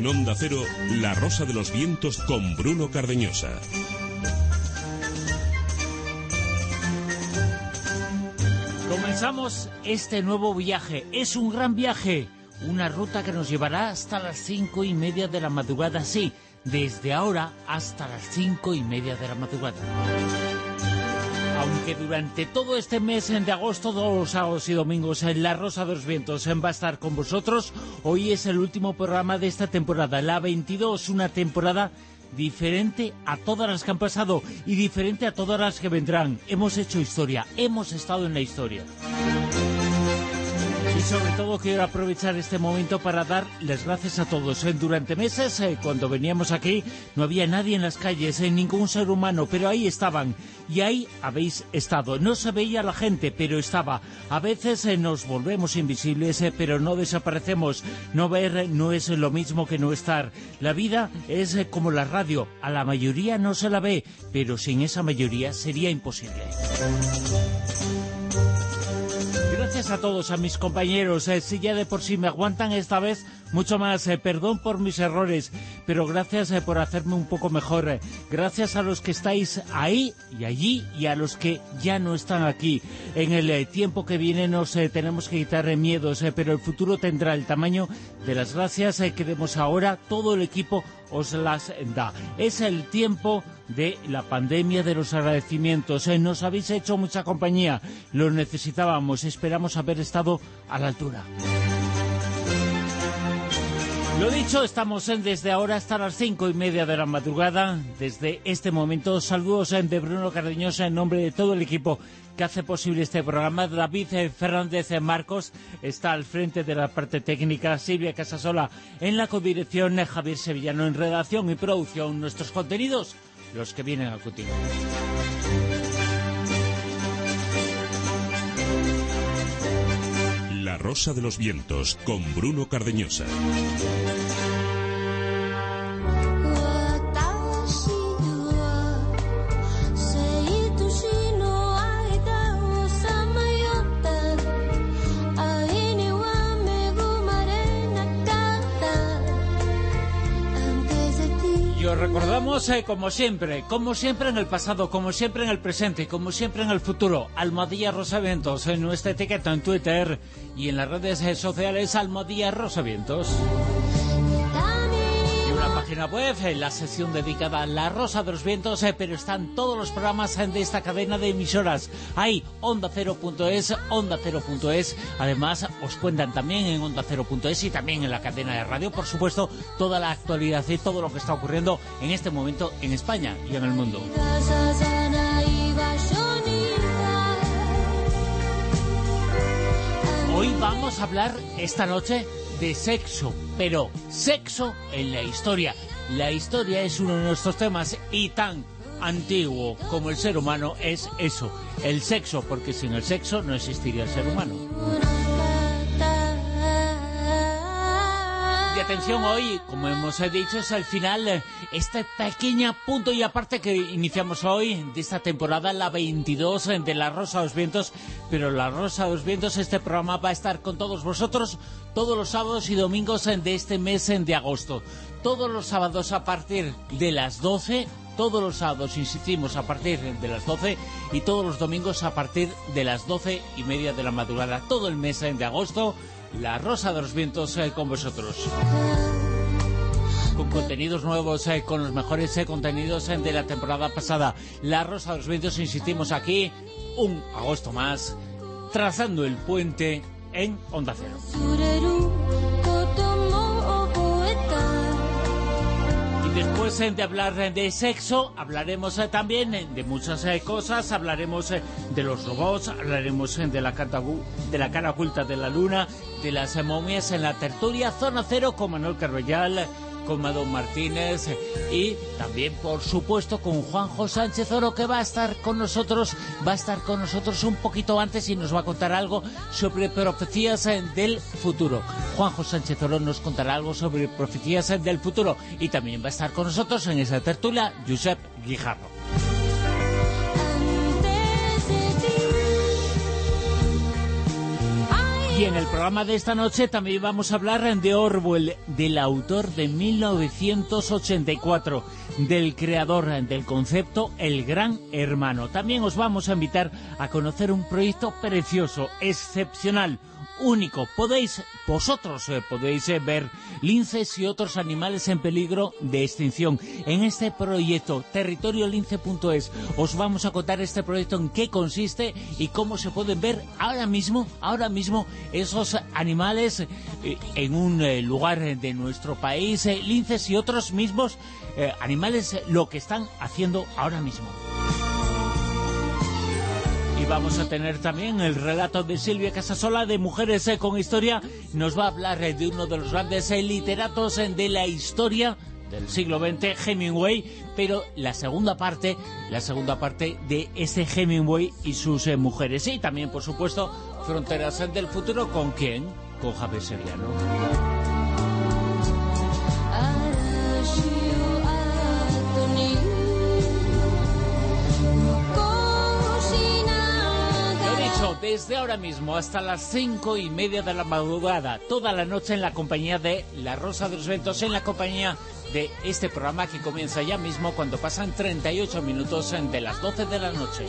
En Onda Cero, La Rosa de los Vientos con Bruno Cardeñosa. Comenzamos este nuevo viaje. Es un gran viaje. Una ruta que nos llevará hasta las cinco y media de la madrugada. Sí, desde ahora hasta las cinco y media de la madrugada. Aunque durante todo este mes de agosto, todos los sábados y domingos, en La Rosa de los Vientos va a estar con vosotros, hoy es el último programa de esta temporada, la 22, una temporada diferente a todas las que han pasado y diferente a todas las que vendrán. Hemos hecho historia, hemos estado en la historia. Y sobre todo quiero aprovechar este momento para dar las gracias a todos. Eh, durante meses, eh, cuando veníamos aquí, no había nadie en las calles, eh, ningún ser humano, pero ahí estaban. Y ahí habéis estado. No se veía la gente, pero estaba. A veces nos volvemos invisibles, pero no desaparecemos. No ver no es lo mismo que no estar. La vida es como la radio. A la mayoría no se la ve, pero sin esa mayoría sería imposible gracias a todos, a mis compañeros. Eh, si ya de por sí me aguantan esta vez, mucho más. Eh, perdón por mis errores, pero gracias eh, por hacerme un poco mejor. gracias a los que estáis ahí y allí y a los que ya no están aquí. En el tiempo que viene nos tenemos que quitar miedos, pero el futuro tendrá el tamaño de las gracias que demos ahora todo el equipo os las da. Es el tiempo de la pandemia de los agradecimientos. Eh, nos habéis hecho mucha compañía, lo necesitábamos, esperamos haber estado a la altura. Lo dicho, estamos en desde ahora hasta las cinco y media de la madrugada. Desde este momento, saludos en de Bruno Cardeñosa en nombre de todo el equipo que hace posible este programa. David Fernández Marcos está al frente de la parte técnica, Silvia Casasola en la codirección, Javier Sevillano en redacción y producción. Nuestros contenidos, los que vienen a continuación. La Rosa de los Vientos con Bruno Cardeñosa. Recordamos eh, como siempre, como siempre en el pasado, como siempre en el presente, como siempre en el futuro. Almohadilla Rosavientos, en nuestra etiqueta en Twitter y en las redes sociales Almohadilla Rosavientos página web, en la sesión dedicada a La Rosa de los Vientos, eh, pero están todos los programas de esta cadena de emisoras. Hay onda0.es, onda0.es, además os cuentan también en onda0.es y también en la cadena de radio, por supuesto, toda la actualidad y todo lo que está ocurriendo en este momento en España y en el mundo. Hoy vamos a hablar esta noche de sexo, pero sexo en la historia. La historia es uno de nuestros temas y tan antiguo como el ser humano es eso, el sexo, porque sin el sexo no existiría el ser humano. Y atención hoy, como hemos dicho, es al final este pequeño punto y aparte que iniciamos hoy de esta temporada, la 22 de La Rosa de los Vientos, pero La Rosa de los Vientos, este programa va a estar con todos vosotros todos los sábados y domingos de este mes de agosto. Todos los sábados a partir de las 12 todos los sábados, insistimos, a partir de las 12 y todos los domingos a partir de las 12 y media de la madrugada. Todo el mes de agosto la Rosa de los Vientos eh, con vosotros. Con contenidos nuevos, eh, con los mejores eh, contenidos de la temporada pasada. La Rosa de los Vientos, insistimos aquí, un agosto más, trazando el puente en Onda Cero. Después de hablar de sexo, hablaremos eh, también eh, de muchas eh, cosas, hablaremos de los robots, hablaremos de la, de la cara oculta de la luna, de las momias en la tertulia, Zona Cero con Manuel Carvellal, con Madón Martínez y también, por supuesto, con Juanjo Sánchez Oro, que va a estar con nosotros, va a estar con nosotros un poquito antes y nos va a contar algo sobre profecías del futuro. Juanjo Sánchez Oro nos contará algo sobre profecías del futuro y también va a estar con nosotros en esa tertulia Josep Guijarro. Y en el programa de esta noche también vamos a hablar de Orwell, del autor de 1984, del creador del concepto El Gran Hermano. También os vamos a invitar a conocer un proyecto precioso, excepcional, único. Podéis, vosotros eh, podéis eh, ver linces y otros animales en peligro de extinción. En este proyecto, territoriolince.es, os vamos a contar este proyecto en qué consiste y cómo se pueden ver ahora mismo, ahora mismo, esos animales eh, en un lugar de nuestro país, linces y otros mismos animales, lo que están haciendo ahora mismo. Y vamos a tener también el relato de Silvia Casasola de Mujeres eh, con Historia. Nos va a hablar eh, de uno de los grandes eh, literatos de la historia del siglo XX, Hemingway, pero la segunda parte, la segunda parte de ese Hemingway y sus mujeres. Y también, por supuesto, Fronteras del Futuro, ¿con quién? Con Javier Seriano. Desde ahora mismo hasta las cinco y media de la madrugada, toda la noche en la compañía de La Rosa de los Ventos, en la compañía de este programa que comienza ya mismo cuando pasan 38 minutos de las 12 de la noche.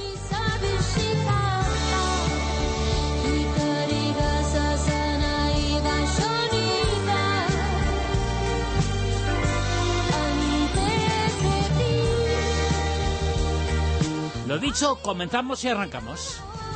Lo dicho, comenzamos y arrancamos.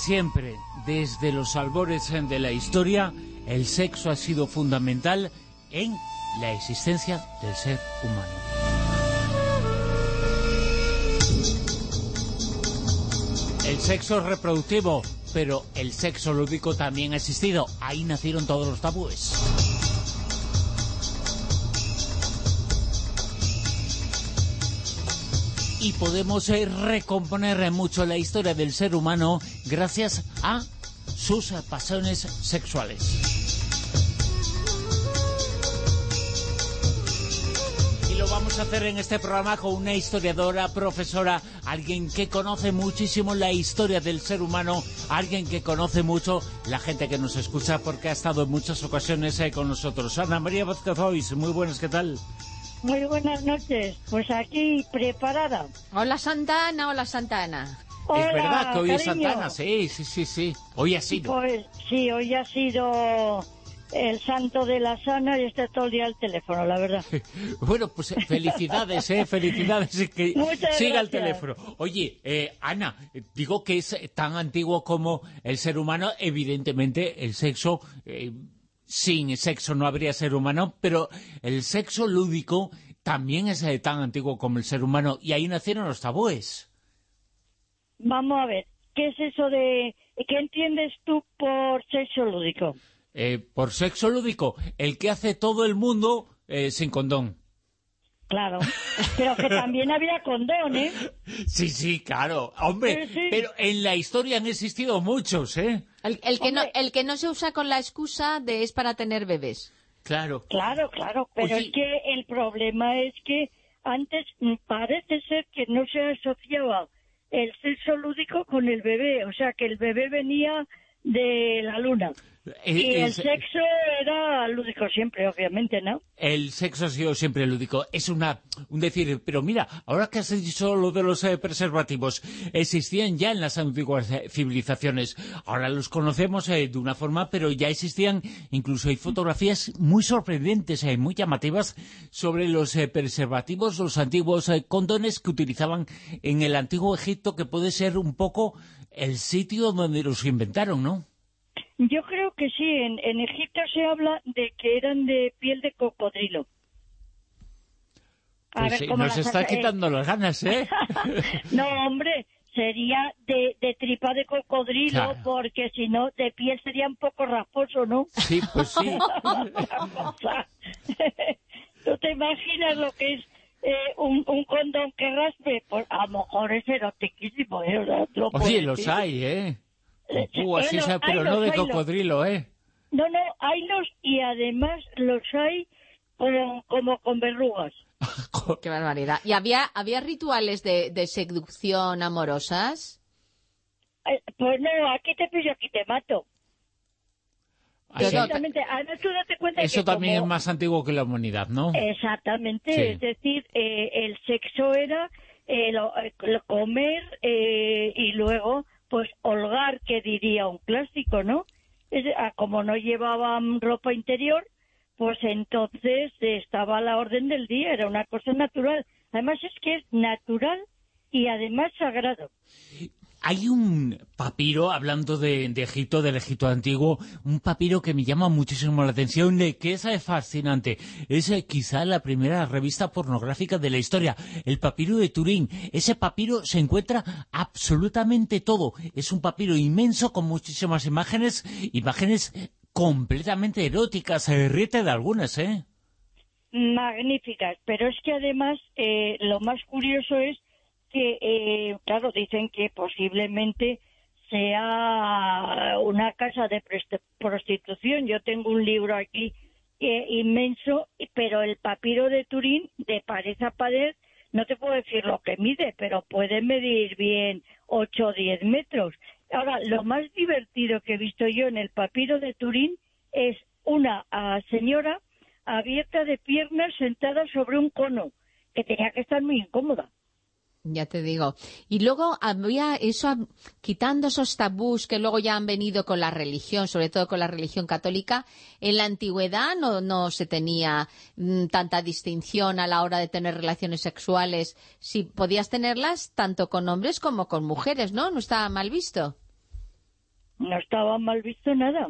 Siempre, desde los albores de la historia, el sexo ha sido fundamental en la existencia del ser humano. El sexo reproductivo, pero el sexo lúdico también ha existido. Ahí nacieron todos los tabúes. Y podemos eh, recomponer mucho la historia del ser humano gracias a sus pasiones sexuales. Y lo vamos a hacer en este programa con una historiadora, profesora, alguien que conoce muchísimo la historia del ser humano, alguien que conoce mucho la gente que nos escucha porque ha estado en muchas ocasiones eh, con nosotros. Ana María Vázquez muy buenas, ¿qué tal? Muy buenas noches. Pues aquí preparada. Hola Santana, hola Santana. Hola, es verdad que hoy es. Santana, sí, sí, sí, sí. Hoy ha sido. Pues sí, hoy ha sido el santo de la sana y está todo el día al teléfono, la verdad. Bueno, pues eh, felicidades, ¿eh? Felicidades, que Muchas siga el gracias. teléfono. Oye, eh, Ana, digo que es tan antiguo como el ser humano, evidentemente el sexo... eh, sin sexo no habría ser humano, pero el sexo lúdico también es eh, tan antiguo como el ser humano, y ahí nacieron los tabúes. Vamos a ver, ¿qué es eso de... ¿Qué entiendes tú por sexo lúdico? Eh, por sexo lúdico, el que hace todo el mundo eh, sin condón. Claro, pero que también había condón, ¿eh? Sí, sí, claro. Hombre, Sí, sí. pero en la historia han existido muchos, ¿eh? El, el que no, el que no se usa con la excusa de es para tener bebés. Claro. Claro, claro, pero Oye. es que el problema es que antes mm, parece ser que no se asociaba el sexo lúdico con el bebé, o sea que el bebé venía de la luna. Eh, Y el es- sexo era lúdico siempre, obviamente, ¿no? El sexo ha sido siempre lúdico. Es una un decir, pero mira, ahora que has dicho lo de los eh, preservativos, existían ya en las antiguas eh, civilizaciones. Ahora los conocemos eh, de una forma, pero ya existían, incluso hay fotografías muy sorprendentes, eh, muy llamativas, sobre los eh, preservativos, los antiguos eh, condones que utilizaban en el antiguo Egipto, que puede ser un poco el sitio donde los inventaron, ¿no? Yo creo que sí, en, en Egipto se habla de que eran de piel de cocodrilo. A Pues ver sí, cómo nos las está hace- quitando las ganas, ¿eh? no, hombre, sería de, de tripa de cocodrilo, Claro. porque si no, de piel sería un poco rasposo, ¿no? Sí, pues sí. ¿Tú te imaginas lo que es eh, un, un condón que raspe? Pues a lo mejor es erotiquísimo, ¿eh? O sea, tú lo Oye, puedes los decir. hay, ¿eh? Eh, Uh, así bueno, pero los, no de cocodrilo, ¿eh? No, no, hay los y además los hay como, como con verrugas. Qué barbaridad. ¿Y había, había rituales de, de seducción amorosas? Eh, pues no, aquí te pillo, aquí te mato. Exactamente. Además, tú date cuenta eso que también como- es más antiguo que la humanidad, ¿no? Exactamente, Sí. es decir, eh, el sexo era eh, lo- eh, lo comer eh, y luego, pues, holgar, que diría un clásico, ¿no? Es- ah, como no llevaban ropa interior, pues entonces estaba a la orden del día, era una cosa natural. Además es que es natural y además sagrado. Hay un papiro, hablando de, de Egipto, del Egipto antiguo, un papiro que me llama muchísimo la atención, que es fascinante. Es eh, quizá la primera revista pornográfica de la historia, el papiro de Turín. Ese papiro se encuentra absolutamente todo. Es un papiro inmenso con muchísimas imágenes, imágenes completamente eróticas. Ríete de algunas, ¿eh? magníficas, pero es que además eh, lo más curioso es que, eh, claro, dicen que posiblemente sea una casa de prostitución. Yo tengo un libro aquí eh, inmenso, pero el papiro de Turín, de pared a pared, no te puedo decir lo que mide, pero puede medir bien 8 o 10 metros. Ahora, lo más divertido que he visto yo en el papiro de Turín es una ah, señora abierta de piernas sentada sobre un cono, que tenía que estar muy incómoda. Ya te digo. Y luego había eso, quitando esos tabús que luego ya han venido con la religión, sobre todo con la religión católica, en la antigüedad no, no se tenía mm, tanta distinción a la hora de tener relaciones sexuales. Si podías tenerlas tanto con hombres como con mujeres, ¿no? No estaba mal visto. No estaba mal visto nada.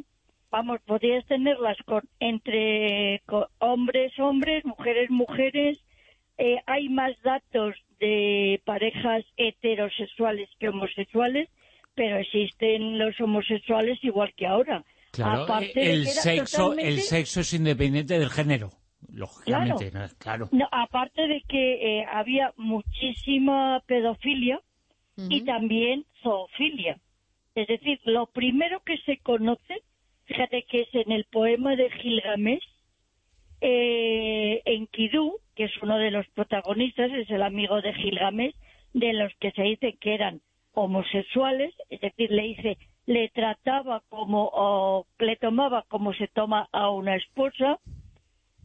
Vamos, podías tenerlas con entre hombres, hombres, mujeres, mujeres. Eh, hay más datos de parejas heterosexuales que homosexuales, pero existen los homosexuales igual que ahora. Claro, Aparte el sexo, el sexo es independiente del género, lógicamente, ¿no? claro. No, aparte de que eh, había muchísima pedofilia y también zoofilia. Es decir, lo primero que se conoce, fíjate que es en el poema de Gilgamesh, eh, en Kidú, que es uno de los protagonistas, es el amigo de Gilgamesh, de los que se dice que eran homosexuales, es decir, le dice, le trataba como, o le tomaba como se toma a una esposa.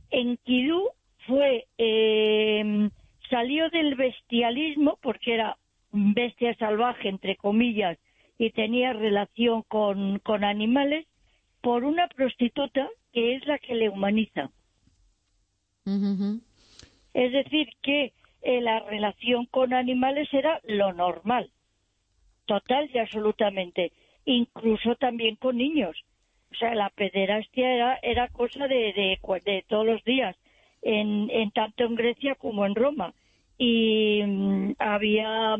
En Kidú fue, eh, salió del bestialismo porque era bestia salvaje, entre comillas, y tenía relación con, con animales, por una prostituta que es la que le humaniza. Ujú. Es decir, que eh, la relación con animales era lo normal, total y absolutamente, incluso también con niños. O sea, la pederastia era, era cosa de, de, de todos los días, en, en tanto en Grecia como en Roma. Y mm, había,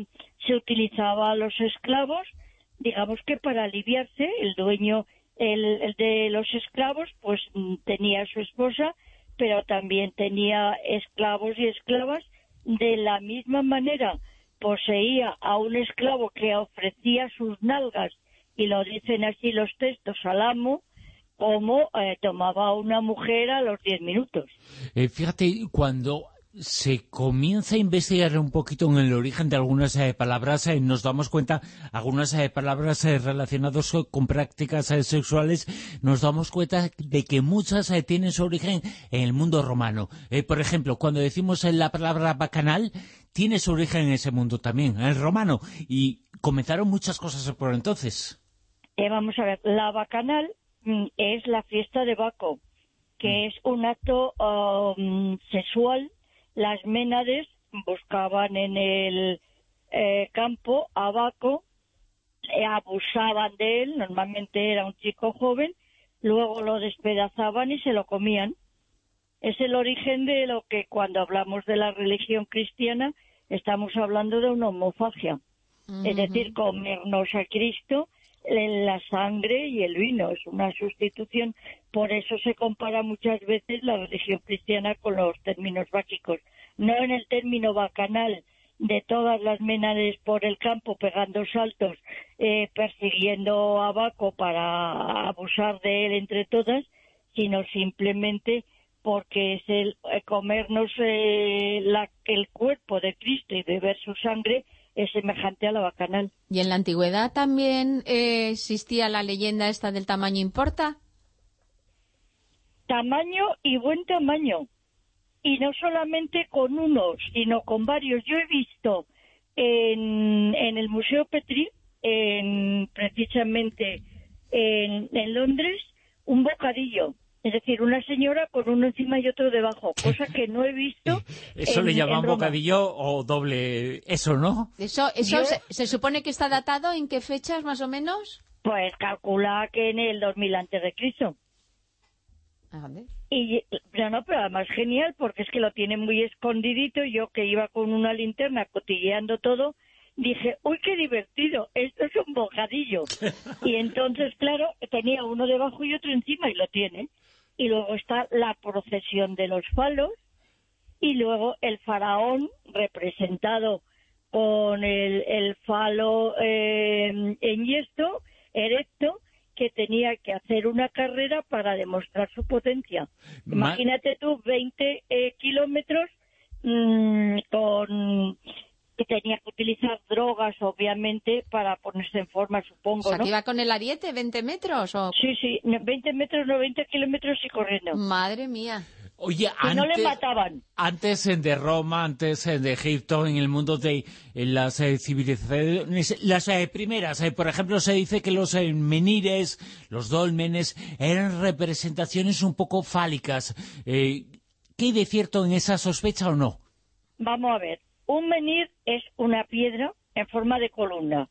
se utilizaba a los esclavos, digamos que para aliviarse, el dueño el, el de los esclavos, pues mm, tenía a su esposa, pero también tenía esclavos y esclavas. De la misma manera, poseía a un esclavo que ofrecía sus nalgas, y lo dicen así los textos, al amo, como eh, tomaba una mujer a los diez minutos. Eh, fíjate, cuando se comienza a investigar un poquito en el origen de algunas eh, palabras, eh, nos damos cuenta, algunas eh, palabras eh, relacionadas co- con prácticas eh, sexuales, nos damos cuenta de que muchas tienen su origen en el mundo romano. Por ejemplo, cuando decimos la palabra bacanal, tiene su origen en ese mundo también, en el romano, y comenzaron muchas cosas por entonces. Vamos a ver, la bacanal mm, es la fiesta de Baco, que es un acto um, sexual. Las ménades buscaban en el eh, campo a Baco, eh, abusaban de él, normalmente era un chico joven, luego lo despedazaban y se lo comían. Es el origen de lo que cuando hablamos de la religión cristiana estamos hablando de una homofagia. Es decir, comernos a Cristo la sangre y el vino. Es una sustitución. Por eso se compara muchas veces la religión cristiana con los términos básicos. No en el término bacanal de todas las menades por el campo pegando saltos, eh, persiguiendo a Baco para abusar de él entre todas, sino simplemente porque es el eh, comernos eh, el cuerpo de Cristo y beber su sangre es semejante a la bacanal. ¿Y en la antigüedad también eh, existía la leyenda esta del tamaño importa? Tamaño y buen tamaño. Y no solamente con uno, sino con varios. Yo he visto en, en el Museo Petri, en, precisamente en, en Londres, un bocadillo es decir, una señora con uno encima y otro debajo, cosa que no he visto. Eso le llaman bocadillo o doble, eso, ¿no? Eso, eso se, supone que está datado en qué fechas más o menos? Pues calcula que en el 2000 antes de Cristo. Y pero no, pero además genial porque es que lo tiene muy escondidito. Yo que iba con una linterna cotilleando todo, dije, uy, qué divertido, esto es un bocadillo. y entonces, claro, tenía uno debajo y otro encima y lo tiene y luego está la procesión de los falos y luego el faraón representado con el, falo eh, yesto, erecto, que tenía que hacer una carrera para demostrar su potencia. Imagínate tú 20 eh, kilómetros mm, con que tenía que utilizar drogas, obviamente, para ponerse en forma, supongo, o sea, que iba con el ariete, 20 metros, ¿o? Sí, sí, 20 metros, 90 kilómetros y corriendo. Madre mía. Oye, antes, no le mataban. Antes de Roma, antes de Egipto, en el mundo de las eh, civilizaciones, las eh, primeras, eh, por ejemplo, se dice que los menires, los dolmenes, eran representaciones un poco fálicas. ¿Qué hay de cierto en esa sospecha o no? Vamos a ver, un menir es una piedra en forma de columna,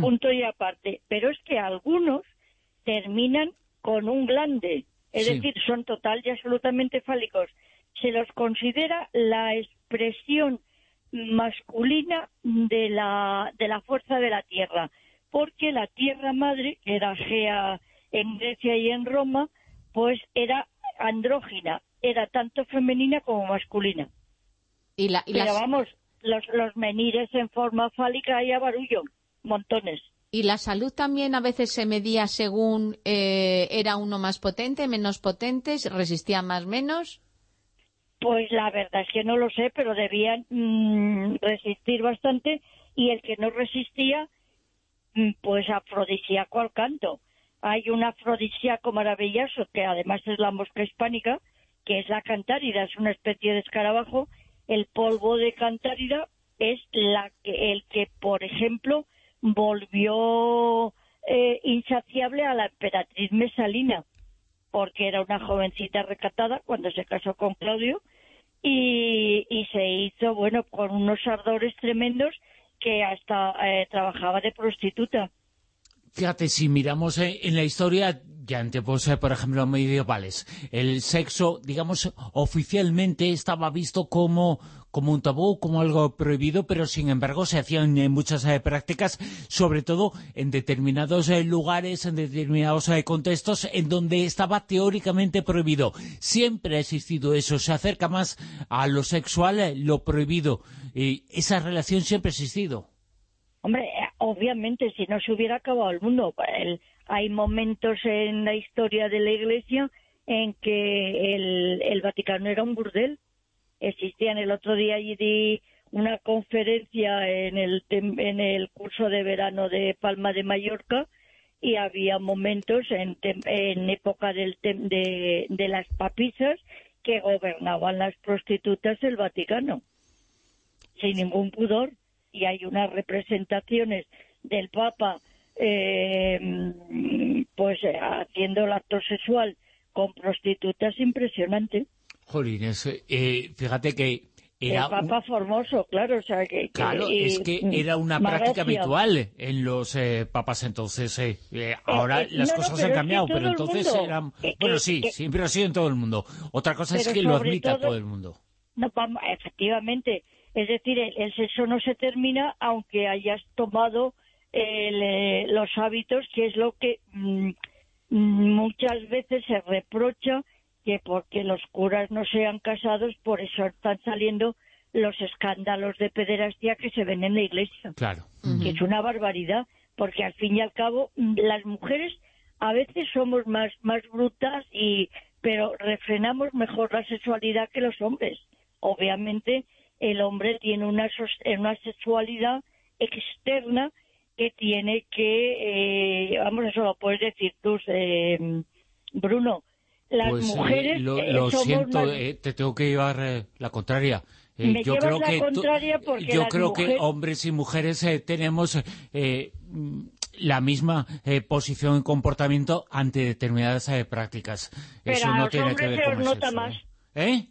punto y aparte, pero es que algunos terminan con un glande, es decir, son total y absolutamente fálicos. Se los considera la expresión masculina de la, de la fuerza de la tierra, porque la tierra madre, que era Gea en Grecia y en Roma, pues era andrógina, era tanto femenina como masculina. Y la, Pero vamos, los, los menires en forma fálica y a barullo, montones. ¿Y la salud también a veces se medía según eh, era uno más potente, menos potente, resistía más, menos? Pues la verdad es que no lo sé, pero debían mm, resistir bastante y el que no resistía, mm, pues afrodisíaco al canto. Hay un afrodisíaco maravilloso que además es la mosca hispánica, que es la cantárida, es una especie de escarabajo el polvo de Cantárida es la que, el que, por ejemplo, volvió eh, insaciable a la emperatriz Mesalina, porque era una jovencita recatada cuando se casó con Claudio y, se hizo, bueno, con unos ardores tremendos que hasta eh, trabajaba de prostituta. Fíjate, si miramos eh, en la historia, ya en tiempos, eh, por ejemplo, medievales, el sexo, digamos, oficialmente estaba visto como, como un tabú, como algo prohibido, pero sin embargo se hacían muchas eh, prácticas, sobre todo en determinados lugares, en determinados contextos, en donde estaba teóricamente prohibido. Siempre ha existido eso, se acerca más a lo sexual, lo prohibido. Y esa relación siempre ha existido. Hombre, obviamente, si no se hubiera acabado el mundo. Hay momentos en la historia de la Iglesia en que el, Vaticano era un burdel. Existían el otro día allí di una conferencia en el, en el curso de verano de Palma de Mallorca y había momentos en, en época del, de, de las papisas que gobernaban las prostitutas del Vaticano sin ningún pudor y hay unas representaciones del Papa eh, pues haciendo el acto sexual con prostitutas impresionante. Jolines, eh, fíjate que era el Papa Formoso, claro, o sea que... Claro, es que era una práctica habitual en los eh, papas entonces. Eh, eh, ahora las cosas han cambiado, pero entonces eran... bueno, sí, siempre ha sido en todo el mundo. Otra cosa es que lo admita todo, el mundo. No, efectivamente. Es decir, el, sexo no se termina aunque hayas tomado los hábitos, que es lo que mm, muchas veces se reprocha que porque los curas no sean casados, por eso están saliendo los escándalos de pederastia que se ven en la iglesia. Claro. Que es una barbaridad, porque al fin y al cabo las mujeres a veces somos más, más brutas y pero refrenamos mejor la sexualidad que los hombres. Obviamente el hombre tiene una, una sexualidad externa que tiene que, eh, vamos, eso lo puedes decir tú, eh, Bruno, las pues, mujeres lo, eh, siento, eh, te tengo que llevar eh, la contraria. Me yo creo la que contraria porque yo creo que hombres y mujeres tenemos la misma posición y comportamiento ante determinadas prácticas. Pero Eso no tiene que ver con nota más. ¿Eh?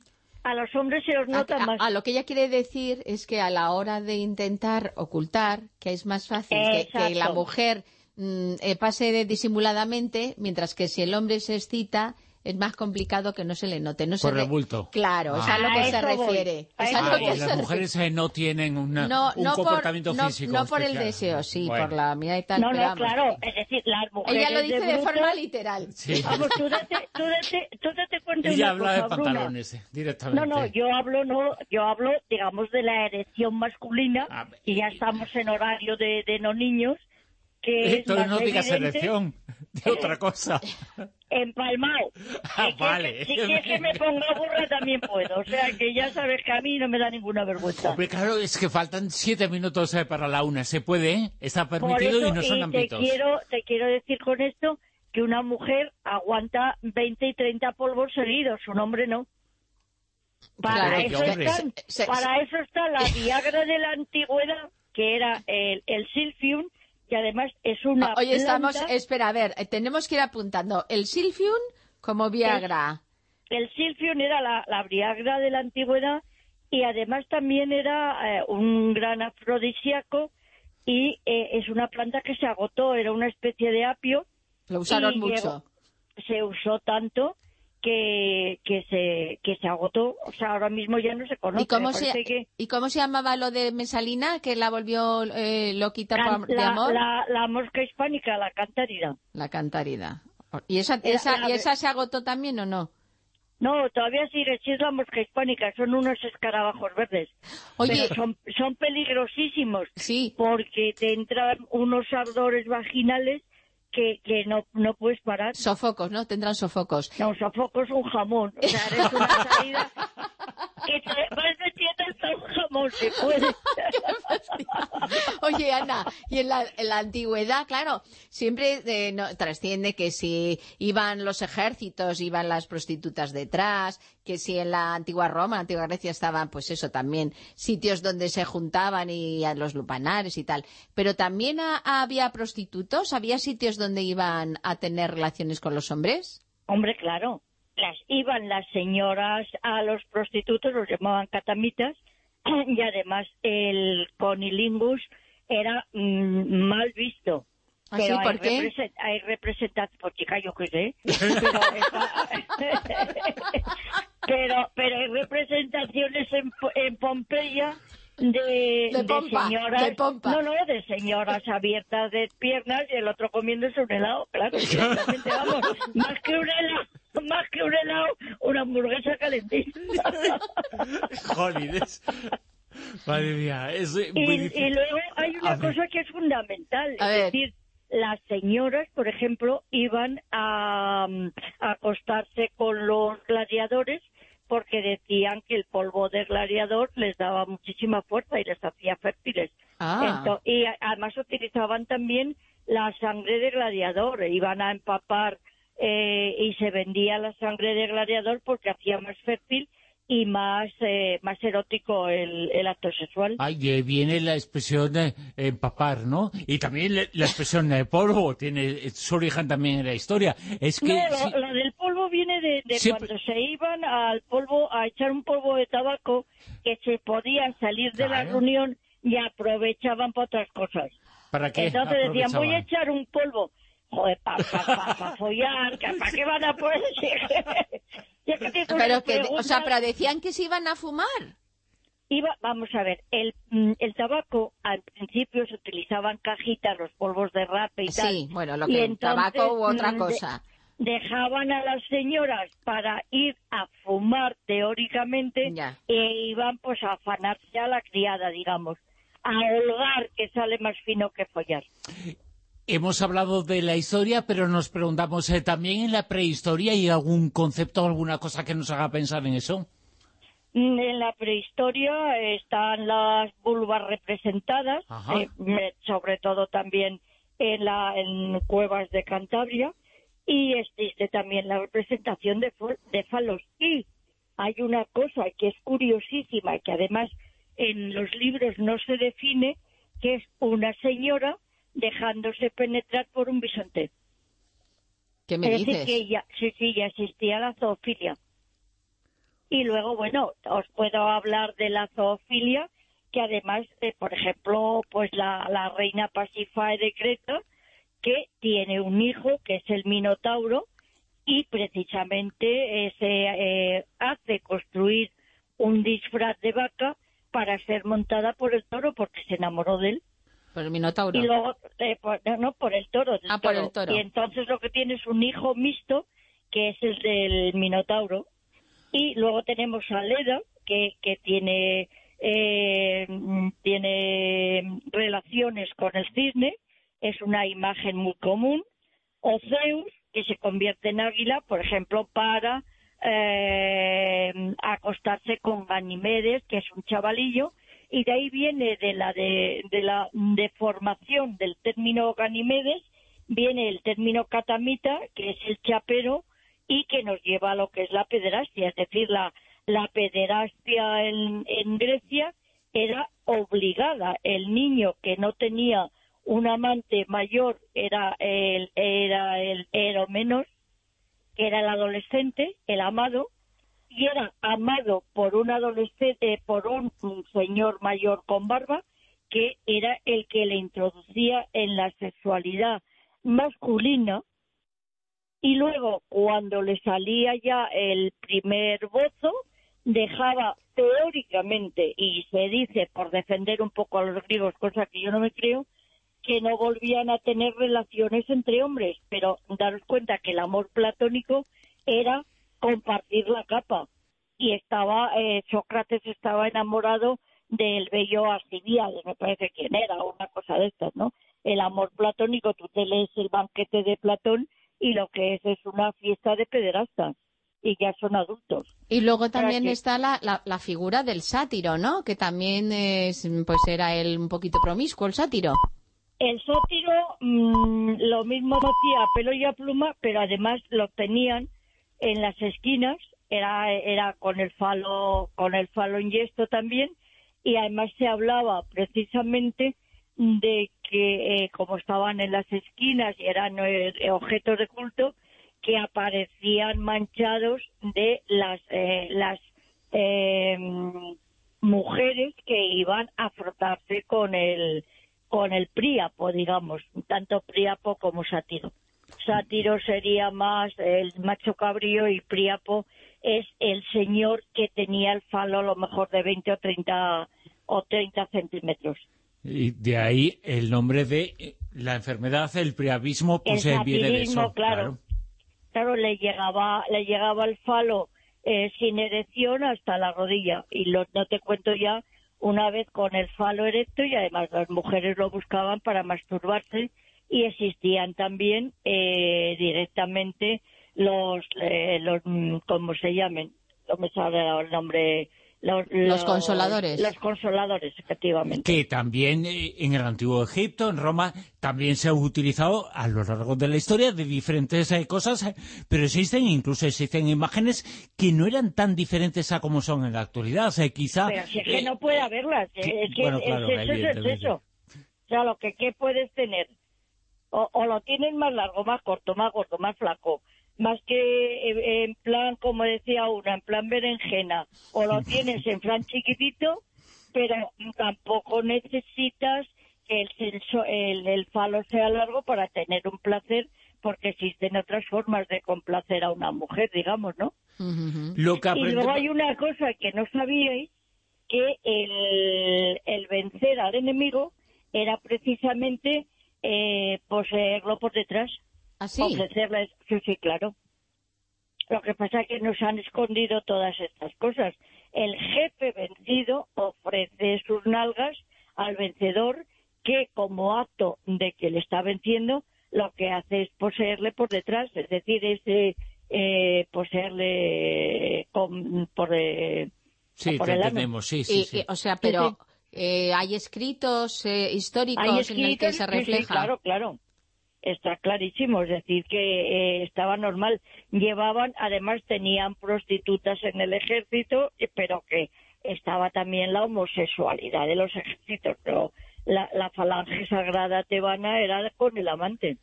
A los hombres se los nota más. A, lo que ella quiere decir es que a la hora de intentar ocultar, que es más fácil que, la mujer mm, pase disimuladamente, mientras que si el hombre se excita es más complicado que no se le note. No Por se bulto. Claro, es a lo que se refiere. las mujeres no tienen un comportamiento físico No por el deseo, sí, por la mía y tal. No, no, claro, es decir, las mujeres Ella lo dice de, forma literal. Sí. Vamos, tú date, tú date, tú date cuenta Ella de habla de pantalones, eh, directamente. No, no, yo hablo, no, yo hablo, digamos, de la erección masculina, ah, y ya estamos en horario de, de no niños, que Esto no digas erección, de otra cosa. empalmado. Ah, vale. si quieres que me ponga burra también puedo. O sea que ya sabes que a mí no me da ninguna vergüenza. Hombre, claro, es que faltan siete minutos eh, para la una. Se puede, ¿eh? Está permitido y no son ámbitos. Te quiero, te quiero decir con esto que una mujer aguanta 20 y 30 polvos seguidos, un hombre no. Para, eso, para eso está la Viagra de la antigüedad, que era el, el Silfium, que además es una Oye, estamos, espera, a ver, eh, tenemos que ir apuntando. El Silfium como Viagra. El, Silfium era la, Viagra de la antigüedad y además también era eh, un gran afrodisíaco y eh, es una planta que se agotó, era una especie de apio. Lo usaron mucho. se usó tanto que, que, se, que se agotó. O sea, ahora mismo ya no se conoce. ¿Y cómo, se, ¿y cómo se llamaba lo de Mesalina, que la volvió eh, loquita por, de amor? La, la, mosca hispánica, la cantarida. La cantarida. ¿Y esa, esa, ¿Y esa se agotó también o no? No, todavía si es la mosca hispánica, son unos escarabajos verdes. Oye, son, son peligrosísimos. Sí. Porque te entran unos ardores vaginales que, que no, no puedes parar. Sofocos, ¿no? Tendrán sofocos. No, sofocos un jamón. O sea, eres una salida que te vas metiendo hasta un jamón, se puede. Oye, Ana, y en la, en la antigüedad, claro, siempre eh, no, trasciende que si iban los ejércitos, iban las prostitutas detrás, que si en la antigua Roma, antigua Grecia estaban, pues eso también, sitios donde se juntaban y a los lupanares y tal. Pero también había prostitutos, había sitios donde iban a tener relaciones con los hombres. Hombre, claro. Las iban las señoras a los prostitutos, los llamaban catamitas, y además el conilingus era mm, mal visto. ¿Ah, sí? ¿Por qué? hay representaciones, por chica, yo qué sé, pero, pero, hay representaciones en, en Pompeya de, de, señoras, no, no, de señoras abiertas de piernas y el otro comiéndose un helado, claro, vamos, más que un helado, más que un helado, una hamburguesa calentita. Jolines. Madre mía, es muy y, y, luego hay una cosa que es fundamental, es decir, las señoras, por ejemplo, iban a, a acostarse con los gladiadores porque decían que el polvo del gladiador les daba muchísima fuerza y les hacía fértiles. Ah. y además utilizaban también la sangre de gladiador, iban a empapar eh, y se vendía la sangre de gladiador porque hacía más fértil y más eh, más erótico el, el, acto sexual. Ay, viene la expresión de empapar, ¿no? Y también la expresión de polvo tiene su origen también en la historia. Es que no, lo, del polvo viene de, cuando se iban al polvo, a echar un polvo de tabaco, que se podían salir de la reunión y aprovechaban para otras cosas. ¿Para qué? Entonces decían, voy a echar un polvo. Joder, para follar, ¿para qué van a pero que, o sea, pero decían que se iban a fumar. Iba, vamos a ver, el, mm, el tabaco al principio se utilizaban cajitas, los polvos de rape y tal. Sí, bueno, lo que el tabaco u otra mm, cosa. dejaban a las señoras para ir a fumar teóricamente e iban pues a afanarse a la criada, digamos, a holgar que sale más fino que follar. Hemos hablado de la historia, pero nos preguntamos eh, también en la prehistoria, ¿hay algún concepto, alguna cosa que nos haga pensar en eso? Mm, en la prehistoria están las vulvas representadas, eh, sobre todo también en, la, en cuevas de Cantabria, y existe también la representación de, de falos. Y hay una cosa que es curiosísima y que además en los libros no se define, que es una señora dejándose penetrar por un bisonte. ¿Qué me dices? que ya, sí, sí, ya existía la zoofilia. Y luego, bueno, os puedo hablar de la zoofilia, que además, de, por ejemplo, pues la, la reina Pasifae de Creta, que tiene un hijo, que es el Minotauro, y precisamente se eh, hace construir un disfraz de vaca para ser montada por el toro, porque se enamoró de él. Por el Minotauro. Y luego, eh, no, por el toro. Ah, por el toro. Y entonces lo que tiene es un hijo mixto, que es el del Minotauro, y luego tenemos a Leda, que, que tiene, eh, tiene relaciones con el cisne, es una imagen muy común. O Zeus, que se convierte en águila, por ejemplo, para eh, acostarse con Ganimedes, que es un chavalillo, y de ahí viene de la de, la deformación del término Ganimedes, viene el término catamita, que es el chapero, y que nos lleva a lo que es la pederastia, es decir, la, pederastia en, en Grecia era obligada. El niño que no tenía un amante mayor era el, era el era menos, que era el adolescente, el amado, y era amado por un adolescente, por un, un señor mayor con barba, que era el que le introducía en la sexualidad masculina. Y luego cuando le salía ya el primer bozo dejaba teóricamente y se dice por defender un poco a los griegos cosa que yo no me creo que no volvían a tener relaciones entre hombres. Pero daros cuenta que el amor platónico era compartir la capa y estaba eh, Sócrates estaba enamorado del bello Alcibiades, me parece quién era, una cosa de estas, ¿no? El amor platónico, tú te lees el banquete de Platón y lo que es es una fiesta de pederastas y ya son adultos. Y luego también está la, la, figura del sátiro, ¿no? Que también es, pues era él un poquito promiscuo, el sátiro. El sátiro mm, lo mismo hacía pelo y a pluma, pero además lo tenían en las esquinas, era, era con el falo, con el falo en también, y además se hablaba precisamente de que eh, como estaban en las esquinas y eran eh, objetos de culto, que aparecían manchados de las, eh, las mujeres que iban a frotarse con el, con el príapo, digamos, tanto príapo como sátiro. Sátiro sería más el macho cabrío y príapo es el señor que tenía el falo a lo mejor de 20 o 30 o 30 centímetros. Y de ahí el nombre de eh, la enfermedad, el priapismo, pues el viene de eso. Claro. claro. le llegaba, le llegaba el falo eh, sin erección hasta la rodilla. Y lo, no te cuento ya una vez con el falo erecto y además las mujeres lo buscaban para masturbarse y existían también directamente los, los, mm, ¿cómo se llamen? No me sale el nombre los, consoladores. Los consoladores, efectivamente. Que también eh, en el Antiguo Egipto, en Roma, también se han utilizado a lo largo de la historia de diferentes eh, cosas, eh, pero existen, incluso existen imágenes que no eran tan diferentes a como son en la actualidad. O quizá... Pero si es que no puede haberlas. es que bueno, claro, es, eso, es eso. O sea, lo que ¿qué puedes tener? O, o lo tienes más largo, más corto, más gordo, más flaco, más que eh, en plan, como decía una, en plan berenjena, o lo tienes en plan chiquitito, pero tampoco necesitas que el, senso, el, el falo sea largo para tener un placer, porque existen otras formas de complacer a una mujer, digamos, ¿no? Lo que Y luego hay una cosa que no sabíais, que el, el vencer al enemigo era precisamente eh, poseerlo por detrás, ¿Así? ofrecerle, sí, sí, claro. Lo que pasa es que nos han escondido todas estas cosas. El jefe vencido ofrece sus nalgas al vencedor que como acto de que le está venciendo lo que hace es poseerle por detrás, es decir, es eh, eh, poseerle con- por, eh, Sí, por te el ano. entendemos, sí, sí, Y- sí. y- o sea, pero eh, hay escritos eh, históricos Hay en el que se sí, sí, refleja. claro, claro. Está clarísimo, es decir, que eh, estaba normal. Llevaban, además tenían prostitutas en el ejército, pero que estaba también la homosexualidad de los ejércitos. Pero la, la falange sagrada tebana era con el amante.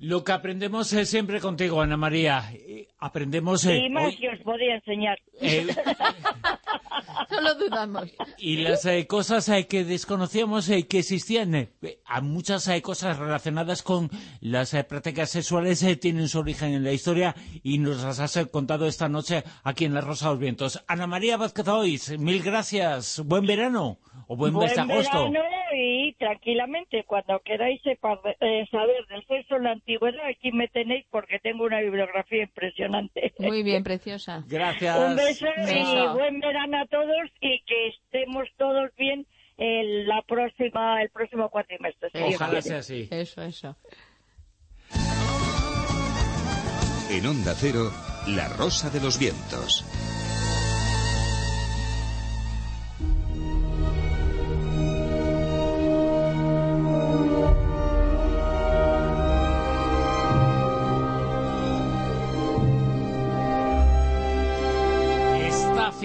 Lo que aprendemos es siempre contigo, Ana María. Aprendemos... eh, y más hoy- que os podía enseñar. eh, No lo dudamos. y las eh, cosas eh, que desconocíamos eh, que existían, eh, a muchas eh, cosas relacionadas con las eh, prácticas sexuales eh, tienen su origen en la historia y nos las has contado esta noche aquí en La Rosa de los Vientos. Ana María Vázquez Ois, mil gracias. Buen verano o buen, mes de Buen agosto. verano y tranquilamente, cuando queráis sepa- eh, saber del sexo en la antigüedad, aquí me tenéis porque tengo una bibliografía impresionante. Muy bien, preciosa. Gracias. Un beso, Beso. y buen verano a todos y que estemos todos bien el, la próxima, el próximo cuatrimestre. Ojalá sea así. Eso, eso. En Onda Cero, La Rosa de los Vientos.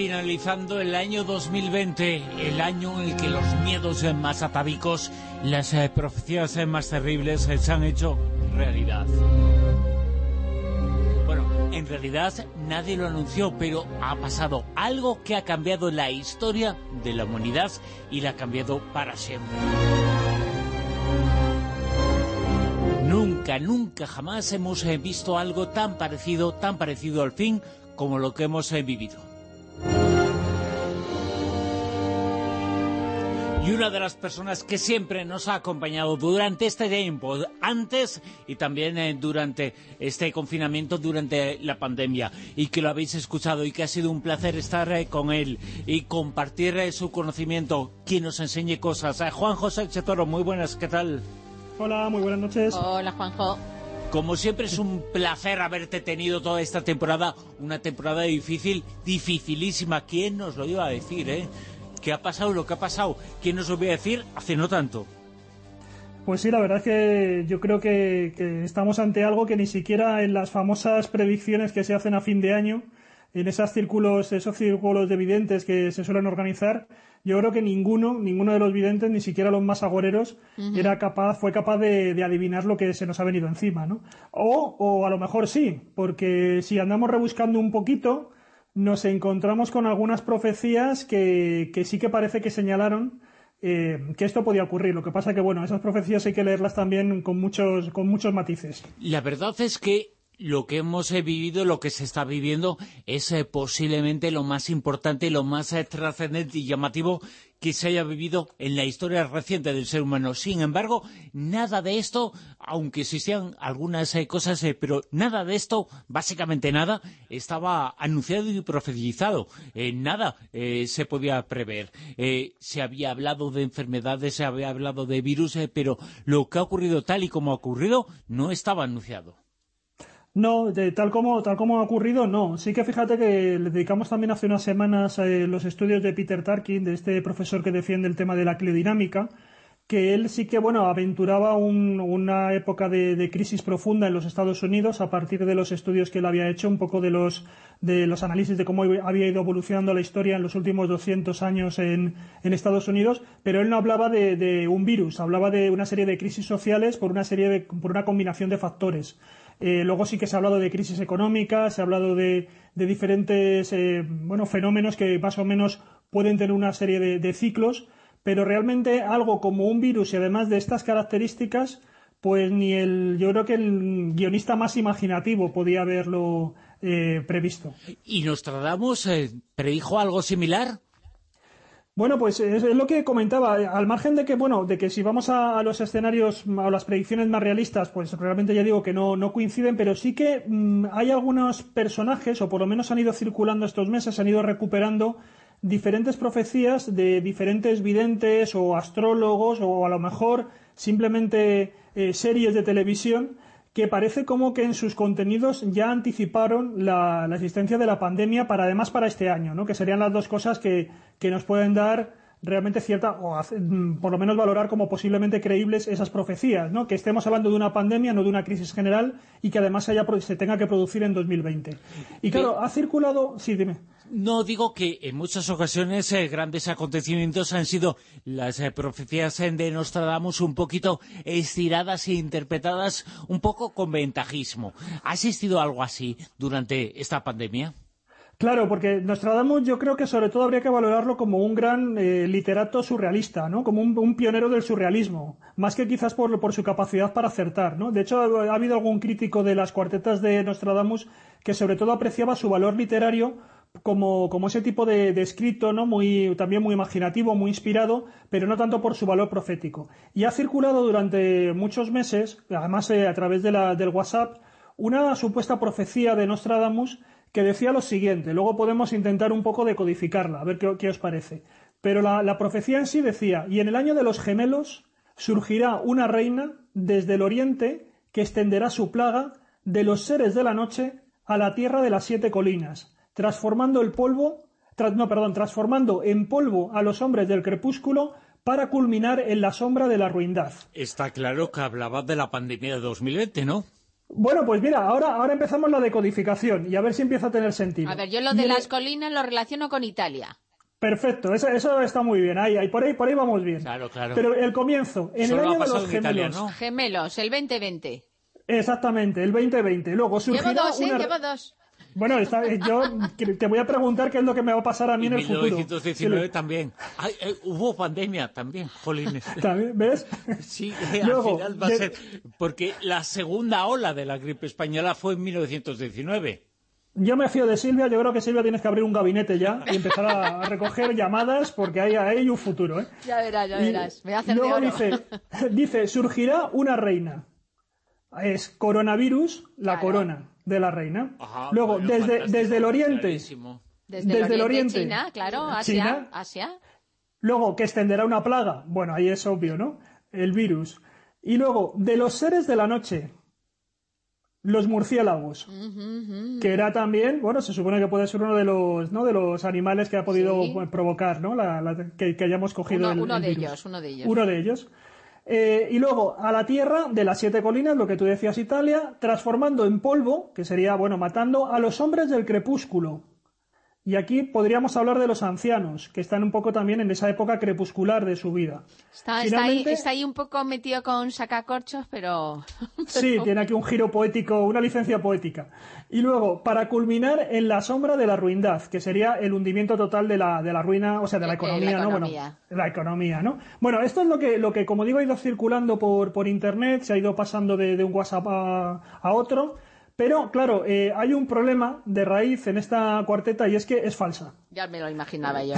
Finalizando el año 2020, el año en el que los miedos más atávicos, las eh, profecías eh, más terribles eh, se han hecho realidad. Bueno, en realidad nadie lo anunció, pero ha pasado algo que ha cambiado la historia de la humanidad y la ha cambiado para siempre. Nunca, nunca, jamás hemos visto algo tan parecido, tan parecido al fin como lo que hemos vivido. Y una de las personas que siempre nos ha acompañado durante este tiempo, antes y también eh, durante este confinamiento, durante la pandemia, y que lo habéis escuchado y que ha sido un placer estar eh, con él y compartir eh, su conocimiento, quien nos enseñe cosas. Juan José Chetoro, muy buenas, ¿qué tal? Hola, muy buenas noches. Hola, Juanjo. Como siempre es un placer haberte tenido toda esta temporada, una temporada difícil, dificilísima. ¿Quién nos lo iba a decir, eh? ¿Qué ha pasado lo que ha pasado? ¿Quién nos lo iba a decir hace no tanto? Pues sí, la verdad es que yo creo que, que estamos ante algo que ni siquiera en las famosas predicciones que se hacen a fin de año, en esos círculos, esos círculos de videntes que se suelen organizar, yo creo que ninguno, ninguno de los videntes, ni siquiera los más agoreros, era capaz, fue capaz de, de adivinar lo que se nos ha venido encima, ¿no? O, o a lo mejor sí, porque si andamos rebuscando un poquito, nos encontramos con algunas profecías que, que sí que parece que señalaron eh, que esto podía ocurrir. Lo que pasa que, bueno, esas profecías hay que leerlas también con muchos, con muchos matices. La verdad es que lo que hemos eh, vivido, lo que se está viviendo, es eh, posiblemente lo más importante, lo más eh, trascendente y llamativo que se haya vivido en la historia reciente del ser humano. Sin embargo, nada de esto, aunque existían algunas cosas, pero nada de esto, básicamente nada, estaba anunciado y profetizado. Nada se podía prever. Se había hablado de enfermedades, se había hablado de virus, pero lo que ha ocurrido tal y como ha ocurrido no estaba anunciado. No, de, tal como tal como ha ocurrido, no. Sí que fíjate que le dedicamos también hace unas semanas eh, los estudios de Peter Tarkin, de este profesor que defiende el tema de la cleodinámica, que él sí que, bueno, aventuraba un- una época de, crisis profunda en los Estados Unidos a partir de los estudios que él había hecho, un poco de los, de los análisis de cómo había ido evolucionando la historia en los últimos 200 años en, en Estados Unidos, pero él no hablaba de, de un virus, hablaba de una serie de crisis sociales por una serie de, por una combinación de factores. Eh, luego sí que se ha hablado de crisis económica, se ha hablado de, diferentes eh, bueno, fenómenos que más o menos pueden tener una serie de, ciclos, pero realmente algo como un virus y además de estas características, pues ni el, yo creo que el guionista más imaginativo podía haberlo eh, previsto. ¿Y Nostradamus predijo algo similar? Bueno, pues es, lo que comentaba. Al margen de que, bueno, de que si vamos a, los escenarios, a las predicciones más realistas, pues realmente ya digo que no, no coinciden, pero sí que mm, hay algunos personajes, o por lo menos han ido circulando estos meses, han ido recuperando diferentes profecías de diferentes videntes o astrólogos o a lo mejor simplemente eh, series de televisión que parece como que en sus contenidos ya anticiparon la, existencia de la pandemia para además para este año, ¿no? que serían las dos cosas que, que nos pueden dar realmente cierta, o mm, por lo menos valorar como posiblemente creíbles esas profecías, ¿no? Que estemos hablando de una pandemia, no de una crisis general, y que además se tenga que producir en 2020. Y claro, ha circulado... Sí, dime. No, digo que en muchas ocasiones eh, grandes acontecimientos han sido las eh, profecías de Nostradamus un poquito estiradas e interpretadas un poco con ventajismo. ¿Ha existido algo así durante esta pandemia? Claro, porque Nostradamus yo creo que sobre todo habría que valorarlo como un gran eh, literato surrealista, ¿no? Como un, pionero del surrealismo, más que quizás por, por, su capacidad para acertar, ¿no? De hecho, ha, habido algún crítico de las cuartetas de Nostradamus que sobre todo apreciaba su valor literario como, ese tipo de, escrito, ¿no? Muy, también muy imaginativo, muy inspirado, pero no tanto por su valor profético. Y ha circulado durante muchos meses, además eh, a través de la, del WhatsApp, una supuesta profecía de Nostradamus que decía lo siguiente, luego podemos intentar un poco decodificarla, a ver qué, os parece. Pero la, profecía en sí decía, y en el año de los gemelos surgirá una reina desde el oriente que extenderá su plaga de los seres de la noche a la tierra de las siete colinas, transformando el polvo, no, perdón, transformando en polvo a los hombres del crepúsculo para culminar en la sombra de la ruindad. Está claro que hablaba de la pandemia de 2020, ¿no? Bueno, pues mira, ahora, ahora empezamos la decodificación y a ver si empieza a tener sentido. A ver, yo lo de las colinas lo relaciono con Italia. Perfecto, eso, eso está muy bien, ahí, ahí, por ahí, por ahí vamos bien. Claro, claro. Pero el comienzo, en el año de los gemelos. Gemelos, el 2020. Exactamente, el 2020. Luego surgirá Llevo dos, ¿eh? Llevo dos. Bueno, yo te voy a preguntar qué es lo que me va a pasar a mí en el futuro. 1919 también. Eh, hubo pandemia también, jolines. ¿También? ¿Ves? Sí, al final va a ser... Porque la segunda ola de la gripe española fue en 1919. Yo me fío de Silvia, yo creo que Silvia tienes que abrir un gabinete ya y empezar a recoger llamadas porque hay, hay un futuro. ¿eh? Ya verás, ya verás. Me hace luego dice, dice, surgirá una reina. Es coronavirus, la corona de la reina. Luego, desde, desde el oriente. Desde, el oriente, China, claro, Asia, Asia. Luego, que extenderá una plaga. Bueno, ahí es obvio, ¿no? El virus. Y luego, de los seres de la noche, los murciélagos, que era también, bueno, se supone que puede ser uno de los, ¿no? de los animales que ha podido provocar, ¿no? La, que, hayamos cogido uno, el, uno de ellos, uno de ellos. Uno de ellos. Eh, y luego a la tierra de las siete colinas, lo que tú decías Italia, transformando en polvo, que sería, bueno, matando a los hombres del crepúsculo, y aquí podríamos hablar de los ancianos, que están un poco también en esa época crepuscular de su vida. Está, ahí, un poco metido con sacacorchos, pero... Sí, tiene aquí un giro poético, una licencia poética. Y luego, para culminar en la sombra de la ruindad, que sería el hundimiento total de la, de la ruina, o sea, de la economía, ¿no? Bueno, la economía, ¿no? Bueno, esto es lo que, lo que como digo, ha ido circulando por, por Internet, se ha ido pasando de, un WhatsApp a otro pero, claro, eh, hay un problema de raíz en esta cuarteta y es que es falsa. Ya me lo imaginaba yo.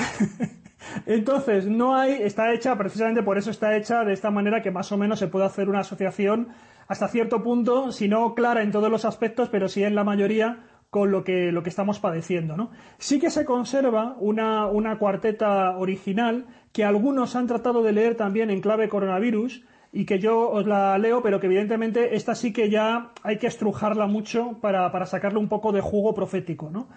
Entonces, no hay, está hecha, precisamente por eso está hecha de esta manera que más o menos se puede hacer una asociación hasta cierto punto, si no clara en todos los aspectos, pero sí en la mayoría con lo que, lo que estamos padeciendo. ¿no? Sí que se conserva una, una cuarteta original que algunos han tratado de leer también en clave coronavirus, y que yo os la leo, pero que evidentemente esta sí que ya hay que estrujarla mucho para, para sacarle un poco de jugo profético, ¿no?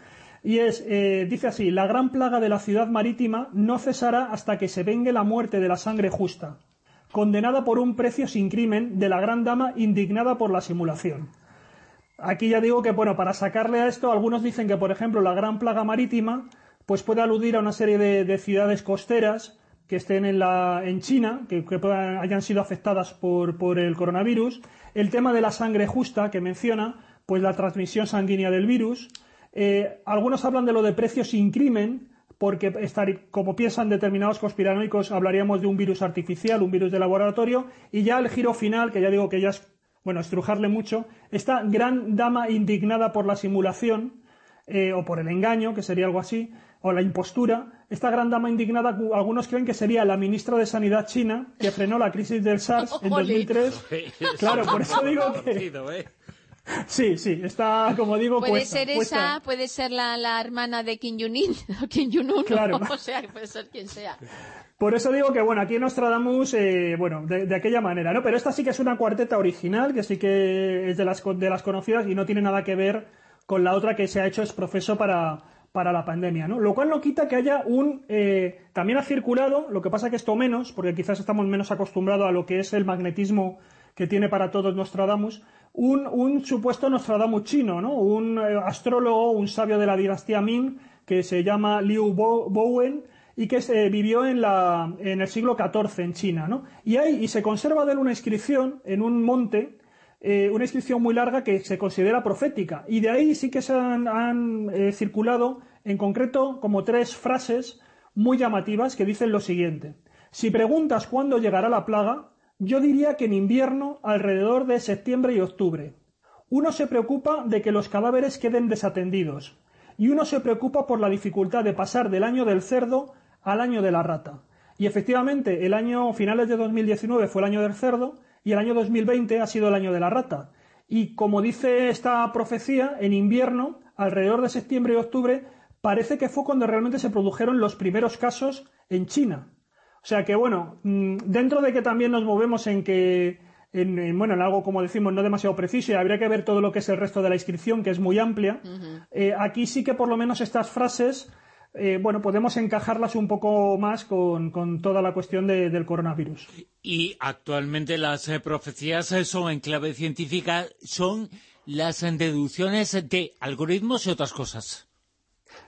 Y es, eh, dice así, la gran plaga de la ciudad marítima no cesará hasta que se vengue la muerte de la sangre justa, condenada por un precio sin crimen de la gran dama indignada por la simulación. Aquí ya digo que, bueno, para sacarle a esto, algunos dicen que, por ejemplo, la gran plaga marítima, pues puede aludir a una serie de ciudades costeras que estén en, la, en China, que, hayan sido afectadas por, por el coronavirus, el tema de la sangre justa que menciona, pues la transmisión sanguínea del virus. Eh, algunos hablan de lo de precios sin crimen, porque estar, como piensan determinados conspiranoicos, hablaríamos de un virus artificial, un virus de laboratorio, y ya el giro final, que ya digo que ya es, bueno, estrujarle mucho, esta gran dama indignada por la simulación, eh, o por el engaño, que sería algo así, o la impostura, esta gran dama indignada, algunos creen que sería la ministra de Sanidad china, que frenó la crisis del SARS en 2003. Claro, por eso digo que... ¿eh? Sí, sí, está, como digo, Puede ser esa, puede ser la, hermana de Kim Jong-un, Kim Jong claro. o sea, puede ser quien sea. Por eso digo que, bueno, aquí en Nostradamus, eh, bueno, de, aquella manera, ¿no? Pero esta sí que es una cuarteta original, que sí que es de las, de las conocidas y no tiene nada que ver con la otra que se ha hecho es profeso para, para la pandemia, ¿no? Lo cual no quita que haya un... Eh, también ha circulado, lo que pasa que esto menos, porque quizás estamos menos acostumbrados a lo que es el magnetismo que tiene para todos Nostradamus, un, un supuesto Nostradamus chino, ¿no? Un eh, astrólogo, un sabio de la dinastía Ming, que se llama Liu Bowen, y que vivió en, la, en el siglo XIV en China, ¿no? Y, y se conserva de él una inscripción en un monte, eh, una inscripción muy larga que se considera profética. Y de ahí sí que se han, eh, circulado, en concreto, como tres frases muy llamativas que dicen lo siguiente. Si preguntas cuándo llegará la plaga, yo diría que en invierno, alrededor de septiembre y octubre. Uno se preocupa de que los cadáveres queden desatendidos, y uno se preocupa por la dificultad de pasar del año del cerdo al año de la rata. Y efectivamente, el año finales de 2019 fue el año del cerdo y el año 2020 ha sido el año de la rata. Y como dice esta profecía, en invierno, alrededor de septiembre y octubre, parece que fue cuando realmente se produjeron los primeros casos en China. O sea que, bueno, mm, dentro de que también nos movemos en que, en, bueno, en algo, como decimos, no demasiado preciso y habría que ver todo lo que es el resto de la inscripción, que es muy amplia, eh, aquí sí que por lo menos estas frases, eh, bueno, podemos encajarlas un poco más con, toda la cuestión del coronavirus. Y actualmente las eh, profecías son en clave científica, son las deducciones de algoritmos y otras cosas.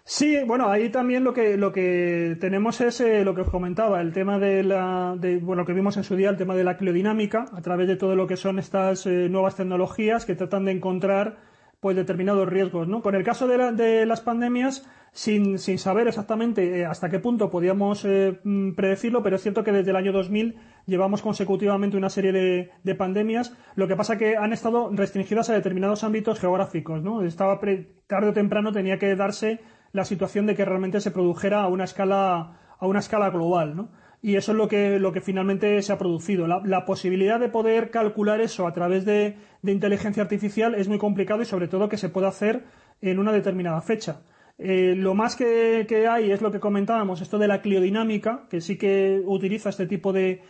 Sí, bueno, ahí también lo que, lo que tenemos es eh, lo que os comentaba, el tema de la, de, bueno, que vimos en su día, el tema de la criodinámica, a través de todo lo que son estas eh, nuevas tecnologías que tratan de encontrar pues determinados riesgos, ¿no? Con el caso de, de las pandemias, sin, sin, saber exactamente eh, hasta qué punto podíamos mm, predecirlo, pero es cierto que desde el año 2000 llevamos consecutivamente una serie de, de, pandemias, lo que pasa que han estado restringidas a determinados ámbitos geográficos, ¿no? Estaba tarde o temprano tenía que darse la situación de que realmente se produjera a una escala, a una escala global, ¿no? Y eso es lo que, lo que finalmente se ha producido. La, posibilidad de poder calcular eso a través de, inteligencia artificial es muy complicado y sobre todo que se pueda hacer en una determinada fecha. Eh, lo más que, hay es lo que comentábamos, esto de la cliodinámica, que sí que utiliza este tipo de,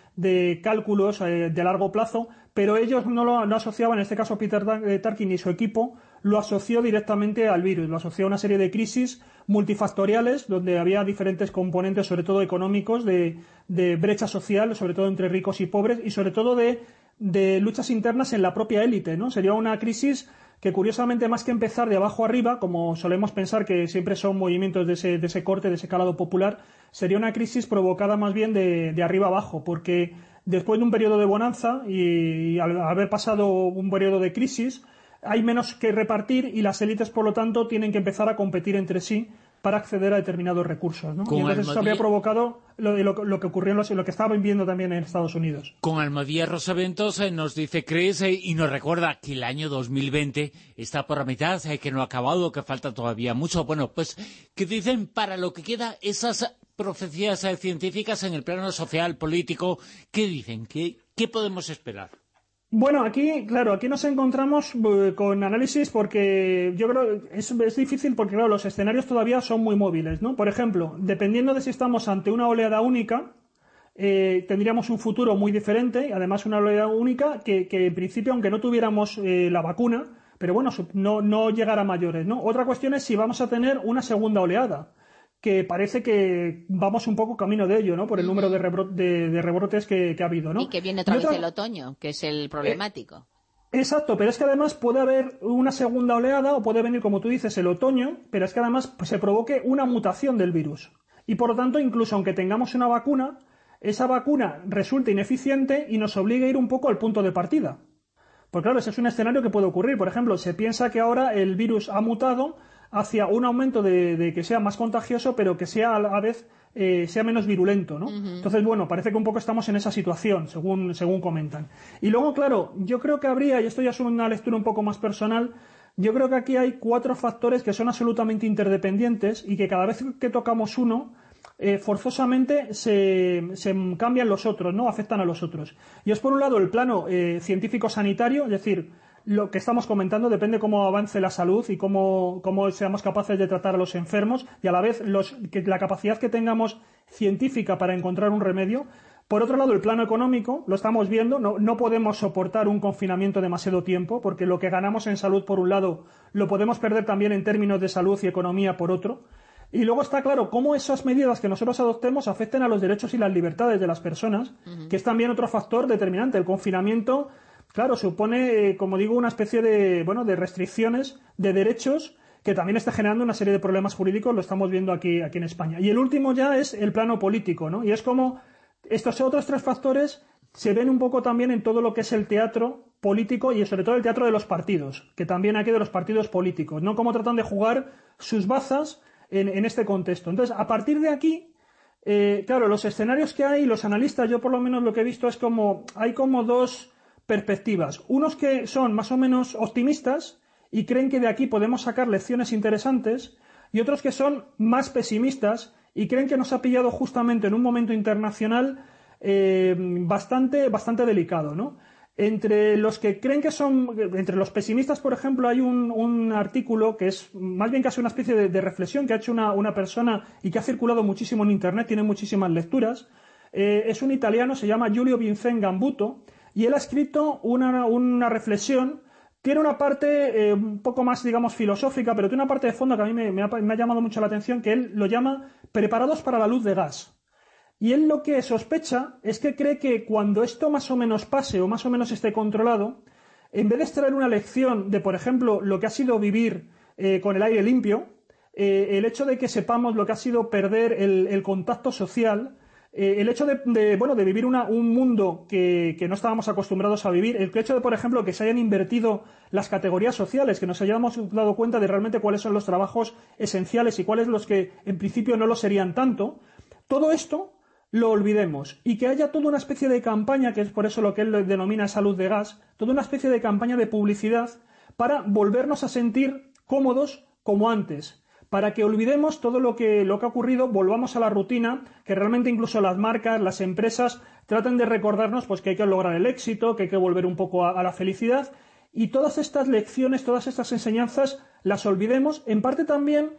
cálculos eh, de largo plazo, pero ellos no lo asociaban, en este caso Peter eh, Tarkin y su equipo, lo asoció directamente al virus, lo asoció a una serie de crisis multifactoriales donde había diferentes componentes, sobre todo económicos, de, brecha social, sobre todo entre ricos y pobres, y sobre todo de, luchas internas en la propia élite, ¿no? Sería una crisis que curiosamente más que empezar de abajo arriba, como solemos pensar que siempre son movimientos de ese, de ese corte, de ese calado popular, sería una crisis provocada más bien de, de arriba abajo, porque después de un periodo de bonanza y, al haber pasado un periodo de crisis, hay menos que repartir y las élites, por lo tanto, tienen que empezar a competir entre sí para acceder a determinados recursos. ¿no? Y entonces eso habría provocado lo, lo, que ocurrió en lo que estaban viendo también en Estados Unidos. Con Almadía Rosaventos eh, nos dice Chris eh, y nos recuerda que el año 2020 está por la mitad, eh, que no ha acabado, que falta todavía mucho. Bueno, pues, ¿qué dicen para lo que queda esas profecías científicas en el plano social, político? ¿Qué dicen? ¿Qué, qué podemos esperar? Bueno, aquí, claro, aquí nos encontramos eh, con análisis porque yo creo es, es difícil porque, claro, los escenarios todavía son muy móviles, ¿no? Por ejemplo, dependiendo de si estamos ante una oleada única, eh, tendríamos un futuro muy diferente, además una oleada única que, en principio, aunque no tuviéramos eh, la vacuna, pero bueno, no, no llegar a mayores, ¿no? Otra cuestión es si vamos a tener una segunda oleada que parece que vamos un poco camino de ello, ¿no? Por el número de, rebrotes que, ha habido, ¿no? Y que viene otra vez el otoño, que es el problemático. Eh, exacto, pero es que además puede haber una segunda oleada o puede venir, como tú dices, el otoño, pero es que además pues, se provoque una mutación del virus. Y por lo tanto, incluso aunque tengamos una vacuna, esa vacuna resulte ineficiente y nos obligue a ir un poco al punto de partida. Pues claro, ese es un escenario que puede ocurrir. Por ejemplo, se piensa que ahora el virus ha mutado hacia un aumento de, que sea más contagioso, pero que sea a la vez eh, sea menos virulento, ¿no? Entonces, bueno, parece que un poco estamos en esa situación, según, según comentan. Y luego, claro, yo creo que habría, y esto ya es una lectura un poco más personal, yo creo que aquí hay cuatro factores que son absolutamente interdependientes y que cada vez que tocamos uno, eh, forzosamente se, cambian los otros, ¿no? Afectan a los otros. Y es por un lado el plano eh, científico-sanitario, es decir, lo que estamos comentando depende cómo avance la salud y cómo, cómo seamos capaces de tratar a los enfermos y a la vez los, que la capacidad que tengamos científica para encontrar un remedio. Por otro lado, el plano económico, lo estamos viendo, no, no, podemos soportar un confinamiento demasiado tiempo, porque lo que ganamos en salud, por un lado, lo podemos perder también en términos de salud y economía, por otro. Y luego está claro cómo esas medidas que nosotros adoptemos afecten a los derechos y las libertades de las personas, que es también otro factor determinante. El confinamiento Claro, supone, eh, como digo, una especie de, bueno, de restricciones de derechos que también está generando una serie de problemas jurídicos, lo estamos viendo aquí, aquí en España. Y el último ya es el plano político, ¿no? Y es como estos otros tres factores se ven un poco también en todo lo que es el teatro político y sobre todo el teatro de los partidos, que también aquí de los partidos políticos, ¿no? Cómo tratan de jugar sus bazas en, este contexto. Entonces, a partir de aquí, eh, claro, los escenarios que hay, los analistas, yo por lo menos lo que he visto es como, hay como dos perspectivas. Unos que son más o menos optimistas y creen que de aquí podemos sacar lecciones interesantes y otros que son más pesimistas y creen que nos ha pillado justamente en un momento internacional eh, bastante, bastante delicado, ¿no? Entre los que creen que son, entre los pesimistas, por ejemplo, hay un, artículo que es más bien casi una especie de, reflexión que ha hecho una, persona y que ha circulado muchísimo en Internet, tiene muchísimas lecturas. Eh, es un italiano, se llama Giulio Vincent Gambuto, y él ha escrito una, reflexión, tiene una parte eh, un poco más, digamos, filosófica, pero tiene una parte de fondo que a mí me, ha, llamado mucho la atención, que él lo llama preparados para la luz de gas. Y él lo que sospecha es que cree que cuando esto más o menos pase o más o menos esté controlado, en vez de extraer una lección de, por ejemplo, lo que ha sido vivir eh, con el aire limpio, eh, el hecho de que sepamos lo que ha sido perder el contacto social, eh, el hecho de, bueno, de vivir un mundo que, no estábamos acostumbrados a vivir, el hecho de, por ejemplo, que se hayan invertido las categorías sociales, que nos hayamos dado cuenta de realmente cuáles son los trabajos esenciales y cuáles los que en principio no lo serían tanto, todo esto lo olvidemos y que haya toda una especie de campaña, que es por eso lo que él denomina salud de gas, toda una especie de campaña de publicidad para volvernos a sentir cómodos como antes, para que olvidemos todo lo que, lo que ha ocurrido, volvamos a la rutina, que realmente incluso las marcas, las empresas traten de recordarnos pues, que hay que lograr el éxito, que hay que volver un poco a, la felicidad, y todas estas lecciones, todas estas enseñanzas las olvidemos, en parte también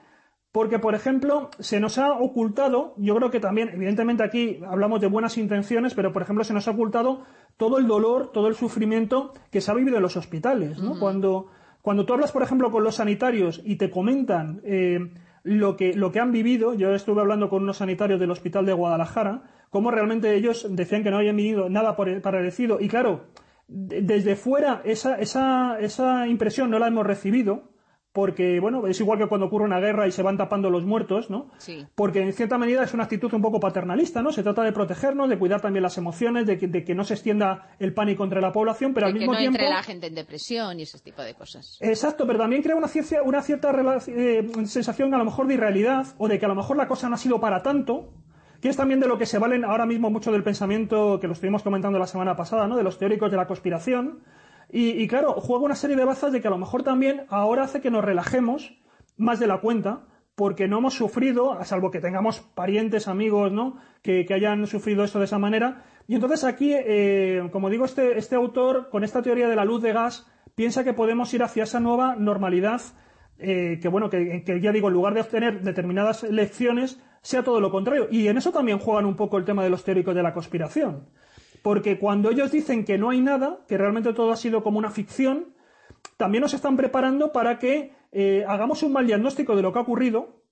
porque, por ejemplo, se nos ha ocultado, yo creo que también, evidentemente aquí hablamos de buenas intenciones, pero, por ejemplo, se nos ha ocultado todo el dolor, todo el sufrimiento que se ha vivido en los hospitales, ¿no? Cuando cuando tú hablas, por ejemplo, con los sanitarios y te comentan eh, lo, que, lo que han vivido, yo estuve hablando con unos sanitarios del Hospital de Guadalajara, cómo realmente ellos decían que no habían vivido nada parecido. Y claro, desde fuera esa, esa, esa impresión no la hemos recibido, porque, bueno, es igual que cuando ocurre una guerra y se van tapando los muertos, ¿no? Sí. Porque en cierta medida es una actitud un poco paternalista, ¿no? Se trata de protegernos, de cuidar también las emociones, de que, no se extienda el pánico entre la población, pero al mismo que no tiempo... entre la gente en depresión y ese tipo de cosas. Exacto, pero también crea una, cierta, una cierta eh, sensación a lo mejor de irrealidad, o de que a lo mejor la cosa no ha sido para tanto, que es también de lo que se valen ahora mismo mucho del pensamiento que lo estuvimos comentando la semana pasada, ¿no? De los teóricos de la conspiración, y, claro, juega una serie de bazas de que a lo mejor también ahora hace que nos relajemos más de la cuenta, porque no hemos sufrido, a salvo que tengamos parientes, amigos, ¿no? Que, hayan sufrido esto de esa manera. Y entonces aquí, eh, como digo, este, este autor, con esta teoría de la luz de gas, piensa que podemos ir hacia esa nueva normalidad, eh, que bueno, que, que, ya digo, en lugar de obtener determinadas lecciones, sea todo lo contrario. Y en eso también juegan un poco el tema de los teóricos de la conspiración. Porque cuando ellos dicen que no hay nada, que realmente todo ha sido como una ficción, también nos están preparando para que eh, hagamos un mal diagnóstico de lo que ha ocurrido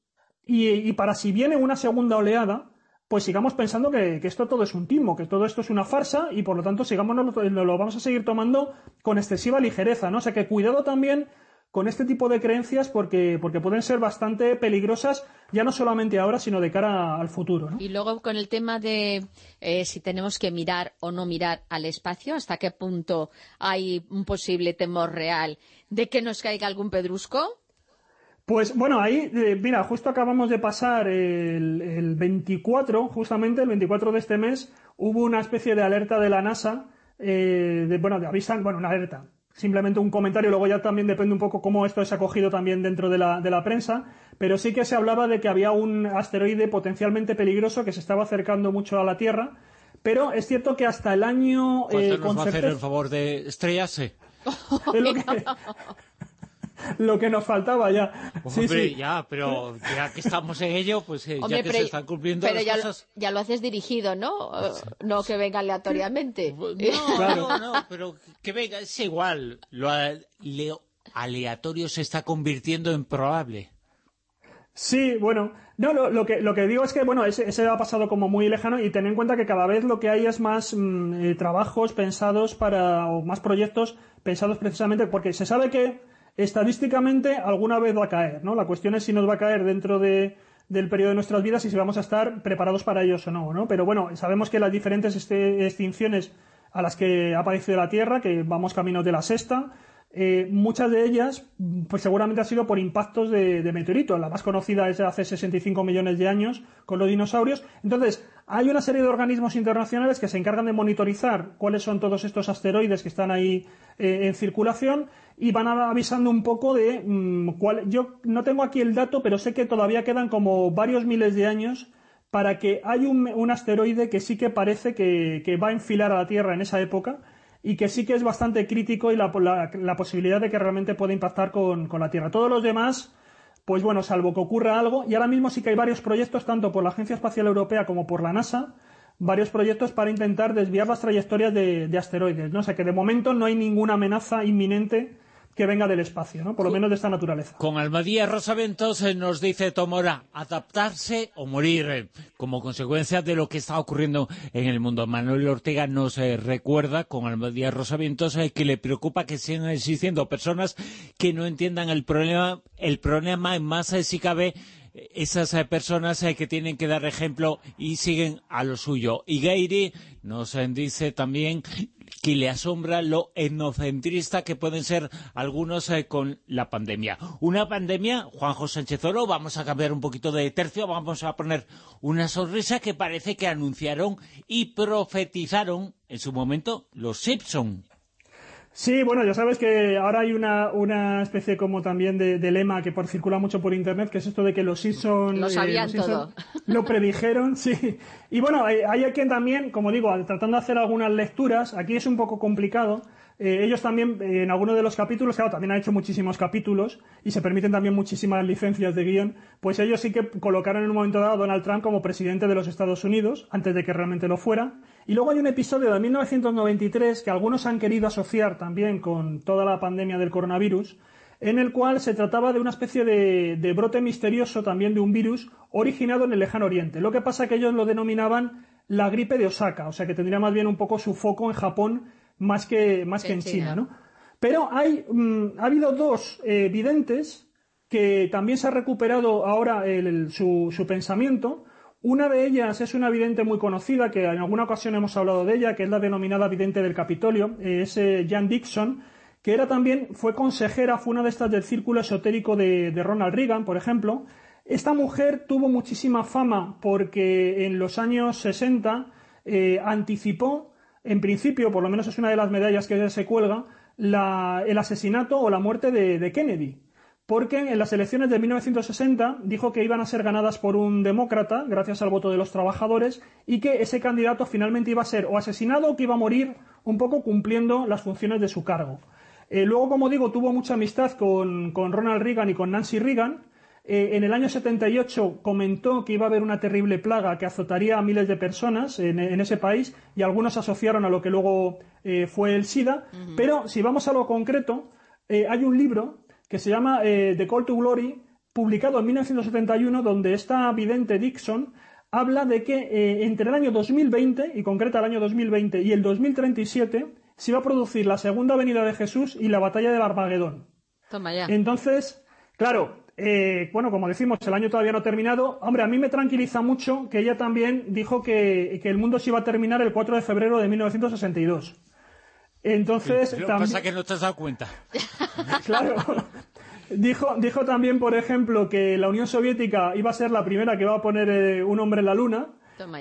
y, para si viene una segunda oleada, pues sigamos pensando que, esto todo es un timo, que todo esto es una farsa y por lo tanto sigamos lo, lo, vamos a seguir tomando con excesiva ligereza, ¿no? O sea que cuidado también con este tipo de creencias porque, porque pueden ser bastante peligrosas, ya no solamente ahora, sino de cara al futuro. Y luego con el tema de eh, si tenemos que mirar o no mirar al espacio, hasta qué punto hay un posible temor real de que nos caiga algún pedrusco. Pues bueno, ahí, eh, mira, justo acabamos de pasar el, el, 24, justamente el 24 de este mes, hubo una especie de alerta de la NASA, eh, de, bueno, de avisan, bueno, una alerta, simplemente un comentario, luego ya también depende un poco cómo esto es acogido también dentro de la, de la prensa, pero sí que se hablaba de que había un asteroide potencialmente peligroso que se estaba acercando mucho a la Tierra, pero es cierto que hasta el año... Eh, nos va a hacer el favor de estrellarse? lo que nos faltaba ya. sí, sí. ya, pero ya que estamos en ello, pues eh, ya que se están cumpliendo pero las ya cosas... Lo, ya lo haces dirigido, ¿no? No que venga aleatoriamente. No, claro. no, no, pero que venga, es igual. Lo, lo aleatorio se está convirtiendo en probable. Sí, bueno, no, lo, lo, que, lo que digo es que, bueno, ese, ese, ha pasado como muy lejano y ten en cuenta que cada vez lo que hay es más mmm, eh, trabajos pensados para, o más proyectos pensados precisamente porque se sabe que estadísticamente alguna vez va a caer, ¿no? La cuestión es si nos va a caer dentro de, del periodo de nuestras vidas y si vamos a estar preparados para ellos o no, ¿no? Pero bueno, sabemos que las diferentes este, extinciones a las que ha aparecido la Tierra, que vamos camino de la sexta, eh, muchas de ellas, pues seguramente ha sido por impactos de, meteoritos. La más conocida es de hace 65 millones de años con los dinosaurios. Entonces, hay una serie de organismos internacionales que se encargan de monitorizar cuáles son todos estos asteroides que están ahí eh, en circulación y van avisando un poco de mmm, cuál. Yo no tengo aquí el dato, pero sé que todavía quedan como varios miles de años para que haya un, asteroide que sí que parece que va a enfilar a la Tierra en esa época y que sí que es bastante crítico y la, la, la posibilidad de que realmente pueda impactar con, con, la Tierra. Todos los demás, pues bueno, salvo que ocurra algo, y ahora mismo sí que hay varios proyectos, tanto por la Agencia Espacial Europea como por la NASA, varios proyectos para intentar desviar las trayectorias de, de asteroides, ¿no? O sea que de momento no hay ninguna amenaza inminente que venga del espacio, ¿no? Por lo menos de esta naturaleza. Con Almadía Rosaventos eh, nos dice Tomora, adaptarse o morir eh, como consecuencia de lo que está ocurriendo en el mundo. Manuel Ortega nos eh, recuerda con Almadía Rosaventos eh, que le preocupa que sigan existiendo personas que no entiendan el problema, el problema más si cabe esas eh, personas eh, que tienen que dar ejemplo y siguen a lo suyo. Y Gairi nos dice también que le asombra lo etnocentrista que pueden ser algunos eh, con la pandemia. Una pandemia, Juanjo Sánchez Oro, vamos a cambiar un poquito de tercio, vamos a poner una sonrisa que parece que anunciaron y profetizaron en su momento los Simpson. Sí, bueno, ya sabes que ahora hay una, una especie como también de, de, lema que por, circula mucho por internet, que es esto de que los Simpsons... Lo sabían eh, todo. Lo predijeron, sí. Y bueno, hay, hay quien también, como digo, tratando de hacer algunas lecturas, aquí es un poco complicado, eh, ellos también, eh, en algunos de los capítulos, claro, también han hecho muchísimos capítulos y se permiten también muchísimas licencias de guion, pues ellos sí que colocaron en un momento dado a Donald Trump como presidente de los Estados Unidos, antes de que realmente lo fuera. Y luego hay un episodio de 1993 que algunos han querido asociar también con toda la pandemia del coronavirus, en el cual se trataba de una especie de, de brote misterioso también de un virus originado en el lejano oriente. Lo que pasa que ellos lo denominaban la gripe de Osaka, o sea que tendría más bien un poco su foco en Japón más que, más que en China. ¿no? Pero hay, mmm, ha habido dos eh, videntes que también se ha recuperado ahora el, el, su, su, pensamiento. Una de ellas es una vidente muy conocida, que en alguna ocasión hemos hablado de ella, que es la denominada vidente del Capitolio, eh, es eh, Jan Dixon, que era también, fue consejera, fue una de estas del círculo esotérico de, de Ronald Reagan, por ejemplo. Esta mujer tuvo muchísima fama porque en los años 60 eh, anticipó en principio, por lo menos es una de las medallas que se cuelga, la, el asesinato o la muerte de, Kennedy. Porque en las elecciones de 1960 dijo que iban a ser ganadas por un demócrata, gracias al voto de los trabajadores, y que ese candidato finalmente iba a ser o asesinado o que iba a morir un poco cumpliendo las funciones de su cargo. Eh, luego, como digo, tuvo mucha amistad con, con Ronald Reagan y con Nancy Reagan, eh, en el año 78 comentó que iba a haber una terrible plaga que azotaría a miles de personas en, en ese país y algunos asociaron a lo que luego eh, fue el SIDA. Uh -huh. Pero si vamos a lo concreto, eh, hay un libro que se llama The Call to Glory, publicado en 1971, donde esta vidente Dixon habla de que entre el año 2020, y concreta el año 2020, y el 2037, se iba a producir la segunda venida de Jesús y la batalla del Armagedón. Toma ya. Entonces, claro, eh, bueno, como decimos, el año todavía no ha terminado. Hombre, a mí me tranquiliza mucho que ella también dijo que, que el mundo se iba a terminar el 4 de febrero de 1962. Entonces, Lo que también- pasa es que no te has dado cuenta. claro. Dijo, dijo también, por ejemplo, que la Unión Soviética iba a ser la primera que va a poner eh, un hombre en la Luna.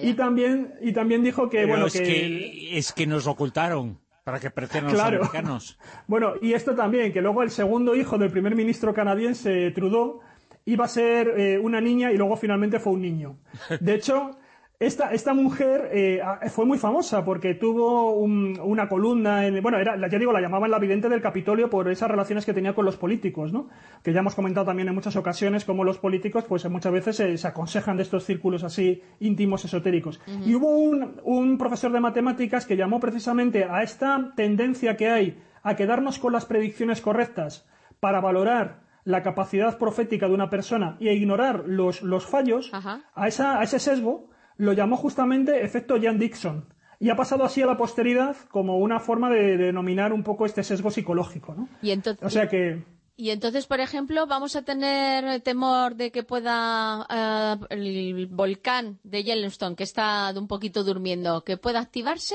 Y también, y también dijo que, Pero bueno, es, que... es que nos ocultaron para que los Claro. americanos. Bueno, y esto también, que luego el segundo hijo del primer ministro canadiense, Trudeau, iba a ser eh, una niña y luego finalmente fue un niño. De hecho, esta, esta mujer eh, a- fue muy famosa porque tuvo un- una columna en, bueno, era, ya digo, la llamaban la vidente del Capitolio por esas relaciones que tenía con los políticos, ¿no? Que ya hemos comentado también en muchas ocasiones cómo los políticos, pues muchas veces se, se aconsejan de estos círculos así íntimos, esotéricos. Y hubo un, un profesor de matemáticas que llamó precisamente a esta tendencia que hay a quedarnos con las predicciones correctas para valorar la capacidad profética de una persona y a ignorar los, los fallos, Ajá. a, esa, a ese sesgo lo llamó justamente efecto Jan Dixon. Y ha pasado así a la posteridad como una forma de, de denominar un poco este sesgo psicológico. ¿no? Y entonces, O sea que... y entonces, por ejemplo, vamos a tener temor de que pueda eh, el volcán de Yellowstone, que está un poquito durmiendo, que pueda activarse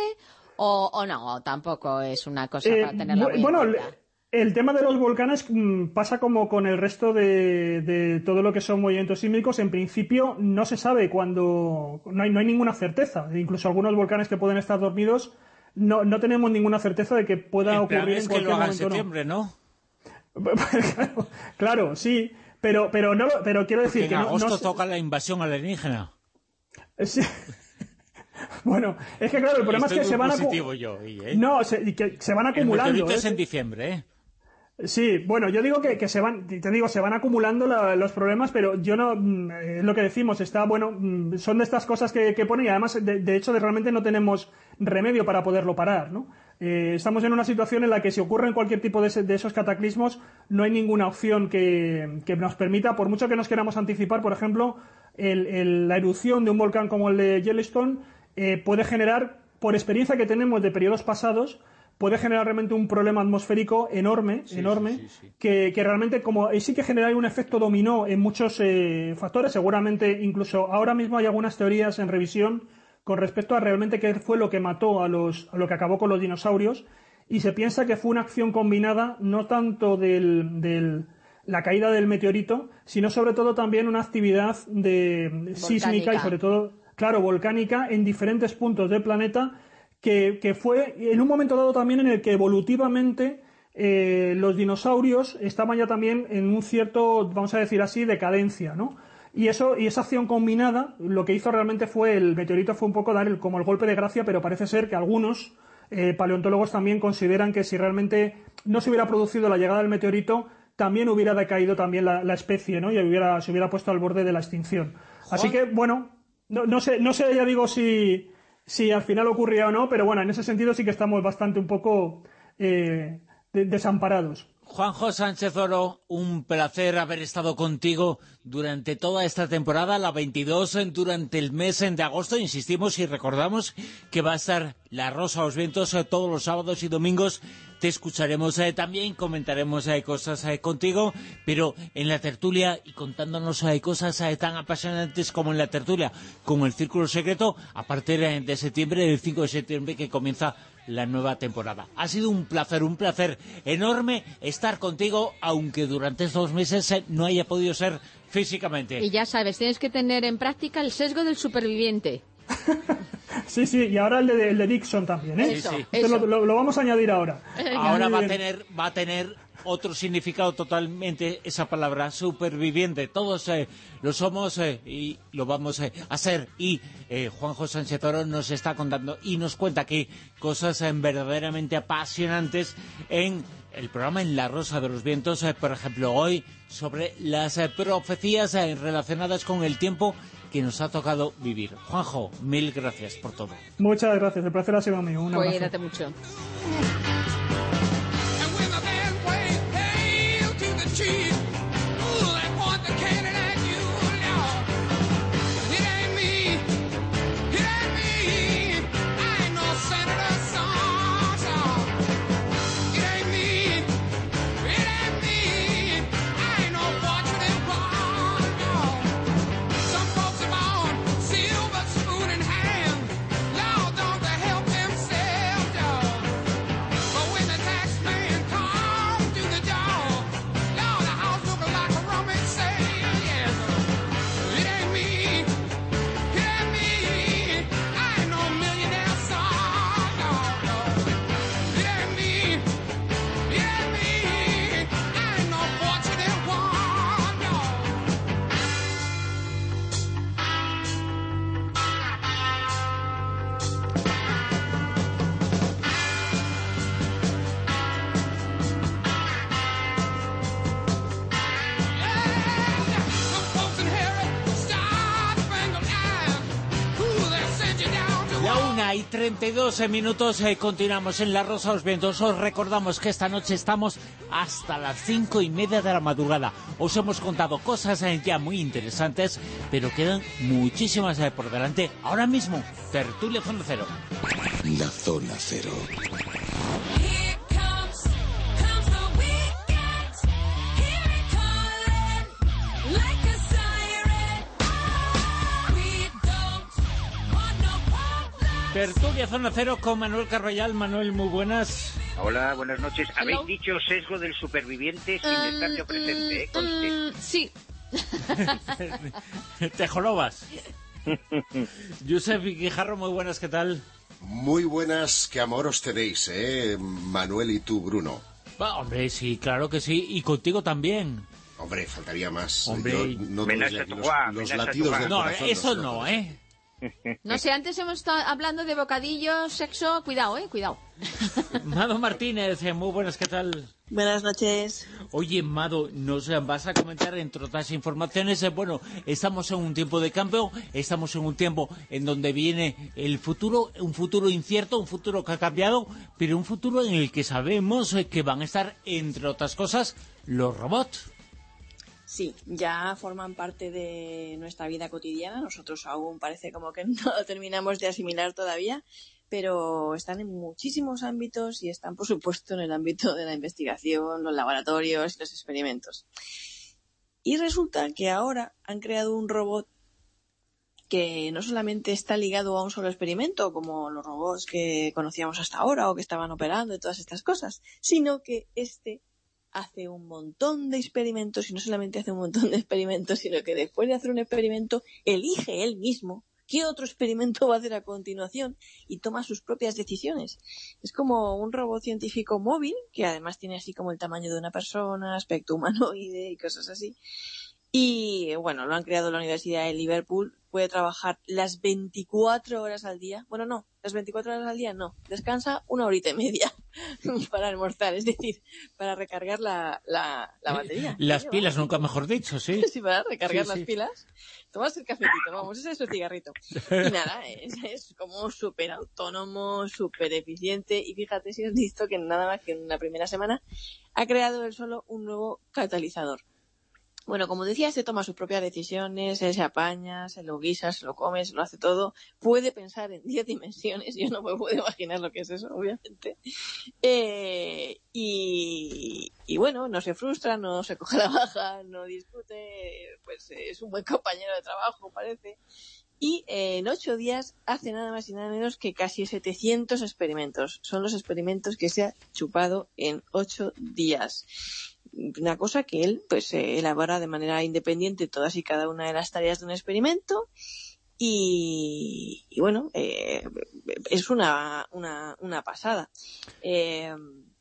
o, o no, o tampoco es una cosa Eh, para tenerla en cuenta. El, el tema de los volcanes mm, pasa como con el resto de, de todo lo que son movimientos sísmicos. En principio no se sabe cuándo, no hay, no hay ninguna certeza. Incluso algunos volcanes que pueden estar dormidos, no, no tenemos ninguna certeza de que pueda El plan ocurrir es en que lo cualquier haga en o no. septiembre, ¿no? claro, claro, sí, pero, pero, no, pero quiero decir Que en no, agosto se- toca la invasión alienígena. Sí. bueno, es que claro, el problema Estoy es que se van, positivo yo, ¿eh? no, se, y que se van El acumulando. meteorito es ¿eh? en diciembre, ¿eh? Sí, bueno, yo digo que, se van, te digo, se van acumulando la- los problemas, pero yo no, mm, eh, es lo que decimos, está, bueno, mm, son de estas cosas que, que ponen y además, de, hecho, de realmente no tenemos remedio para poderlo parar, ¿no? Eh, estamos en una situación en la que si ocurren cualquier tipo de, de esos cataclismos, no hay ninguna opción que, que nos permita, por mucho que nos queramos anticipar, por ejemplo, el- el- la erupción de un volcán como el de Yellowstone eh, puede generar, por experiencia que tenemos de periodos pasados, puede generar realmente un problema atmosférico enorme, enorme, sí, sí. Que, que realmente como y sí que genera un efecto dominó en muchos eh, factores, seguramente incluso ahora mismo hay algunas teorías en revisión con respecto a realmente qué fue lo que mató a los a lo que acabó con los dinosaurios. Y se piensa que fue una acción combinada no tanto del, del- la caída del meteorito, sino sobre todo también una actividad de sísmica y sobre todo, claro, volcánica en diferentes puntos del planeta que, que fue en un momento dado también en el que evolutivamente eh, los dinosaurios estaban ya también en un cierto, vamos a decir así, decadencia, ¿no? Y eso, y esa acción combinada, lo que hizo realmente fue el meteorito fue un poco dar el- como el golpe de gracia, pero parece ser que algunos eh, paleontólogos también consideran que si realmente no se hubiera producido la llegada del meteorito, también hubiera decaído también la, la especie, ¿no? Y hubiera, se hubiera puesto al borde de la extinción. Así que, bueno, no, no sé, no sé, ya digo si, si al final ocurría o no, pero bueno, en ese sentido sí que estamos bastante un poco eh, de- desamparados. Juanjo Sánchez Oro, un placer haber estado contigo durante toda esta temporada, la 22, en- durante el mes de agosto. Insistimos y recordamos que va a estar La Rosa a los Vientos eh, todos los sábados y domingos. Te escucharemos eh, también, comentaremos eh, cosas eh, contigo, pero en la tertulia y contándonos eh, cosas eh, tan apasionantes como en la tertulia, como el Círculo Secreto, a partir eh, de septiembre, del 5 de septiembre, que comienza la nueva temporada. Ha sido un placer, un placer enorme estar contigo, aunque durante estos meses no haya podido ser físicamente. Y ya sabes, tienes que tener en práctica el sesgo del superviviente. Sí, sí, y ahora el de, el de Dixon también, ¿eh? Eso, Sí, sí. Esto eso. lo, lo- lo vamos a añadir ahora. Ahora va a tener va a tener otro significado totalmente esa palabra, superviviente. Todos eh, lo somos eh, y lo vamos eh, a ser. Y eh, Juanjo Sánchez Oro nos está contando y nos cuenta aquí cosas eh, verdaderamente apasionantes en el programa En la Rosa de los Vientos, eh, por ejemplo, hoy sobre las eh, profecías eh, relacionadas con el tiempo que nos ha tocado vivir. Juanjo, mil gracias por todo. Muchas gracias, el placer ha sido mío. Un abrazo. Cuídate mucho. Y 32 minutos, eh, continuamos en La Rosa los Vientos. Os recordamos que esta noche estamos hasta las cinco y media de la madrugada. Os hemos contado cosas eh, ya muy interesantes, pero quedan muchísimas eh, por delante. Ahora mismo, Tertulia Zona Cero. La zona cero. Tertulia Zona Cero con Manuel Carvallal. Manuel, muy buenas. Hola, buenas noches. Hello. Habéis dicho sesgo del superviviente sin estar yo presente, ¿eh? Conste. Mm, sí, Tejolobas. Josep Guijarro, muy buenas, ¿qué tal? Muy buenas, qué amor os tenéis, ¿eh? Manuel y tú, Bruno. Va, hombre, sí, claro que sí. Y contigo también. Hombre, faltaría más. Hombre. Yo aquí tu los, los latidos del No, corazón. eso no. ¿eh? no sé, antes hemos estado hablando de bocadillos, sexo, cuidado, eh, cuidado. Mado Martínez, eh, muy buenas, ¿qué tal? Buenas noches. Oye, Mado, nos vas a comentar, entre otras informaciones, eh, bueno, estamos en un tiempo de cambio, estamos en un tiempo en donde viene el futuro, un futuro incierto, un futuro que ha cambiado, pero un futuro en el que sabemos eh, que van a estar, entre otras cosas, los robots. Sí, ya forman parte de nuestra vida cotidiana. Nosotros aún parece como que no lo terminamos de asimilar todavía, pero están en muchísimos ámbitos y están, por supuesto, en el ámbito de la investigación, los laboratorios y los experimentos. Y resulta que ahora han creado un robot que no solamente está ligado a un solo experimento, como los robots que conocíamos hasta ahora o que estaban operando y todas estas cosas, sino que este hace un montón de experimentos y no solamente hace un montón de experimentos, sino que después de hacer un experimento elige él mismo qué otro experimento va a hacer a continuación y toma sus propias decisiones. Es como un robot científico móvil, que además tiene así como el tamaño de una persona, aspecto humanoide y cosas así. Y bueno, lo han creado la Universidad de Liverpool. Puede trabajar las 24 horas al día. Bueno, no, las 24 horas al día no. Descansa una horita y media para almorzar, es decir, para recargar la, la, la batería. Las pilas, nunca mejor dicho, sí. Sí, para recargar Sí, las pilas. Tomas el cafetito, vamos, ese es el cigarrito. Y nada, es, es como súper autónomo, súper eficiente. Y fíjate si has visto que nada más que en la primera semana ha creado él solo un nuevo catalizador. Bueno, como decía, se toma sus propias decisiones, él se apaña, se lo guisa, se lo come, se lo hace todo. Puede pensar en 10 dimensiones, yo no me puedo imaginar lo que es eso, obviamente. Eh, y, y bueno, no se frustra, no se coge la baja, no discute, pues es un buen compañero de trabajo, parece. Y eh, en ocho días hace nada más y nada menos que casi 700 experimentos. Son los experimentos que se ha chupado en ocho días una cosa que él pues eh, elabora de manera independiente todas y cada una de las tareas de un experimento y, y bueno eh, es una, una, una pasada. Eh,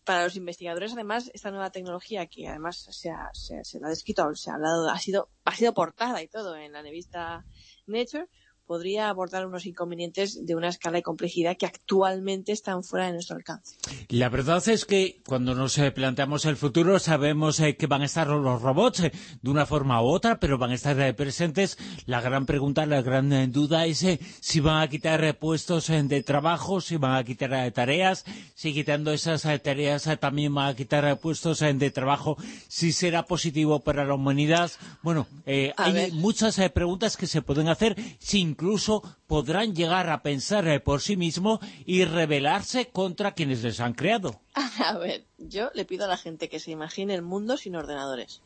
para los investigadores además esta nueva tecnología que además se ha, se, se la ha descrito se ha hablado ha sido ha sido portada y todo en la revista Nature podría abordar unos inconvenientes de una escala y complejidad que actualmente están fuera de nuestro alcance. La verdad es que cuando nos eh, planteamos el futuro sabemos eh, que van a estar los robots eh, de una forma u otra, pero van a estar presentes. La gran pregunta, la gran duda es si van a quitar puestos de trabajo, si van a quitar tareas, si quitando esas tareas también van a quitar puestos de trabajo, si será positivo para la humanidad. Bueno, eh, hay ver. muchas preguntas que se pueden hacer, si incluso podrán llegar a pensar eh, por sí mismo y rebelarse contra quienes les han creado. A ver, yo le pido a la gente que se imagine el mundo sin ordenadores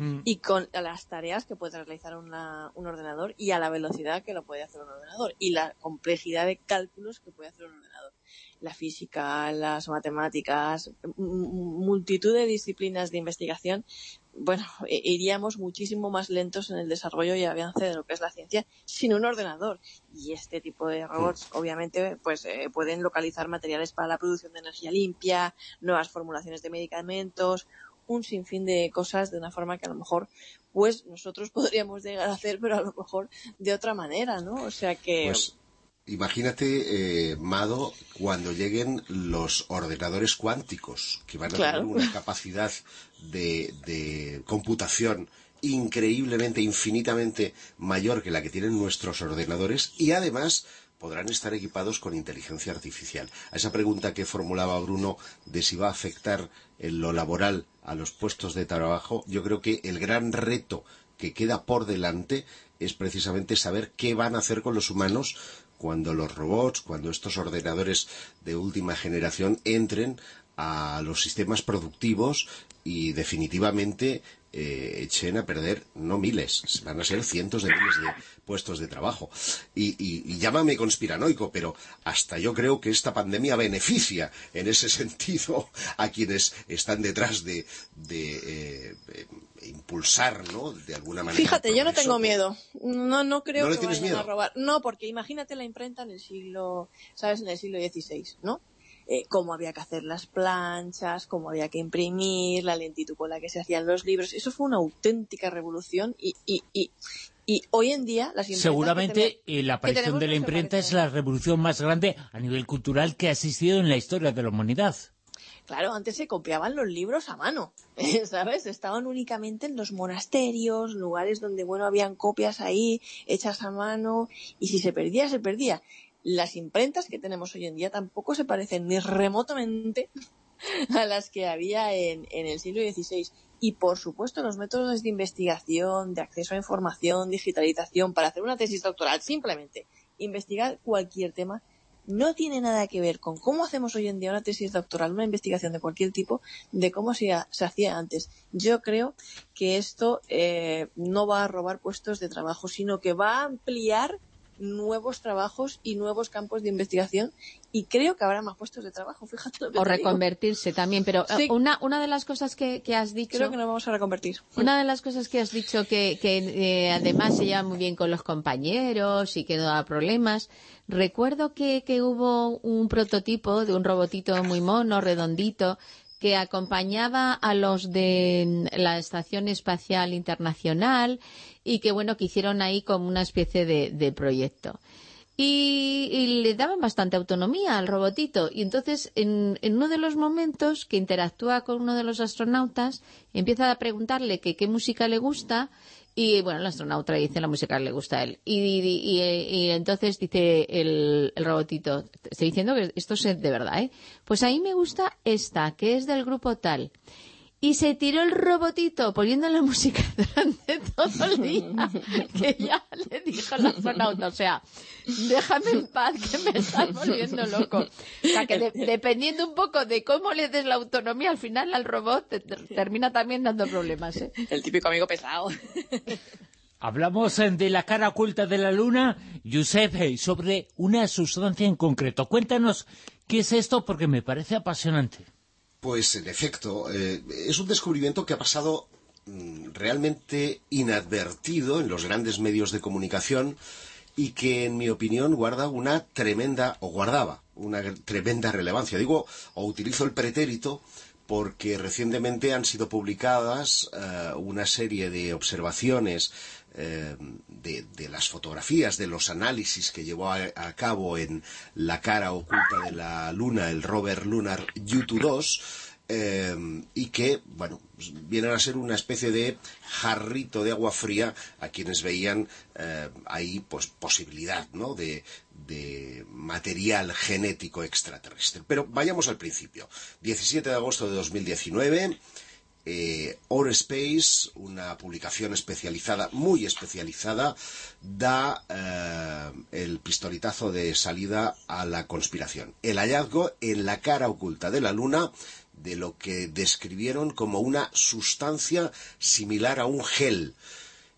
Mm. y con las tareas que puede realizar una- un ordenador y a la velocidad que lo puede hacer un ordenador y la complejidad de cálculos que puede hacer un ordenador. La física, las matemáticas, multitud de disciplinas de investigación. Bueno, e- iríamos muchísimo más lentos en el desarrollo y avance de lo que es la ciencia sin un ordenador. Y este tipo de robots, obviamente, pues eh, pueden localizar materiales para la producción de energía limpia, nuevas formulaciones de medicamentos, un sinfín de cosas de una forma que a lo mejor pues nosotros podríamos llegar a hacer, pero a lo mejor de otra manera, ¿no? O sea que Pues imagínate, eh, Mado, cuando lleguen los ordenadores cuánticos, que van a Claro. tener una capacidad de, de computación increíblemente, infinitamente mayor que la que tienen nuestros ordenadores y además podrán estar equipados con inteligencia artificial. A esa pregunta que formulaba Bruno de si va a afectar en lo laboral a los puestos de trabajo, yo creo que el gran reto que queda por delante es precisamente saber qué van a hacer con los humanos cuando los robots, cuando estos ordenadores de última generación entren a los sistemas productivos y definitivamente eh, echen a perder no miles, van a ser cientos de miles de puestos de trabajo. Y, y- y llámame conspiranoico, pero hasta yo creo que esta pandemia beneficia en ese sentido a quienes están detrás de, de, eh, impulsar, ¿no? De alguna manera. Fíjate, el yo no tengo miedo. No, no creo Eh, cómo había que hacer las planchas, cómo había que imprimir, la lentitud con la que se hacían los libros. Eso fue una auténtica revolución y, y, y, y hoy en día las que Seguramente eh, la aparición de la imprenta es la revolución más grande a nivel cultural que ha existido en la historia de la humanidad. Claro, antes se copiaban los libros a mano, ¿sabes? Estaban únicamente en los monasterios, lugares donde, bueno, habían copias ahí hechas a mano y si se perdía, se perdía. Las imprentas que tenemos hoy en día tampoco se parecen ni remotamente a las que había en, el siglo XVI. Y, por supuesto, los métodos de investigación, de acceso a información, digitalización, para hacer una tesis doctoral, simplemente investigar cualquier tema, no tiene nada que ver con cómo hacemos hoy en día una tesis doctoral, una investigación de cualquier tipo, de cómo se, se hacía antes. Yo creo que esto eh, no va a robar puestos de trabajo, sino que va a ampliar nuevos trabajos y nuevos campos de investigación y creo que habrá más puestos de trabajo, fíjate lo que O te digo. reconvertirse también. Pero eh, Sí. una, una de las cosas que, que has dicho... Creo que nos vamos a reconvertir. Una de las cosas que has dicho que, que eh, además se lleva muy bien con los compañeros y que no da problemas. Recuerdo que, que hubo un prototipo de un robotito muy mono, redondito, que acompañaba a los de la Estación Espacial Internacional y que bueno que hicieron ahí como una especie de, proyecto. Y, y le daban bastante autonomía al robotito. Y entonces, en, en uno de los momentos que interactúa con uno de los astronautas, empieza a preguntarle que qué música le gusta. Y bueno, el astronauta le dice la música le gusta a él. Y, y- entonces dice el, robotito, estoy diciendo que esto es de verdad, ¿eh? Pues a mí me gusta esta, que es del grupo tal. Y se tiró el robotito poniendo la música durante todo el día, que ya le dijo el astronauta, o sea, déjame en paz que me estás volviendo loco. O sea, que de- dependiendo un poco de cómo le des la autonomía, al final al robot te- te- termina también dando problemas, ¿eh? El típico amigo pesado. Hablamos eh, de la cara oculta de la luna, Josep, eh, sobre una sustancia en concreto. Cuéntanos qué es esto porque me parece apasionante. Pues en efecto, eh, es un descubrimiento que ha pasado mm, realmente inadvertido en los grandes medios de comunicación y que, en mi opinión, guarda una tremenda, o guardaba una tremenda relevancia. Digo, o utilizo el pretérito porque recientemente han sido publicadas eh, una serie de observaciones eh, de, las fotografías, de los análisis que llevó a, a cabo en la cara oculta de la Luna el rover Lunar U-2 eh, y que, bueno, pues vienen a ser una especie de jarrito de agua fría a quienes veían eh, ahí pues posibilidad, ¿no? De, de material genético extraterrestre. Pero vayamos al principio. 17 de agosto de 2019 eh, Space, una publicación especializada, muy especializada, da eh, el pistoletazo de salida a la conspiración. El hallazgo en la cara oculta de la Luna de lo que describieron como una sustancia similar a un gel.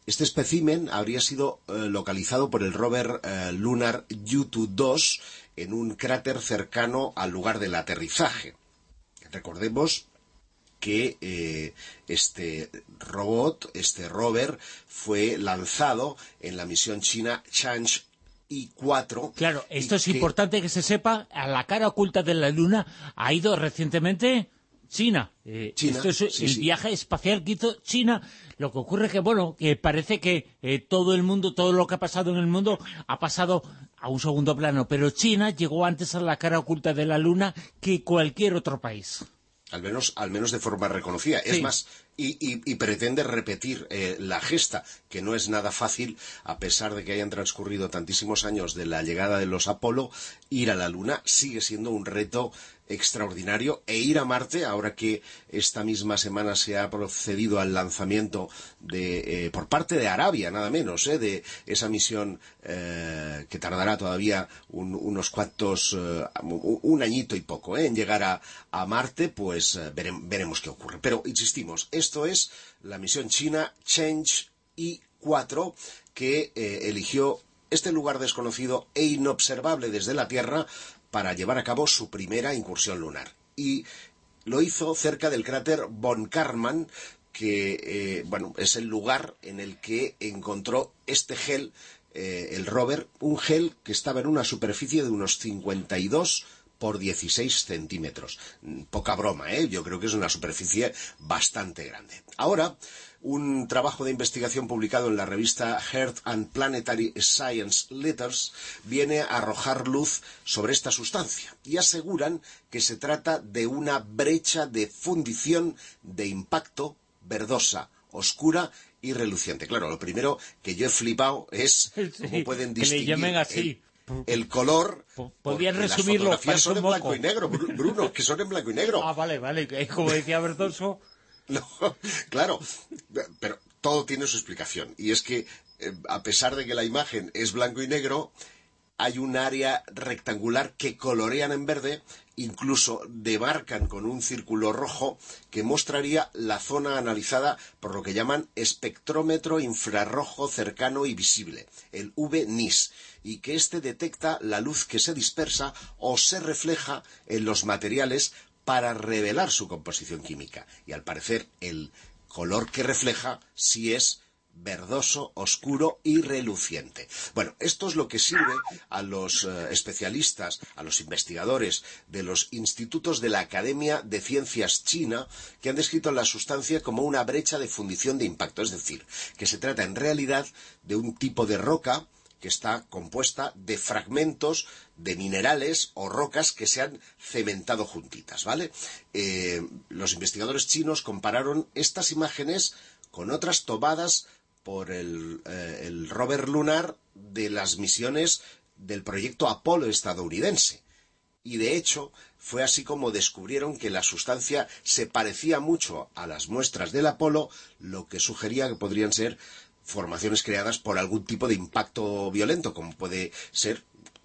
Este espécimen habría sido eh, localizado por el rover eh, Lunar U-2 en un cráter cercano al lugar del aterrizaje. Recordemos que eh, este robot, este rover, fue lanzado en la misión china Chang'e I-4. Claro, esto y es que- importante que se sepa, a la cara oculta de la luna ha ido recientemente China. Eh, China, esto es sí, el sí. viaje espacial que hizo China. Lo que ocurre que, bueno, que parece que eh, todo el mundo, todo lo que ha pasado en el mundo ha pasado a un segundo plano, pero China llegó antes a la cara oculta de la luna que cualquier otro país. Al menos, al menos de forma reconocida. Es más, y, y- y pretende repetir eh, la gesta, que no es nada fácil, a pesar de que hayan transcurrido tantísimos años de la llegada de los Apolo, ir a la Luna sigue siendo un reto extraordinario e ir a Marte, ahora que esta misma semana se ha procedido al lanzamiento de, eh, por parte de Arabia, nada menos, eh, de esa misión eh, que tardará todavía un- unos cuantos, eh, un, añito y poco en llegar a, a Marte, pues verem- veremos qué ocurre. Pero insistimos, esto es la misión china Change I4 que eligió este lugar desconocido e inobservable desde la Tierra para llevar a cabo su primera incursión lunar. Y lo hizo cerca del cráter Von Karman, que eh, bueno, es el lugar en el que encontró este gel, eh, el rover, un gel que estaba en una superficie de unos 52 por 16 centímetros. Poca broma, ¿eh? Yo creo que es una superficie bastante grande. Ahora, un trabajo de investigación publicado en la revista Earth and Planetary Science Letters viene a arrojar luz sobre esta sustancia y aseguran que se trata de una brecha de fundición de impacto verdosa, oscura y reluciente. Claro, lo primero que yo he flipado es Sí, cómo pueden que le distinguir llamen así. el, el color. Po- porque podían las resumirlo, fotografías son en blanco y negro, Bru- Bruno, que son en blanco y negro. Ah, vale, vale. Como decía Verdoso, No, claro, pero todo tiene su explicación. Y es que, eh, a pesar de que la imagen es blanco y negro, hay un área rectangular que colorean en verde, incluso demarcan con un círculo rojo que mostraría la zona analizada por lo que llaman espectrómetro infrarrojo cercano y visible, el VNIS, y que éste detecta la luz que se dispersa o se refleja en los materiales para revelar su composición química. Y al parecer el color que refleja sí es verdoso, oscuro y reluciente. Bueno, esto es lo que sirve a los eh, especialistas, a los investigadores de los institutos de la Academia de Ciencias China, que han descrito la sustancia como una brecha de fundición de impacto, es decir, que se trata en realidad de un tipo de roca que está compuesta de fragmentos de minerales o rocas que se han cementado juntitas, ¿vale? Eh, los investigadores chinos compararon estas imágenes con otras tomadas por el, eh, el rover lunar de las misiones del proyecto Apolo estadounidense. Y de hecho, fue así como descubrieron que la sustancia se parecía mucho a las muestras del Apolo, lo que sugería que podrían ser formaciones creadas por algún tipo de impacto violento, como puede ser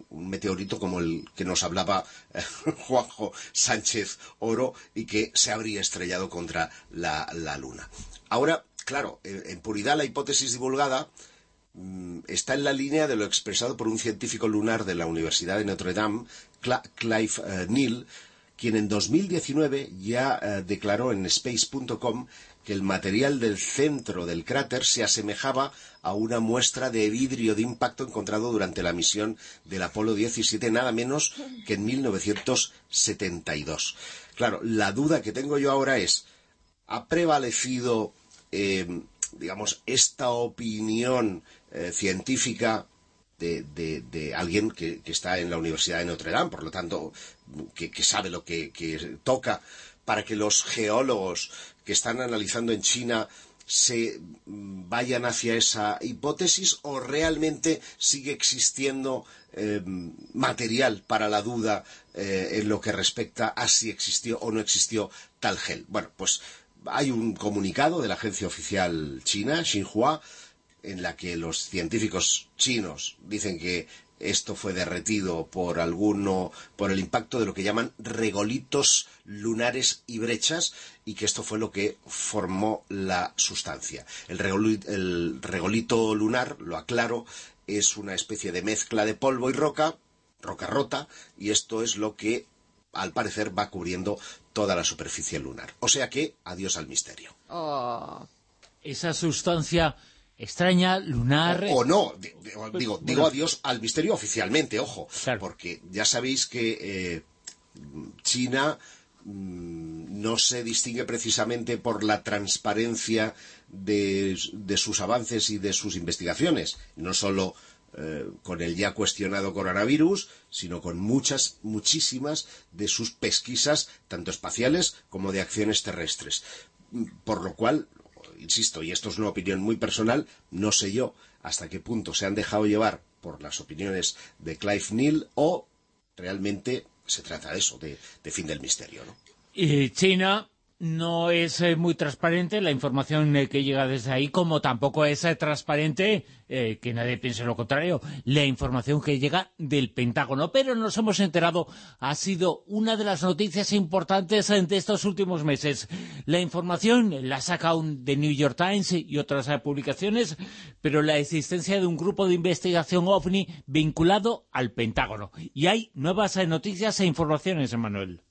un meteorito como el que nos hablaba eh, Juanjo Sánchez Oro y que se habría estrellado contra la, la Luna. Ahora, claro, en, puridad la hipótesis divulgada mm, está en la línea de lo expresado por un científico lunar de la Universidad de Notre Dame, Clive eh, Neal, quien en 2019 ya eh, declaró en space.com que el material del centro del cráter se asemejaba a una muestra de vidrio de impacto encontrado durante la misión del Apolo 17, nada menos que en 1972. Claro, la duda que tengo yo ahora es, ¿ha prevalecido, eh, digamos, esta opinión eh, científica de, de- alguien que, está en la Universidad de Notre Dame, por lo tanto, que, sabe lo que toca, para que los geólogos que están analizando en China se mm, vayan hacia esa hipótesis o realmente sigue existiendo eh, material para la duda eh, en lo que respecta a si existió o no existió tal gel. Bueno, pues hay un comunicado de la agencia oficial china, Xinhua, en la que los científicos chinos dicen que esto fue derretido por alguno, por el impacto de lo que llaman regolitos lunares y brechas, y que esto fue lo que formó la sustancia. El, regoli- el regolito lunar, lo aclaro, es una especie de mezcla de polvo y roca, roca rota, y esto es lo que, al parecer, va cubriendo toda la superficie lunar. O sea que, adiós al misterio. Oh. esa sustancia extraña, lunar... O, o no, di- digo, Bueno. digo adiós al misterio oficialmente, ojo, Claro. porque ya sabéis que eh, China mm, no se distingue precisamente por la transparencia de, de sus avances y de sus investigaciones, no solo eh, con el ya cuestionado coronavirus, sino con muchas, muchísimas de sus pesquisas, tanto espaciales como de acciones terrestres. por lo cual, insisto, y esto es una opinión muy personal, no sé yo hasta qué punto se han dejado llevar por las opiniones de Clive Neal o realmente se trata de eso, de, de fin del misterio, ¿no? Y China no es eh, muy transparente la información eh, que llega desde ahí, como tampoco es eh, transparente, que nadie piense lo contrario, la información que llega del Pentágono. Pero nos hemos enterado, ha sido una de las noticias importantes de estos últimos meses. La información la saca un The New York Times y otras publicaciones, pero la existencia de un grupo de investigación OVNI vinculado al Pentágono. Y hay nuevas noticias e informaciones, Manuel.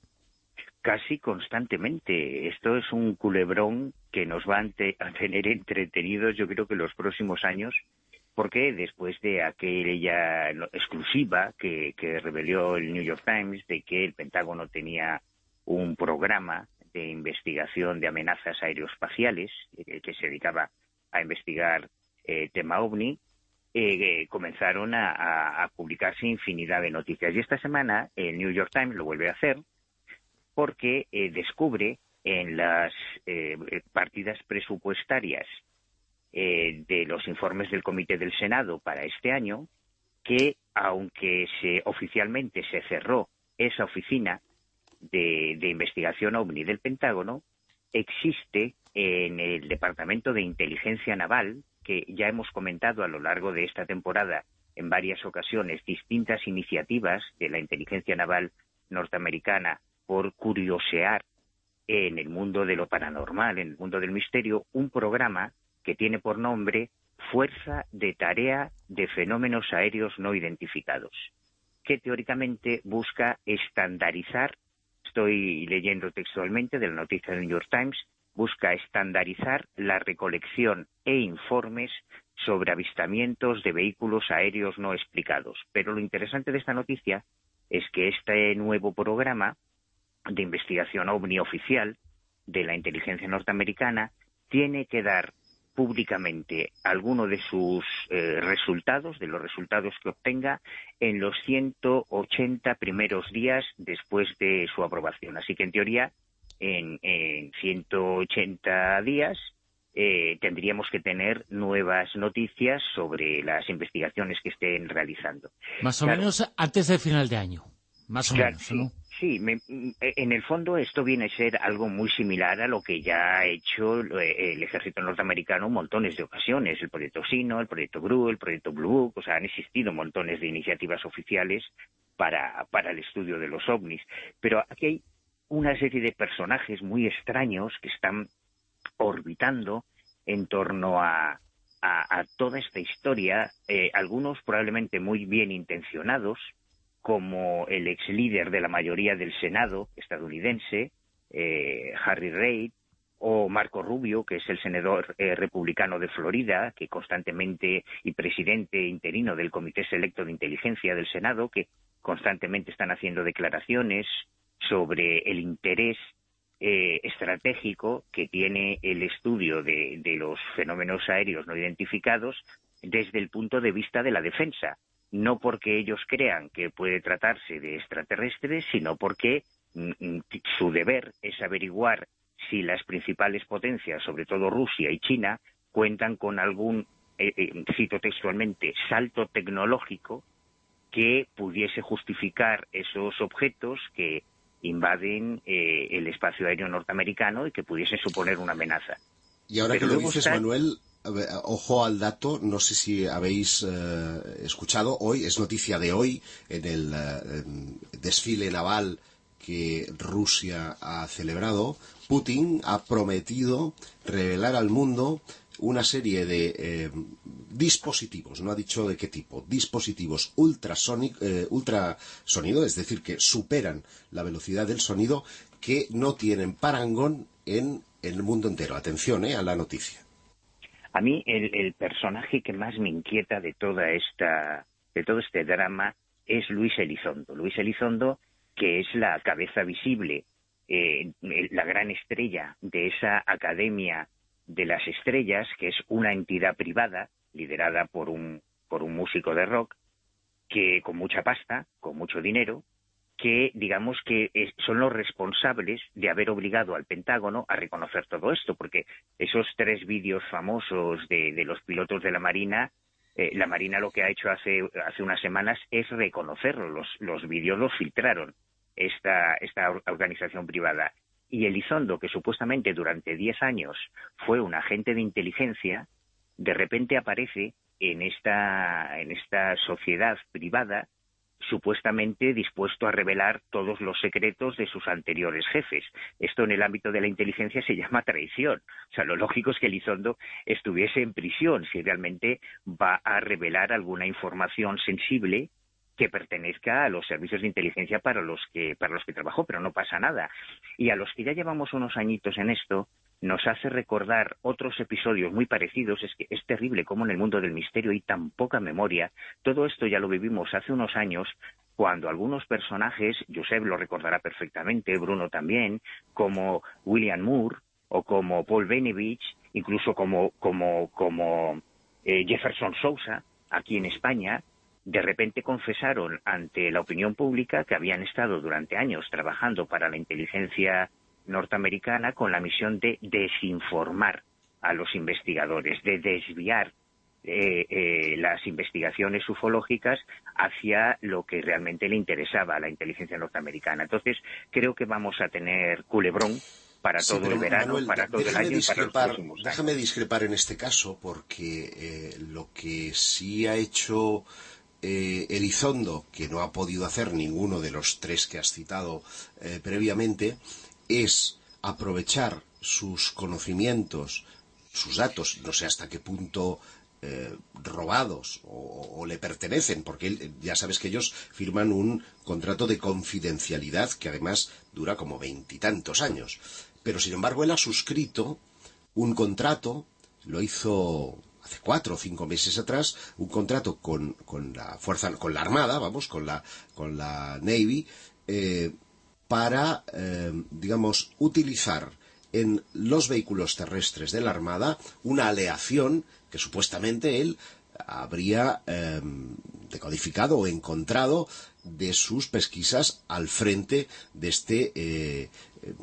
Casi constantemente. Esto es un culebrón que nos va a, tener entretenidos yo creo que los próximos años, porque después de aquella exclusiva que, que reveló el New York Times de que el Pentágono tenía un programa de investigación de amenazas aeroespaciales eh, que se dedicaba a investigar eh, tema OVNI, eh, eh, comenzaron a publicarse infinidad de noticias. Y esta semana el New York Times lo vuelve a hacer porque eh, descubre en las eh, partidas presupuestarias eh, de los informes del Comité del Senado para este año que, aunque se oficialmente se cerró esa oficina de, de investigación OVNI del Pentágono, existe en el Departamento de Inteligencia Naval, que ya hemos comentado a lo largo de esta temporada en varias ocasiones, distintas iniciativas de la inteligencia naval norteamericana por curiosear en el mundo de lo paranormal, en el mundo del misterio, un programa que tiene por nombre Fuerza de Tarea de Fenómenos Aéreos No Identificados, que teóricamente busca estandarizar, estoy leyendo textualmente de la noticia del New York Times, busca estandarizar la recolección e informes sobre avistamientos de vehículos aéreos no explicados. Pero lo interesante de esta noticia es que este nuevo programa de investigación ovni oficial de la inteligencia norteamericana tiene que dar públicamente alguno de sus eh, resultados, de los resultados que obtenga, en los 180 primeros días después de su aprobación. Así que, en teoría, en, en 180 días eh, tendríamos que tener nuevas noticias sobre las investigaciones que estén realizando. Más o Claro. menos antes del final de año. Más o Claro, menos, sí, ¿no? sí, me- mm, en el fondo esto viene a ser algo muy similar a lo que ya ha hecho eh, el ejército norteamericano montones de ocasiones, el proyecto Sino, el proyecto Gru, el proyecto Blue Book, o sea, han existido montones de iniciativas oficiales para, para el estudio de los ovnis. Pero aquí hay una serie de personajes muy extraños que están orbitando en torno a, a- a toda esta historia, eh, algunos probablemente muy bien intencionados, como el ex líder de la mayoría del Senado estadounidense, eh, Harry Reid, o Marco Rubio, que es el senador eh, republicano de Florida, que constantemente, y presidente interino del Comité Selecto de Inteligencia del Senado, que constantemente están haciendo declaraciones sobre el interés eh, estratégico que tiene el estudio de, de los fenómenos aéreos no identificados desde el punto de vista de la defensa. No porque ellos crean que puede tratarse de extraterrestres, sino porque mm, mm, su deber es averiguar si las principales potencias, sobre todo Rusia y China, cuentan con algún, eh, eh, cito textualmente, salto tecnológico que pudiese justificar esos objetos que invaden eh, el espacio aéreo norteamericano y que pudiesen suponer una amenaza. Y ahora Pero que lo dices, está- Manuel, ojo al dato, no sé si habéis eh, escuchado hoy, es noticia de hoy, en el eh, desfile naval que Rusia ha celebrado, Putin ha prometido revelar al mundo una serie de eh, dispositivos, no ha dicho de qué tipo, dispositivos ultrasónic- eh, ultrasonido, es decir, que superan la velocidad del sonido, que no tienen parangón en el mundo entero. Atención eh, a la noticia. A mí el, el personaje que más me inquieta de toda esta, de todo este drama es Luis Elizondo. Luis Elizondo, que es la cabeza visible, eh, la gran estrella de esa Academia de las Estrellas, que es una entidad privada liderada por un, por un músico de rock, que con mucha pasta, con mucho dinero, que digamos que eh, son los responsables de haber obligado al Pentágono a reconocer todo esto, porque esos tres vídeos famosos de, los pilotos de la Marina, eh, la Marina lo que ha hecho hace, hace unas semanas es reconocerlo, los, los vídeos los filtraron esta, esta or- organización privada. Y Elizondo, que supuestamente durante 10 años fue un agente de inteligencia, de repente aparece en esta, en esta sociedad privada supuestamente dispuesto a revelar todos los secretos de sus anteriores jefes. Esto en el ámbito de la inteligencia se llama traición. O sea, lo lógico es que Elizondo estuviese en prisión si realmente va a revelar alguna información sensible que pertenezca a los servicios de inteligencia para los que para los que trabajó, pero no pasa nada. Y a los que ya llevamos unos añitos en esto, nos hace recordar otros episodios muy parecidos. Es que es terrible cómo en el mundo del misterio hay tan poca memoria. Todo esto ya lo vivimos hace unos años cuando algunos personajes, Josep lo recordará perfectamente, Bruno también, como William Moore o como Paul Benevich, incluso como, como, como eh, Jefferson Sousa, aquí en España, de repente confesaron ante la opinión pública que habían estado durante años trabajando para la inteligencia norteamericana con la misión de desinformar a los investigadores, de desviar eh, eh, las investigaciones ufológicas hacia lo que realmente le interesaba a la inteligencia norteamericana. Entonces, creo que vamos a tener culebrón para todo el verano, Manuel, para todo el año y para los años. Déjame discrepar en este caso porque eh, lo que sí ha hecho Elizondo, que no ha podido hacer ninguno de los tres que has citado previamente, es aprovechar sus conocimientos, sus datos, no sé hasta qué punto eh, robados o, le pertenecen, porque él- ya sabes que ellos firman un contrato de confidencialidad que además dura como veintitantos años. Pero sin embargo él ha suscrito un contrato, lo hizo hace cuatro o cinco meses atrás, un contrato con, con la fuerza, con la Armada, vamos, con la, con la Navy, eh, para, eh, digamos, utilizar en los vehículos terrestres de la Armada una aleación que supuestamente él habría eh, decodificado o encontrado de sus pesquisas al frente de este, eh, eh,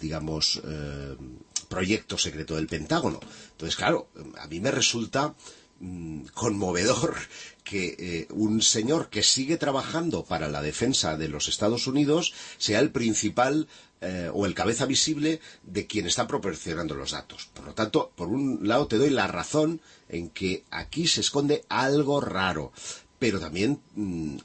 digamos, eh, proyecto secreto del Pentágono. Entonces, claro, a mí me resulta mm, conmovedor que eh, un señor que sigue trabajando para la defensa de los Estados Unidos sea el principal eh, o el cabeza visible de quien está proporcionando los datos. Por lo tanto, por un lado te doy la razón en que aquí se esconde algo raro, pero también mm,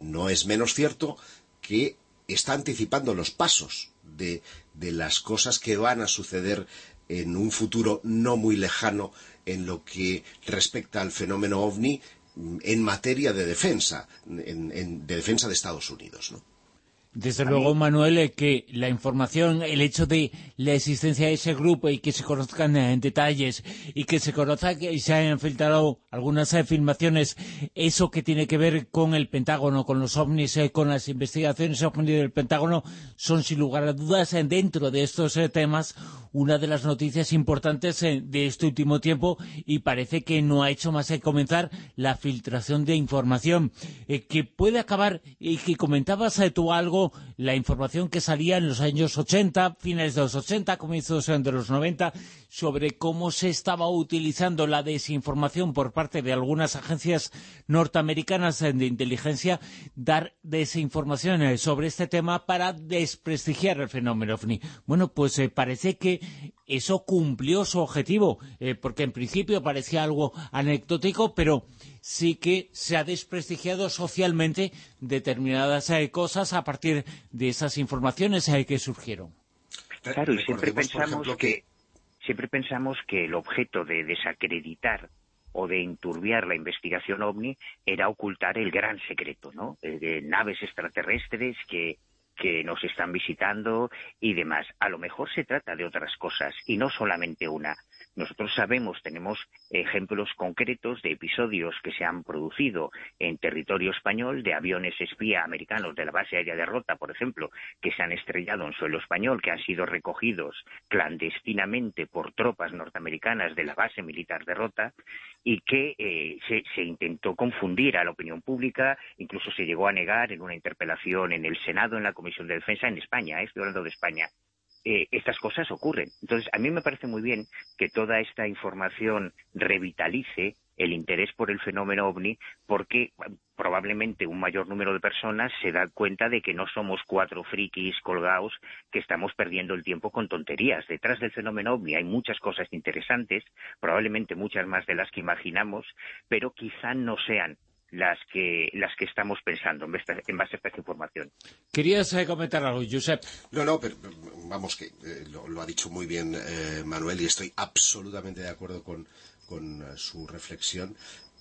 no es menos cierto que está anticipando los pasos de, de las cosas que van a suceder en un futuro no muy lejano en lo que respecta al fenómeno ovni en materia de defensa, en- en- de defensa de Estados Unidos, ¿no? Desde luego, Manuel, eh, que la información, el hecho de la existencia de ese grupo y que se conozcan en detalles y que se conozca que se hayan filtrado algunas filmaciones, eso que tiene que ver con el Pentágono, con los ovnis, eh, con las investigaciones ovni del Pentágono, son sin lugar a dudas eh, dentro de estos temas una de las noticias importantes de este último tiempo y parece que no ha hecho más que comenzar la filtración de información. Eh, que puede acabar y que comentabas tú algo la información que salía en los años 80 finales de los 80 comienzos de los 90 sobre cómo se estaba utilizando la desinformación por parte de algunas agencias norteamericanas de inteligencia dar desinformación eh, sobre este tema para desprestigiar el fenómeno ovni. Bueno, pues eh, parece que eso cumplió su objetivo, eh, porque en principio parecía algo anecdótico, pero sí que se ha desprestigiado socialmente determinadas eh, cosas a partir de esas informaciones eh, que surgieron. Claro, y siempre pensamos ejemplo, que siempre pensamos que el objeto de desacreditar o de enturbiar la investigación ovni era ocultar el gran secreto, ¿no? De naves extraterrestres que que nos están visitando y demás. A lo mejor se trata de otras cosas y no solamente una. Nosotros sabemos, tenemos ejemplos concretos de episodios que se han producido en territorio español de aviones espía americanos de la base aérea de Rota, por ejemplo, que se han estrellado en suelo español, que han sido recogidos clandestinamente por tropas norteamericanas de la base militar de Rota y que eh, se, intentó confundir a la opinión pública, incluso se llegó a negar en una interpelación en el Senado, en la Comisión de Defensa en España, eh, estoy hablando de España, eh, estas cosas ocurren. Entonces, a mí me parece muy bien que toda esta información revitalice el interés por el fenómeno ovni, porque probablemente un mayor número de personas se da cuenta de que no somos cuatro frikis colgados que estamos perdiendo el tiempo con tonterías. Detrás del fenómeno ovni hay muchas cosas interesantes, probablemente muchas más de las que imaginamos, pero quizá no sean las que las que estamos pensando en base, en base a esta información. ¿Querías eh, comentar algo, Josep? No, no, pero vamos, que eh, lo, lo, ha dicho muy bien eh, Manuel y estoy absolutamente de acuerdo con, con uh, su reflexión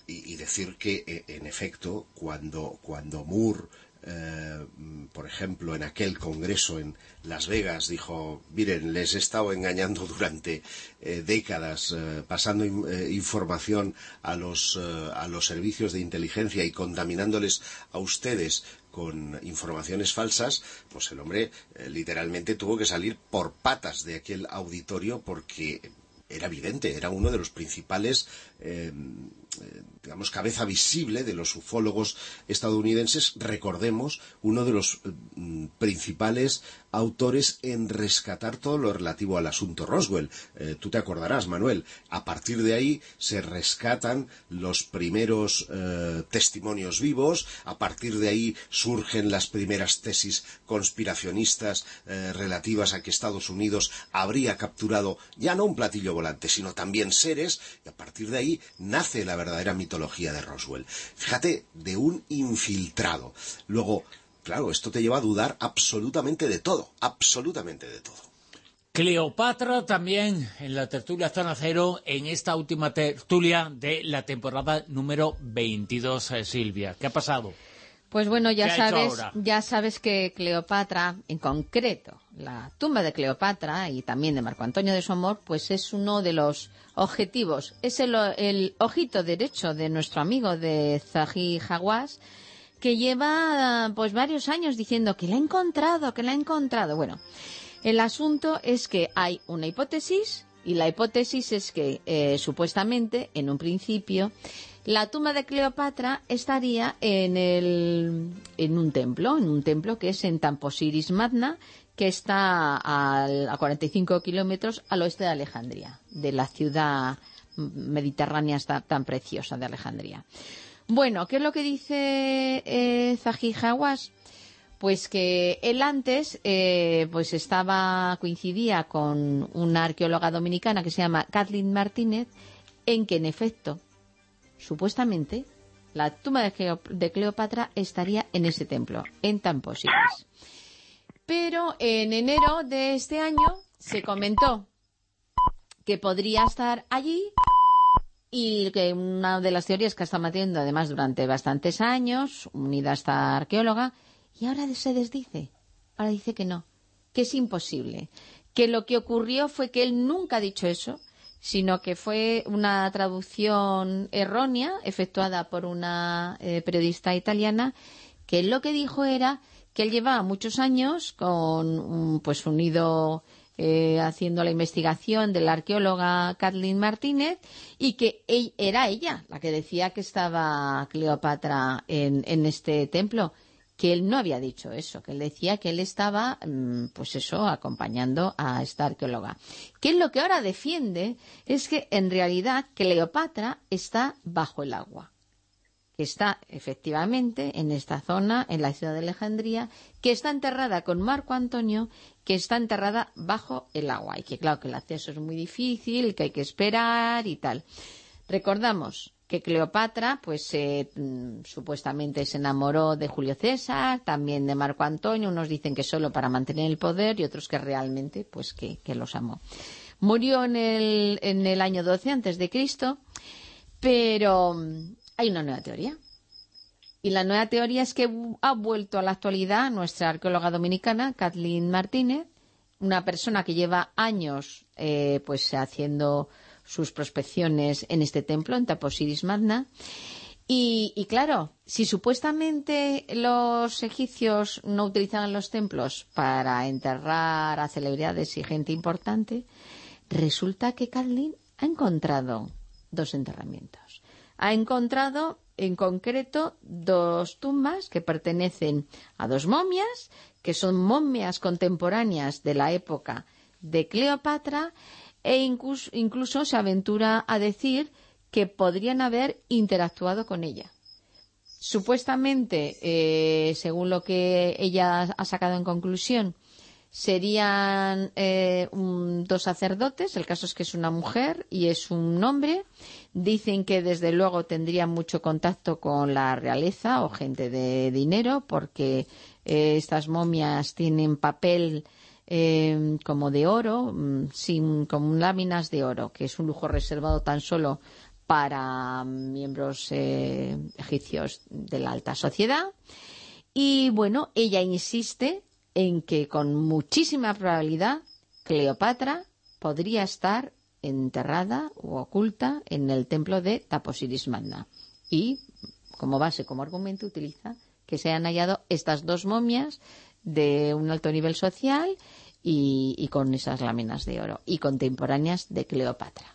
y, y decir que, eh, en efecto, cuando, cuando Moore eh, por ejemplo, en aquel congreso en Las Vegas dijo, miren, les he estado engañando durante eh, décadas, eh, pasando in, información a los, a los servicios de inteligencia y contaminándoles a ustedes con informaciones falsas, pues el hombre literalmente tuvo que salir por patas de aquel auditorio porque era evidente, era uno de los principales digamos, cabeza visible de los ufólogos estadounidenses, recordemos, uno de los mm, principales autores en rescatar todo lo relativo al asunto Roswell. Eh, tú te acordarás, Manuel, a partir de ahí se rescatan los primeros eh, testimonios vivos, a partir de ahí surgen las primeras tesis conspiracionistas eh, relativas a que Estados Unidos habría capturado ya no un platillo volante, sino también seres, y a partir de ahí nace la verdadera mitología de Roswell. Fíjate, de un infiltrado. Luego, claro, esto te lleva a dudar absolutamente de todo, absolutamente de todo. Cleopatra también en la tertulia Zona Cero, en esta última tertulia de la temporada número 22, eh, Silvia. ¿Qué ha pasado? Pues bueno, ya ¿Qué ha hecho sabes, ya sabes que Cleopatra, en concreto, la tumba de Cleopatra y también de Marco Antonio de Somor, pues es uno de los objetivos, es el, el ojito derecho de nuestro amigo de Zahi Hawass, que lleva pues varios años diciendo que la ha encontrado, que la ha encontrado. Bueno, el asunto es que hay una hipótesis y la hipótesis es que eh, supuestamente, en un principio, la tumba de Cleopatra estaría en, el, en un templo, en un templo que es en Tamposiris Magna, que está al- a 45 kilómetros al oeste de Alejandría, de la ciudad mediterránea tan preciosa de Alejandría. Bueno, ¿qué es lo que dice eh, Zahi? Pues que él antes eh, pues estaba coincidía con una arqueóloga dominicana que se llama Kathleen Martínez en que en efecto supuestamente la tumba de, Cleo- de Cleopatra estaría en ese templo, en Tamposiris. Pero en enero de este año se comentó que podría estar allí y que una de las teorías que está manteniendo además durante bastantes años, unida a esta arqueóloga, y ahora se desdice. Ahora dice que no, que es imposible. Que lo que ocurrió fue que él nunca ha dicho eso, sino que fue una traducción errónea efectuada por una eh, periodista italiana, que lo que dijo era que él llevaba muchos años con un- pues unido eh, haciendo la investigación de la arqueóloga Kathleen Martínez y que ell- era ella la que decía que estaba Cleopatra en, en este templo que él no había dicho eso, que él decía que él estaba, mm, pues eso, acompañando a esta arqueóloga. Que él lo que ahora defiende es que en realidad Cleopatra está bajo el agua que está efectivamente en esta zona, en la ciudad de Alejandría, que está enterrada con Marco Antonio, que está enterrada bajo el agua y que claro que el acceso es muy difícil, que hay que esperar y tal. Recordamos que Cleopatra, pues eh, mm, supuestamente se enamoró de Julio César, también de Marco Antonio, unos dicen que solo para mantener el poder y otros que realmente, pues que, que los amó. Murió en el, en el año 12 antes de Cristo, pero mm, hay una nueva teoría. Y la nueva teoría es que ha vuelto a la actualidad nuestra arqueóloga dominicana, Kathleen Martínez, una persona que lleva años eh, pues haciendo sus prospecciones en este templo, en Taposiris Magna. Y, y claro, si supuestamente los egipcios no utilizaban los templos para enterrar a celebridades y gente importante, resulta que Carlin ha encontrado dos enterramientos. Ha encontrado en concreto dos tumbas que pertenecen a dos momias, que son momias contemporáneas de la época de Cleopatra, e incluso, se aventura a decir que podrían haber interactuado con ella. Supuestamente, eh, según lo que ella ha sacado en conclusión, serían eh, dos sacerdotes, el caso es que es una mujer y es un hombre. Dicen que desde luego tendrían mucho contacto con la realeza o gente de dinero, porque eh, estas momias tienen papel eh, como de oro, mm, sin, como láminas de oro, que es un lujo reservado tan solo para miembros eh, egipcios de la alta sociedad. Y bueno, ella insiste en que con muchísima probabilidad Cleopatra podría estar enterrada o oculta en el templo de Taposiris Magna. Y como base, como argumento, utiliza que se han hallado estas dos momias de un alto nivel social y, y con esas láminas de oro y contemporáneas de Cleopatra.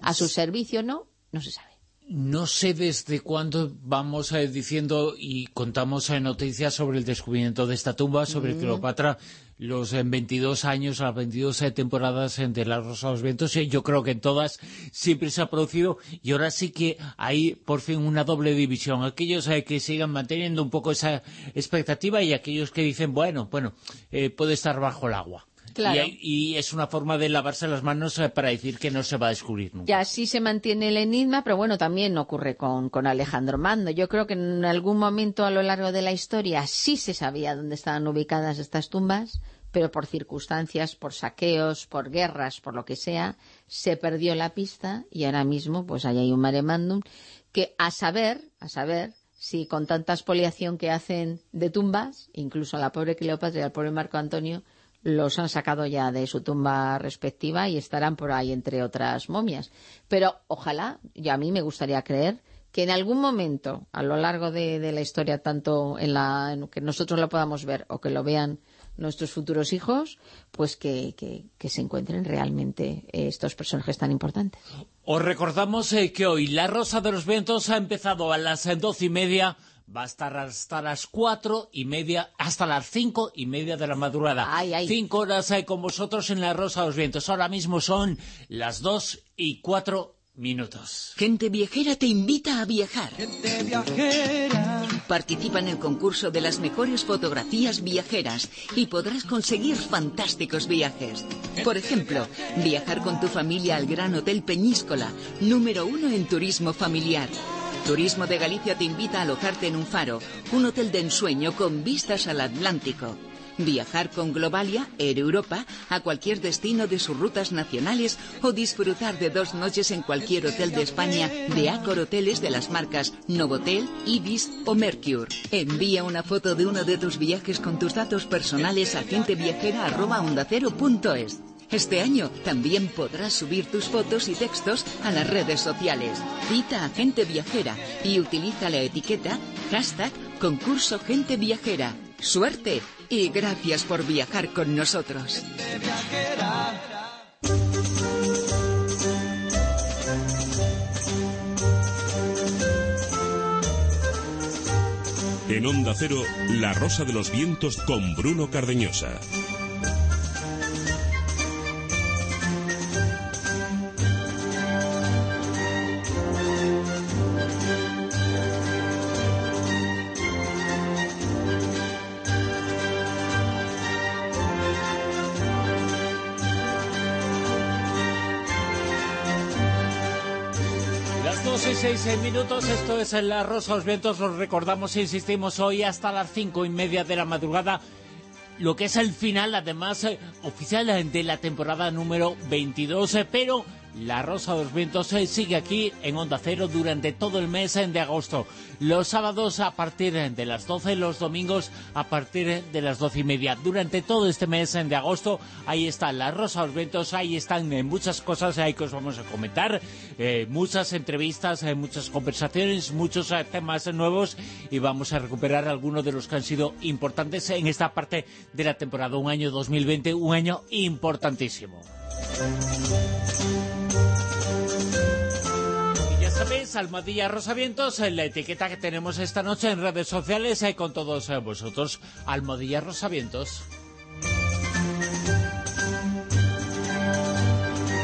A su servicio no, no se sabe. No sé desde cuándo vamos eh, diciendo y contamos eh, noticias sobre el descubrimiento de esta tumba, sobre Cleopatra, los eh, 22 años, las 22 eh, temporadas eh, de La Rosa de los Vientos. eh, yo creo que en todas siempre se ha producido y ahora sí que hay por fin una doble división. Aquellos eh, que sigan manteniendo un poco esa expectativa y aquellos que dicen, bueno, bueno, eh, puede estar bajo el agua. Claro. Y, hay- y es una forma de lavarse las manos eh, para decir que no se va a descubrir nunca. Y así se mantiene el enigma, pero bueno, también ocurre con, con Alejandro Mando. Yo creo que en algún momento a lo largo de la historia sí se sabía dónde estaban ubicadas estas tumbas, pero por circunstancias, por saqueos, por guerras, por lo que sea, se perdió la pista y ahora mismo pues ahí hay un mare magnum que a saber, a saber si con tanta expoliación que hacen de tumbas, incluso a la pobre Cleopatra y al pobre Marco Antonio, los han sacado ya de su tumba respectiva y estarán por ahí entre otras momias. Pero ojalá, y a mí me gustaría creer, que en algún momento a lo largo de, de la historia, tanto en la en que nosotros lo podamos ver o que lo vean nuestros futuros hijos, pues que, que- que se encuentren realmente eh, estos personajes tan importantes. Os recordamos eh, que hoy La Rosa de los Vientos ha empezado a las doce y media, va a estar hasta las cuatro y media, hasta las cinco y media de la madrugada. Ay, ay. Cinco horas eh, con vosotros en La Rosa de los Vientos. Ahora mismo son las dos y cuatro minutos. Gente Viajera te invita a viajar. Participa en el concurso de las mejores fotografías viajeras y podrás conseguir fantásticos viajes. Por ejemplo, viajar con tu familia al Gran Hotel Peñíscola, número uno en turismo familiar. Turismo de Galicia te invita a alojarte en un faro, un hotel de ensueño con vistas al Atlántico. Viajar con Globalia, Air Europa, a cualquier destino de sus rutas nacionales o disfrutar de dos noches en cualquier hotel de España de Accor Hoteles de las marcas Novotel, Ibis o Mercure. Envía una foto de uno de tus viajes con tus datos personales a genteviajera.ondacero.es. Este año también podrás subir tus fotos y textos a las redes sociales. Cita a Gente Viajera y utiliza la etiqueta hashtag concurso Gente Viajera. Suerte y gracias por viajar con nosotros. En Onda Cero, La Rosa de los Vientos con Bruno Cardeñosa. 16 minutos, esto es El Rosa los Vientos, los recordamos e insistimos hoy hasta las cinco y media de la madrugada, lo que es el final, además, eh, oficial de la temporada número 22, eh, pero la Rosa de los Vientos eh, sigue aquí en Onda Cero durante todo el mes eh, de agosto. Los sábados a partir eh, de las 12, los domingos a partir de las 12 y media. Durante todo este mes de agosto, ahí está La Rosa de los Vientos, ahí están muchas cosas ahí que os vamos a comentar, muchas entrevistas, muchas conversaciones, muchos temas nuevos y vamos a recuperar algunos de los que han sido importantes en esta parte de la temporada. Un año 2020, un año importantísimo. Sabéis, Almohadilla Rosavientos, en la etiqueta que tenemos esta noche en redes sociales eh, con todos eh, vosotros, Almohadilla Rosavientos.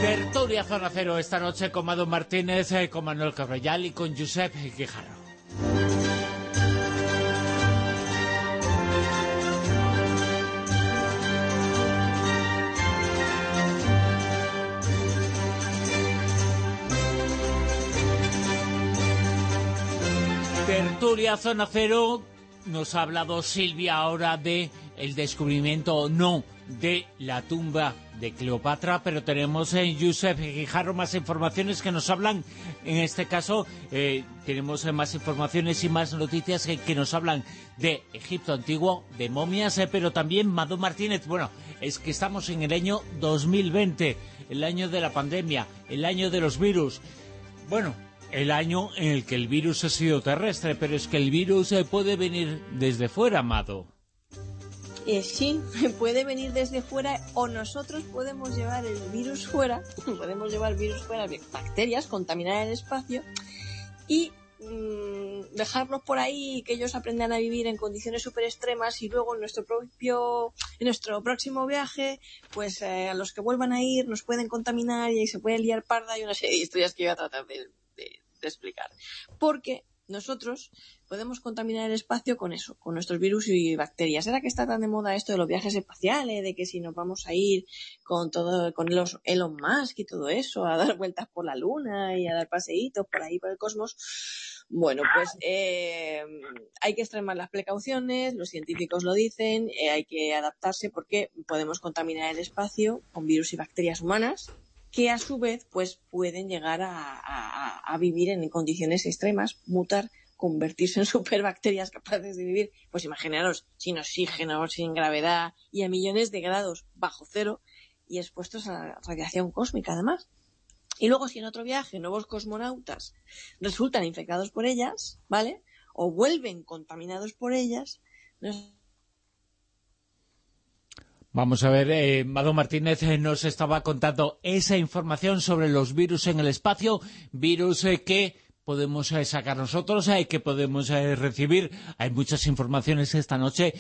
Tertulia Zona Cero esta noche con Mado Martínez, eh, con Manuel Cabrellal y con Josep Guijarro. Tertulia Zona Cero, nos ha hablado Silvia ahora de el descubrimiento o no de la tumba de Cleopatra, pero tenemos en Yusef Guijarro más informaciones que nos hablan, en este caso eh, tenemos eh, más informaciones y más noticias que, nos hablan de Egipto antiguo, de momias, eh, pero también Mado Martínez, bueno, es que estamos en el año 2020, el año de la pandemia, el año de los virus, bueno, el año en el que el virus ha sido terrestre, pero es que el virus eh, puede venir desde fuera, Amado. Eh, sí, puede venir desde fuera o nosotros podemos llevar el virus fuera, podemos llevar el virus fuera, bacterias, contaminar el espacio y mm, dejarlos por ahí que ellos aprendan a vivir en condiciones súper extremas y luego en nuestro propio en nuestro próximo viaje pues eh, a los que vuelvan a ir nos pueden contaminar y ahí se puede liar parda y una serie de historias que iba a tratar de, de- explicar. Porque nosotros podemos contaminar el espacio con eso, con nuestros virus y bacterias. Ahora que está tan de moda esto de los viajes espaciales, de que si nos vamos a ir con todo, con los Elon Musk y todo eso, a dar vueltas por la luna y a dar paseitos por ahí por el cosmos, bueno, pues eh, hay que extremar las precauciones, los científicos lo dicen, eh, hay que adaptarse porque podemos contaminar el espacio con virus y bacterias humanas que a su vez pues pueden llegar a, a- vivir en condiciones extremas, mutar, convertirse en superbacterias capaces de vivir, pues imaginaros, sin oxígeno, sin gravedad y a millones de grados bajo cero y expuestos a la radiación cósmica además. Y luego si en otro viaje nuevos cosmonautas resultan infectados por ellas, ¿vale? O vuelven contaminados por ellas, Vamos a ver, eh, Mado Martínez eh, nos estaba contando esa información sobre los virus en el espacio, virus eh, que podemos eh, sacar nosotros, eh, que podemos recibir. Hay muchas informaciones esta noche.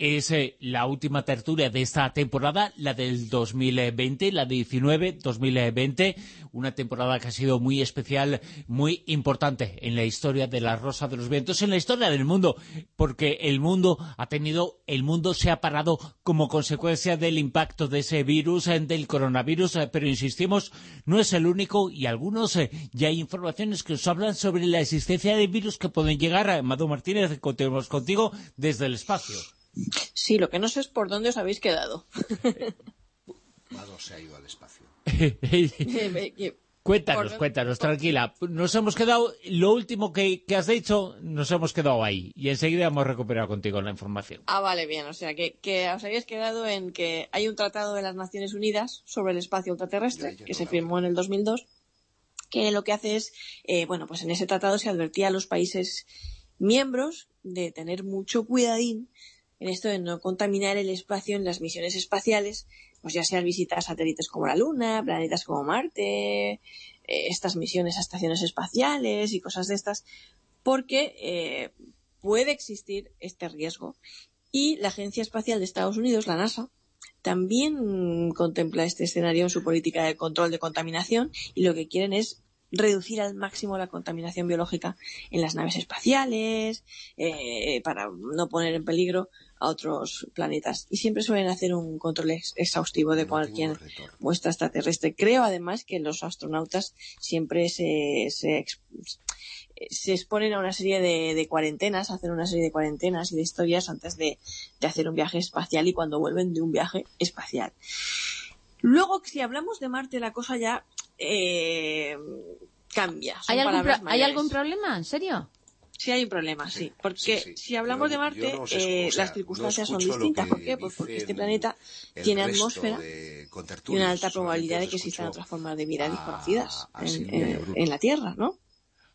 Es eh, la última tertulia de esta temporada, la del 2020, la 19-2020, una temporada que ha sido muy especial, muy importante en la historia de la Rosa de los Vientos, en la historia del mundo, porque el mundo ha tenido, el mundo se ha parado como consecuencia del impacto de ese virus, eh, del coronavirus, eh, pero insistimos, no es el único y algunos ya hay informaciones que nos hablan sobre la existencia de virus que pueden llegar, a Amado Martínez, continuamos contigo, desde el espacio. Sí, lo que no sé es por dónde os habéis quedado. Mado se ha ido al espacio. Cuéntanos, cuéntanos, tranquila. Nos hemos quedado, lo último que, que has dicho, nos hemos quedado ahí. Y enseguida hemos recuperado contigo la información. Ah, vale, bien. O sea, que, que os habéis quedado en que hay un tratado de las Naciones Unidas sobre el espacio ultraterrestre que se firmó en el 2002, que lo que hace es, eh, bueno, pues en ese tratado se advertía a los países miembros de tener mucho cuidadín en esto de no contaminar el espacio en las misiones espaciales, pues ya sea visitar satélites como la Luna, planetas como Marte, eh, estas misiones a estaciones espaciales y cosas de estas, porque eh, puede existir este riesgo. Y la Agencia Espacial de Estados Unidos, la NASA, también contempla este escenario en su política de control de contaminación y lo que quieren es reducir al máximo la contaminación biológica en las naves espaciales eh, para no poner en peligro a otros planetas. Y siempre suelen hacer un control ex- exhaustivo de cualquier muestra extraterrestre. Creo además que los astronautas siempre se, se, ex- se exponen a una serie de, de cuarentenas, hacen una serie de cuarentenas y de historias antes de, de hacer un viaje espacial y cuando vuelven de un viaje espacial. Luego, si hablamos de Marte, la cosa ya eh, cambia. Son ¿Hay algún, palabras pro- ¿Hay mayores. algún problema? ¿En serio? Sí hay un problema, sí. Porque si hablamos Yo- de Marte, no eh, o sea, las circunstancias no son distintas. ¿Por qué? Pues porque este planeta tiene atmósfera y una alta probabilidad de que existan otras formas de vida desconocidas a en la Tierra, ¿no?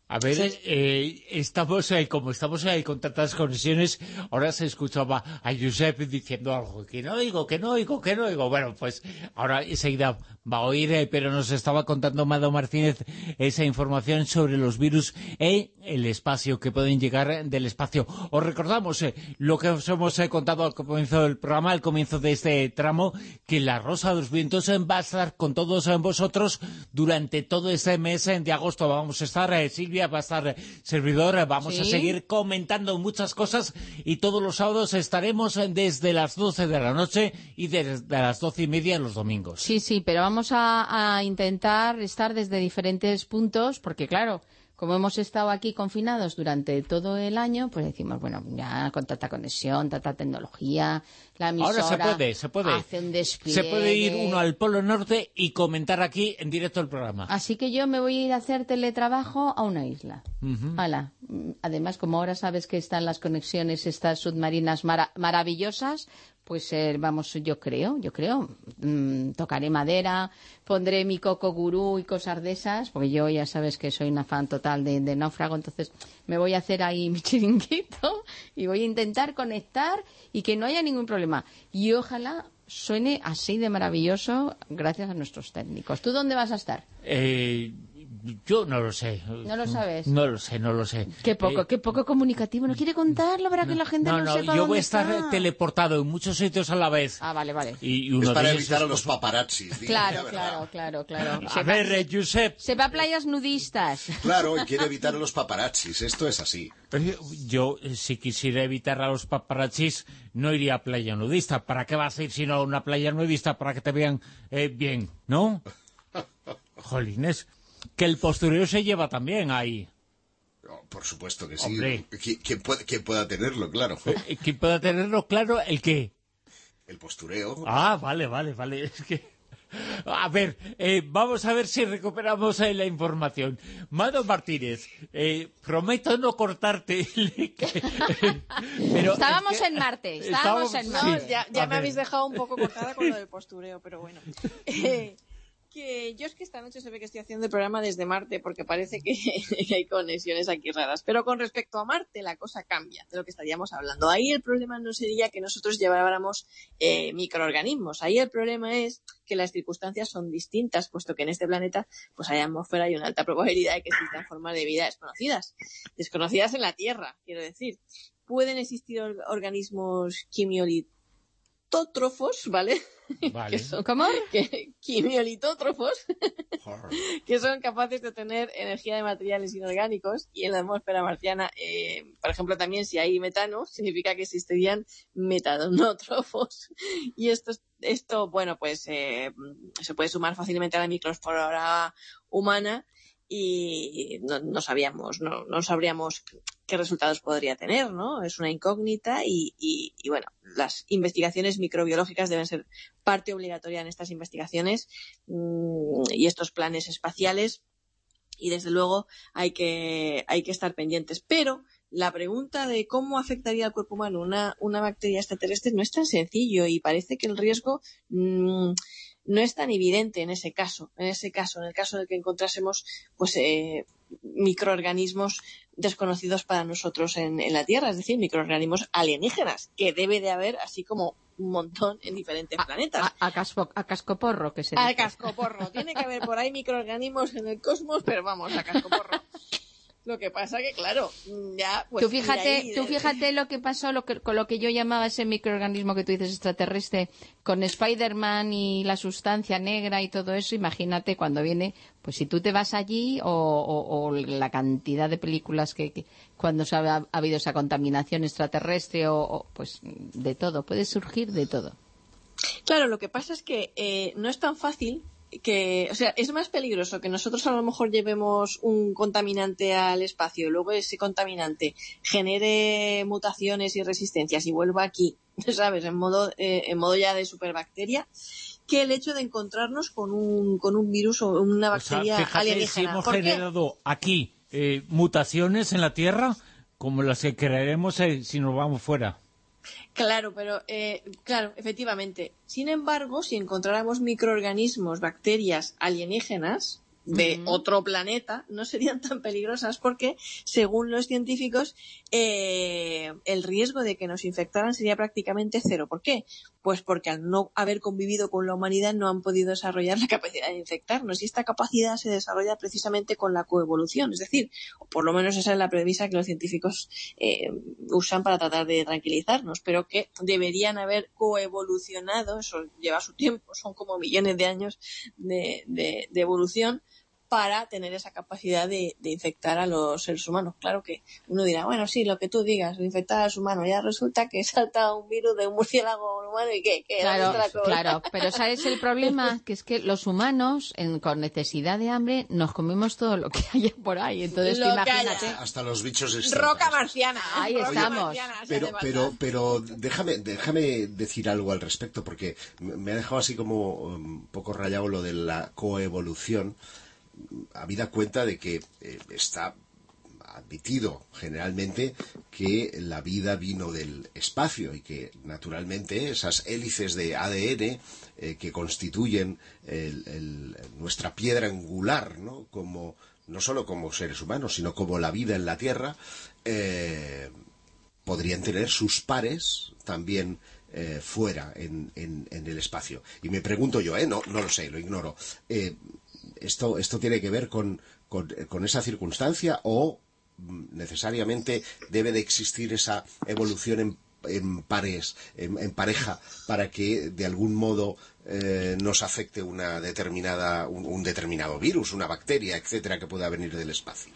A ver, Sí. eh, estamos eh, como estamos eh, con tantas conexiones, ahora se escuchaba a Josep diciendo algo, que no oigo, que no oigo, que no oigo. Bueno, pues ahora enseguida va a oír, eh, pero nos estaba contando Mado Martínez esa información sobre los virus en el espacio, que pueden llegar del espacio. Os recordamos eh, lo que os hemos eh, contado al comienzo del programa, al comienzo de este tramo, que la Rosa de los Vientos va a estar con todos vosotros durante todo este mes de agosto. Vamos a estar, eh, Silvia va a estar eh, servidor, eh, vamos a seguir comentando muchas cosas y todos los sábados estaremos eh, desde las 12 de la noche y desde las 12 y media los domingos. Sí, sí, pero vamos a, a intentar estar desde diferentes puntos, porque claro, como hemos estado aquí confinados durante todo el año, pues decimos, bueno, ya con tanta conexión, tanta tecnología, la emisora Ahora se puede, se puede. hace un despliegue. Se puede ir uno al Polo Norte y comentar aquí en directo el programa. Así que yo me voy a ir a hacer teletrabajo a una isla. Ujú. Hala. Mm, Además, como ahora sabes que están las conexiones estas submarinas mara- maravillosas, pues eh, vamos, yo creo, yo creo, mm, tocaré madera, pondré mi coco gurú y cosas de esas, porque yo ya sabes que soy una fan total de, náufrago, entonces me voy a hacer ahí mi chiringuito y voy a intentar conectar y que no haya ningún problema. Y ojalá suene así de maravilloso gracias a nuestros técnicos. ¿Tú dónde vas a estar? Eh, yo no lo sé. ¿No lo sabes? No lo sé, no lo sé. Qué poco, Eh, qué poco comunicativo. ¿No quiere contarlo para que la gente no, no, no, sepa yo dónde voy a estar está? teleportado en muchos sitios a la vez. Ah, vale, vale. Y, y uno Es para de evitar a los paparazzis. Claro, claro, claro, claro. A Se va, ver, eh, Josep, se va a playas nudistas. Claro, y quiere evitar a los paparazzis. Esto es así. yo eh, si quisiera evitar a los paparazzis no iría a playa nudista. ¿Para qué vas a ir sino a una playa nudista? Para que te vean eh, bien, ¿no? Jolines, que el postureo se lleva también ahí. Oh, por supuesto que sí. Hombre. ¿Qui- ¿Quién, puede- quién pueda tenerlo? Claro. Eh, ¿Quién pueda tenerlo claro? ¿El qué? El postureo. Ah, vale, vale, vale. Es que... A ver, eh, vamos a ver si recuperamos eh, la información. Mado Martínez, eh, prometo no cortarte. pero Estábamos es que- en Marte, estábamos en No, Marte. Sí. ya, ya me ver. habéis dejado un poco cortada con lo del postureo, pero bueno. Yo es que esta noche se ve que estoy haciendo el programa desde Marte porque parece que, hay conexiones aquí raras. Pero con respecto a Marte la cosa cambia de lo que estaríamos hablando. Ahí el problema no sería que nosotros lleváramos eh, microorganismos. Ahí el problema es que las circunstancias son distintas, puesto que en este planeta pues hay atmósfera y una alta probabilidad de que existan formas de vida desconocidas. Desconocidas en la Tierra, quiero decir. Pueden existir or- organismos quimiolitótrofos, ¿vale? Vale. que son ¿Cómo? que, quimiolitótrofos que son capaces de tener energía de materiales inorgánicos y en la atmósfera marciana, eh, por ejemplo, también si hay metano, significa que existirían metanótrofos. Y esto, es- esto bueno, pues eh, se puede sumar fácilmente a la microflora humana y no, no sabíamos, no, no sabríamos qué resultados podría tener, ¿no? Es una incógnita y, y, y, bueno, las investigaciones microbiológicas deben ser parte obligatoria en estas investigaciones mm, y estos planes espaciales y desde luego hay que, hay que estar pendientes. Pero la pregunta de cómo afectaría al cuerpo humano una, una bacteria extraterrestre no es tan sencillo y parece que el riesgo mm, no es tan evidente en ese caso. En ese caso, en el caso de que encontrásemos pues eh, microorganismos desconocidos para nosotros en, en la Tierra, es decir, microorganismos alienígenas, que debe de haber así como un montón en diferentes planetas. A, a casco- a cascoporro, que se dice. cascoporro. Tiene que haber por ahí microorganismos en el cosmos, pero vamos, a cascoporro. Lo que pasa que, claro, ya pues... tú fíjate, ahí, tú fíjate lo que pasó lo que, con lo que yo llamaba ese microorganismo que tú dices extraterrestre, con Spider-Man y la sustancia negra y todo eso, imagínate cuando viene, pues si tú te vas allí o, o- o la cantidad de películas que, que- cuando se ha, ha habido esa contaminación extraterrestre o, o, pues de todo, puede surgir de todo. Claro, lo que pasa es que eh, no es tan fácil que, o sea, es más peligroso que nosotros a lo mejor llevemos un contaminante al espacio, luego ese contaminante genere mutaciones y resistencias y vuelva aquí, ¿sabes? En modo, eh, en modo ya de superbacteria, que el hecho de encontrarnos con un, con un virus o una O sea, bacteria si alienígena. hemos ¿Por qué? generado aquí eh, mutaciones en la Tierra como las que crearemos eh, si nos vamos fuera. Claro, pero eh, claro, efectivamente. Sin embargo, si encontráramos microorganismos, bacterias alienígenas de otro planeta, no serían tan peligrosas porque, según los científicos, eh, el riesgo de que nos infectaran sería prácticamente cero. ¿Por qué? Pues porque al no haber convivido con la humanidad no han podido desarrollar la capacidad de infectarnos. Y esta capacidad se desarrolla precisamente con la coevolución. Es decir, o por lo menos esa es la premisa que los científicos eh, usan para tratar de tranquilizarnos, pero que deberían haber coevolucionado, eso lleva su tiempo, son como millones de años de, de- de evolución para tener esa capacidad de, de infectar a los seres humanos. Claro que uno dirá, bueno, sí, lo que tú digas, infectar a los humanos, ya resulta que salta un virus de un murciélago humano y que, que Claro, claro, pero ¿sabes el problema? Que es que los humanos, en- con necesidad de hambre, nos comemos todo lo que haya por ahí. Entonces, Lo que imagínate. haya. Hasta los bichos extintos. Roca marciana. Ahí roca estamos. marciana, Pero, pero, pero déjame, déjame decir algo al respecto, porque me ha dejado así como um, un poco rayado lo de la coevolución, habida cuenta de que eh, está admitido generalmente que la vida vino del espacio y que naturalmente esas hélices de ADN eh, que constituyen el- nuestra piedra angular, ¿no? Como, no solo como seres humanos, sino como la vida en la Tierra, eh, podrían tener sus pares también fuera en, en- el espacio. Y me pregunto yo, ¿eh? no, no lo sé, lo ignoro. Esto, ¿Esto tiene que ver con, con, con esa circunstancia o mm, necesariamente debe de existir esa evolución en, en pares, en, en pareja, para que de algún modo eh, nos afecte una determinada, un, un determinado virus, una bacteria, etcétera, que pueda venir del espacio?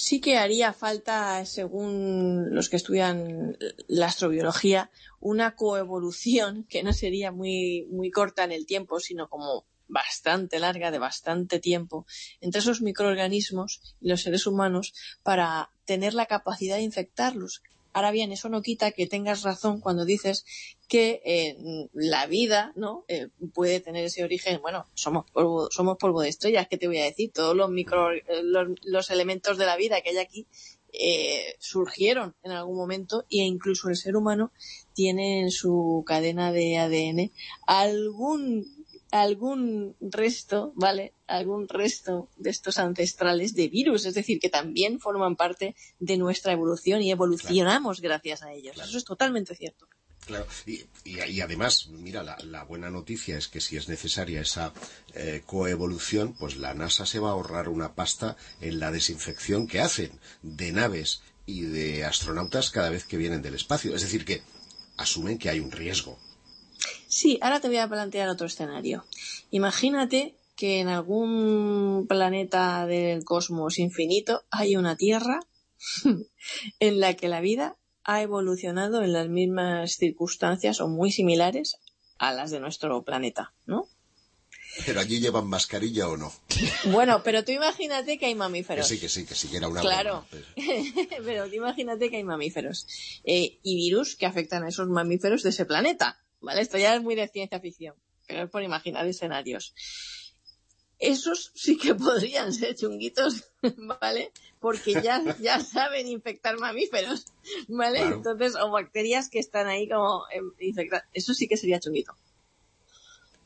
sí que haría falta, según los que estudian la astrobiología, una coevolución que no sería muy, muy corta en el tiempo, sino como bastante larga, de bastante tiempo, entre esos microorganismos y los seres humanos para tener la capacidad de infectarlos. Ahora bien, eso no quita que tengas razón cuando dices que eh, la vida no Eh, puede tener ese origen. Bueno, somos polvo, somos polvo de estrellas, ¿qué te voy a decir? Todos los micro, eh, los, los elementos de la vida que hay aquí eh, surgieron en algún momento e incluso el ser humano tiene en su cadena de ADN algún algún resto, ¿vale? Algún resto de estos ancestrales de virus, es decir, que también forman parte de nuestra evolución y evolucionamos gracias a ellos. Eso es totalmente cierto. Claro, y, y- y además, mira, la, la buena noticia es que si es necesaria esa eh, coevolución, pues la NASA se va a ahorrar una pasta en la desinfección que hacen de naves y de astronautas cada vez que vienen del espacio. Es decir, que asumen que hay un riesgo. Sí, ahora te voy a plantear otro escenario. Imagínate que en algún planeta del cosmos infinito hay una Tierra en la que la vida ha evolucionado en las mismas circunstancias o muy similares a las de nuestro planeta, ¿no? Pero allí llevan mascarilla o no. Bueno, pero tú imagínate que hay Que mamíferos. sí, que sí, que sí, que era una Claro. broma, pero- pero tú imagínate que hay mamíferos eh, y virus que afectan a esos mamíferos de ese planeta, ¿vale? Esto ya es muy de ciencia ficción, pero es por imaginar escenarios. Esos sí que podrían ser chunguitos, ¿vale? Porque ya, ya saben infectar mamíferos, ¿vale? Claro. Entonces, o bacterias que están ahí como eh, infectadas. Eso sí que sería chunguito.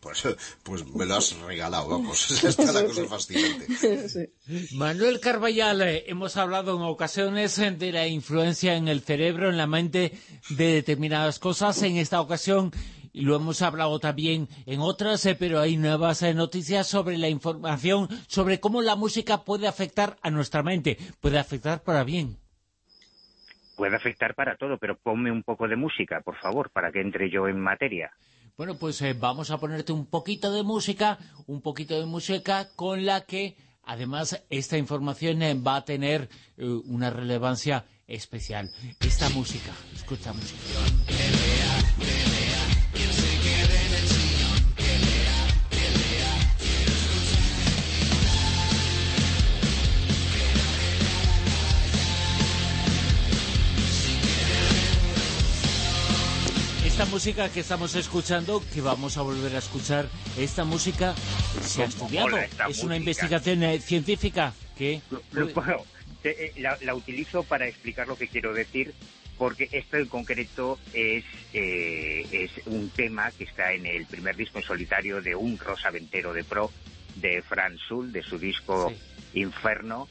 Pues, pues me lo has regalado, vamos. Está la cosa fascinante. Sí. Manuel Carballal, eh, hemos hablado en ocasiones de la influencia en el cerebro, en la mente de determinadas cosas. En esta ocasión, y lo hemos hablado también en otras, eh, pero hay nuevas eh, noticias sobre la información, sobre cómo la música puede afectar a nuestra mente. Puede afectar para bien. Puede afectar para todo, pero ponme un poco de música, por favor, para que entre yo en materia. Bueno, pues eh, vamos a ponerte un poquito de música, un poquito de música con la que, además, esta información eh, va a tener eh, una relevancia especial. Esta música, escucha música. Esta música que estamos escuchando, que vamos a volver a escuchar, esta música se ha estudiado. Es una investigación eh, científica que... Eh, la, la utilizo para explicar lo que quiero decir, porque esto en concreto es, eh, es un tema que está en el primer disco en solitario de un rosaventero de pro de Franz Schul, de su disco Inferno,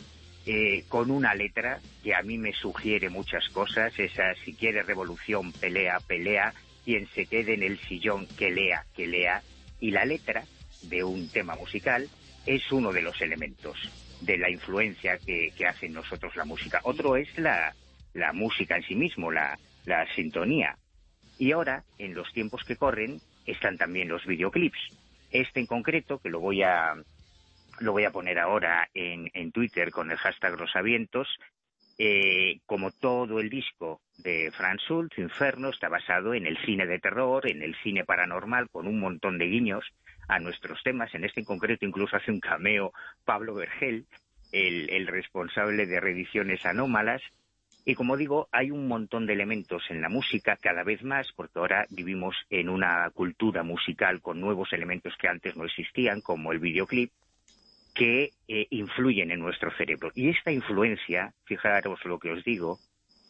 eh, con una letra que a mí me sugiere muchas cosas, esa si quiere revolución, pelea, pelea, quien se quede en el sillón, que lea, que lea, y la letra de un tema musical es uno de los elementos de la influencia que, hace en nosotros la música. Otro es la, la música en sí mismo, la, la sintonía. Y ahora, en los tiempos que corren, están también los videoclips. Este en concreto, que lo voy a, lo voy a poner ahora en, en Twitter con el hashtag Rosavientos, eh, como todo el disco de Franz Schultz, Inferno, está basado en el cine de terror, en el cine paranormal, con un montón de guiños a nuestros temas. En este en concreto incluso hace un cameo Pablo Vergel, el, el responsable de reediciones anómalas. Y como digo, hay un montón de elementos en la música, cada vez más, porque ahora vivimos en una cultura musical con nuevos elementos que antes no existían, como el videoclip, que eh, influyen en nuestro cerebro. Y esta influencia, fijaros lo que os digo,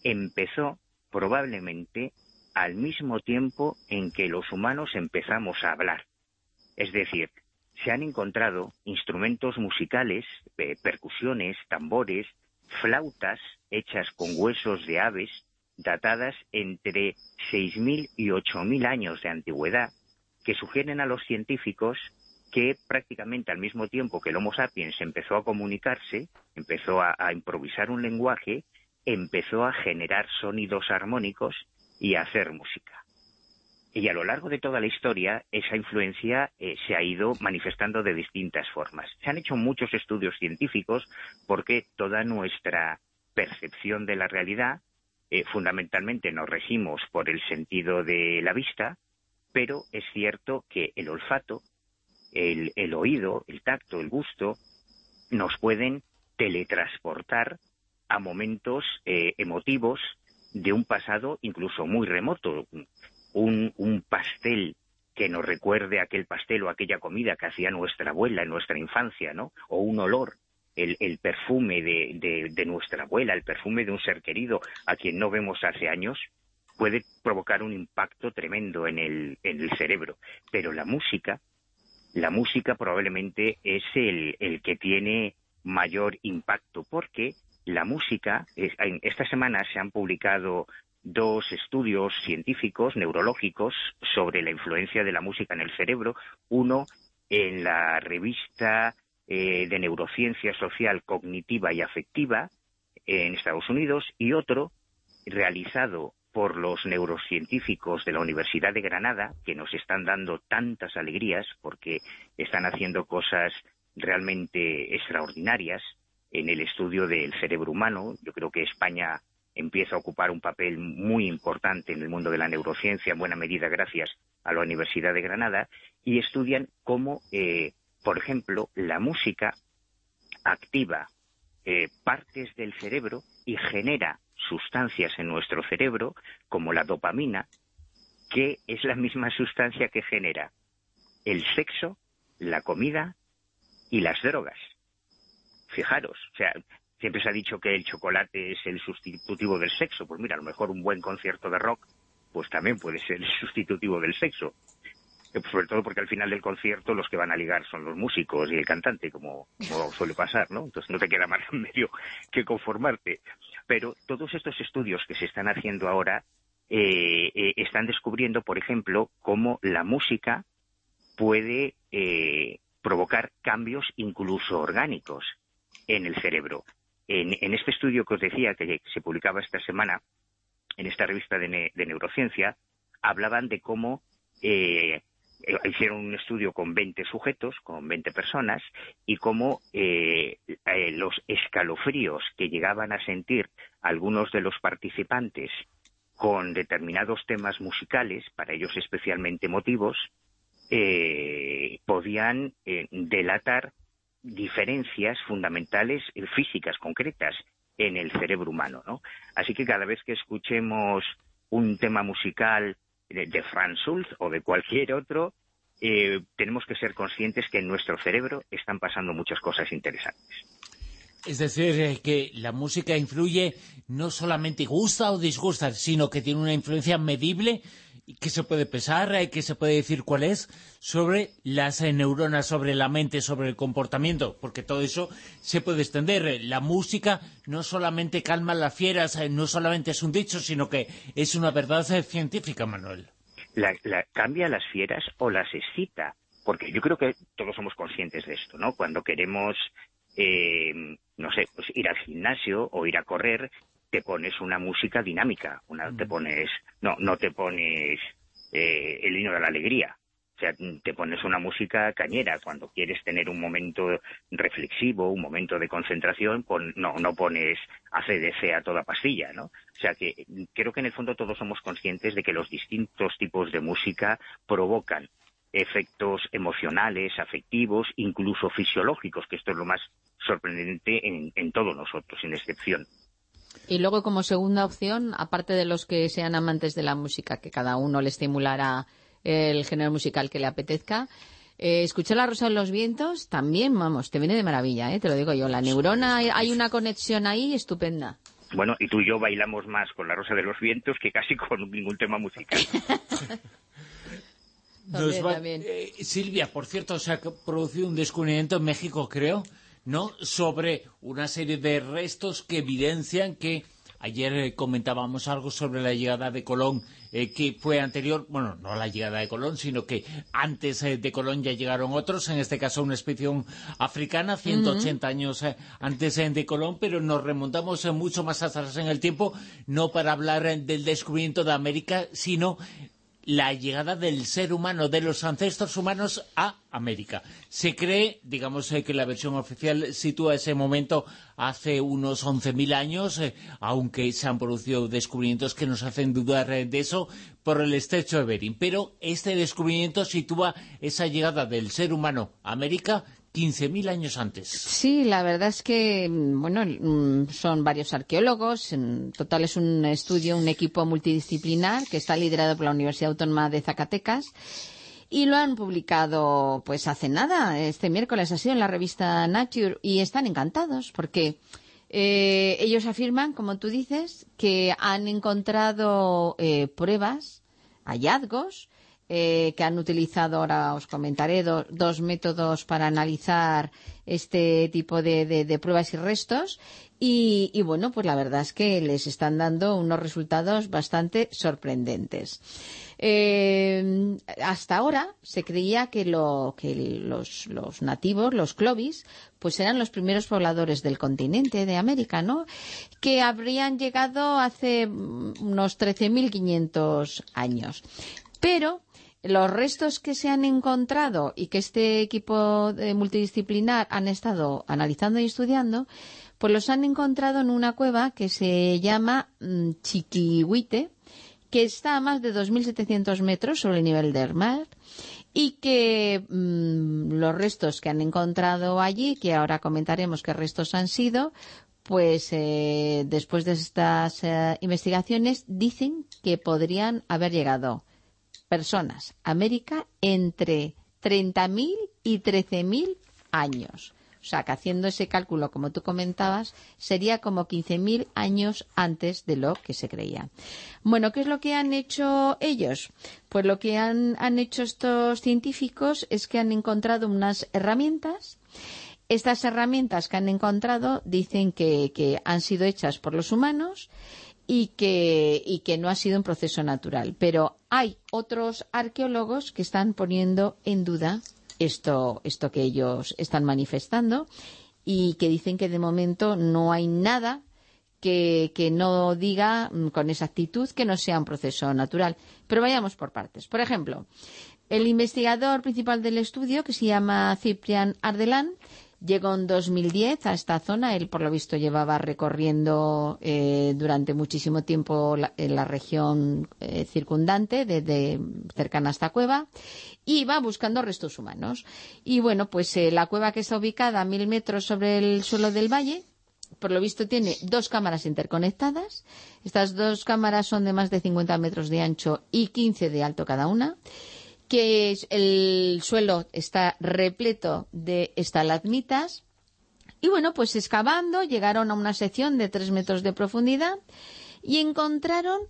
empezó probablemente al mismo tiempo en que los humanos empezamos a hablar. Es decir, se han encontrado instrumentos musicales, eh, percusiones, tambores, flautas hechas con huesos de aves, datadas entre 6.000 y 8.000 años de antigüedad, que sugieren a los científicos que prácticamente al mismo tiempo que el Homo sapiens empezó a comunicarse, empezó a, improvisar un lenguaje, empezó a generar sonidos armónicos y a hacer música. Y a lo largo de toda la historia, esa influencia eh, se ha ido manifestando de distintas formas. Se han hecho muchos estudios científicos porque toda nuestra percepción de la realidad, eh, fundamentalmente nos regimos por el sentido de la vista, pero es cierto que el olfato, el, el oído, el tacto, el gusto, nos pueden teletransportar a momentos eh, emotivos de un pasado incluso muy remoto. Un, un pastel que nos recuerde aquel pastel o aquella comida que hacía nuestra abuela en nuestra infancia, ¿no? O un olor, el, el perfume de, de, de nuestra abuela, el perfume de un ser querido a quien no vemos hace años, puede provocar un impacto tremendo en el, en el cerebro. Pero la música, la música probablemente es el, el que tiene mayor impacto, porque la música, en esta semana se han publicado dos estudios científicos, neurológicos, sobre la influencia de la música en el cerebro. Uno en la revista eh, de Neurociencia Social Cognitiva y Afectiva en Estados Unidos y otro realizado por los neurocientíficos de la Universidad de Granada, que nos están dando tantas alegrías porque están haciendo cosas realmente extraordinarias en el estudio del cerebro humano. Yo creo que España empieza a ocupar un papel muy importante en el mundo de la neurociencia, en buena medida gracias a la Universidad de Granada, y estudian cómo, eh, por ejemplo, la música activa eh, partes del cerebro y genera sustancias en nuestro cerebro, como la dopamina, que es la misma sustancia que genera el sexo, la comida y las drogas. Fijaros, o sea, siempre se ha dicho que el chocolate es el sustitutivo del sexo. Pues mira, a lo mejor un buen concierto de rock, pues también puede ser el sustitutivo del sexo. Eh, Sobre todo porque al final del concierto los que van a ligar son los músicos y el cantante, como, suele pasar, ¿no? Entonces no te queda más remedio que conformarte. Pero todos estos estudios que se están haciendo ahora eh, eh, están descubriendo, por ejemplo, cómo la música puede eh, provocar cambios incluso orgánicos en el cerebro. En, en este estudio que os decía, que se publicaba esta semana en esta revista de, ne- de neurociencia, hablaban de cómo eh, hicieron un estudio con 20 sujetos, con 20 personas, y cómo eh, eh, los escalofríos que llegaban a sentir algunos de los participantes con determinados temas musicales, para ellos especialmente emotivos, eh, podían eh, delatar diferencias fundamentales físicas concretas en el cerebro humano, ¿no? Así que cada vez que escuchemos un tema musical de, Franz Schulz o de cualquier otro, eh, tenemos que ser conscientes que en nuestro cerebro están pasando muchas cosas interesantes. Es decir, eh, que la música influye, no solamente gusta o disgusta, sino que tiene una influencia medible y que se puede pesar, que se puede decir cuál es, sobre las eh, neuronas, sobre la mente, sobre el comportamiento, porque todo eso se puede extender. La música no solamente calma las fieras, eh, no solamente es un dicho, sino que es una verdad eh, científica, Manuel. la, la- cambia las fieras o las excita. Porque yo creo que todos somos conscientes de esto, ¿no? Cuando queremos, eh, no sé, pues ir al gimnasio o ir a correr, te pones una música dinámica, una, te pones, no, no te pones eh, el himno de la alegría. O sea, te pones una música cañera cuando quieres tener un momento reflexivo, un momento de concentración, pon- no, no pones ACDC a toda pastilla, ¿no? O sea que creo que en el fondo todos somos conscientes de que los distintos tipos de música provocan efectos emocionales, afectivos, incluso fisiológicos, que esto es lo más sorprendente en, en todos nosotros, sin excepción. Y luego como segunda opción, aparte de los que sean amantes de la música, que cada uno le estimulará el género musical que le apetezca, eh, escuchar la Rosa de los Vientos también, vamos, te viene de maravilla, ¿eh? te lo digo yo. La neurona, hay- una conexión ahí estupenda. Bueno, y tú y yo bailamos más con la Rosa de los Vientos que casi con ningún tema musical. Nos va- eh, Silvia, por cierto, se ha producido un descubrimiento en México, creo, ¿no? Sobre una serie de restos que evidencian que ayer eh, comentábamos algo sobre la llegada de Colón, eh, que fue anterior, bueno, no la llegada de Colón, sino que antes eh, de Colón ya llegaron otros, en este caso una expedición africana, 180 años eh, antes de Colón, pero nos remontamos mucho más atrás en el tiempo, no para hablar del descubrimiento de América, sino la llegada del ser humano, de los ancestros humanos a América. Se cree, digamos eh, que la versión oficial sitúa ese momento hace unos 11.000 años, eh, aunque se han producido descubrimientos que nos hacen dudar eh, de eso por el estrecho de Bering. Pero este descubrimiento sitúa esa llegada del ser humano a América 15.000 años antes. Sí, la verdad es que, mm, bueno, mm, son varios arqueólogos. En total es un estudio, un equipo multidisciplinar que está liderado por la Universidad Autónoma de Zacatecas. Y lo han publicado, pues hace nada, este miércoles ha sido en la revista Nature, y están encantados porque eh, ellos afirman, como tú dices, que han encontrado eh, pruebas, hallazgos, eh, que han utilizado, ahora os comentaré, do- dos métodos para analizar este tipo de, de- pruebas y restos. Y, y bueno, pues la verdad es que les están dando unos resultados bastante sorprendentes. Eh, hasta ahora se creía que, lo, que los, los nativos, los clovis, pues eran los primeros pobladores del continente de América, ¿no? Que habrían llegado hace mm, unos 13.500 años. Pero los restos que se han encontrado y que este equipo multidisciplinar han estado analizando y estudiando, pues los han encontrado en una cueva que se llama mm, Chiquihuite, que está a más de 2.700 metros sobre el nivel del mar y que mm, los restos que han encontrado allí, que ahora comentaremos qué restos han sido, pues eh, después de estas eh, investigaciones dicen que podrían haber llegado personas América entre 30.000 y 13.000 años. O sea, que haciendo ese cálculo, como tú comentabas, sería como 15.000 años antes de lo que se creía. Bueno, ¿qué es lo que han hecho ellos? Pues lo que han, han hecho estos científicos es que han encontrado unas herramientas estas herramientas que han encontrado dicen que, que han sido hechas por los humanos y que, y que no ha sido un proceso natural. Pero hay otros arqueólogos que están poniendo en duda esto, esto que ellos están manifestando y que dicen que de momento no hay nada que, que no diga mm, con exactitud que no sea un proceso natural. Pero vayamos por partes. Por ejemplo, el investigador principal del estudio, que se llama Ciprian Ardelán, llegó en 2010 a esta zona. Él, por lo visto, llevaba recorriendo eh, durante muchísimo tiempo la, región eh, circundante, desde cercana a esta cueva, y va buscando restos humanos. Y bueno, pues eh, la cueva que está ubicada a mil metros sobre el suelo del valle, por lo visto tiene dos cámaras interconectadas. Estas dos cámaras son de más de 50 metros de ancho y 15 de alto cada una. Que el suelo está repleto de estalagmitas. Y bueno, pues excavando llegaron a una sección de 3 metros de profundidad y encontraron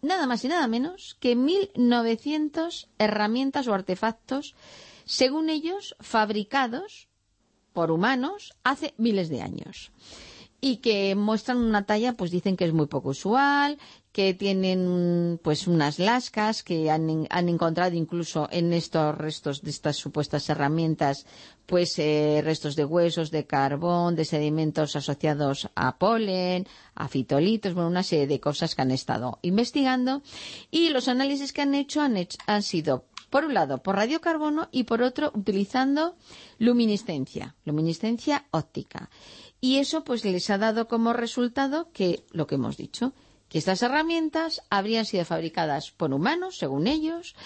nada más y nada menos que 1.900 herramientas o artefactos, según ellos, fabricados por humanos hace miles de años y que muestran una talla, pues dicen que es muy poco usual, que tienen pues unas lascas que han, han encontrado incluso en estos restos de estas supuestas herramientas, pues eh, restos de huesos, de carbón, de sedimentos asociados a polen, a fitolitos, bueno, una serie de cosas que han estado investigando y los análisis que han hecho han, hech- han sido por un lado, por radiocarbono y por otro, utilizando luminiscencia, luminiscencia óptica. Y eso pues les ha dado como resultado que, lo que hemos dicho, que estas herramientas habrían sido fabricadas por humanos, según ellos,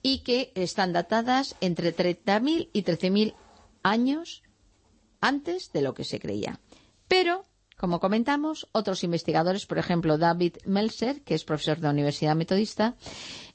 y que están datadas entre 30.000 y 13.000 años antes de lo que se creía. Pero, como comentamos, otros investigadores, por ejemplo, David Meltzer, que es profesor de la Universidad Metodista,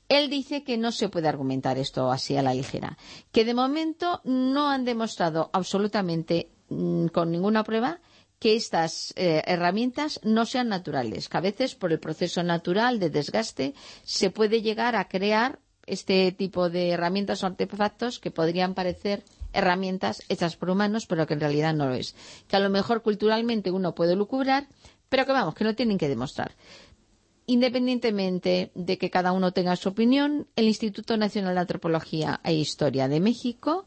él dice que no se puede argumentar esto así a la ligera, que de momento no han demostrado absolutamente mm, con ninguna prueba que estas eh, herramientas no sean naturales, que a veces por el proceso natural de desgaste se puede llegar a crear este tipo de herramientas o artefactos que podrían parecer herramientas hechas por humanos, pero que en realidad no lo es. Que a lo mejor culturalmente uno puede lucubrar, pero que vamos, que no tienen que demostrar. Independientemente de que cada uno tenga su opinión, el Instituto Nacional de Antropología e Historia de México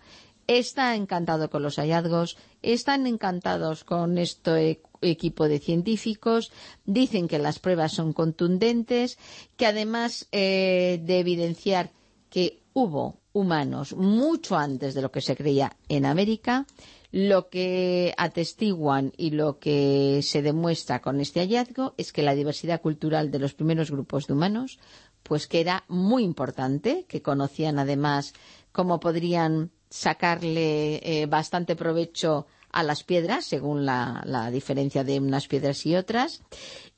está encantado con los hallazgos, están encantados con este equipo de científicos, dicen que las pruebas son contundentes, que además eh, de evidenciar que hubo humanos mucho antes de lo que se creía en América, lo que atestiguan y lo que se demuestra con este hallazgo es que la diversidad cultural de los primeros grupos de humanos, pues que era muy importante, que conocían además cómo podrían sacarle eh, bastante provecho a las piedras, según la, la diferencia de unas piedras y otras.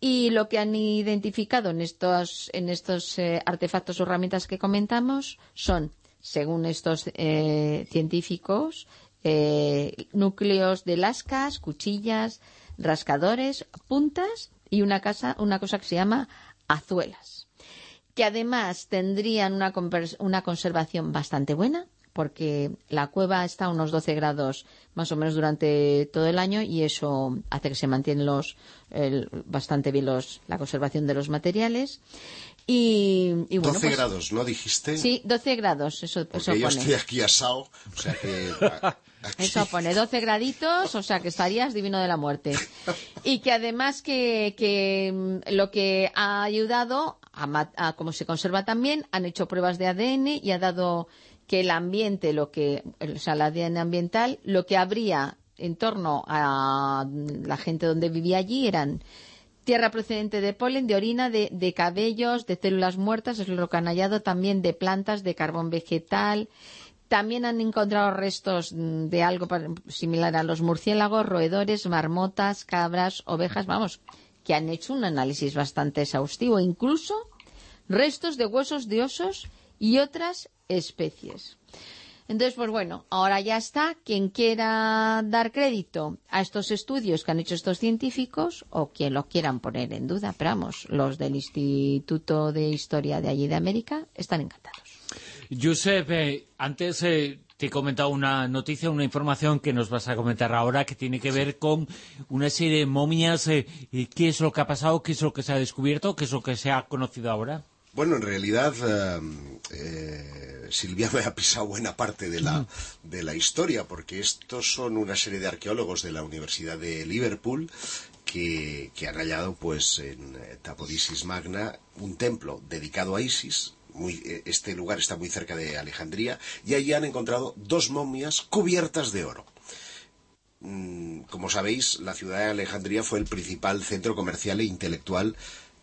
Y lo que han identificado en estos, en estos eh, artefactos o herramientas que comentamos son, según estos eh, científicos, núcleos de lascas, cuchillas, rascadores, puntas y una, casa, una cosa que se llama azuelas, que además tendrían una, una conservación bastante buena, porque la cueva está a unos 12 grados más o menos durante todo el año y eso hace que se mantienen los, el- bastante bien los, la conservación de los materiales. Y, y bueno, 12 pues- grados, ¿no dijiste? Sí, 12 grados, eso, Porque eso yo pone. estoy aquí asado, o sea que... aquí- Eso pone 12 graditos, o sea que estarías divino de la muerte. Y que además que, que mm, lo que ha ayudado a, a cómo se conserva también, han hecho pruebas de ADN y ha dado que el ambiente, lo que, o sea, el ADN ambiental, lo que habría en torno a la gente donde vivía allí eran tierra procedente de polen, de orina, de, de cabellos, de células muertas, es lo que han hallado también de plantas, de carbón vegetal. También han encontrado restos de algo similar a los murciélagos, roedores, marmotas, cabras, ovejas, vamos, que han hecho un análisis bastante exhaustivo, incluso restos de huesos de osos y otras especies. Entonces, pues bueno, ahora ya está. Quien quiera dar crédito a estos estudios que han hecho estos científicos o quien lo quieran poner en duda, pero vamos, los del Instituto de Historia de allí de América están encantados. Josep, eh, antes eh, te he comentado una noticia, una información que nos vas a comentar ahora que tiene que ver con una serie de momias. eh, ¿Qué es lo que ha pasado? ¿Qué es lo que se ha descubierto? ¿Qué es lo que se ha conocido ahora? Bueno, en realidad eh, eh, Silvia me ha pisado buena parte de la, de la historia, porque estos son una serie de arqueólogos de la Universidad de Liverpool que, que han hallado pues en eh, Tapodisis Magna un templo dedicado a Isis. Muy, eh, este lugar está muy cerca de Alejandría y allí han encontrado dos momias cubiertas de oro. Mm, Como sabéis, la ciudad de Alejandría fue el principal centro comercial e intelectual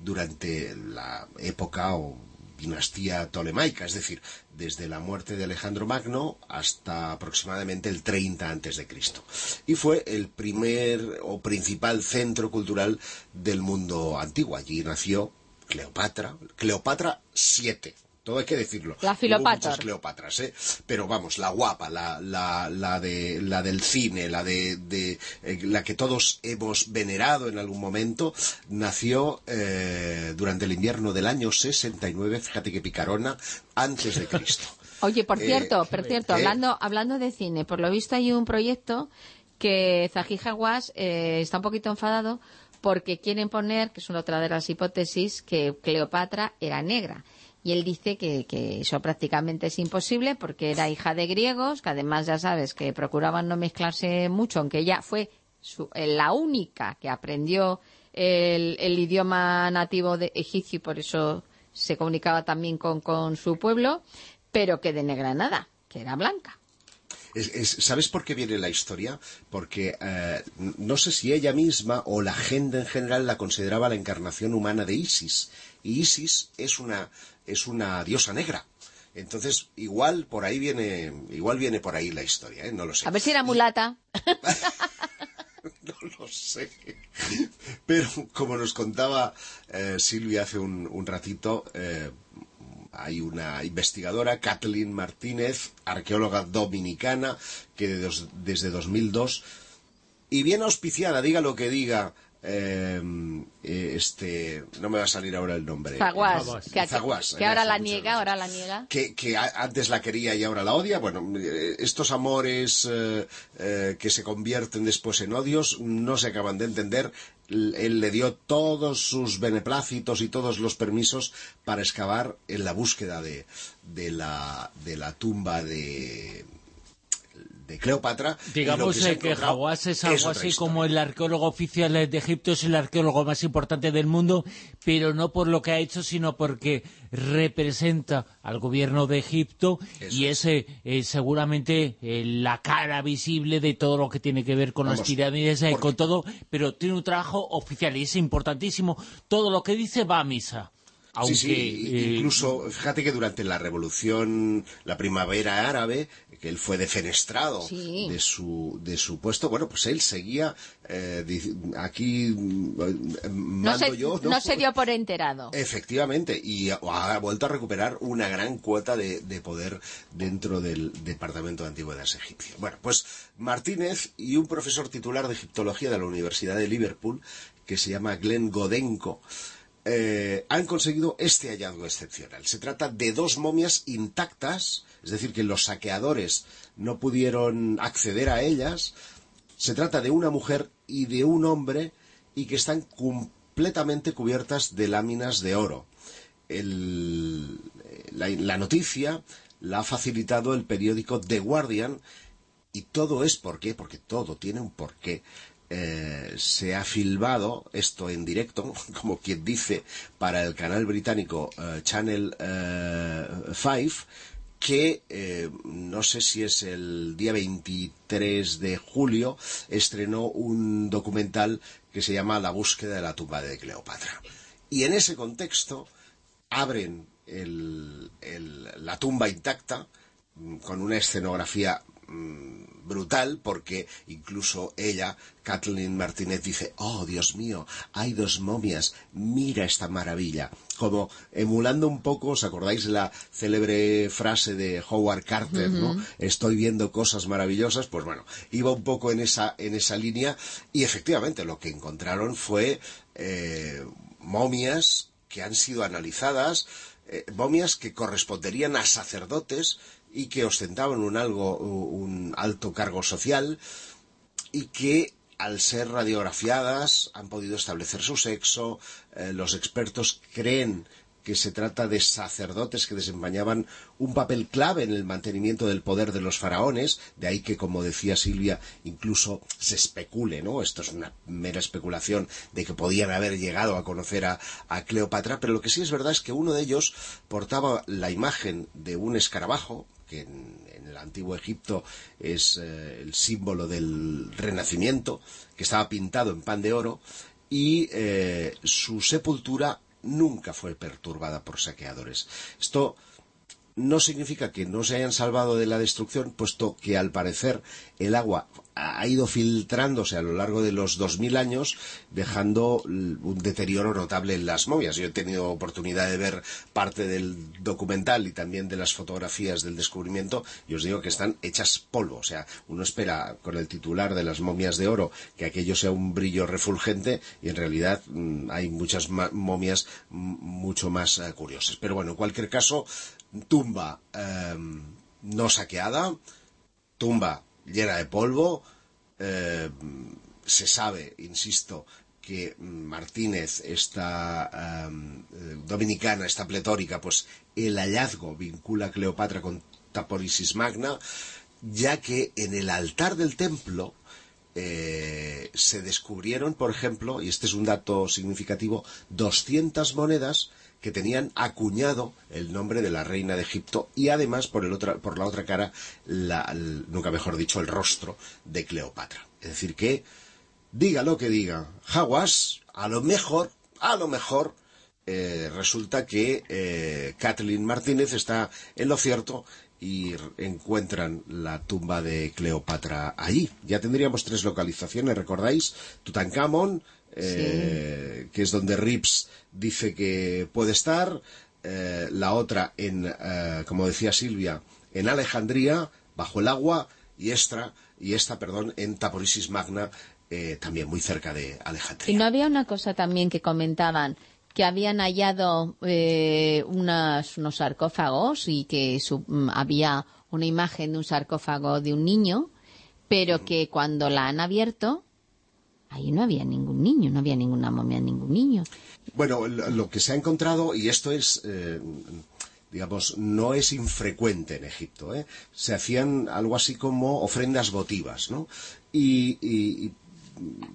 durante la época o dinastía tolemaica, es decir, desde la muerte de Alejandro Magno hasta aproximadamente el 30 antes de Cristo. Y fue el primer o principal centro cultural del mundo antiguo. Allí nació Cleopatra, Cleopatra VII. Todo hay que decirlo. La Hubo Filopator. muchas Cleopatras, ¿eh? Pero vamos, la guapa, la, la, la, de, la del cine, la de, de, eh, la que todos hemos venerado en algún momento, nació eh, durante el invierno del año 69, fíjate que picarona, antes de Cristo. Oye, por Eh, cierto, por cierto, hablando, hablando de cine, por lo visto hay un proyecto que Zahi Hawass eh, está un poquito enfadado porque quieren poner, que es una otra de las hipótesis, que Cleopatra era negra. Y él dice que, que eso prácticamente es imposible porque era hija de griegos, que además ya sabes que procuraban no mezclarse mucho, aunque ella fue su- eh, la única que aprendió el, idioma nativo de egipcio y por eso se comunicaba también con, su pueblo, pero que de negra nada, que era blanca. Es- es- ¿Sabes por qué viene la historia? Porque eh, no sé si ella misma o la gente en general la consideraba la encarnación humana de Isis. Y Isis es una, es una diosa negra. Entonces, igual por ahí viene, igual viene por ahí la historia, ¿eh? No lo sé. A ver si era mulata. No lo sé. Pero como nos contaba eh, Silvia hace un, un ratito, eh, hay una investigadora, Kathleen Martínez, arqueóloga dominicana, que de dos- desde 2002, y bien auspiciada, diga lo que diga, eh, eh, este, no me va a salir ahora el nombre. Zaguás, Eh, que, que ahora gracias, la niega, ahora la niega. que, antes la quería y ahora la odia. Bueno, eh, estos amores eh, eh, que se convierten después en odios no se acaban de entender. Él le dio todos sus beneplácitos y todos los permisos para excavar en la búsqueda de, de, la, de la tumba de, de Cleopatra. Y Digamos que encontrado Hawass es algo así como el arqueólogo oficial de Egipto, es el arqueólogo más importante del mundo, pero no por lo que ha hecho, sino porque representa al gobierno de Egipto y es eh, eh, seguramente eh, la cara visible de todo lo que tiene que ver con las pirámides, porque- con todo, pero tiene un trabajo oficial y es importantísimo. Todo lo que dice va a misa. Aunque, sí, sí, eh, incluso, fíjate que durante la revolución, la primavera árabe, que él fue defenestrado Sí. de, su, de su puesto, bueno, pues él seguía, eh, aquí mm, No mando se, yo, ¿no? no se dio por enterado. Efectivamente, y ha- ha vuelto a recuperar una gran cuota de, de poder dentro del Departamento de Antigüedades egipcio. Bueno, pues Martínez y un profesor titular de egiptología de la Universidad de Liverpool, que se llama Glenn Godenko, eh, han conseguido este hallazgo excepcional. Se trata de dos momias intactas, es decir, que los saqueadores no pudieron acceder a ellas. Se trata de una mujer y de un hombre y que están completamente cubiertas de láminas de oro. La, noticia la ha facilitado el periódico The Guardian y todo es por qué, porque todo tiene un porqué. Eh, se ha filmado esto en directo, como quien dice, para el canal británico eh, Channel 5, que eh, no sé si es el día 23 de julio, estrenó un documental que se llama La búsqueda de la tumba de Cleopatra. Y en ese contexto abren el- la tumba intacta mm, con una escenografía mm, brutal porque incluso ella, Kathleen Martínez, dice, oh Dios mío, hay dos momias, mira esta maravilla. Como emulando un poco, ¿os acordáis la célebre frase de Howard Carter, ¿no? Estoy viendo cosas maravillosas, pues bueno, iba un poco en esa, en esa línea y efectivamente lo que encontraron fue eh, momias que han sido analizadas, eh, momias que corresponderían a sacerdotes y que ostentaban un algo un alto cargo social y que al ser radiografiadas han podido establecer su sexo eh, los expertos creen que se trata de sacerdotes que desempeñaban un papel clave en el mantenimiento del poder de los faraones, de ahí que, como decía Silvia, incluso se especule, ¿no? Esto es una mera especulación de que podían haber llegado a conocer a, Cleopatra, pero lo que sí es verdad es que uno de ellos portaba la imagen de un escarabajo, que en, en el antiguo Egipto es eh, el símbolo del renacimiento, que estaba pintado en pan de oro, y eh, su sepultura nunca fue perturbada por saqueadores. Esto no significa que no se hayan salvado de la destrucción, puesto que al parecer el agua ha ido filtrándose a lo largo de los 2000 años, dejando un deterioro notable en las momias. Yo he tenido oportunidad de ver parte del documental y también de las fotografías del descubrimiento y os digo que están hechas polvo. O sea, uno espera con el titular de las momias de oro que aquello sea un brillo refulgente y en realidad mm, hay muchas momias mucho más eh, curiosas. Pero bueno, en cualquier caso, tumba eh, no saqueada, tumba llena de polvo. eh, se sabe, insisto, que Martínez, esta em, eh, dominicana, esta pletórica, pues el hallazgo vincula a Cleopatra con Taporisis Magna, ya que en el altar del templo eh, se descubrieron, por ejemplo, y este es un dato significativo, 200 monedas que tenían acuñado el nombre de la reina de Egipto y además por, el otra, por la otra cara, la- nunca mejor dicho, el rostro de Cleopatra. Es decir, que diga lo que diga Hawass, a lo mejor, a lo mejor, eh, resulta que eh, Kathleen Martínez está en lo cierto y encuentran la tumba de Cleopatra allí. Ya tendríamos tres localizaciones, ¿recordáis? Tutankamón, eh, que es donde Rips dice que puede estar, eh, la otra en, eh, como decía Silvia, en Alejandría, bajo el agua, y esta, y esta perdón, en Taporisis Magna, también muy cerca de Alejandría. Y no había una cosa también que comentaban, que habían hallado eh, unas- unos sarcófagos y que su- mm, había una imagen de un sarcófago de un niño, pero que cuando la han abierto, ahí no había ningún niño, no había ninguna momia, ningún niño. Bueno, lo, que se ha encontrado, y esto es, eh, digamos, no es infrecuente en Egipto, ¿eh? se hacían algo así como ofrendas votivas, ¿no? Y, y- y,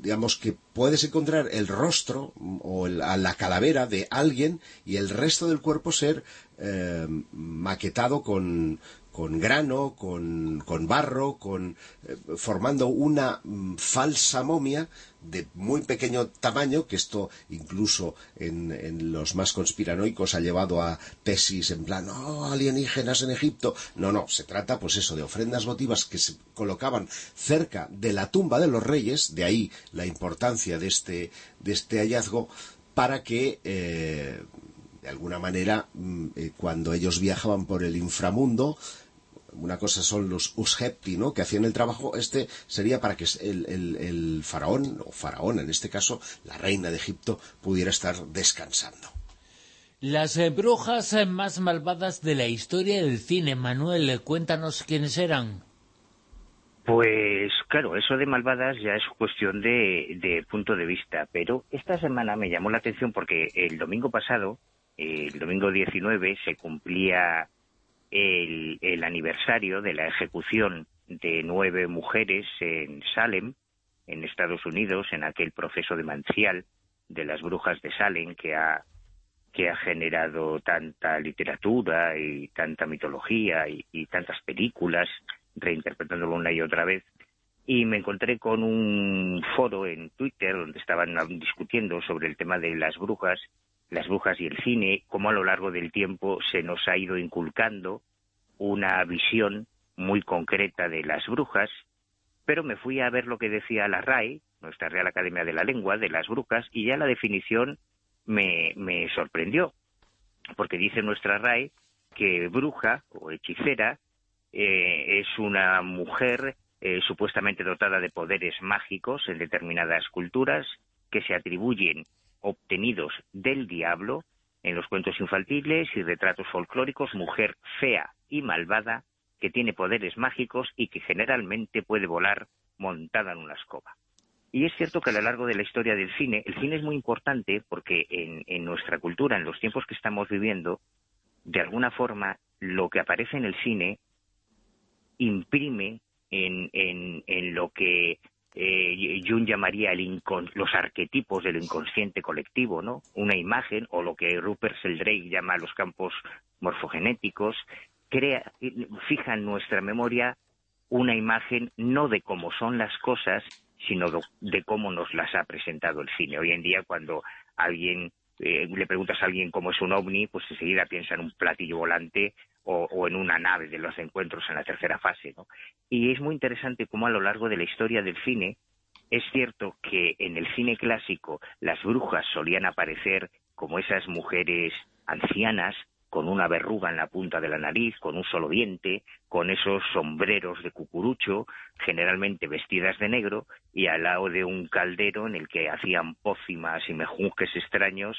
digamos que puedes encontrar el rostro o el- la calavera de alguien y el resto del cuerpo ser eh, maquetado con, con grano, con, con barro, con, eh, formando una mm, falsa momia de muy pequeño tamaño, que esto incluso en, en los más conspiranoicos ha llevado a tesis en plan, oh, alienígenas en Egipto. No, no, se trata pues eso, de ofrendas votivas que se colocaban cerca de la tumba de los reyes, de ahí la importancia de este, de este hallazgo, para que eh, de alguna manera, mm, eh, cuando ellos viajaban por el inframundo, una cosa son los ushepti, ¿no? que hacían el trabajo, este sería para que el, el- el faraón, o faraón en este caso, la reina de Egipto, pudiera estar descansando. Las eh, brujas eh, más malvadas de la historia del cine. Manuel, eh, cuéntanos quiénes eran. Pues claro, eso de malvadas ya es cuestión de, de punto de vista, pero esta semana me llamó la atención porque el domingo pasado, el domingo 19, se cumplía el, aniversario de la ejecución de nueve mujeres en Salem, en Estados Unidos, en aquel proceso demencial de las brujas de Salem que ha que ha generado tanta literatura y tanta mitología y, y tantas películas, reinterpretándolo una y otra vez. Y me encontré con un foro en Twitter donde estaban discutiendo sobre el tema de las brujas, las brujas y el cine, cómo a lo largo del tiempo se nos ha ido inculcando una visión muy concreta de las brujas, pero me fui a ver lo que decía la RAE, nuestra Real Academia de la Lengua, de las brujas, y ya la definición me, me sorprendió, porque dice nuestra RAE que bruja o hechicera eh, es una mujer eh, supuestamente dotada de poderes mágicos en determinadas culturas que se atribuyen obtenidos del diablo en los cuentos infantiles y retratos folclóricos, mujer fea y malvada que tiene poderes mágicos y que generalmente puede volar montada en una escoba. Y es cierto que a lo largo de la historia del cine, el cine es muy importante porque en, nuestra cultura, en los tiempos que estamos viviendo, de alguna forma, lo que aparece en el cine imprime en lo que eh, Jung llamaría el los arquetipos del inconsciente colectivo, ¿no? Una imagen, o lo que Rupert Sheldrake llama los campos morfogenéticos, crea, fija en nuestra memoria una imagen no de cómo son las cosas, sino de cómo nos las ha presentado el cine. Hoy en día, cuando alguien eh, le preguntas a alguien cómo es un ovni, pues enseguida piensa en un platillo volante o, en una nave de los encuentros en la tercera fase, ¿no? Y es muy interesante cómo a lo largo de la historia del cine es cierto que en el cine clásico las brujas solían aparecer como esas mujeres ancianas con una verruga en la punta de la nariz, con un solo diente, con esos sombreros de cucurucho, generalmente vestidas de negro, y al lado de un caldero en el que hacían pócimas y mejunjes extraños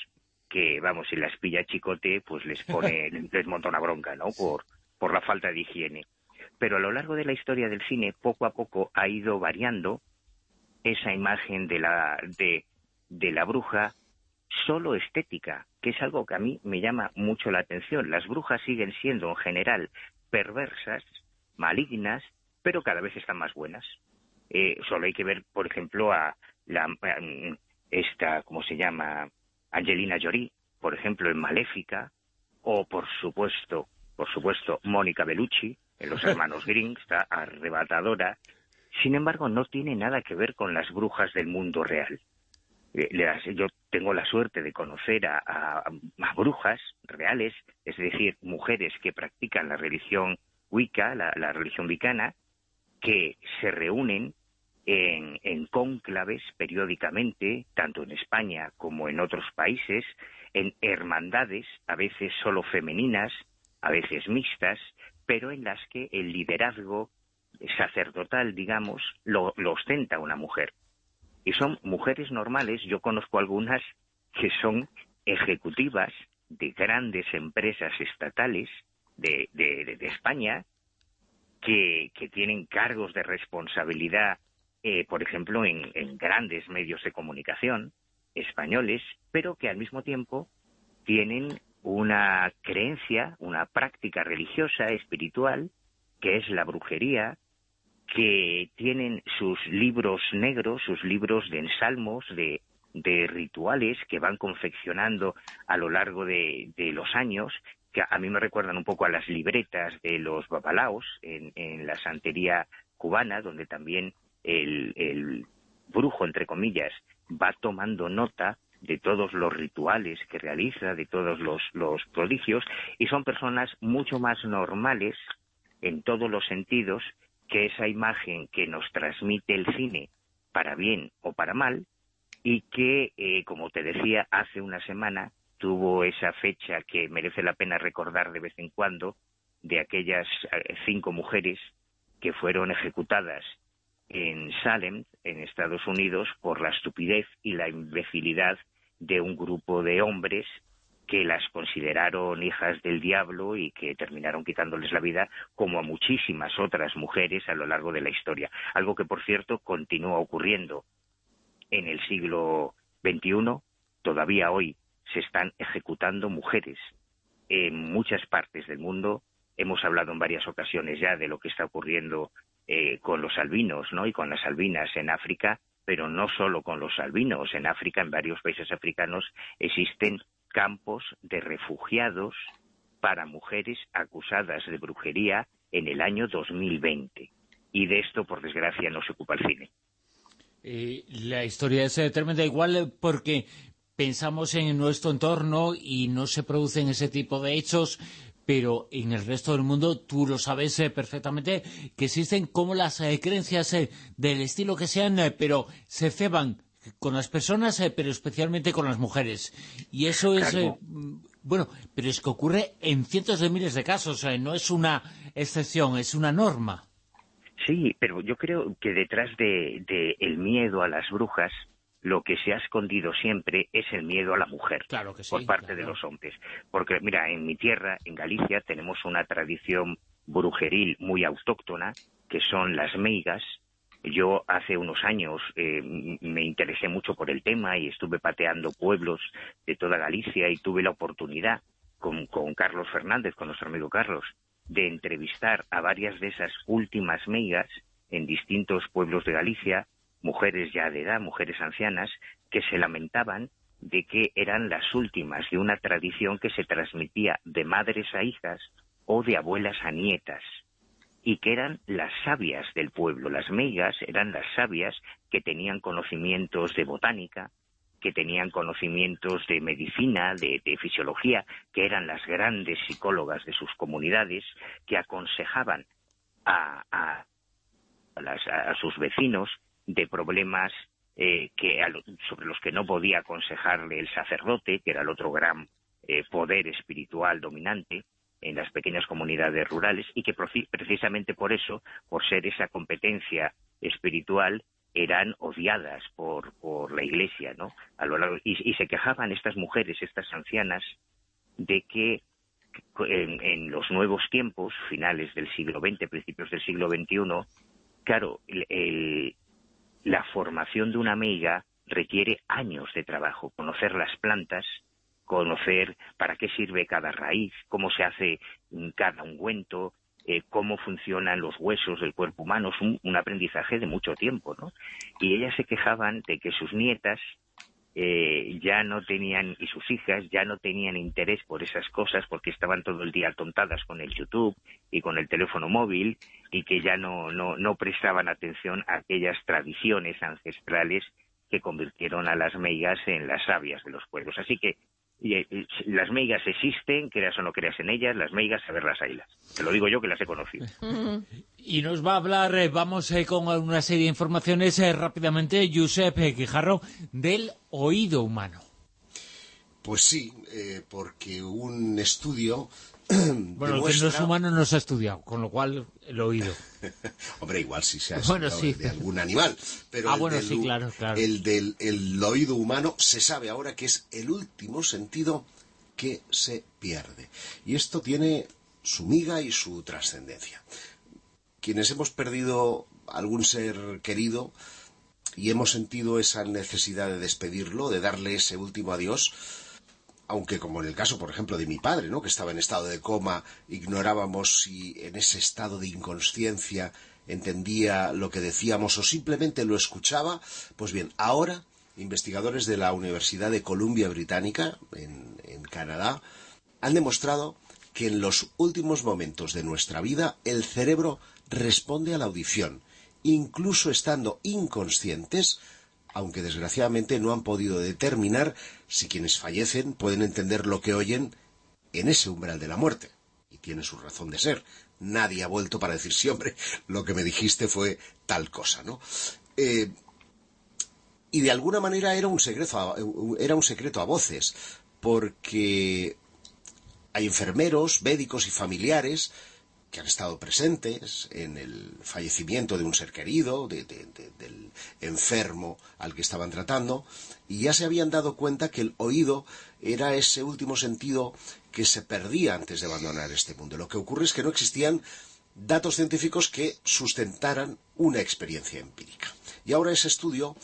que, vamos, si las pilla chicote, pues les pone, les monta una bronca, ¿no? Por, por la falta de higiene. Pero a lo largo de la historia del cine, poco a poco ha ido variando esa imagen de la, de, de la bruja solo estética, que es algo que a mí me llama mucho la atención. Las brujas siguen siendo en general perversas, malignas, pero cada vez están más buenas. Eh, solo hay que ver, por ejemplo, a la mm, esta, ¿cómo se llama? Angelina Jolie, por ejemplo, en Maléfica, o por supuesto, por supuesto, Mónica Bellucci en Los Hermanos Grimm, está arrebatadora. Sin embargo, no tiene nada que ver con las brujas del mundo real. Eh, yo tengo la suerte de conocer a, a- a brujas reales, es decir, mujeres que practican la religión Wicca, la, la religión wicana, que se reúnen en, cónclaves periódicamente, tanto en España como en otros países, en hermandades, a veces solo femeninas, a veces mixtas, pero en las que el liderazgo sacerdotal, digamos, lo, ostenta una mujer. Y son mujeres normales, yo conozco algunas que son ejecutivas de grandes empresas estatales de, de- España, que tienen cargos de responsabilidad, eh, por ejemplo, en, en grandes medios de comunicación españoles, pero que al mismo tiempo tienen una creencia, una práctica religiosa, espiritual, que es la brujería, que tienen sus libros negros, sus libros de ensalmos, de, de rituales que van confeccionando a lo largo de, los años, que a mí me recuerdan un poco a las libretas de los babalaos en, en la santería cubana, donde también el, brujo, entre comillas, va tomando nota de todos los rituales que realiza, de todos los, los prodigios, y son personas mucho más normales en todos los sentidos que esa imagen que nos transmite el cine, para bien o para mal, y que, eh, como te decía, hace una semana tuvo esa fecha que merece la pena recordar de vez en cuando, de aquellas eh, cinco mujeres que fueron ejecutadas en Salem, en Estados Unidos, por la estupidez y la imbecilidad de un grupo de hombres que las consideraron hijas del diablo y que terminaron quitándoles la vida, como a muchísimas otras mujeres a lo largo de la historia. Algo que, por cierto, continúa ocurriendo en el siglo XXI. Todavía hoy se están ejecutando mujeres en muchas partes del mundo. Hemos hablado en varias ocasiones ya de lo que está ocurriendo eh, con los albinos ¿no? y con las albinas en África, pero no solo con los albinos. En África, en varios países africanos, existen campos de refugiados para mujeres acusadas de brujería en el año 2020. Y de esto, por desgracia, no se ocupa el cine. Eh, la historia es eh, tremenda, igual eh, porque pensamos en nuestro entorno y no se producen ese tipo de hechos, pero en el resto del mundo tú lo sabes eh, perfectamente, que existen como las eh, creencias eh, del estilo que sean, pero se ceban con las personas, pero especialmente con las mujeres. Y eso es... Claro. mm, bueno, pero es que ocurre en cientos de miles de casos, no es una excepción, es una norma. Sí, pero yo creo que detrás de, de el miedo a las brujas, lo que se ha escondido siempre es el miedo a la mujer Claro que sí. por parte claro. de los hombres. Porque, mira, en mi tierra, en Galicia, tenemos una tradición brujeril muy autóctona, que son las meigas. Yo hace unos años eh, me interesé mucho por el tema y estuve pateando pueblos de toda Galicia y tuve la oportunidad con, con Carlos Fernández, con nuestro amigo Carlos, de entrevistar a varias de esas últimas meigas en distintos pueblos de Galicia, mujeres ya de edad, mujeres ancianas, que se lamentaban de que eran las últimas de una tradición que se transmitía de madres a hijas o de abuelas a nietas y que eran las sabias del pueblo. Las meigas eran las sabias que tenían conocimientos de botánica, que tenían conocimientos de medicina, de, fisiología, que eran las grandes psicólogas de sus comunidades, que aconsejaban a- a las- a sus vecinos de problemas eh, que sobre los que no podía aconsejarle el sacerdote, que era el otro gran eh, poder espiritual dominante en las pequeñas comunidades rurales y que precisamente por eso, por ser esa competencia espiritual, eran odiadas por, por la Iglesia, ¿no? A lo largo, y, y se quejaban estas mujeres, estas ancianas, de que en, los nuevos tiempos, finales del siglo XX, principios del siglo XXI, claro, el- la formación de una meiga requiere años de trabajo, conocer las plantas, conocer para qué sirve cada raíz, cómo se hace mm, cada ungüento, eh, cómo funcionan los huesos del cuerpo humano, es un, un aprendizaje de mucho tiempo, ¿no? Y ellas se quejaban de que sus nietas eh, ya no tenían, y sus hijas ya no tenían interés por esas cosas porque estaban todo el día tontadas con el YouTube y con el teléfono móvil y que ya no, no, no prestaban atención a aquellas tradiciones ancestrales que convirtieron a las meigas en las sabias de los pueblos. Así que y, eh, las meigas existen, creas o no creas en ellas, las meigas, a verlas haylas. Te lo digo yo que las he conocido. Y nos va a hablar, eh, vamos eh, con una serie de informaciones eh, rápidamente, Josep eh, Quijarro, del oído humano. Pues sí, eh, porque un estudio Bueno, demuestra- humano no se ha estudiado, con lo cual el oído. Hombre, igual sí se ha Bueno, estudiado sí. de algún animal. Pero Ah, el bueno, del sí, claro, claro. El del el oído humano se sabe ahora que es el último sentido que se pierde. Y esto tiene su miga y su trascendencia. Quienes hemos perdido algún ser querido y hemos sentido esa necesidad de despedirlo, de darle ese último adiós, aunque como en el caso, por ejemplo, de mi padre, ¿no? que estaba en estado de coma, ignorábamos si en ese estado de inconsciencia entendía lo que decíamos o simplemente lo escuchaba, pues bien, ahora investigadores de la Universidad de Columbia Británica, en, en Canadá, han demostrado que en los últimos momentos de nuestra vida el cerebro responde a la audición, incluso estando inconscientes, aunque desgraciadamente no han podido determinar si quienes fallecen pueden entender lo que oyen en ese umbral de la muerte. Y tiene su razón de ser. Nadie ha vuelto para decir, sí, hombre, lo que me dijiste fue tal cosa, ¿no? Eh, y de alguna manera era un secreto a, era un secreto a voces, porque hay enfermeros, médicos y familiares que han estado presentes en el fallecimiento de un ser querido, de- de- de- del enfermo al que estaban tratando, y ya se habían dado cuenta que el oído era ese último sentido que se perdía antes de abandonar este mundo. Lo que ocurre es que no existían datos científicos que sustentaran una experiencia empírica. Y ahora ese estudio,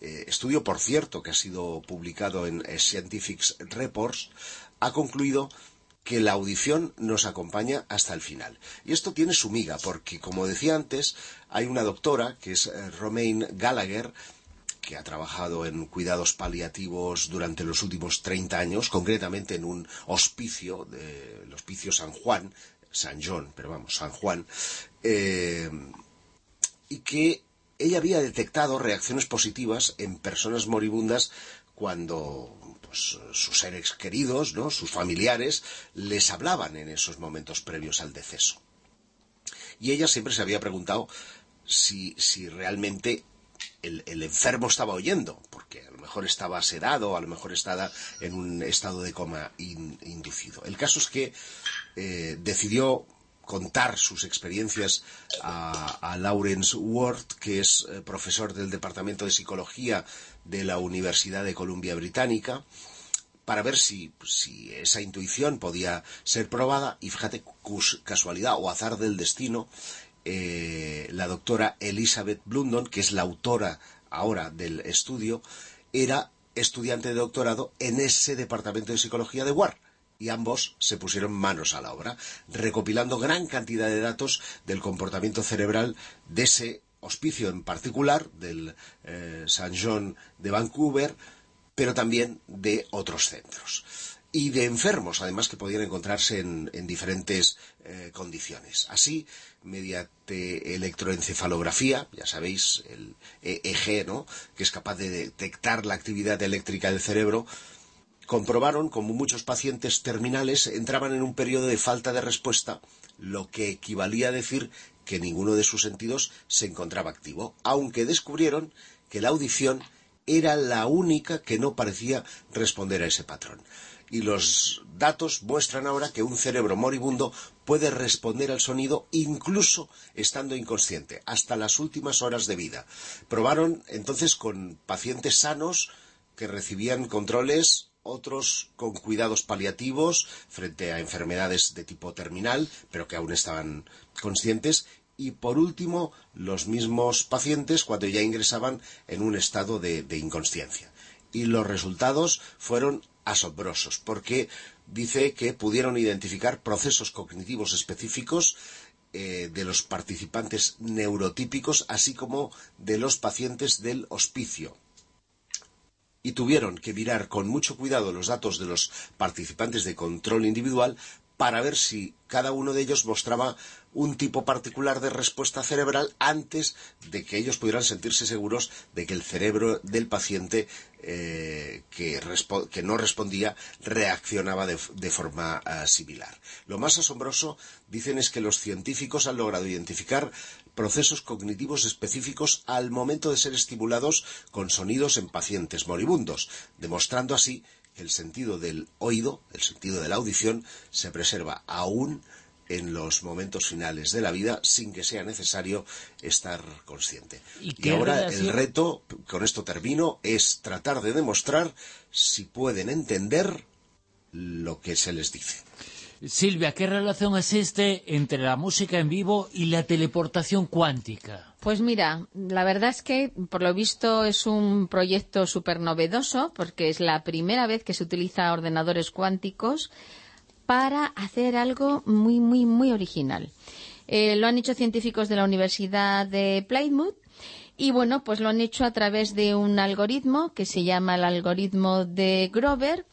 eh, estudio por cierto que ha sido publicado en Scientific Reports, ha concluido que la audición nos acompaña hasta el final. Y esto tiene su miga, porque, como decía antes, hay una doctora, que es eh, Romaine Gallagher, que ha trabajado en cuidados paliativos durante los últimos 30 años, concretamente en un hospicio, de- el hospicio San Juan, San John, pero vamos, San Juan, eh, y que ella había detectado reacciones positivas en personas moribundas cuando pues, sus seres queridos, ¿no? sus familiares, les hablaban en esos momentos previos al deceso. Y ella siempre se había preguntado si, si realmente el, enfermo estaba oyendo, porque a lo mejor estaba sedado, a lo mejor estaba en un estado de coma in- inducido. El caso es que eh, decidió contar sus experiencias a, a Lawrence Ward, que es eh, profesor del Departamento de Psicología de la Universidad de Columbia Británica, para ver si, si esa intuición podía ser probada. Y fíjate, casualidad o azar del destino, eh, la doctora Elizabeth Blundon, que es la autora ahora del estudio, era estudiante de doctorado en ese departamento de psicología de Ward. Y ambos se pusieron manos a la obra, recopilando gran cantidad de datos del comportamiento cerebral de ese hospicio en particular, del eh, St. John de Vancouver, pero también de otros centros. y de enfermos, además que podían encontrarse en, en diferentes eh, condiciones. Así, mediante electroencefalografía, ya sabéis, el EEG, ¿no? que es capaz de detectar la actividad eléctrica del cerebro, comprobaron como muchos pacientes terminales entraban en un periodo de falta de respuesta, lo que equivalía a decir que ninguno de sus sentidos se encontraba activo, aunque descubrieron que la audición era la única que no parecía responder a ese patrón. Y los datos muestran ahora que un cerebro moribundo puede responder al sonido incluso estando inconsciente, hasta las últimas horas de vida. Probaron entonces con pacientes sanos que recibían controles otros con cuidados paliativos frente a enfermedades de tipo terminal, pero que aún estaban conscientes, y por último los mismos pacientes cuando ya ingresaban en un estado de, inconsciencia. Y los resultados fueron asombrosos, porque dice que pudieron identificar procesos cognitivos específicos eh, de los participantes neurotípicos, así como de los pacientes del hospicio y tuvieron que mirar con mucho cuidado los datos de los participantes de control individual para ver si cada uno de ellos mostraba un tipo particular de respuesta cerebral antes de que ellos pudieran sentirse seguros de que el cerebro del paciente eh, que, que, no respondía reaccionaba de, forma uh, similar. Lo más asombroso, dicen, es que los científicos han logrado identificar procesos cognitivos específicos al momento de ser estimulados con sonidos en pacientes moribundos, demostrando así el sentido del oído, el sentido de la audición, se preserva aún en los momentos finales de la vida sin que sea necesario estar consciente. Y, y ahora relación? el reto, con esto termino, es tratar de demostrar si pueden entender lo que se les dice. Silvia, ¿qué relación existe entre la música en vivo y la teleportación cuántica? Pues mira, la verdad es que por lo visto es un proyecto súper novedoso porque es la primera vez que se utiliza ordenadores cuánticos para hacer algo muy, muy, muy original. Eh, lo han hecho científicos de la Universidad de Plymouth y bueno, pues lo han hecho a través de un algoritmo que se llama el algoritmo de Grover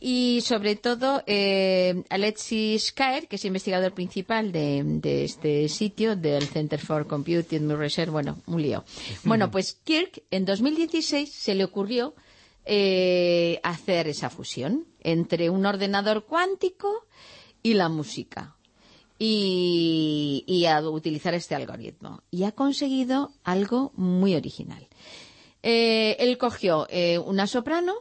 y sobre todo eh, Alexis Kaer, que es investigador principal de, de, este sitio, del Center for Computing Research, bueno, un lío. Bueno, pues Kirk en 2016 se le ocurrió eh, hacer esa fusión entre un ordenador cuántico y la música. Y, y a utilizar este algoritmo. Y ha conseguido algo muy original. Eh, él cogió eh, una soprano,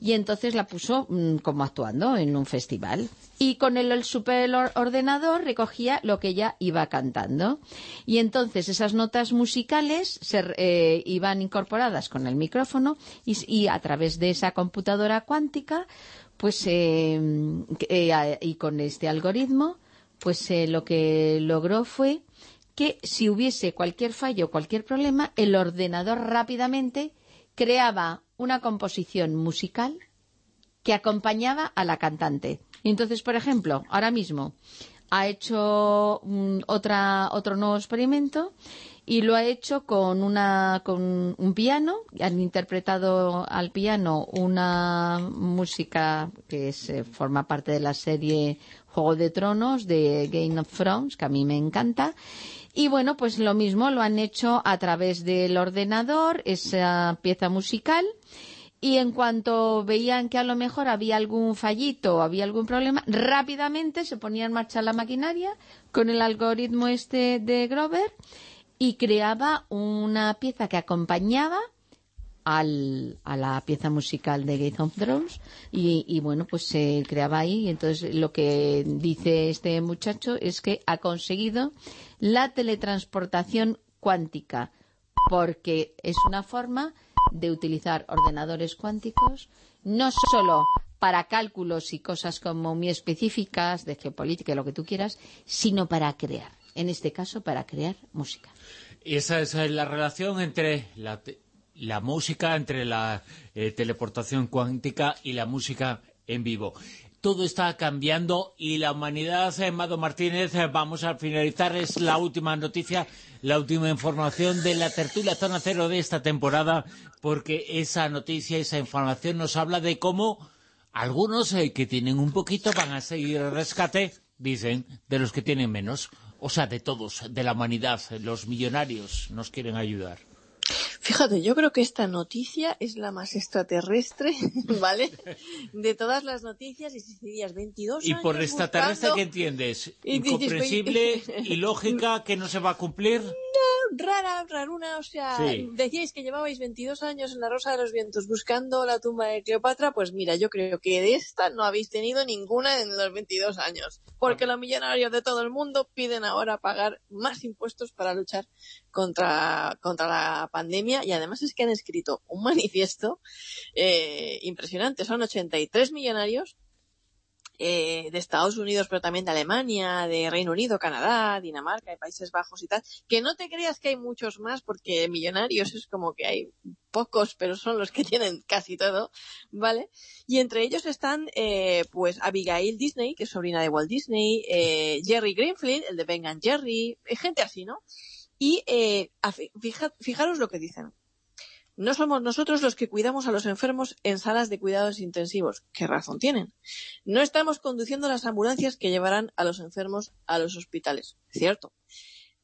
y entonces la puso mmm, como actuando en un festival. Y con el, el superordenador recogía lo que ella iba cantando. Y entonces esas notas musicales se, eh, iban incorporadas con el micrófono y, y, a través de esa computadora cuántica, pues, eh, eh, y con este algoritmo, pues eh, lo que logró fue que si hubiese cualquier fallo, cualquier problema, el ordenador rápidamente creaba una composición musical que acompañaba a la cantante. Y entonces, por ejemplo, ahora mismo ha hecho um, otra, otro nuevo experimento y lo ha hecho con, una, con un piano. Han interpretado al piano una música que es, eh, forma parte de la serie Juego de Tronos de Game of Thrones, que a mí me encanta. Y bueno, pues lo mismo lo han hecho a través del ordenador, esa pieza musical. Y en cuanto veían que a lo mejor había algún fallito o había algún problema, rápidamente se ponía en marcha la maquinaria con el algoritmo este de Grover y creaba una pieza que acompañaba al, a la pieza musical de Game of Thrones y, y, bueno, pues se creaba ahí y entonces lo que dice este muchacho es que ha conseguido la teletransportación cuántica porque es una forma de utilizar ordenadores cuánticos no solo para cálculos y cosas como muy específicas de geopolítica y lo que tú quieras, sino para crear, en este caso para crear música. Esa es la relación entre la, la música, entre la eh, teleportación cuántica y la música en vivo todo está cambiando y la humanidad, eh, Mado Martínez, eh, vamos a finalizar, es la última noticia, la última información de la tertulia Zona Cero de esta temporada, porque esa noticia, esa información nos habla de cómo Algunos eh, que tienen un poquito van a seguir el rescate, dicen, de los que tienen menos. O sea, de todos, de la humanidad. Los millonarios nos quieren ayudar. Fíjate, yo creo que esta noticia es la más extraterrestre, ¿vale? De todas las noticias y si dirías 22 Y años por extraterrestre, ¿qué entiendes? Y Incomprensible, ilógica, que no se va a cumplir. rara, raruna, o sea, Sí. decíais que llevabais 22 años en la Rosa de los Vientos buscando la tumba de Cleopatra, pues mira, yo creo que de esta no habéis tenido ninguna en los 22 años, porque los millonarios de todo el mundo piden ahora pagar más impuestos para luchar contra, contra la pandemia y además es que han escrito un manifiesto eh, impresionante, son 83 millonarios eh, de Estados Unidos, pero también de Alemania, de Reino Unido, Canadá, Dinamarca y Países Bajos y tal. Que no te creas que hay muchos más, porque millonarios es como que hay pocos, pero son los que tienen casi todo, ¿vale? Y entre ellos están, eh, pues, Abigail Disney, que es sobrina de Walt Disney, eh, Jerry Greenfield, el de Ben Jerry, eh, gente así, ¿no? Y eh, fijaros lo que dicen. No somos nosotros los que cuidamos a los enfermos en salas de cuidados intensivos. ¿Qué razón tienen? No estamos conduciendo las ambulancias que llevarán a los enfermos a los hospitales. Cierto.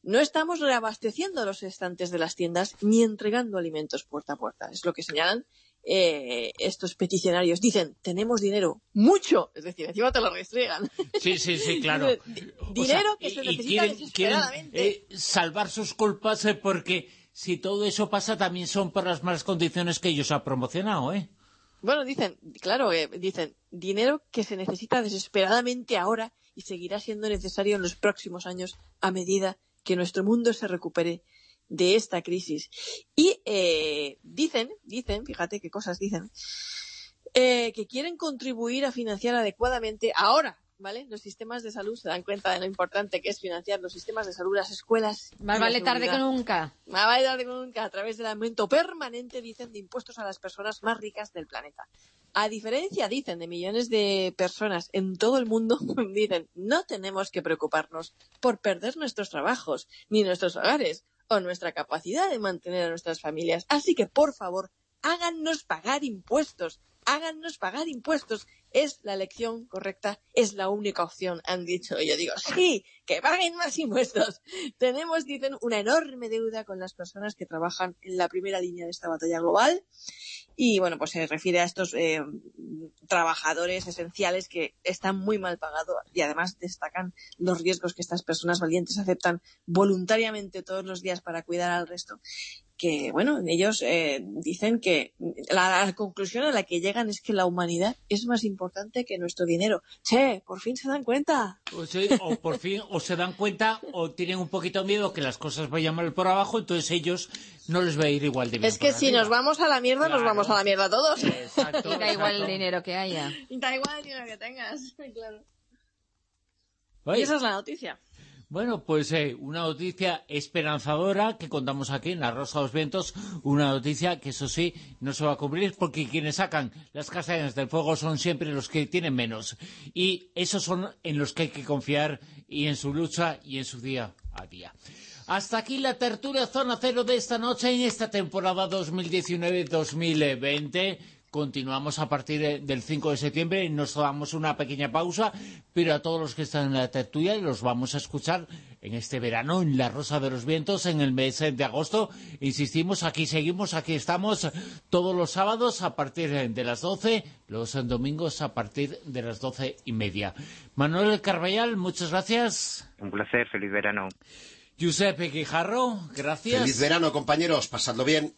No estamos reabasteciendo los estantes de las tiendas ni entregando alimentos puerta a puerta. Es lo que señalan eh, estos peticionarios. Dicen, tenemos dinero, mucho. Es decir, encima te lo restregan. Sí, sí, sí, claro. O dinero sea, que se necesita quieren, quieren, desesperadamente. eh, salvar sus culpas eh, porque si todo eso pasa también son por las malas condiciones que ellos han promocionado, ¿eh? Bueno, dicen, claro, eh, dicen, dinero que se necesita desesperadamente ahora y seguirá siendo necesario en los próximos años a medida que nuestro mundo se recupere de esta crisis. Y eh, dicen, dicen, fíjate qué cosas dicen, eh, que quieren contribuir a financiar adecuadamente ahora, ¿vale? Los sistemas de salud se dan cuenta de lo importante que es financiar los sistemas de salud, las escuelas. Más vale tarde que nunca. Más vale tarde que nunca, a través del aumento permanente, dicen, de impuestos a las personas más ricas del planeta. A diferencia, dicen, de millones de personas en todo el mundo, dicen, no tenemos que preocuparnos por perder nuestros trabajos, ni nuestros hogares, o nuestra capacidad de mantener a nuestras familias. Así que, por favor, háganos pagar impuestos. Háganos pagar impuestos. Es la elección correcta, es la única opción, han dicho. Y yo digo, sí, que paguen más impuestos. Tenemos, dicen, una enorme deuda con las personas que trabajan en la primera línea de esta batalla global. Y bueno, pues se refiere a estos eh, trabajadores esenciales que están muy mal pagados y además destacan los riesgos que estas personas valientes aceptan voluntariamente todos los días para cuidar al resto. Que bueno, ellos eh, dicen que la, la conclusión a la que llegan es que la humanidad es más importante que nuestro dinero. Che, por fin se dan cuenta. O, sí, o por fin o se dan cuenta o tienen un poquito miedo que las cosas vayan mal por abajo, entonces ellos no les va a ir igual de bien. Es que si arriba. nos vamos a la mierda, nos vamos a la mierda todos. Exacto, Y da igual el dinero que haya. Da igual el dinero que tengas, claro. Oye, Y esa es la noticia. Bueno, pues eh, una noticia esperanzadora que contamos aquí en La Rosa de los Vientos, una noticia que eso sí no se va a cumplir porque quienes sacan las castañas del fuego son siempre los que tienen menos y esos son en los que hay que confiar y en su lucha y en su día a día. Hasta aquí la tertulia Zona Cero de esta noche en esta temporada 2019-2020. Continuamos a partir de- del 5 de septiembre, nos damos una pequeña pausa, pero a todos los que están en la tertulia los vamos a escuchar en este verano, en La Rosa de los Vientos, en el mes de agosto. Insistimos, aquí seguimos, aquí estamos todos los sábados a partir de las 12, los domingos a partir de las doce y media. Manuel Carballal, muchas gracias. Un placer, feliz verano. Giuseppe Guijarro, gracias. Feliz verano, compañeros. Pasadlo bien.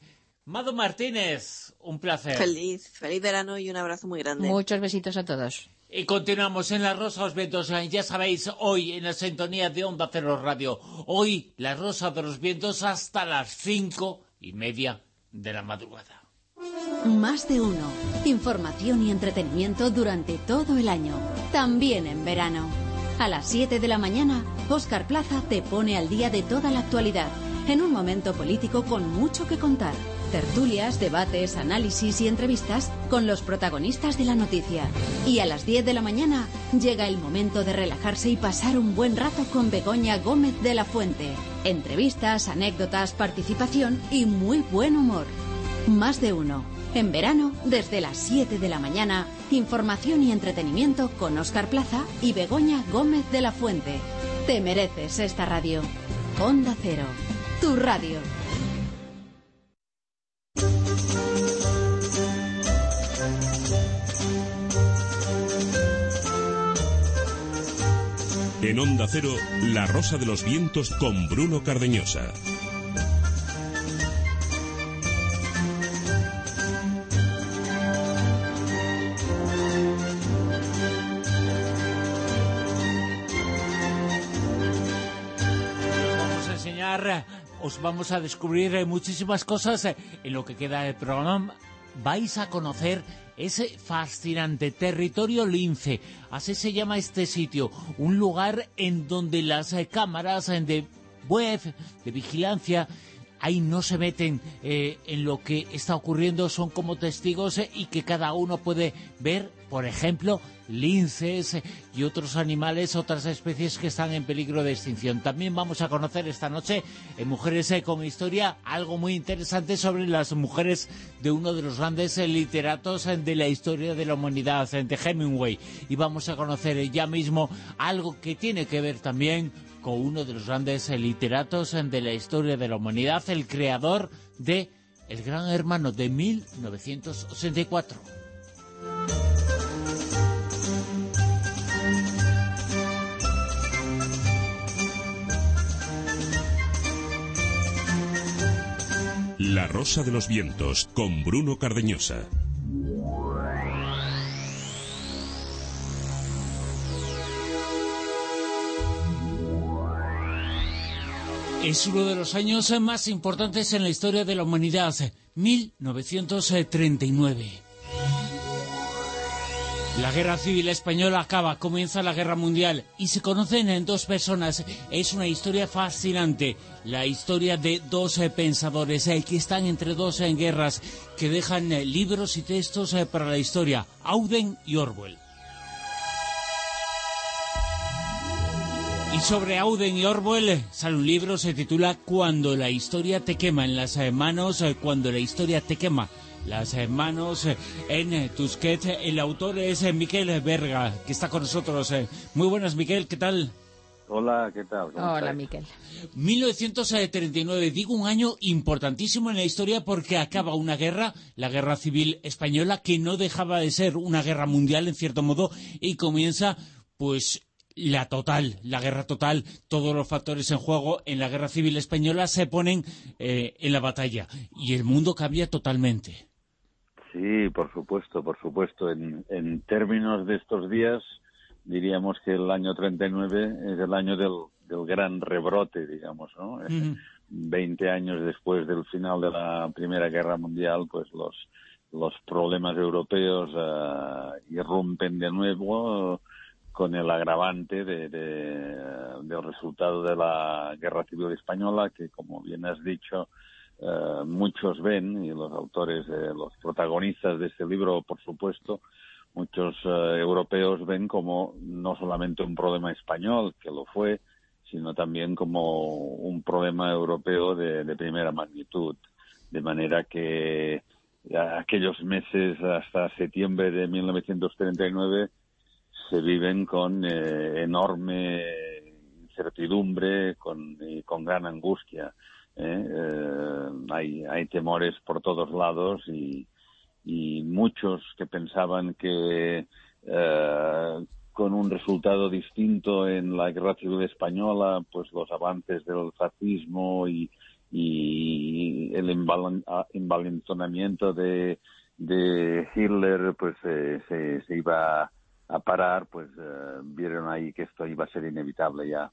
Mado Martínez, un placer. Feliz, feliz verano y un abrazo muy grande. Muchos besitos a todos. Y continuamos en La Rosa de los Vientos. Ya sabéis, hoy en la sintonía de Onda Cero Radio. Hoy La Rosa de los Vientos hasta las cinco y media de la madrugada. Más de uno. Información y entretenimiento durante todo el año. También en verano. A las 7 de la mañana, Óscar Plaza te pone al día de toda la actualidad. En un momento político con mucho que contar. Tertulias, debates, análisis y entrevistas con los protagonistas de la noticia. Y a las 10 de la mañana llega el momento de relajarse y pasar un buen rato con Begoña Gómez de la Fuente. Entrevistas, anécdotas, participación y muy buen humor. Más de uno. En verano, desde las 7 de la mañana, información y entretenimiento con Óscar Plaza y Begoña Gómez de la Fuente. Te mereces esta radio. Onda Cero, tu radio. En Onda Cero, La Rosa de los Vientos con Bruno Cardeñosa. vamos a enseñar, os vamos a descubrir muchísimas cosas eh, en lo que queda del programa. Vais a conocer ese fascinante territorio lince, así se llama este sitio, un lugar en donde las cámaras de web, de vigilancia, ahí no se meten eh, en lo que está ocurriendo, son como testigos eh, y que cada uno puede ver, por ejemplo, linces eh, y otros animales, otras especies que están en peligro de extinción. También vamos a conocer esta noche en Mujeres con Historia algo muy interesante sobre las mujeres de uno de los grandes literatos de la historia de la humanidad, de Hemingway. Y vamos a conocer ya mismo algo que tiene que ver también con uno de los grandes eh, literatos eh, de la historia de la humanidad, el creador de El Gran Hermano de 1984. La Rosa de los Vientos con Bruno Cardeñosa. Es uno de los años más importantes en la historia de la humanidad, eh, 1939. La guerra civil española acaba, comienza la guerra mundial y se conocen en dos personas. Es una historia fascinante, la historia de dos pensadores eh, que están entre dos en guerras, que dejan eh, libros y textos eh, para la historia, Auden y Orwell. Y sobre Auden y Orwell sale un libro, se titula Cuando la historia te quema en las eh, manos, eh, cuando la historia te quema las eh, manos en Tusquets. El autor es Miquel Berga, que está con nosotros. Muy buenas, Miquel, ¿qué tal? Hola, ¿qué tal? ¿Cómo Hola, estáis? Miquel. 1939, digo un año importantísimo en la historia porque acaba una guerra, la guerra civil española, que no dejaba de ser una guerra mundial en cierto modo y comienza pues la total, la guerra total, todos los factores en juego en la guerra civil española se ponen eh, en la batalla y el mundo cambia totalmente. Sí, por supuesto, por supuesto. En, en términos de estos días, diríamos que el año 39 es el año del, del gran rebrote, digamos, ¿no? Ujú. 20 años después del final de la Primera Guerra Mundial, pues los, los problemas europeos ah, irrumpen de nuevo con el agravante de, de- del resultado de la Guerra Civil Española, que como bien has dicho, eh, muchos ven, y los autores, eh, los protagonistas de este libro, por supuesto, muchos eh, europeos ven como no solamente un problema español, que lo fue, sino también como un problema europeo de, de primera magnitud. De manera que aquellos meses hasta septiembre de 1939 se viven con eh, enorme incertidumbre con, con gran angustia. ¿eh? Eh, hay, hay temores por todos lados y, y muchos que pensaban que eh, con un resultado distinto en la guerra civil española, pues los avances del fascismo y, el envalentonamiento de, de Hitler, pues eh, se, se iba a parar, pues eh, vieron ahí que esto iba a ser inevitable ya.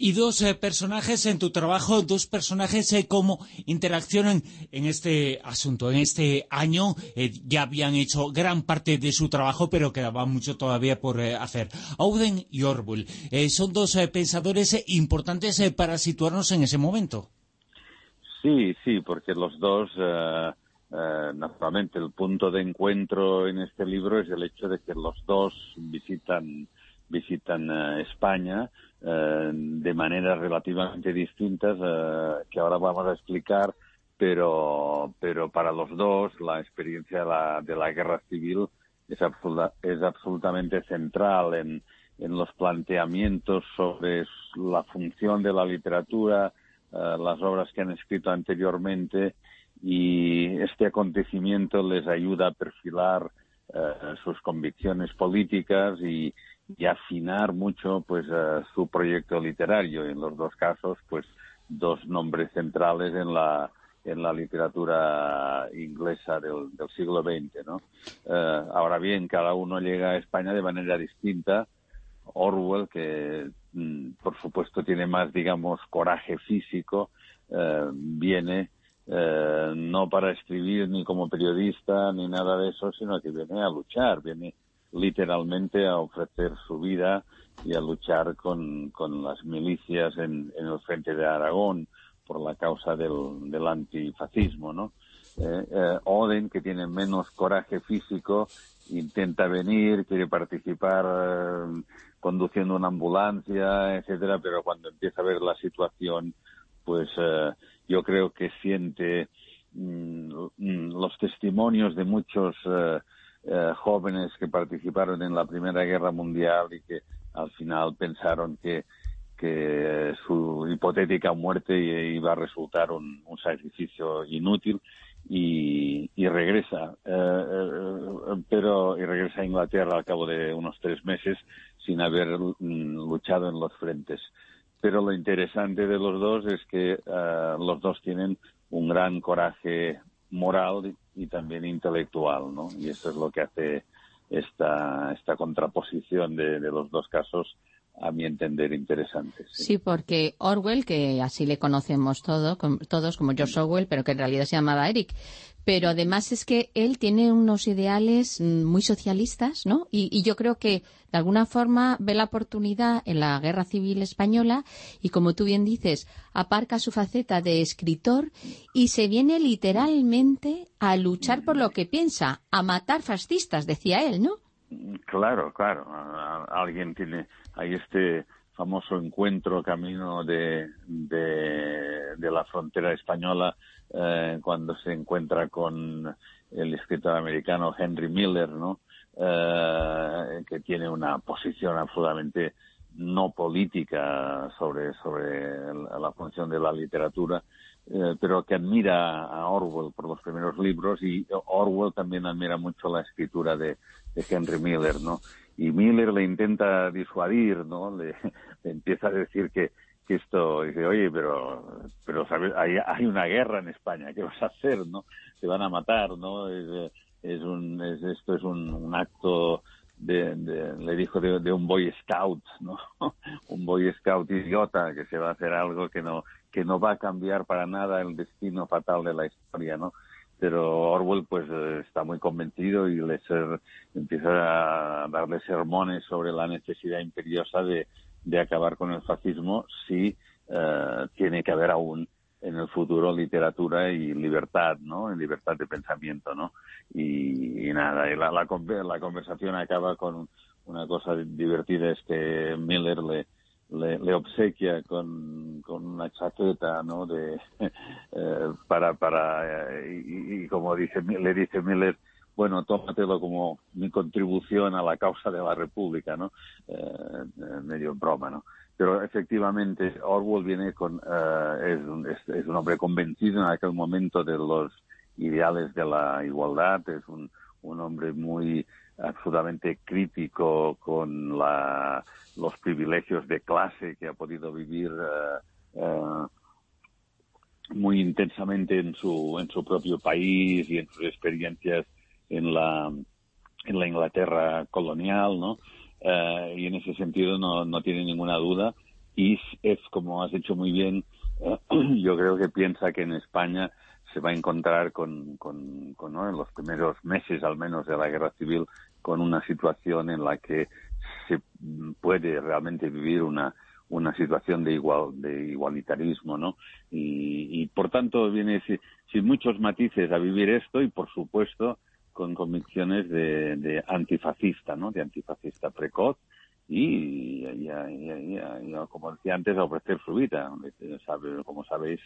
Y dos eh, personajes en tu trabajo, dos personajes eh, cómo interaccionan en este asunto, en este año. eh, ya habían hecho gran parte de su trabajo, pero quedaba mucho todavía por hacer. Auden y Orwell son dos pensadores importantes para situarnos en ese momento. Sí, sí, porque los dos, eh, naturalmente, el punto de encuentro en este libro es el hecho de que los dos visitan visitan eh, España eh, de maneras relativamente distintas eh, que ahora vamos a explicar pero, pero para los dos la experiencia de la, de la guerra civil es, es absolutamente central en, en los planteamientos sobre la función de la literatura, las obras que han escrito anteriormente y este acontecimiento les ayuda a perfilar eh, sus convicciones políticas y, afinar mucho pues eh, su proyecto literario en los dos casos pues dos nombres centrales en la en la literatura inglesa del, del siglo XX ¿no? Eh, ahora bien cada uno llega a España de manera distinta Orwell que mm, por supuesto tiene más digamos coraje físico eh, viene eh, no para escribir ni como periodista ni nada de eso, sino que viene a luchar, viene literalmente a ofrecer su vida y a luchar con, con las milicias en, el frente de Aragón por la causa del, del antifascismo, ¿no? Eh, eh, Oden, que tiene menos coraje físico, intenta venir, quiere participar eh, conduciendo una ambulancia, etcétera, pero cuando empieza a ver la situación, pues eh, yo creo que siente mm, mm, los testimonios de muchos eh, eh, jóvenes que participaron en la Primera Guerra Mundial y que al final pensaron que su hipotética muerte iba a resultar un, sacrificio inútil y, y regresa, eh, eh, pero y regresa a Inglaterra al cabo de unos tres meses sin haber mm, luchado en los frentes. Pero lo interesante de los dos es que eh, los dos tienen un gran coraje moral y, también intelectual, ¿no? Y eso es lo que hace esta, esta contraposición de, de los dos casos a mi entender interesantes. Sí, porque Orwell, que así le conocemos todo, com- todos como George Orwell, pero que en realidad se llamaba Eric, pero además es que él tiene unos ideales mm, muy socialistas, ¿no? Y, y yo creo que de alguna forma ve la oportunidad en la Guerra Civil Española y, como tú bien dices, aparca su faceta de escritor y se viene literalmente a luchar por lo que piensa, a matar fascistas, decía él, ¿no? Claro, claro. Alguien tiene hay este famoso encuentro camino de, de la frontera española eh, cuando se encuentra con el escritor americano Henry Miller, ¿no? Eh, que tiene una posición absolutamente no política sobre sobre la función de la literatura, eh, pero que admira a Orwell por los primeros libros y Orwell también admira mucho la escritura de, de Henry Miller, ¿no? Y Miller le intenta disuadir, ¿no? Le, le empieza a decir que, que esto, dice, oye, pero, pero ¿sabes? Hay, hay una guerra en España, ¿qué vas a hacer, no? Te van a matar, ¿no? Es, es un, es, esto es un, un acto de, de- le dijo de, de un boy scout, ¿no? un boy scout idiota que se va a hacer algo que no, que no va a cambiar para nada el destino fatal de la historia, ¿no? Pero Orwell pues está muy convencido y le ser- empieza a darle sermones sobre la necesidad imperiosa de, de acabar con el fascismo si eh, tiene que haber aún en el futuro literatura y libertad, ¿no? Libertad de pensamiento, ¿no? Y, y nada, y la, la, la conversación acaba con una cosa divertida, es que Miller le, le, obsequia con, con una chaqueta, ¿no? De, eh, para, para, eh, y, y como dice, le dice Miller, bueno, tómatelo como mi contribución a la causa de la República, ¿no? Eh, eh, medio broma, ¿no? Pero efectivamente Orwell viene con, eh, es, un, es, es un hombre convencido en aquel momento de los ideales de la igualdad, es un, un hombre muy absolutamente crítico con la, los privilegios de clase que ha podido vivir eh, eh, muy intensamente en su, en su propio país y en sus experiencias en la, en la Inglaterra colonial, ¿no? Eh, y en ese sentido no, no tiene ninguna duda. Y es, como has dicho muy bien, yo creo que piensa que en España se va a encontrar con, con, en los primeros meses al menos de la guerra civil con una situación en la que se puede realmente vivir una, una situación de igual de igualitarismo, ¿no? Y, y por tanto viene sin, sin muchos matices a vivir esto y por supuesto con convicciones de, de antifascista, ¿no? De antifascista precoz y, y a- y a- y a- y a, como decía antes, a ofrecer su vida. Como sabéis,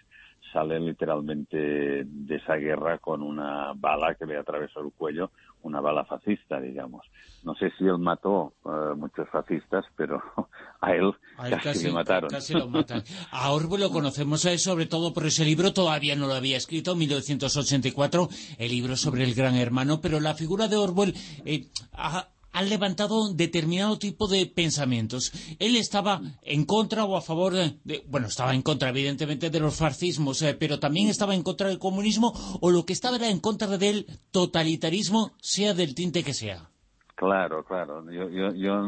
sale literalmente de esa guerra con una bala que le atravesó el cuello, una bala fascista, digamos. No sé si él mató eh, muchos fascistas, pero a él, A él casi, le mataron. casi lo matan. A Orwell lo conocemos sobre todo por ese libro, todavía no lo había escrito, 1984, el libro sobre el gran hermano, pero la figura de Orwell eh, ha, ha levantado determinado tipo de pensamientos. Él estaba en contra o a favor de, bueno, estaba en contra evidentemente de los fascismos, eh, pero también estaba en contra del comunismo, o lo que estaba era en contra del totalitarismo, sea del tinte que sea. Claro, claro. Yo, yo, yo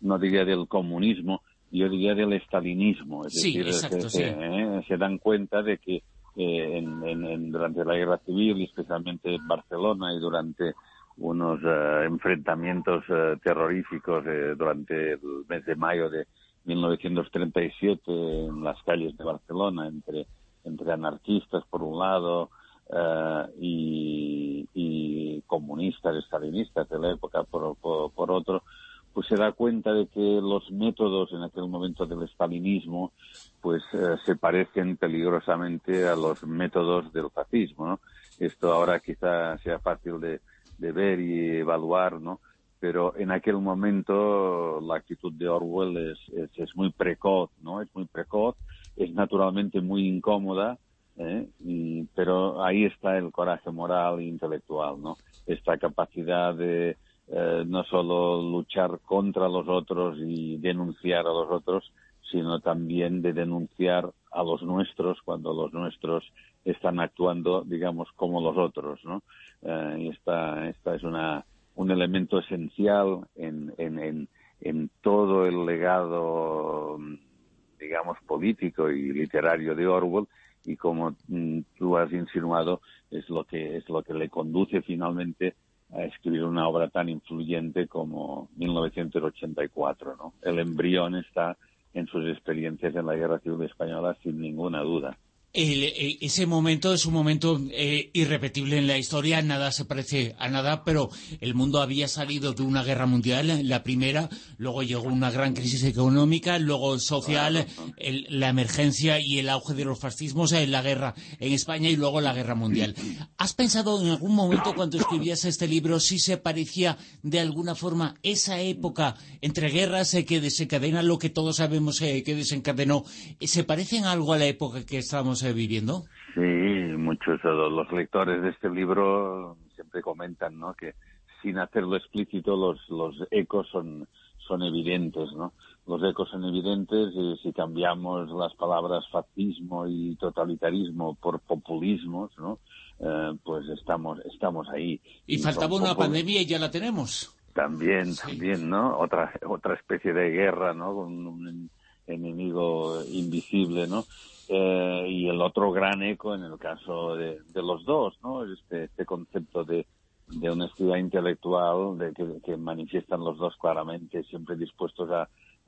no diría del comunismo, yo diría del estalinismo. Es Sí, decir, exacto, se, sí. se, eh, se dan cuenta de que eh, en, durante la guerra civil, especialmente en Barcelona y durante unos eh, enfrentamientos eh, terroríficos eh, durante el mes de mayo de 1937 en las calles de Barcelona entre, entre anarquistas por un lado eh, y, y comunistas, estalinistas de la época por, por, otro, pues se da cuenta de que los métodos en aquel momento del estalinismo pues eh, se parecen peligrosamente a los métodos del fascismo. Esto ahora quizá sea fácil de, de ver y evaluar, ¿no? Pero en aquel momento la actitud de Orwell es, es, muy precoz, ¿no? Es muy precoz, es naturalmente muy incómoda, ¿eh? y, pero ahí está el coraje moral e intelectual, ¿no? Esta capacidad de eh, no solo luchar contra los otros y denunciar a los otros, sino también de denunciar a los nuestros cuando los nuestros están actuando, digamos, como los otros, ¿no? Eh, y esta, esta es una, un elemento esencial en, en, en, en todo el legado, digamos, político y literario de Orwell y como mm, tú has insinuado es lo que es lo que le conduce finalmente a escribir una obra tan influyente como 1984, ¿no? El embrión está en sus experiencias en la Guerra Civil Española sin ninguna duda. El- eh, ese momento es un momento eh, irrepetible en la historia, nada se parece a nada, pero el mundo había salido de una guerra mundial, la primera, luego llegó una gran crisis económica, luego social, el- la emergencia y el auge de los fascismos, eh, la guerra en España y luego la guerra mundial. ¿Has pensado en algún momento cuando escribías este libro si se parecía de alguna forma esa época entre guerras eh, que desencadena lo que todos sabemos eh, que desencadenó, se parecen algo a la época que estamos eh, viviendo? Sí, muchos de los lectores de este libro siempre comentan, ¿no? Que sin hacerlo explícito los, los ecos son, son evidentes, ¿no? Los ecos son evidentes y si cambiamos las palabras fascismo y totalitarismo por populismos, ¿no? Eh, pues estamos, estamos ahí. Y faltaba una pandemia y ya la tenemos. También, también, ¿no? Otra, otra especie de guerra, ¿no? Con un en- enemigo invisible, ¿no? Eh, y el otro gran eco en el caso de, los dos, ¿no? Este, este concepto de, de honestidad intelectual de que, manifiestan los dos claramente, siempre dispuestos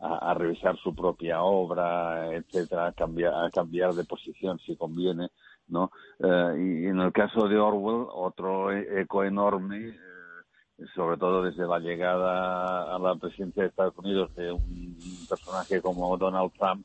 a revisar su propia obra, etcétera, a cambiar, a cambiar de posición si conviene, ¿no? Eh, y en el caso de Orwell, otro e- eco enorme, eh, sobre todo desde la llegada a la presidencia de Estados Unidos de un personaje como Donald Trump,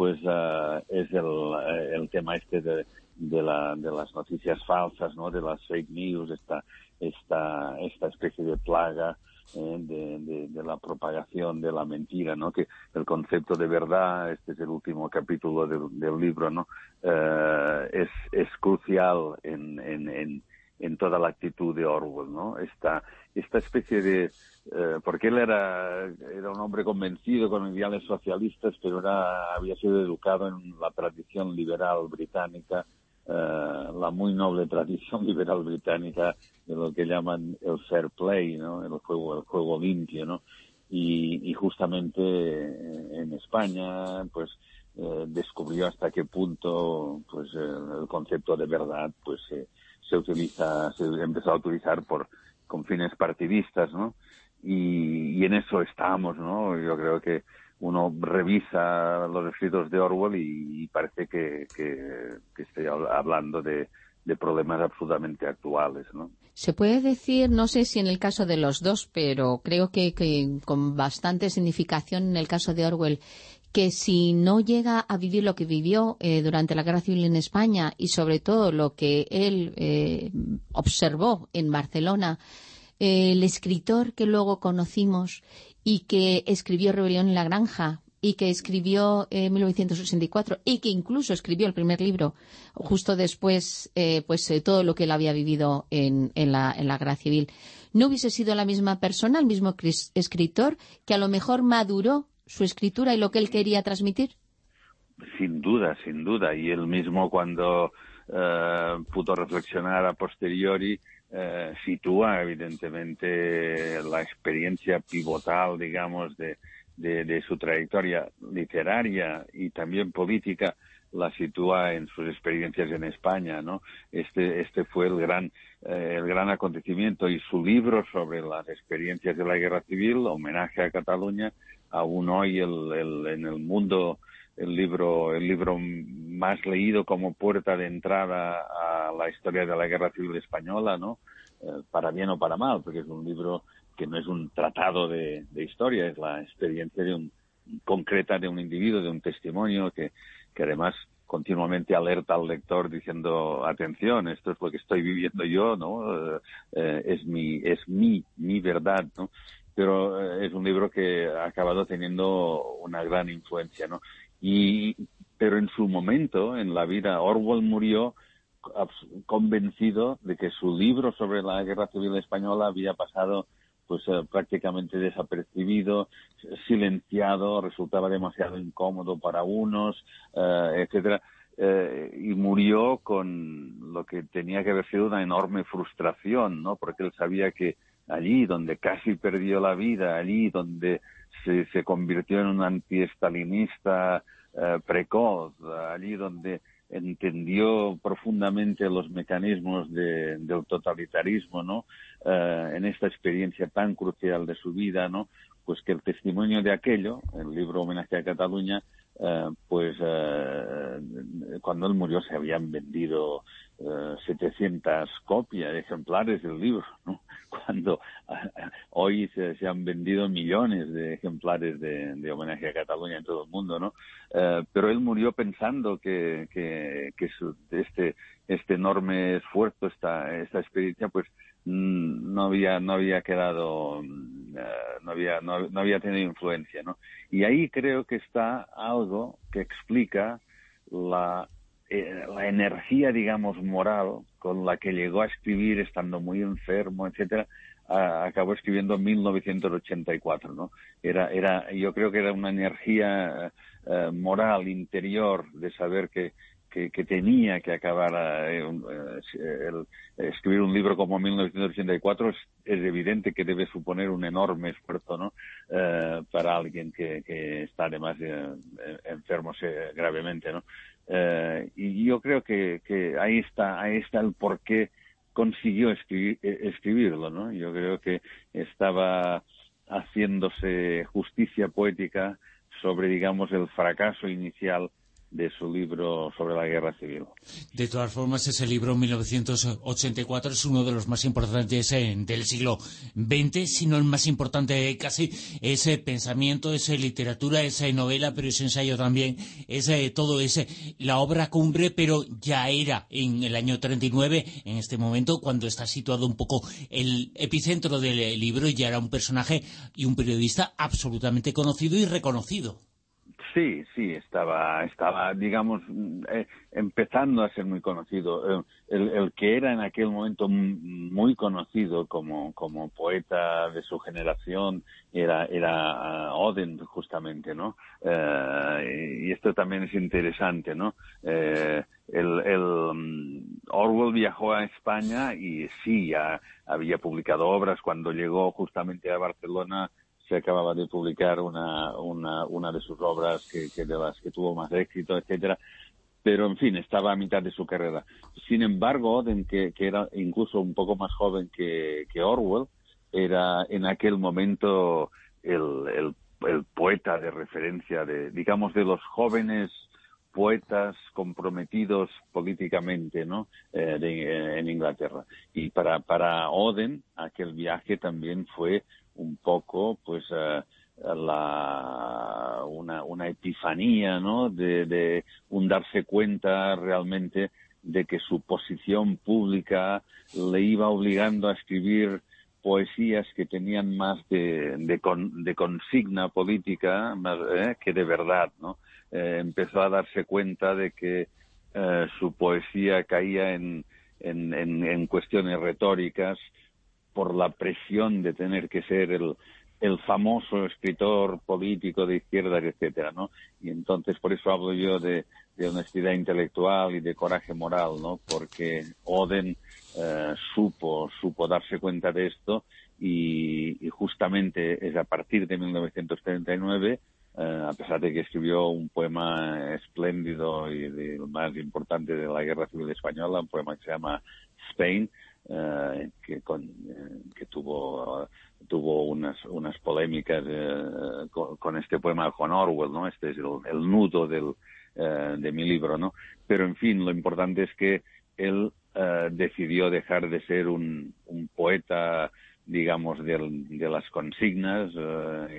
pues eh, es el, eh, el tema este de, de, la, de las noticias falsas, ¿no? De las fake news, esta, esta, esta especie de plaga eh, de, de, de la propagación de la mentira, ¿no? Que el concepto de verdad, este es el último capítulo del, del libro, ¿no? Eh, es, es crucial en, en, en, en toda la actitud de Orwell, ¿no? Esta, esta especie de... eh, porque él era, era un hombre convencido con ideales socialistas, pero era, había sido educado en la tradición liberal británica, eh, la muy noble tradición liberal británica de lo que llaman el fair play, ¿no? El juego, el juego limpio, ¿no? Y, y justamente eh, en España, pues, eh, descubrió hasta qué punto, pues, el, concepto de verdad, pues, eh, se utiliza, se empezó a utilizar por, con fines partidistas, ¿no? Y, en eso estamos, ¿no? Yo creo que uno revisa los escritos de Orwell y, parece que, que, que hab- hablando de, de problemas absolutamente actuales, ¿no? Se puede decir, no sé si en el caso de los dos, pero creo que, que con bastante significación en el caso de Orwell, que si no llega a vivir lo que vivió eh, durante la Guerra Civil en España y sobre todo lo que él eh, observó en Barcelona, eh, el escritor que luego conocimos y que escribió Rebelión en la Granja y que escribió en 1984 y que incluso escribió el primer libro justo después eh, pues todo lo que él había vivido en, en, la, en la Guerra Civil. ¿No hubiese sido la misma persona, el mismo escritor, que a lo mejor maduró su escritura y lo que él quería transmitir? Sin duda, sin duda. Y él mismo cuando eh, pudo reflexionar a posteriori, eh, sitúa evidentemente la experiencia pivotal, digamos, de, de, de su trayectoria literaria y también política, la sitúa en sus experiencias en España, ¿no? Este, este fue el gran, eh, el gran acontecimiento y su libro sobre las experiencias de la guerra civil, homenaje a Cataluña, aún hoy el, el, en el mundo el libro el libro más leído como puerta de entrada a la historia de la guerra civil española, ¿no? Eh, para bien o para mal, porque es un libro que no es un tratado de, de historia, es la experiencia de un concreta de un individuo, de un testimonio que, que además continuamente alerta al lector diciendo atención esto es lo que estoy viviendo yo no Eh, eh, es mi es mi mi verdad no pero eh, es un libro que ha acabado teniendo una gran influencia no y pero en su momento en la vida Orwell murió convencido de que su libro sobre la guerra civil española había pasado pues eh, prácticamente desapercibido, silenciado, resultaba demasiado incómodo para unos, eh, etcétera, eh, y murió con lo que tenía que haber sido una enorme frustración, ¿no? Porque él sabía que allí donde casi perdió la vida, allí donde se, convirtió en un antiestalinista eh, precoz, allí donde entendió profundamente los mecanismos de- del totalitarismo, ¿no? Eh, en esta experiencia tan crucial de su vida, ¿no? Pues que el testimonio de aquello, el libro Homenaje a Cataluña, eh, pues eh, cuando él murió se habían vendido eh, 700 copias, ejemplares del libro, ¿no? Cuando hoy se, se han vendido millones de ejemplares de, Homenaje a Cataluña en todo el mundo, ¿no? Eh, pero él murió pensando que, que, que su- este, este enorme esfuerzo, esta, esta experiencia, pues mm, no había no había quedado mm, eh, no había no, no había tenido influencia no y ahí creo que está algo que explica la eh, la energía digamos moral con la que llegó a escribir estando muy enfermo etcétera acabó escribiendo en 1984 no era era yo creo que era una energía eh, moral interior de saber que que, que tenía que acabar eh, eh, el- escribir un libro como 1984 es, es evidente que debe suponer un enorme esfuerzo ¿no? Eh, para alguien que, que está además eh, enfermo gravemente ¿no? Eh, y yo creo que, que ahí está ahí está el por qué consiguió eh, escribirlo ¿no? yo creo que estaba haciéndose justicia poética sobre digamos el fracaso inicial de su libro sobre la guerra civil. De todas formas, ese libro, 1984, es uno de los más importantes eh, del siglo XX, si no el más importante eh, casi. Ese pensamiento, esa literatura, esa novela, pero ese ensayo también, ese, todo ese, la obra cumbre, pero ya era en el año 39, en este momento, cuando está situado un poco el epicentro del eh, libro, ya era un personaje y un periodista absolutamente conocido y reconocido. Sí, sí, estaba, estaba, digamos, mm, eh, empezando a ser muy conocido. Eh, el, el que era en aquel momento muy conocido como, como poeta de su generación era, era ah, Oden, justamente, ¿no? Eh, y esto también es interesante, ¿no? Eh, el, el, mm, Orwell viajó a España y sí, ya había publicado obras cuando llegó justamente a Barcelona se acababa de publicar una, una, una de sus obras que, que de las que tuvo más éxito, etcétera. Pero, en fin, estaba a mitad de su carrera. Sin embargo, Oden, que, era incluso un poco más joven que, que Orwell, era en aquel momento el, el, el poeta de referencia de, digamos, de los jóvenes poetas comprometidos políticamente ¿no? Eh, de- en Inglaterra. Y para, para Oden aquel viaje también fue un poco pues eh, la, una, una epifanía ¿no? de, de un darse cuenta realmente de que su posición pública le iba obligando a escribir poesías que tenían más de, de, con- de consigna política eh, que de verdad, ¿no? Eh, empezó a darse cuenta de que su poesía caía en, en, en cuestiones retóricas por la presión de tener que ser el, el famoso escritor político de izquierda, etcétera, ¿no? Y entonces por eso hablo yo de, honestidad intelectual y de coraje moral, ¿no? Porque Oden eh, supo supo darse cuenta de esto y, justamente es a partir de 1939 eh, a pesar de que escribió un poema espléndido y de lo más importante de la Guerra Civil Española, un poema que se llama Spain, eh, que, con, eh, que tuvo tuvo unas unas polémicas eh, con, con este poema con Orwell, ¿no? Este es el, nudo del, de mi libro, ¿no? Pero en fin, lo importante es que él decidió dejar de ser un, un poeta, digamos, del- de las consignas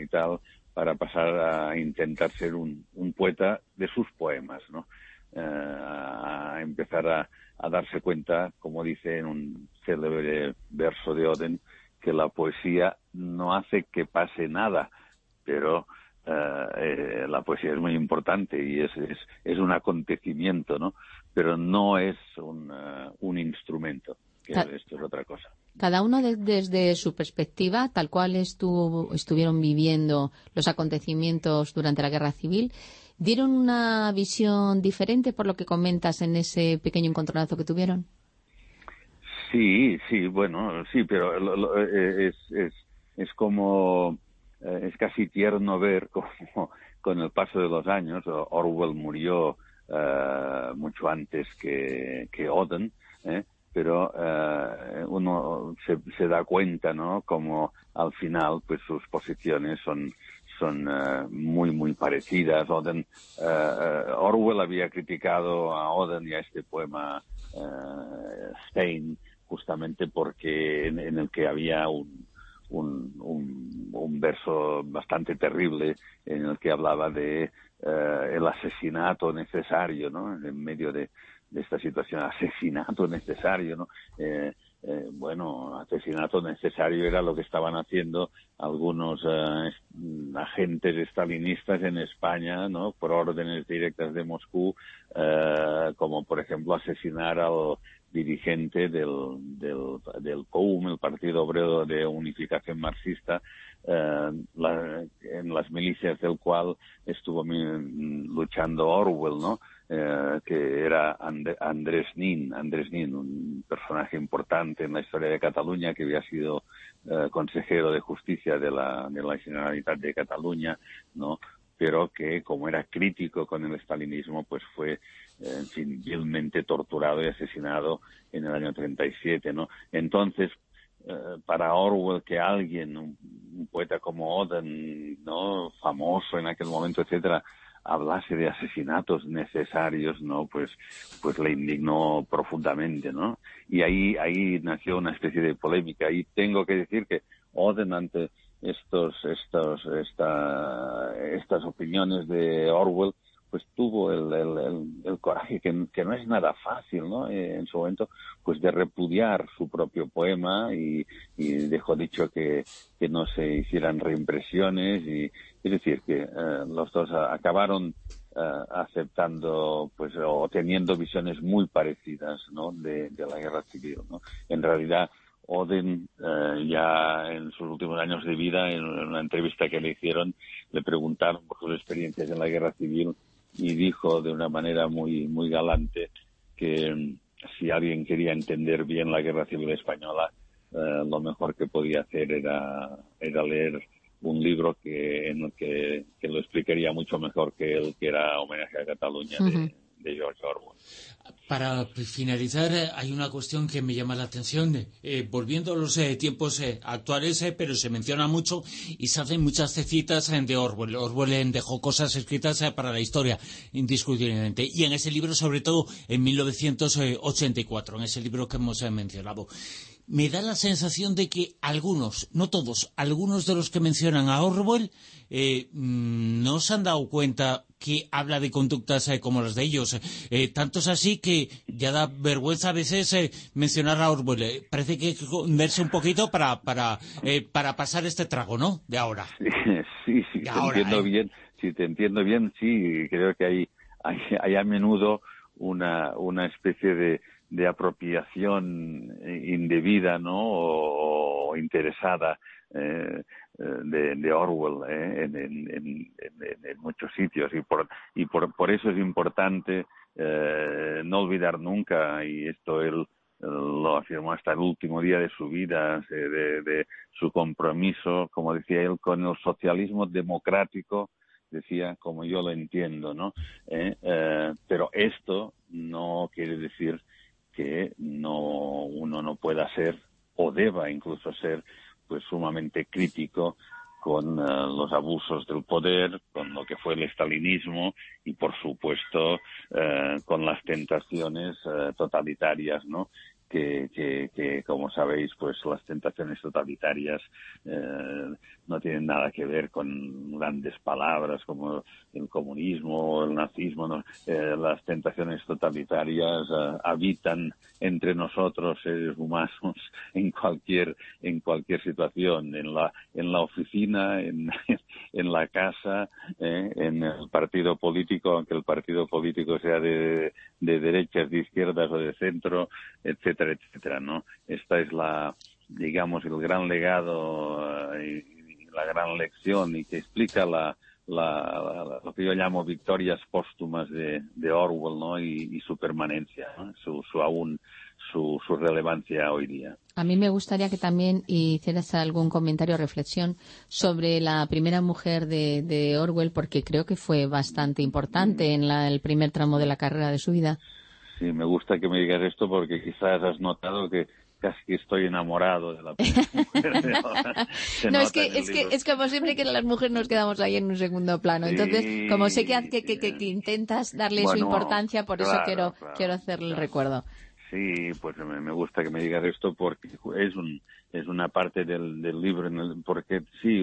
y tal, para pasar a intentar ser un, un poeta de sus poemas, ¿no? Eh, a empezar a darse cuenta, como dice en un célebre verso de Oden, que la poesía no hace que pase nada, pero eh, eh, la poesía es muy importante y es, es, es un acontecimiento, ¿no? Pero no es un, eh, un instrumento, que esto es otra cosa. Cada uno de- desde su perspectiva, tal cual estuvo, estuvieron viviendo los acontecimientos durante la Guerra Civil, ¿dieron una visión diferente por lo que comentas en ese pequeño encontronazo que tuvieron? Sí, sí, bueno, sí, pero lo- lo- eh, es, es, es como, eh, es casi tierno ver cómo con el paso de los años, Orwell murió eh, mucho antes que, que Oden, pero eh, uno se, se da cuenta, ¿no? Como al final, pues sus posiciones son son eh, muy muy parecidas. Oden, Orwell había criticado a Oden y a este poema Spain justamente porque en, en el que había un, un, verso bastante terrible en el que hablaba de eh, el asesinato necesario, ¿no? En medio de, de esta situación, asesinato necesario, ¿no? Eh, eh, bueno, asesinato necesario era lo que estaban haciendo algunos eh, es- agentes estalinistas en España, ¿no? Por órdenes directas de Moscú, eh, como por ejemplo asesinar al dirigente del, del, del POUM, el Partido Obrero de Unificación Marxista, eh, en las milicias del cual estuvo luchando Orwell, ¿no? Eh, que era And- Andrés Nin, Andrés Nin, un personaje importante en la historia de Cataluña que había sido eh, consejero de justicia de la, de la Generalitat de Cataluña, ¿no? pero que como era crítico con el estalinismo, pues fue, en fin, vilmente torturado y asesinado en el año 37, ¿no? Entonces, eh, para Orwell que alguien, un, poeta como Oden, ¿no? Famoso en aquel momento, etcétera, hablase de asesinatos necesarios, ¿no? Pues, pues le indignó profundamente, ¿no? Y ahí, ahí nació una especie de polémica. Y tengo que decir que Oden ante estos, estos, esta, estas opiniones de Orwell, pues tuvo el, el, el, coraje que, que no es nada fácil, ¿no? Eh, en su momento, pues de repudiar su propio poema y, y dejó dicho que, que no se hicieran reimpresiones y es decir que eh, los dos acabaron eh, aceptando pues o teniendo visiones muy parecidas, ¿no? De, de la guerra civil, ¿no? En realidad Oden eh, ya en sus últimos años de vida, en una entrevista que le hicieron, le preguntaron por sus experiencias en la guerra civil y dijo de una manera muy muy galante que mm, si alguien quería entender bien la guerra civil española, eh, lo mejor que podía hacer era, era leer un libro que en el que, que lo explicaría mucho mejor que él, que era Homenaje a Cataluña. De. Para finalizar, eh, hay una cuestión que me llama la atención. eh, volviendo a los eh, tiempos eh, actuales, eh, pero se menciona mucho y se hacen muchas citas eh, de Orwell. Orwell eh, dejó cosas escritas eh, para la historia, indiscutiblemente. Y en ese libro, sobre todo, en 1984, en ese libro que hemos eh, mencionado. Me da la sensación de que algunos, no todos, algunos de los que mencionan a Orwell eh, mm, no se han dado cuenta que habla de conductas eh, como las de ellos. Eh, tanto es así que ya da vergüenza a veces eh, mencionar a Orwell. Eh, parece que hay que esconderse un poquito para, para, eh, para pasar este trago, ¿no? De ahora. Sí, sí, te ahora, entiendo bien. Si te entiendo bien, sí, creo que hay, hay, hay a menudo una, una especie de, de apropiación indebida, ¿no? O, o interesada eh, de, de Orwell eh, en, en, en, en- muchos sitios y por y por, por eso es importante eh, no olvidar nunca y esto él eh, lo afirmó hasta el último día de su vida, eh, de, de su compromiso, como decía él, con el socialismo democrático, decía, como yo lo entiendo, ¿no? Eh, eh, pero esto no quiere decir que no uno no pueda ser o deba incluso ser pues sumamente crítico con eh, los abusos del poder, con lo que fue el estalinismo y, por supuesto, eh, con las tentaciones eh, totalitarias, ¿no? Que, que, como sabéis, pues las tentaciones totalitarias eh, no tienen nada que ver con grandes palabras como el comunismo o el nazismo. ¿no? Eh, las tentaciones totalitarias eh, habitan entre nosotros seres humanos en cualquier en cualquier situación, en la en la oficina, en, en la casa, eh, en el partido político, aunque el partido político sea de, de derechas, de izquierdas o de centro, etcétera, etcétera, ¿no? Esta es la digamos el gran legado eh, y, la gran lección y que explica la la- lo que yo llamo victorias póstumas de, Orwell, ¿no? Y, su permanencia, su, su aún su, su relevancia hoy día. A mí me gustaría que también hicieras algún comentario o reflexión sobre la primera mujer de, de Orwell, porque creo que fue bastante importante en la- el primer tramo de la carrera de su vida. Sí, me gusta que me digas esto porque quizás has notado que casi que estoy enamorado de la primera mujer no, es que, es que es como siempre que las mujeres nos quedamos ahí en un segundo plano. Entonces, como sé que, que, que- que- que intentas darle su importancia, por eso quiero, claro, quiero hacerle el recuerdo. Sí, pues me, gusta que me digas esto porque es un es una parte del, del libro en el- porque sí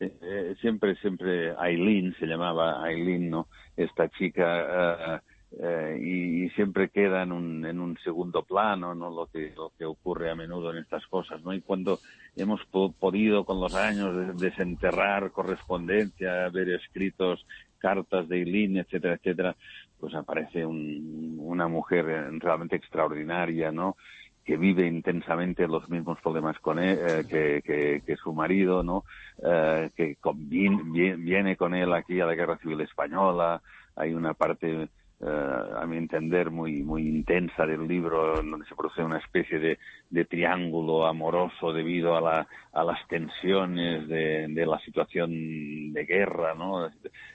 eh, eh, siempre siempre Aileen se llamaba Aileen no esta chica eh, y, y siempre queda en un en un segundo plano no lo que lo que ocurre a menudo en estas cosas no y cuando hemos po- podido con los años des- desenterrar correspondencia ver escritos cartas de Eileen, etcétera, etcétera, pues aparece un- una mujer realmente extraordinaria, ¿no? que vive intensamente los mismos problemas con él, eh, que, que- su marido, ¿no? Eh, que vi- viene con él aquí a la Guerra Civil Española. Hay una parte, eh, a mi entender, muy muy intensa del libro, donde se produce una especie de, triángulo amoroso debido a, la, a las tensiones de la situación de guerra, ¿no?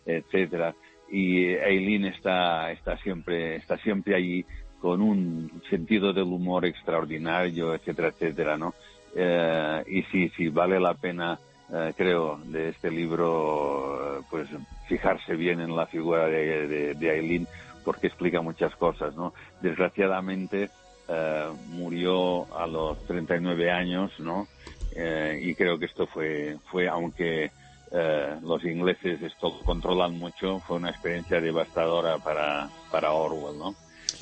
etcétera. Y Eileen está, está siempre, está siempre allí con un sentido del humor extraordinario, etcétera, etcétera, ¿no? Eh, y sí, sí, vale la pena, eh, creo, de este libro, pues fijarse bien en la figura de, de, de Aileen, porque explica muchas cosas, ¿no? Desgraciadamente eh, murió a los 39 años, ¿no? Eh, y creo que esto fue, fue aunque eh, los ingleses esto controlan mucho, fue una experiencia devastadora para, para Orwell, ¿no?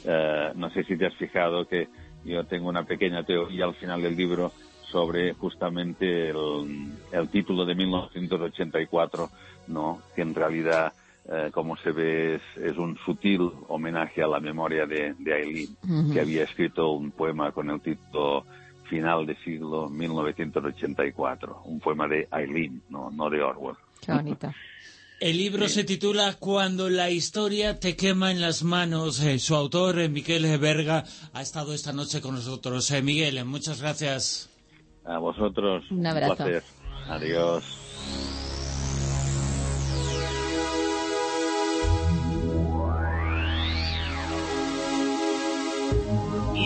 Eh, no sé si te has fijado que yo tengo una pequeña teoría al final del libro sobre justamente el, el título de 1984, ¿no? Que en realidad, eh, como se ve, es, es un sutil homenaje a la memoria de, de Aileen, que había escrito un poema con el título Final de siglo 1984, un poema de Aileen, no, no de Orwell. Qué bonito. El libro se titula Cuando la historia te quema en las manos. Eh, su autor, eh, Miguel Berga, ha estado esta noche con nosotros. Eh, Miguel, eh, muchas gracias. A vosotros. Un abrazo. placer. Adiós.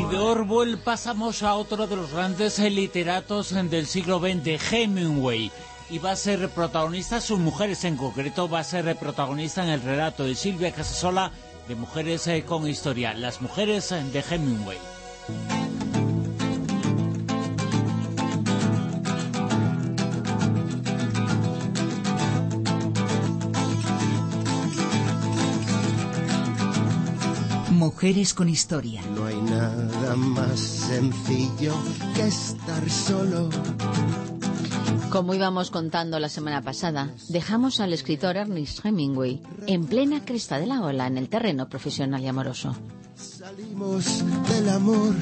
De Orwell pasamos a otro de los grandes literatos del siglo XX, Hemingway. Y va a ser protagonista, sus mujeres en concreto, va a ser protagonista en el relato de Silvia Casasola de Mujeres eh, con Historia, las mujeres eh, de Hemingway. Mujeres con historia. No hay nada más sencillo que estar solo. Como íbamos contando la semana pasada, dejamos al escritor Ernest Hemingway en plena cresta de la ola en el terreno profesional y amoroso. Salimos del amor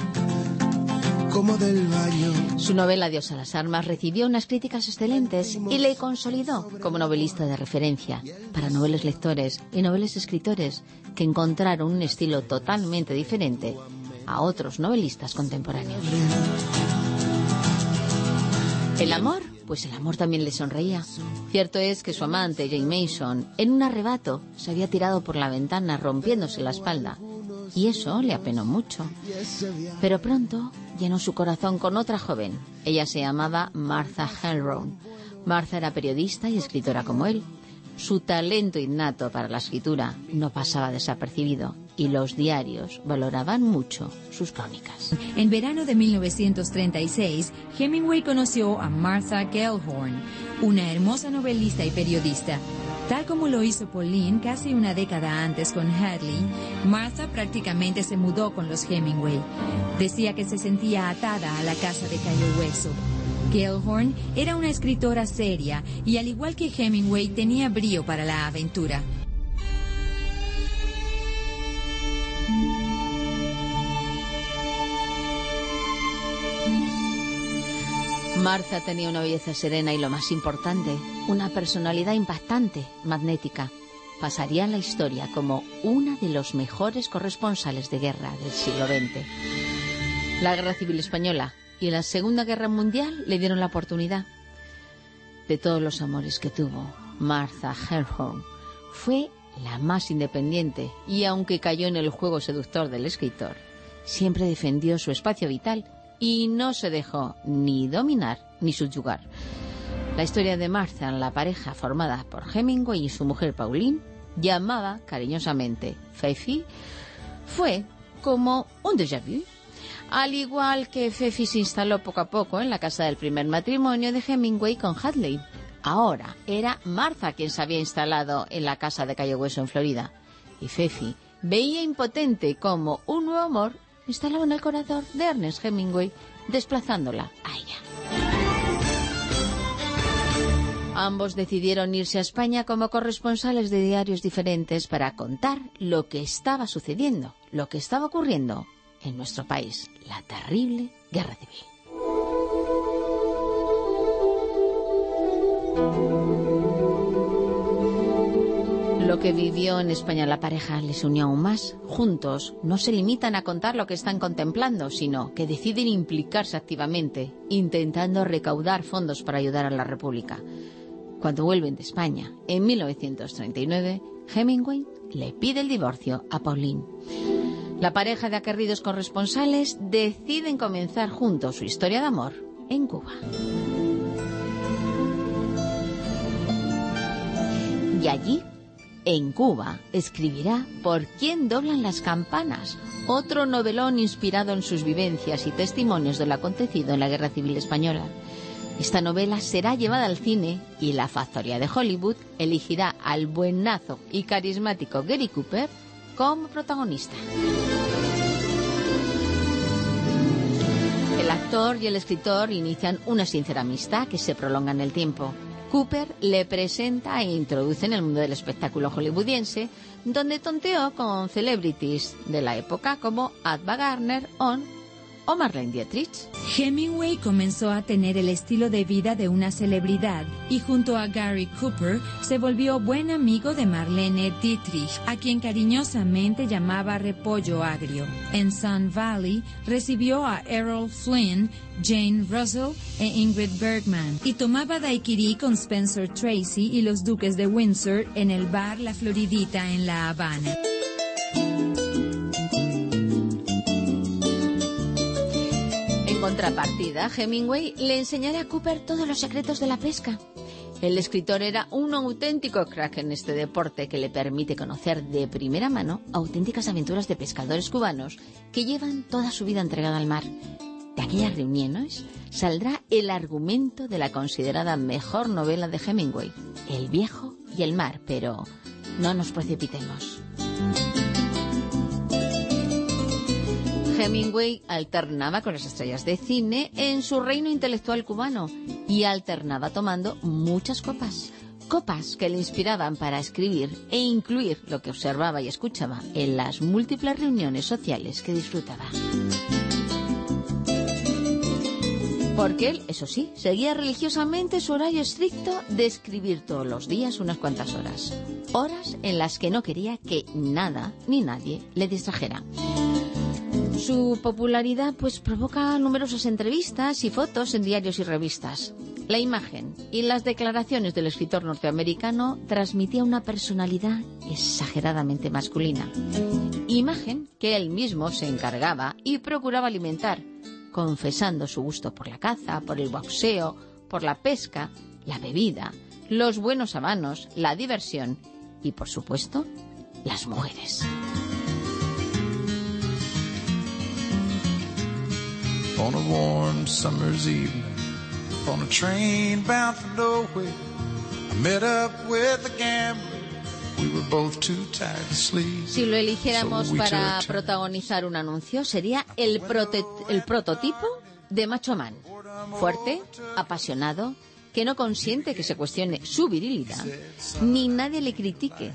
como del baño. Su novela Dios a las armas recibió unas críticas excelentes y le consolidó como novelista de referencia para noveles lectores y noveles escritores que encontraron un estilo totalmente diferente a otros novelistas contemporáneos. El amor, pues el amor también le sonreía. Cierto es que su amante, Jane Mason, en un arrebato se había tirado por la ventana rompiéndose la espalda y eso le apenó mucho. Pero pronto llenó su corazón con otra joven. Ella se llamaba Martha Hellrown. Martha era periodista y escritora como él. Su talento innato para la escritura no pasaba desapercibido y los diarios valoraban mucho sus crónicas. En verano de 1936, Hemingway conoció a Martha Gellhorn, una hermosa novelista y periodista. Tal como lo hizo Pauline casi una década antes con Hadley, Martha prácticamente se mudó con los Hemingway. Decía que se sentía atada a la casa de Cayo Hueso. Gellhorn era una escritora seria y al igual que Hemingway tenía brío para la aventura. Martha tenía una belleza serena y lo más importante, una personalidad impactante, magnética. Pasaría en la historia como una de los mejores corresponsales de guerra del siglo XX. La Guerra Civil Española y la Segunda Guerra Mundial le dieron la oportunidad. De todos los amores que tuvo, Martha Hellhorn fue la más independiente y aunque cayó en el juego seductor del escritor, siempre defendió su espacio vital y no se dejó ni dominar ni subyugar. La historia de Martha, la pareja formada por Hemingway y su mujer Pauline, llamada cariñosamente Fefi, fue como un déjà vu. Al igual que Fefi se instaló poco a poco en la casa del primer matrimonio de Hemingway con Hadley. Ahora era Martha quien se había instalado en la casa de Cayo Hueso en Florida. Y Fefi veía impotente como un nuevo amor instalado en el corazón de Ernest Hemingway, desplazándola a ella. Ambos decidieron irse a España como corresponsales de diarios diferentes para contar lo que estaba sucediendo, lo que estaba ocurriendo en nuestro país, la terrible guerra civil. Lo que vivió en España la pareja les unió aún más. Juntos no se limitan a contar lo que están contemplando, sino que deciden implicarse activamente, intentando recaudar fondos para ayudar a la República. Cuando vuelven de España, en 1939, Hemingway le pide el divorcio a Pauline. La pareja de aguerridos corresponsales deciden comenzar juntos su historia de amor en Cuba. Y allí en Cuba escribirá Por quién doblan las campanas, otro novelón inspirado en sus vivencias y testimonios de lo acontecido en la Guerra Civil Española. Esta novela será llevada al cine y la factoría de Hollywood elegirá al buenazo y carismático Gary Cooper como protagonista. El actor y el escritor inician una sincera amistad que se prolonga en el tiempo. Cooper le presenta e introduce en el mundo del espectáculo hollywoodiense, donde tonteó con celebrities de la época como Adva Garner on, o Marlene Dietrich. Hemingway comenzó a tener el estilo de vida de una celebridad y junto a Gary Cooper se volvió buen amigo de Marlene Dietrich, a quien cariñosamente llamaba Repollo Agrio. En Sun Valley recibió a Errol Flynn, Jane Russell e Ingrid Bergman y tomaba daiquiri con Spencer Tracy y los duques de Windsor en el bar La Floridita en La Habana. Contrapartida, Hemingway le enseñará a Cooper todos los secretos de la pesca. El escritor era un auténtico crack en este deporte que le permite conocer de primera mano auténticas aventuras de pescadores cubanos que llevan toda su vida entregada al mar. De aquellas reuniones saldrá el argumento de la considerada mejor novela de Hemingway, El viejo y el mar, pero no nos precipitemos. Hemingway alternaba con las estrellas de cine en su reino intelectual cubano y alternaba tomando muchas copas. Copas que le inspiraban para escribir e incluir lo que observaba y escuchaba en las múltiples reuniones sociales que disfrutaba. Porque él, eso sí, seguía religiosamente su horario estricto de escribir todos los días unas cuantas horas. Horas en las que no quería que nada ni nadie le distrajera. Su popularidad pues provoca numerosas entrevistas y fotos en diarios y revistas. La imagen y las declaraciones del escritor norteamericano transmitía una personalidad exageradamente masculina. Imagen que él mismo se encargaba y procuraba alimentar, confesando su gusto por la caza, por el boxeo, por la pesca, la bebida, los buenos habanos, la diversión y, por supuesto, las mujeres. On a warm summer's evening on a train bound for nowhere. I met up with a gambler. We were both too tired to sleep. Si lo eligiéramos para protagonizar un anuncio, sería el prototipo de macho man. Fuerte, apasionado, que no consiente que se cuestione su virilidad, ni nadie le critique.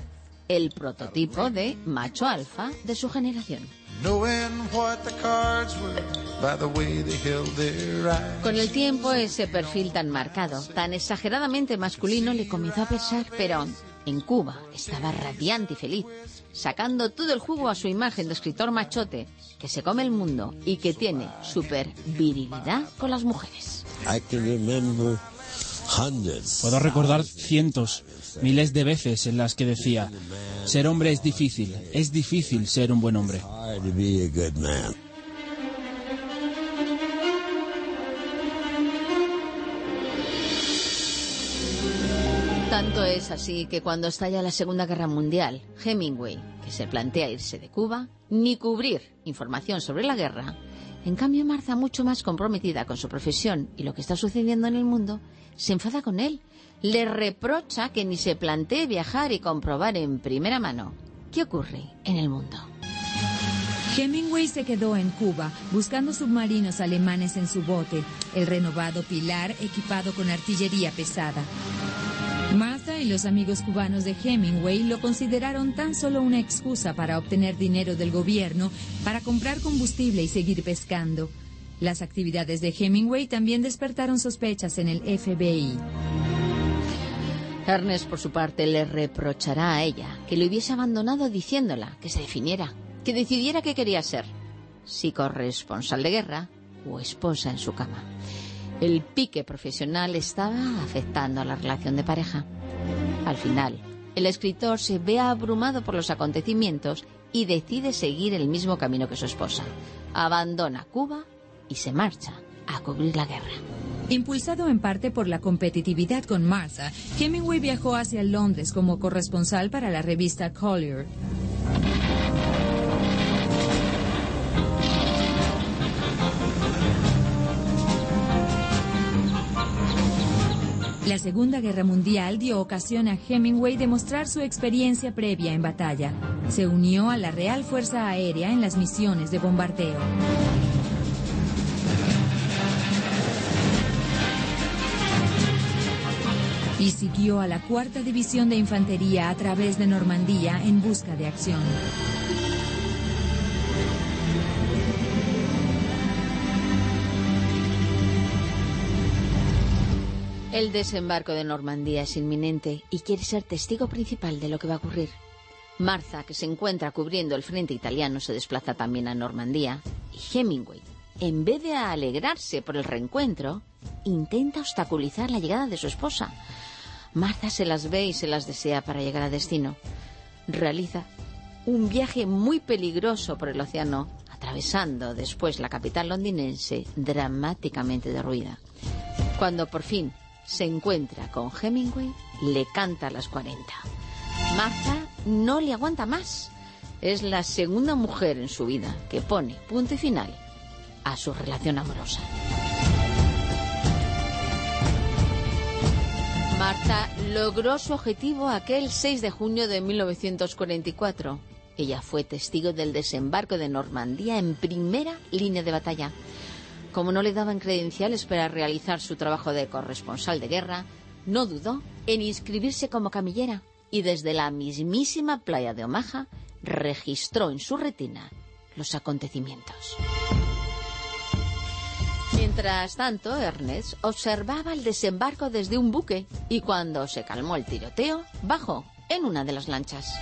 El prototipo de macho alfa de su generación. Knowing what the cards were by the way they held their eyes. Con el tiempo, ese perfil tan marcado, tan exageradamente masculino, le comenzó a pesar, pero en Cuba estaba radiante y feliz, sacando todo el jugo a su imagen de escritor machote, que se come el mundo y que tiene super virilidad con las mujeres. I can remember hundreds. Puedo recordar cientos, miles de veces en las que decía, ser hombre es difícil, es difícil ser un buen hombre. Tanto es así que cuando estalla la Segunda Guerra Mundial, Hemingway, que se plantea irse de Cuba, ni cubrir información sobre la guerra, en cambio Martha, mucho más comprometida con su profesión y lo que está sucediendo en el mundo, se enfada con él, le reprocha que ni se plantee viajar y comprobar en primera mano qué ocurre en el mundo. Hemingway se quedó en Cuba buscando submarinos alemanes en su bote, el renovado Pilar equipado con artillería pesada. Martha y los amigos cubanos de Hemingway lo consideraron tan solo una excusa para obtener dinero del gobierno para comprar combustible y seguir pescando. Las actividades de Hemingway también despertaron sospechas en el FBI. Ernest, por su parte, le reprochará a ella que le hubiese abandonado diciéndola que se definiera, que decidiera qué quería ser, si corresponsal de guerra o esposa en su cama. El pique profesional estaba afectando a la relación de pareja. Al final, el escritor se ve abrumado por los acontecimientos y decide seguir el mismo camino que su esposa. Abandona Cuba y se marcha a cubrir la guerra. Impulsado en parte por la competitividad con Martha, Hemingway viajó hacia Londres como corresponsal para la revista Collier. La Segunda Guerra Mundial dio ocasión a Hemingway de mostrar su experiencia previa en batalla. Se unió a la Real Fuerza Aérea en las misiones de bombardeo. Y siguió a la Cuarta División de Infantería a través de Normandía en busca de acción. El desembarco de Normandía es inminente y quiere ser testigo principal de lo que va a ocurrir. Martha, que se encuentra cubriendo el frente italiano, se desplaza también a Normandía y Hemingway, en vez de alegrarse por el reencuentro, intenta obstaculizar la llegada de su esposa. Martha se las ve y se las desea para llegar a destino. Realiza un viaje muy peligroso por el océano, atravesando después la capital londinense dramáticamente derruida. Cuando por fin se encuentra con Hemingway, le canta a las 40. Martha no le aguanta más. Es la segunda mujer en su vida que pone punto y final a su relación amorosa. Marta logró su objetivo aquel 6 de junio de 1944. Ella fue testigo del desembarco de Normandía en primera línea de batalla. Como no le daban credenciales para realizar su trabajo de corresponsal de guerra, no dudó en inscribirse como camillera y desde la mismísima playa de Omaha registró en su retina los acontecimientos. Mientras tanto, Ernest observaba el desembarco desde un buque y cuando se calmó el tiroteo, bajó en una de las lanchas.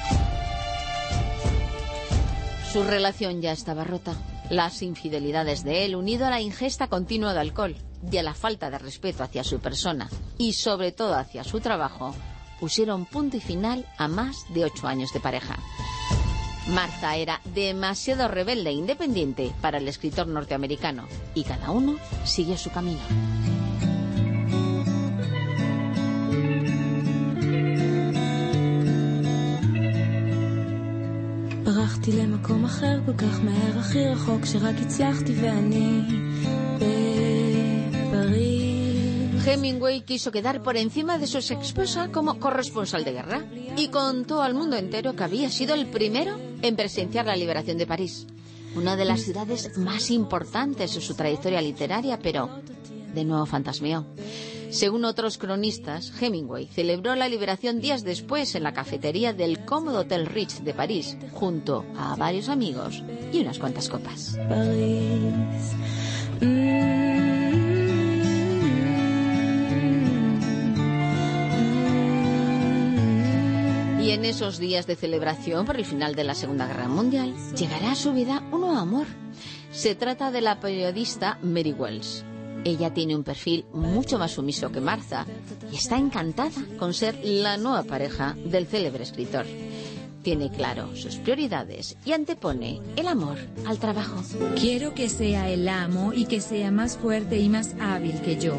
Su relación ya estaba rota. Las infidelidades de él, unido a la ingesta continua de alcohol y a la falta de respeto hacia su persona y sobre todo hacia su trabajo, pusieron punto y final a más de ocho años de pareja. Martha era demasiado rebelde e independiente para el escritor norteamericano y cada uno siguió su camino. ברחתי למקום אחר כל כך מהר, הכי רחוק שרק הצלחתי ואני בפריז. Hemingway quiso quedar por encima de su esposa como corresponsal de guerra y contó al mundo entero que había sido el primero en presenciar la liberación de París, una de las ciudades más importantes en su trayectoria literaria, pero de nuevo fantasmeó. Según otros cronistas, Hemingway celebró la liberación días después en la cafetería del cómodo Hotel Rich de París, junto a varios amigos y unas cuantas copas. Mm. Y en esos días de celebración por el final de la Segunda Guerra Mundial, llegará a su vida un nuevo amor. Se trata de la periodista Mary Wells. Ella tiene un perfil mucho más sumiso que Martha y está encantada con ser la nueva pareja del célebre escritor. Tiene claro sus prioridades y antepone el amor al trabajo. Quiero que sea el amo y que sea más fuerte y más hábil que yo.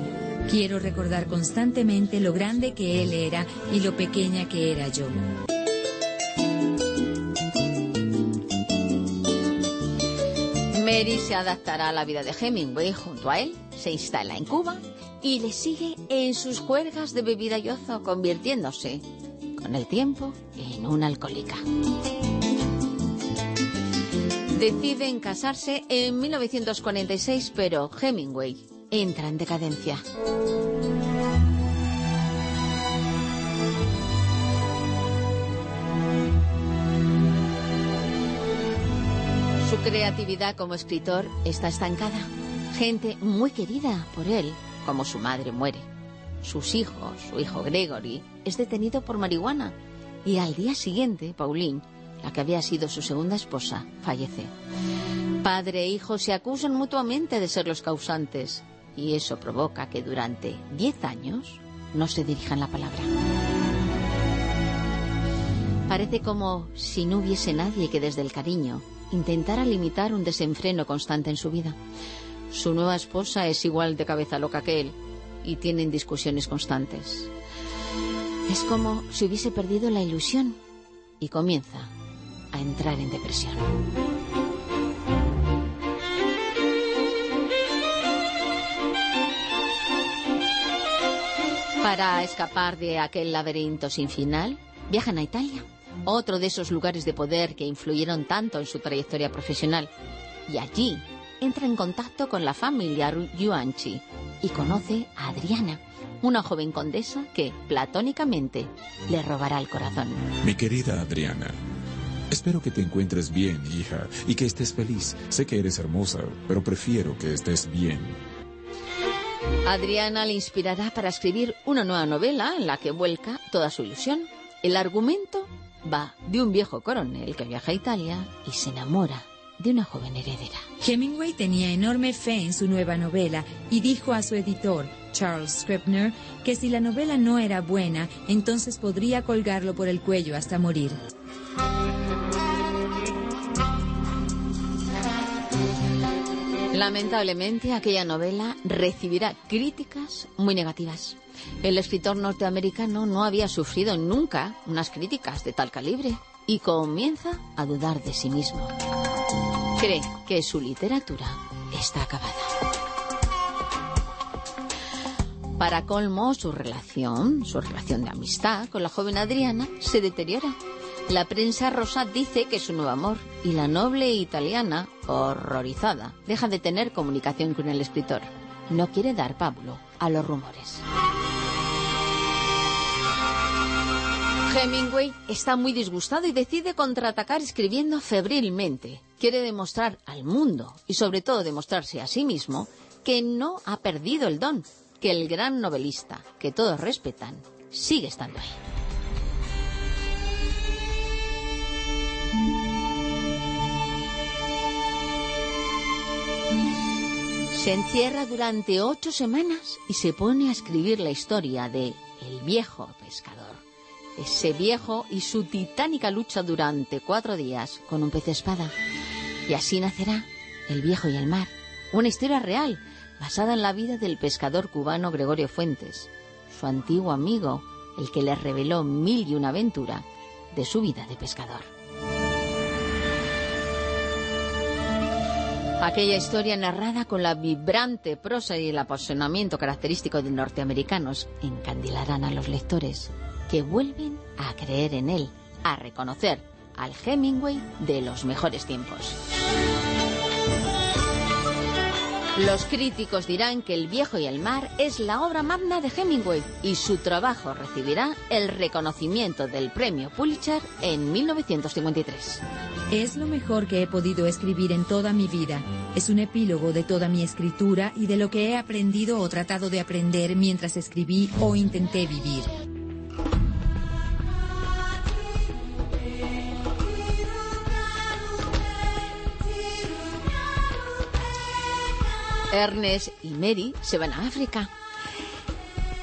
Quiero recordar constantemente lo grande que él era y lo pequeña que era yo. Mary se adaptará a la vida de Hemingway junto a él, se instala en Cuba y le sigue en sus juergas de bebida y ozo, convirtiéndose, con el tiempo, en una alcohólica. Deciden casarse en 1946, pero Hemingway entra en decadencia. Su creatividad como escritor está estancada. Gente muy querida por él, como su madre muere. Sus hijos, su hijo Gregory, es detenido por marihuana. Y al día siguiente, Pauline, la que había sido su segunda esposa, fallece. Padre e hijo se acusan mutuamente de ser los causantes. Y eso provoca que durante 10 años no se dirijan la palabra. Parece como si no hubiese nadie que desde el cariño intentara limitar un desenfreno constante en su vida. Su nueva esposa es igual de cabeza loca que él y tienen discusiones constantes. Es como si hubiese perdido la ilusión y comienza a entrar en depresión. Para escapar de aquel laberinto sin final, viajan a Italia, otro de esos lugares de poder que influyeron tanto en su trayectoria profesional. Y allí entra en contacto con la familia Yuanchi y conoce a Adriana, una joven condesa que, platónicamente, le robará el corazón. Mi querida Adriana, espero que te encuentres bien, hija, y que estés feliz. Sé que eres hermosa, pero prefiero que estés bien. Adriana le inspirará para escribir una nueva novela en la que vuelca toda su ilusión. El argumento va de un viejo coronel que viaja a Italia y se enamora de una joven heredera. Hemingway tenía enorme fe en su nueva novela y dijo a su editor, Charles Scribner, que si la novela no era buena, entonces podría colgarlo por el cuello hasta morir. Lamentablemente, aquella novela recibirá críticas muy negativas. El escritor norteamericano no había sufrido nunca unas críticas de tal calibre y comienza a dudar de sí mismo. Cree que su literatura está acabada. Para colmo, su relación, su relación de amistad con la joven Adriana se deteriora. La prensa rosa dice que es su nuevo amor y la noble italiana, horrorizada, deja de tener comunicación con el escritor. No quiere dar pábulo a los rumores. Hemingway está muy disgustado y decide contraatacar escribiendo febrilmente. Quiere demostrar al mundo y sobre todo demostrarse a sí mismo que no ha perdido el don, que el gran novelista que todos respetan sigue estando ahí. Se encierra durante ocho semanas y se pone a escribir la historia de El viejo pescador. Ese viejo y su titánica lucha durante cuatro días con un pez espada. Y así nacerá El viejo y el mar, una historia real basada en la vida del pescador cubano Gregorio Fuentes, su antiguo amigo, el que le reveló mil y una aventura de su vida de pescador. Aquella historia narrada con la vibrante prosa y el apasionamiento característico de norteamericanos encandilarán a los lectores que vuelven a creer en él, a reconocer al Hemingway de los mejores tiempos. Los críticos dirán que El viejo y el mar es la obra magna de Hemingway y su trabajo recibirá el reconocimiento del premio Pulitzer en 1953. Es lo mejor que he podido escribir en toda mi vida. Es un epílogo de toda mi escritura y de lo que he aprendido o tratado de aprender mientras escribí o intenté vivir. Ernest y Mary se van a África.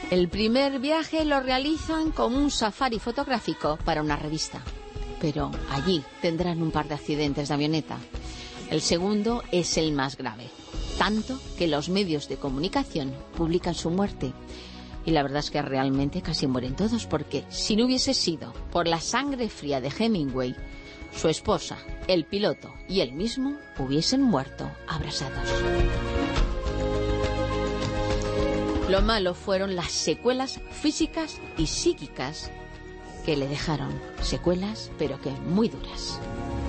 El primer viaje lo realizan como un safari fotográfico para una revista. Pero allí tendrán un par de accidentes de avioneta. El segundo es el más grave, tanto que los medios de comunicación publican su muerte. Y la verdad es que realmente casi mueren todos porque si no hubiese sido por la sangre fría de Hemingway, su esposa, el piloto y él mismo hubiesen muerto abrasados. Lo malo fueron las secuelas físicas y psíquicas que le dejaron. Secuelas, pero que muy duras.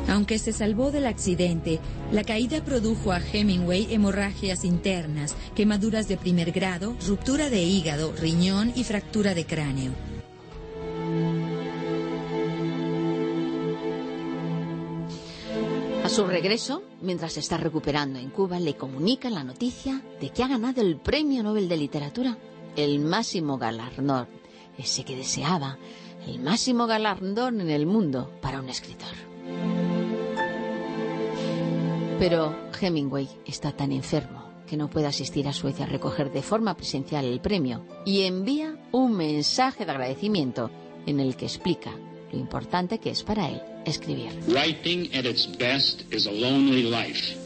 Aunque se salvó del accidente, la caída produjo a Hemingway hemorragias internas, quemaduras de primer grado, ruptura de hígado, riñón y fractura de cráneo. A su regreso, mientras se está recuperando en Cuba, le comunican la noticia de que ha ganado el Premio Nobel de Literatura, el máximo galardón, ese que deseaba, el máximo galardón en el mundo para un escritor. Pero Hemingway está tan enfermo que no puede asistir a Suecia a recoger de forma presencial el premio y envía un mensaje de agradecimiento en el que explica lo importante que es para él escribir. Writing at its best is a lonely life.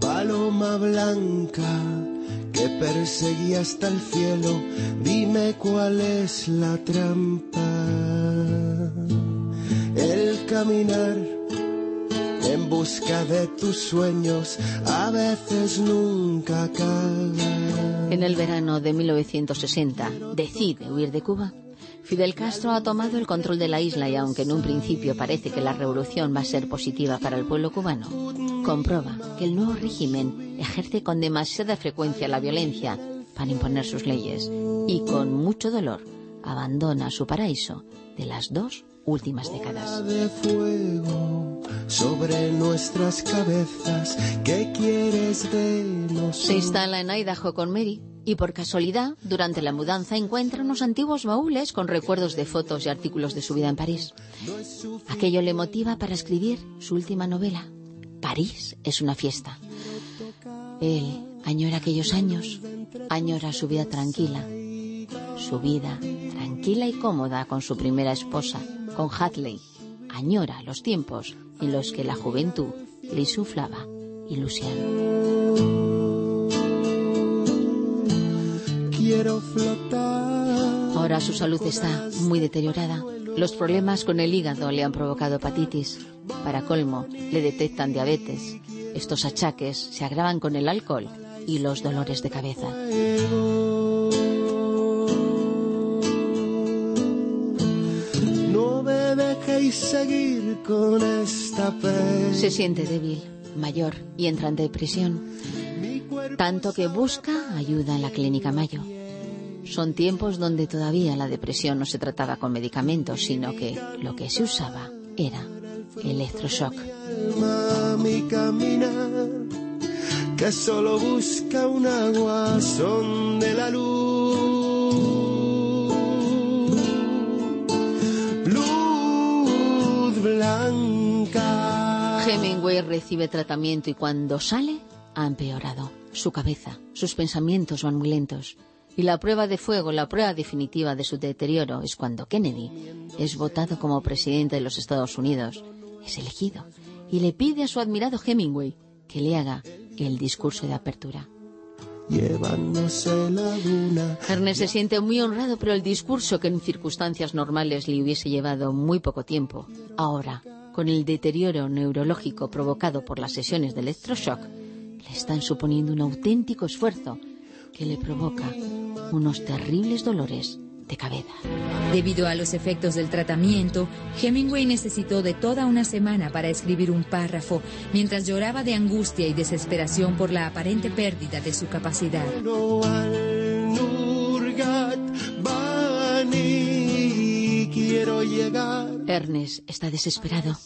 Paloma blanca que perseguí hasta el cielo, dime cuál es la trampa. El caminar en busca de tus sueños a veces nunca. En el verano de 1960 decide huir de Cuba. Fidel Castro ha tomado el control de la isla y aunque en un principio parece que la revolución va a ser positiva para el pueblo cubano, comprueba que el nuevo régimen ejerce con demasiada frecuencia la violencia para imponer sus leyes y con mucho dolor abandona su paraíso de las dos últimas décadas. de fuego sobre nuestras cabezas. ¿Qué quieres de nosotros? Se instala en Idaho con Mary y por casualidad, durante la mudanza, encuentra unos antiguos baúles con recuerdos de fotos y artículos de su vida en París. Aquello le motiva para escribir su última novela. París es una fiesta. Él añora aquellos años, añora su vida tranquila, su vida tranquila y cómoda con su primera esposa, con Hadley, añora los tiempos en los que la juventud le insuflaba ilusión. Quiero flotar. Ahora su salud está muy deteriorada. Los problemas con el hígado le han provocado hepatitis. Para colmo, le detectan diabetes. Estos achaques se agravan con el alcohol y los dolores de cabeza. Dejéis seguir con esta pena. Se siente débil, mayor y entra en depresión. Tanto que busca ayuda en la clínica Mayo. Son tiempos donde todavía la depresión no se trataba con medicamentos, sino que lo que se usaba era electroshock. Mi caminar, que solo busca un de la luz. Hemingway recibe tratamiento y cuando sale ha empeorado. Su cabeza, sus pensamientos van muy lentos. Y la prueba de fuego, la prueba definitiva de su deterioro es cuando Kennedy es votado como presidente de los Estados Unidos. Es elegido y le pide a su admirado Hemingway que le haga el discurso de apertura. Llevándose la luna. Ernest se siente muy honrado, pero el discurso que en circunstancias normales le hubiese llevado muy poco tiempo, ahora, con el deterioro neurológico provocado por las sesiones de electroshock, le están suponiendo un auténtico esfuerzo que le provoca unos terribles dolores de cabeza. Debido a los efectos del tratamiento, Hemingway necesitó de toda una semana para escribir un párrafo, mientras lloraba de angustia y desesperación por la aparente pérdida de su capacidad. Quiero llegar. Ernest está desesperado.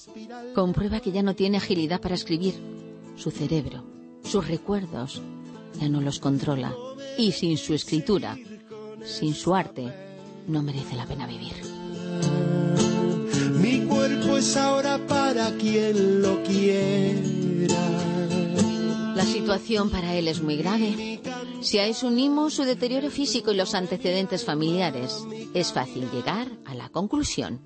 Comprueba que ya no tiene agilidad para escribir. Su cerebro, sus recuerdos, ya no los controla. Y sin su escritura, sin su arte, no merece la pena vivir. Mi cuerpo es ahora para quien lo quiera. La situación para él es muy grave. Si a eso unimos su deterioro físico y los antecedentes familiares, es fácil llegar a la conclusión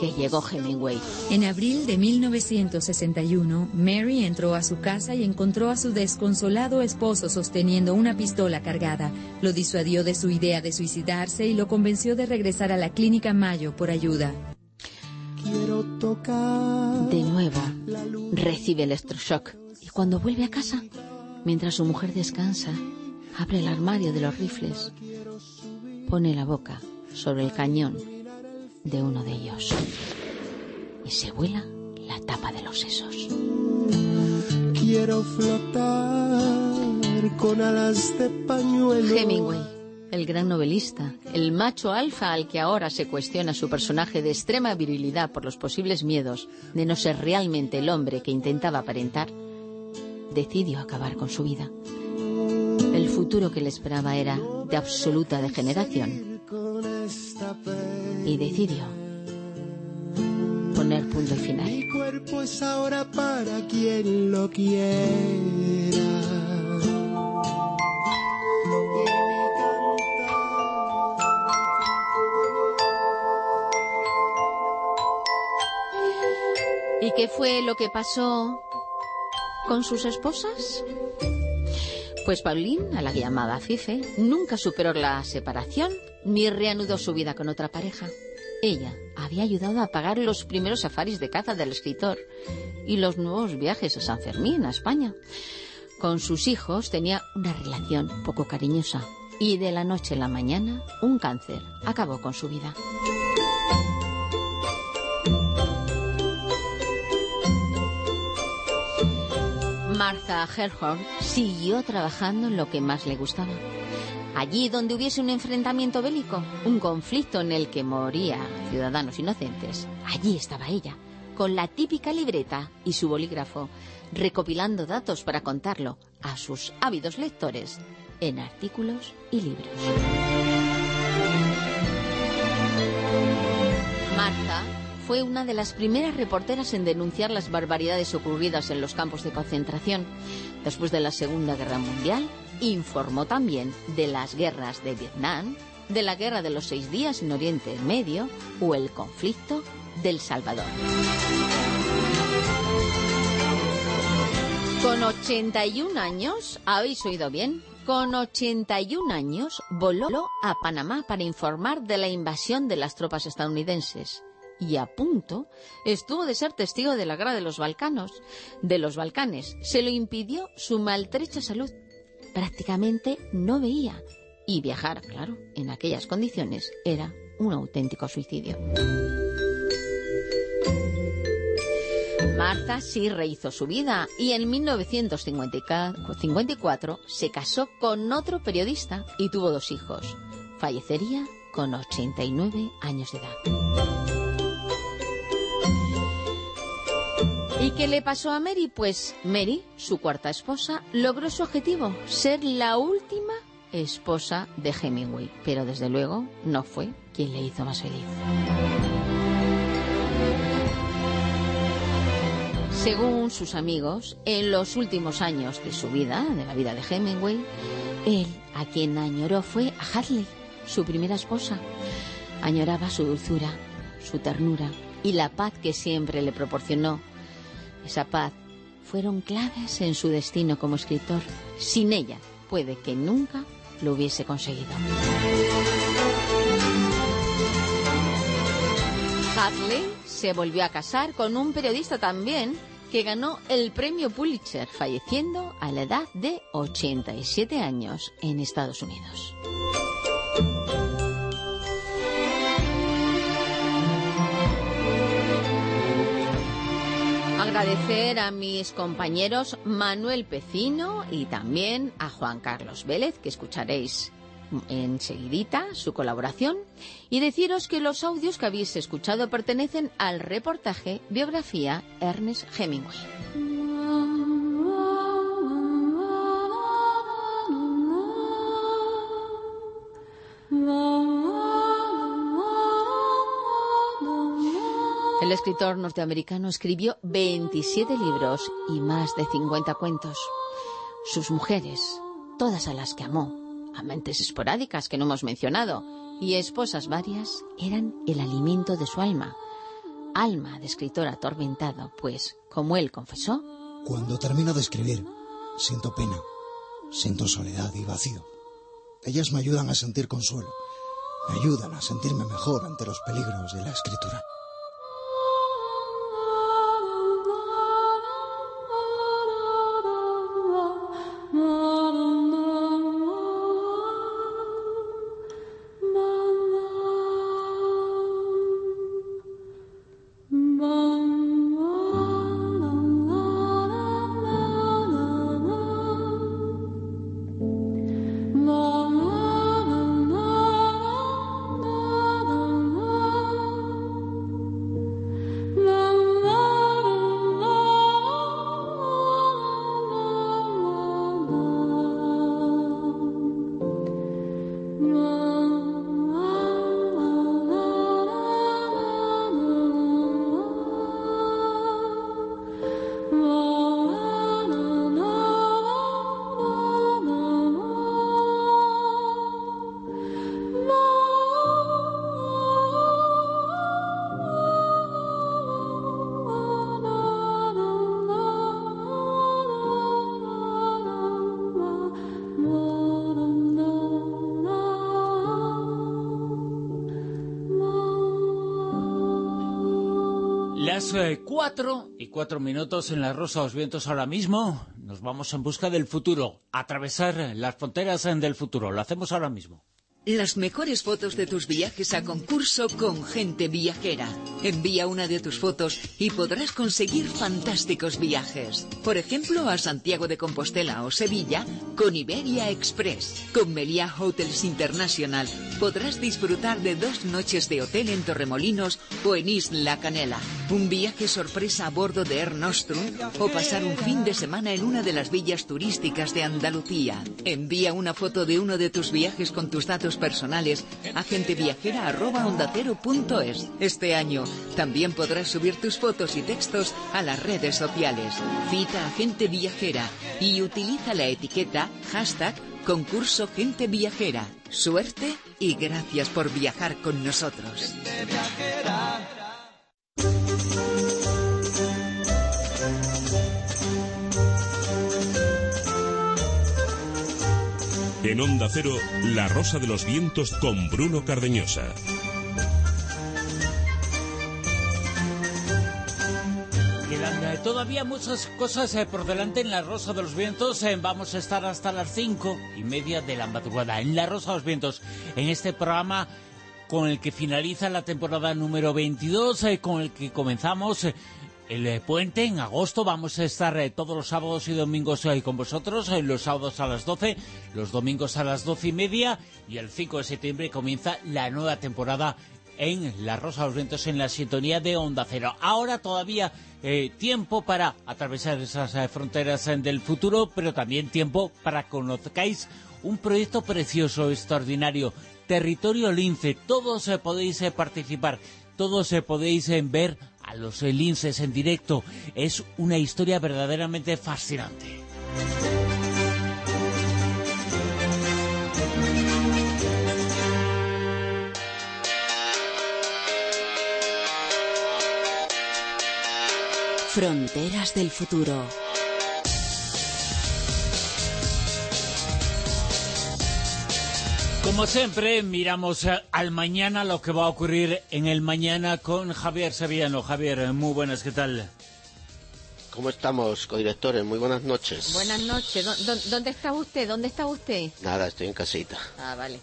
que llegó Hemingway. En abril de 1961, Mary entró a su casa y encontró a su desconsolado esposo sosteniendo una pistola cargada. Lo disuadió de su idea de suicidarse y lo convenció de regresar a la clínica Mayo por ayuda. Quiero tocar. De nuevo, recibe electroshock y cuando vuelve a casa, mientras su mujer descansa, abre el armario de los rifles, pone la boca sobre el cañón de uno de ellos y se vuela la tapa de los sesos. Quiero flotar con alas de pañuelo. Hemingway, el gran novelista, el macho alfa al que ahora se cuestiona su personaje de extrema virilidad por los posibles miedos de no ser realmente el hombre que intentaba aparentar, decidió acabar con su vida. El futuro que le esperaba era de absoluta degeneración y decidió poner punto y final. Mi cuerpo es ahora para quien lo quiera. ¿Y qué fue lo que pasó con sus esposas? Pues Pauline, a la llamada Fife, nunca superó la separación ni reanudó su vida con otra pareja. Ella había ayudado a pagar los primeros safaris de caza del escritor y los nuevos viajes a San Fermín, a España. Con sus hijos tenía una relación poco cariñosa y de la noche a la mañana un cáncer acabó con su vida. Martha Herhorn siguió trabajando en lo que más le gustaba. Allí donde hubiese un enfrentamiento bélico, un conflicto en el que moría ciudadanos inocentes, allí estaba ella, con la típica libreta y su bolígrafo, recopilando datos para contarlo a sus ávidos lectores en artículos y libros. Martha fue una de las primeras reporteras en denunciar las barbaridades ocurridas en los campos de concentración. Después de la Segunda Guerra Mundial, informó también de las guerras de Vietnam, de la Guerra de los Seis Días en Oriente Medio o el conflicto del Salvador. Con 81 años, ¿habéis oído bien? Con 81 años voló a Panamá para informar de la invasión de las tropas estadounidenses. Y a punto estuvo de ser testigo de la guerra de los Balcanos, de los Balcanes. Se lo impidió su maltrecha salud. Prácticamente no veía. Y viajar, claro, en aquellas condiciones era un auténtico suicidio. Martha sí rehizo su vida y en 1954 se casó con otro periodista y tuvo dos hijos. Fallecería con 89 años de edad. ¿Y qué le pasó a Mary? Pues Mary, su cuarta esposa, logró su objetivo, ser la última esposa de Hemingway. Pero desde luego no fue quien le hizo más feliz. Según sus amigos, en los últimos años de su vida, de la vida de Hemingway, él a quien añoró fue a Hadley, su primera esposa. Añoraba su dulzura, su ternura y la paz que siempre le proporcionó. Esa paz fueron claves en su destino como escritor. Sin ella, puede que nunca lo hubiese conseguido. Hadley se volvió a casar con un periodista también que ganó el premio Pulitzer, falleciendo a la edad de 87 años en Estados Unidos. Agradecer a mis compañeros Manuel Pecino y también a Juan Carlos Vélez, que escucharéis enseguidita su colaboración y deciros que los audios que habéis escuchado pertenecen al reportaje Biografía Ernest Hemingway. El escritor norteamericano escribió 27 libros y más de 50 cuentos. Sus mujeres, todas a las que amó, amantes esporádicas que no hemos mencionado, y esposas varias, eran el alimento de su alma. Alma de escritor atormentado, pues, como él confesó, Cuando termino de escribir, siento pena, siento soledad y vacío. Ellas me ayudan a sentir consuelo, me ayudan a sentirme mejor ante los peligros de la escritura. 24 minutos en la Rosa de los Vientos ahora mismo. Nos vamos en busca del futuro, atravesar las fronteras del futuro. Lo hacemos ahora mismo. Las mejores fotos de tus viajes a concurso con Gente Viajera. Envía una de tus fotos y podrás conseguir fantásticos viajes. Por ejemplo, a Santiago de Compostela o Sevilla con Iberia Express. Con Meliá Hotels International podrás disfrutar de dos noches de hotel en Torremolinos o en Isla Canela. Un viaje sorpresa a bordo de Air Nostrum o pasar un fin de semana en una de las villas turísticas de Andalucía. Envía una foto de uno de tus viajes con tus datos personales a genteviajera@ondacero.es. Este año también podrás subir tus fotos y textos a las redes sociales. Cita a Gente Viajera y utiliza la etiqueta hashtag concurso Gente Viajera. Suerte y gracias por viajar con nosotros. En Onda Cero, La Rosa de los Vientos con Bruno Cardeñosa. Eh, todavía muchas cosas eh, por delante en La Rosa de los Vientos. eh, vamos a estar hasta las cinco y media de la madrugada en La Rosa de los Vientos, en este programa con el que finaliza la temporada número 22, eh, con el que comenzamos el eh, puente en agosto. Vamos a estar eh, todos los sábados y domingos eh, con vosotros, eh, los sábados a las 12, los domingos a las 12 y media, y el 5 de septiembre comienza la nueva temporada en La Rosa de los Vientos en la sintonía de Onda Cero. Ahora todavía tiempo para atravesar esas fronteras del futuro, pero también tiempo para que conozcáis un proyecto precioso, extraordinario, Territorio Lince. Todos podéis participar, todos podéis ver a los linces en directo. Es una historia verdaderamente fascinante. Fronteras del futuro. Como siempre, miramos eh, al mañana lo que va a ocurrir en el mañana con Javier Sevillano. Javier, muy buenas, ¿qué tal? ¿Cómo estamos, codirectores? Muy buenas noches. Buenas noches. ¿Dó- dó- ¿Dónde está usted? ¿Dónde está usted? Nada, estoy en casita. Ah, vale.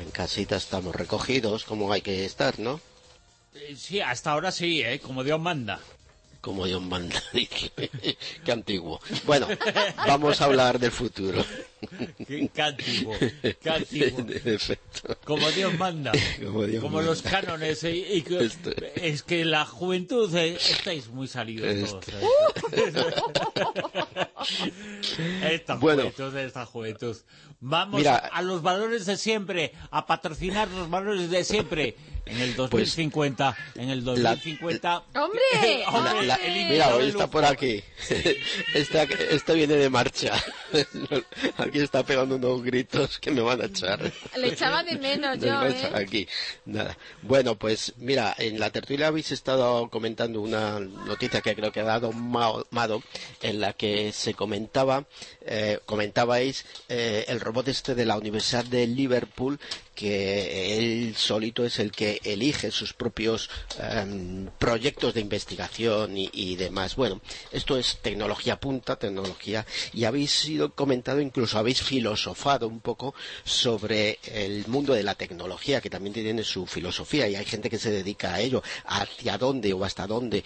En casita estamos recogidos, como hay que estar, ¿no? Eh, Sí, hasta ahora sí, ¿eh? como Dios manda. Como Dios manda. Qué antiguo. Bueno, vamos a hablar del futuro. Qué, qué antiguo, qué antiguo. Como Dios manda. Como Dios Como manda. los cánones. y que- Es que la juventud, eh, estáis muy salidos todos. eh. Esta Bueno. juventud, esta juventud. Vamos Mira. a los valores de siempre, a patrocinar los valores de siempre. En el 2050, en el 2050... ¡Hombre! La- la- el mira, hoy está por aquí. Esta, esto viene de marcha. Aquí está pegando unos gritos que me van a echar. Le echaba de menos yo, ¿eh? Aquí, nada. Bueno, pues mira, en la tertulia habéis estado comentando una noticia que creo que ha dado Mado, en la que se comentaba, eh, comentabais eh, el robot este de la Universidad de Liverpool, que él solito es el que elige sus propios em, proyectos de investigación y, demás. Bueno, esto es tecnología punta, tecnología, y habéis sido comentado, incluso habéis filosofado un poco sobre el mundo de la tecnología, que también tiene su filosofía, y hay gente que se dedica a ello, hacia dónde o hasta dónde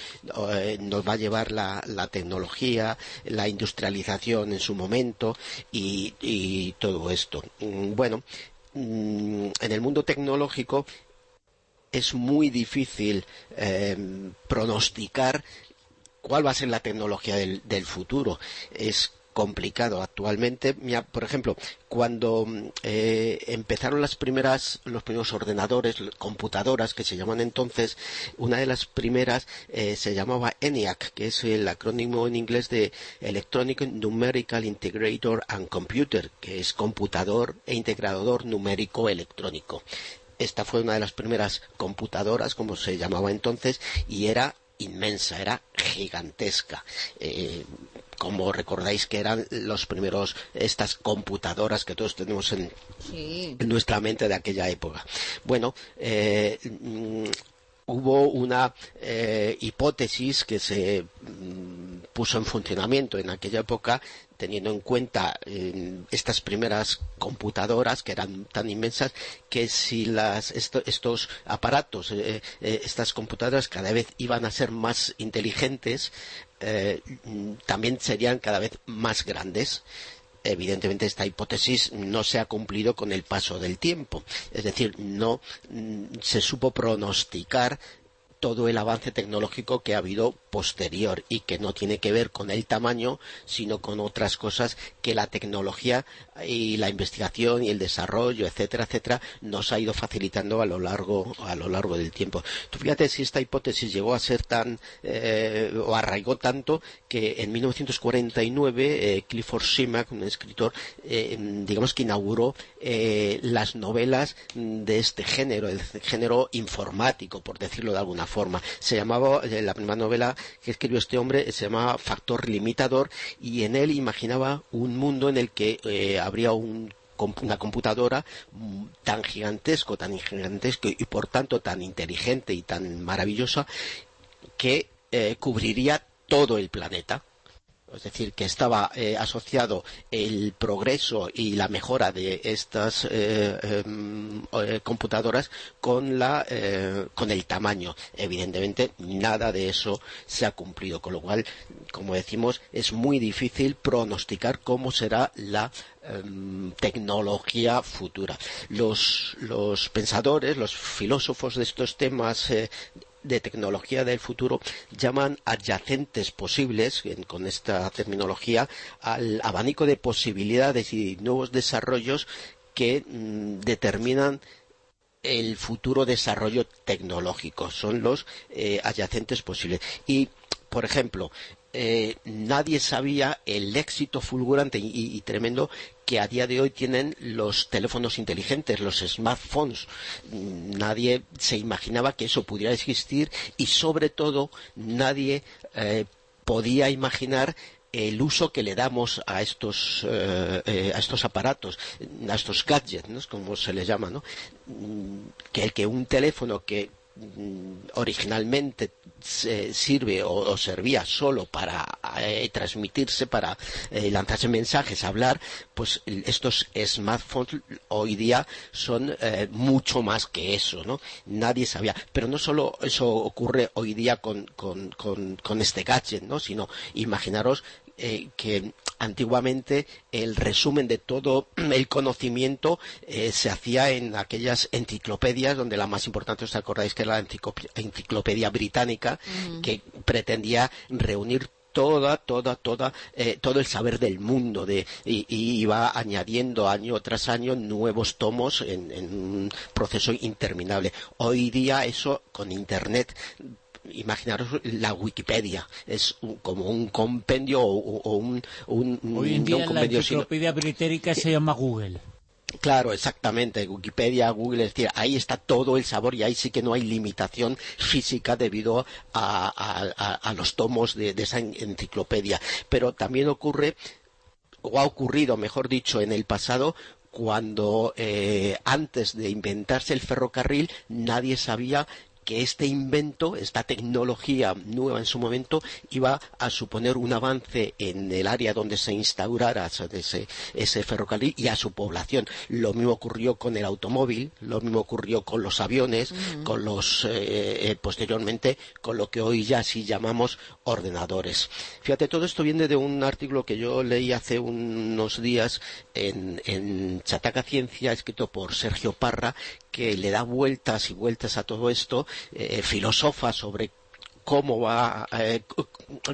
eh, nos va a llevar la, tecnología, la industrialización en su momento y, y todo esto. Mm, Bueno, mm, en el mundo tecnológico es muy difícil eh, pronosticar cuál va a ser la tecnología del, futuro. Es complicado actualmente. Por ejemplo, cuando eh, empezaron las primeras, los primeros ordenadores, computadoras que se llaman entonces, una de las primeras eh, se llamaba ENIAC, que es el acrónimo en inglés de Electronic Numerical Integrator and Computer, que es computador e integrador numérico electrónico. Esta fue una de las primeras computadoras, como se llamaba entonces, y era inmensa, era gigantesca. Eh, como recordáis que eran los primeros, estas computadoras que todos tenemos en, Sí. en nuestra mente de aquella época. Bueno, eh, mm, hubo una eh, hipótesis que se mm, puso en funcionamiento en aquella época teniendo en cuenta estas primeras computadoras que eran tan inmensas que si las, esto- estos aparatos, eh, eh, estas computadoras cada vez iban a ser más inteligentes, eh, también serían cada vez más grandes evidentemente esta hipótesis no se ha cumplido con el paso del tiempo. Es decir, no mm, se supo pronosticar todo el avance tecnológico que ha habido posterior y que no tiene que ver con el tamaño, sino con otras cosas que la tecnología y la investigación y el desarrollo, etcétera, etcétera, nos ha ido facilitando a lo largo, a lo largo del tiempo. Tú fíjate si esta hipótesis llegó a ser tan, eh, o arraigó tanto, que en 1949 eh, Clifford Simak, un escritor, eh, digamos que inauguró eh, las novelas de este género, el género informático, por decirlo de alguna forma. Se llamaba, eh, la primera novela que escribió este hombre se llamaba Factor Limitador y en él imaginaba un mundo en el que eh, habría un una computadora mm, tan gigantesco, tan gigantesco y por tanto tan inteligente y tan maravillosa que eh, cubriría todo el planeta es decir, que estaba eh, asociado el progreso y la mejora de estas eh, em, eh, computadoras con, la, con el tamaño. Evidentemente, nada de eso se ha cumplido, con lo cual, como decimos, es muy difícil pronosticar cómo será la em, tecnología futura. Los, los, pensadores, los filósofos de estos temas de tecnología del futuro llaman adyacentes posibles, con esta terminología, al abanico de posibilidades y nuevos desarrollos que mm, determinan el futuro desarrollo tecnológico. Son los eh, adyacentes posibles. Y, por ejemplo, eh, nadie sabía el éxito fulgurante y, tremendo que a día de hoy tienen los teléfonos inteligentes, los smartphones. Nadie se imaginaba que eso pudiera existir y sobre todo nadie eh, podía imaginar el uso que le damos a estos, eh, a estos aparatos, a estos gadgets, como se les llama, ¿no? el que un teléfono que Mm, originalmente sirve o, servía solo para eh, transmitirse, para eh, lanzarse mensajes, hablar, pues estos smartphones hoy día son eh, mucho más que eso, ¿no? Nadie sabía. Pero no solo eso ocurre hoy día con, con, con este gadget, ¿no? Sino imaginaros eh, que antiguamente el resumen de todo el conocimiento eh, se hacía en aquellas enciclopedias donde la más importante, os acordáis que era la enciclopedia británica, que pretendía reunir toda, toda, toda, eh, todo el saber del mundo de, y, iba añadiendo año tras año nuevos tomos en, un proceso interminable. Hoy día eso con Internet imaginaros la Wikipedia, es como un compendio o, un, Hoy en día la enciclopedia británica se llama Google. Claro, exactamente. Wikipedia, Google, es decir, ahí está todo el sabor y ahí sí que no hay limitación física debido a, los tomos de, esa enciclopedia. Pero también ocurre, o ha ocurrido, mejor dicho, en el pasado, cuando eh, antes de inventarse el ferrocarril nadie sabía que este invento, esta tecnología nueva en su momento, iba a suponer un avance en el área donde se instaurara ese, ferrocarril y a su población. Lo mismo ocurrió con el automóvil, lo mismo ocurrió con los aviones, con los eh, eh, posteriormente con lo que hoy ya sí llamamos ordenadores. Fíjate, todo esto viene de un artículo que yo leí hace unos días en, en Chataca Ciencia, escrito por Sergio Parra, que le da vueltas y vueltas a todo esto, eh, filosofa sobre cómo va, eh,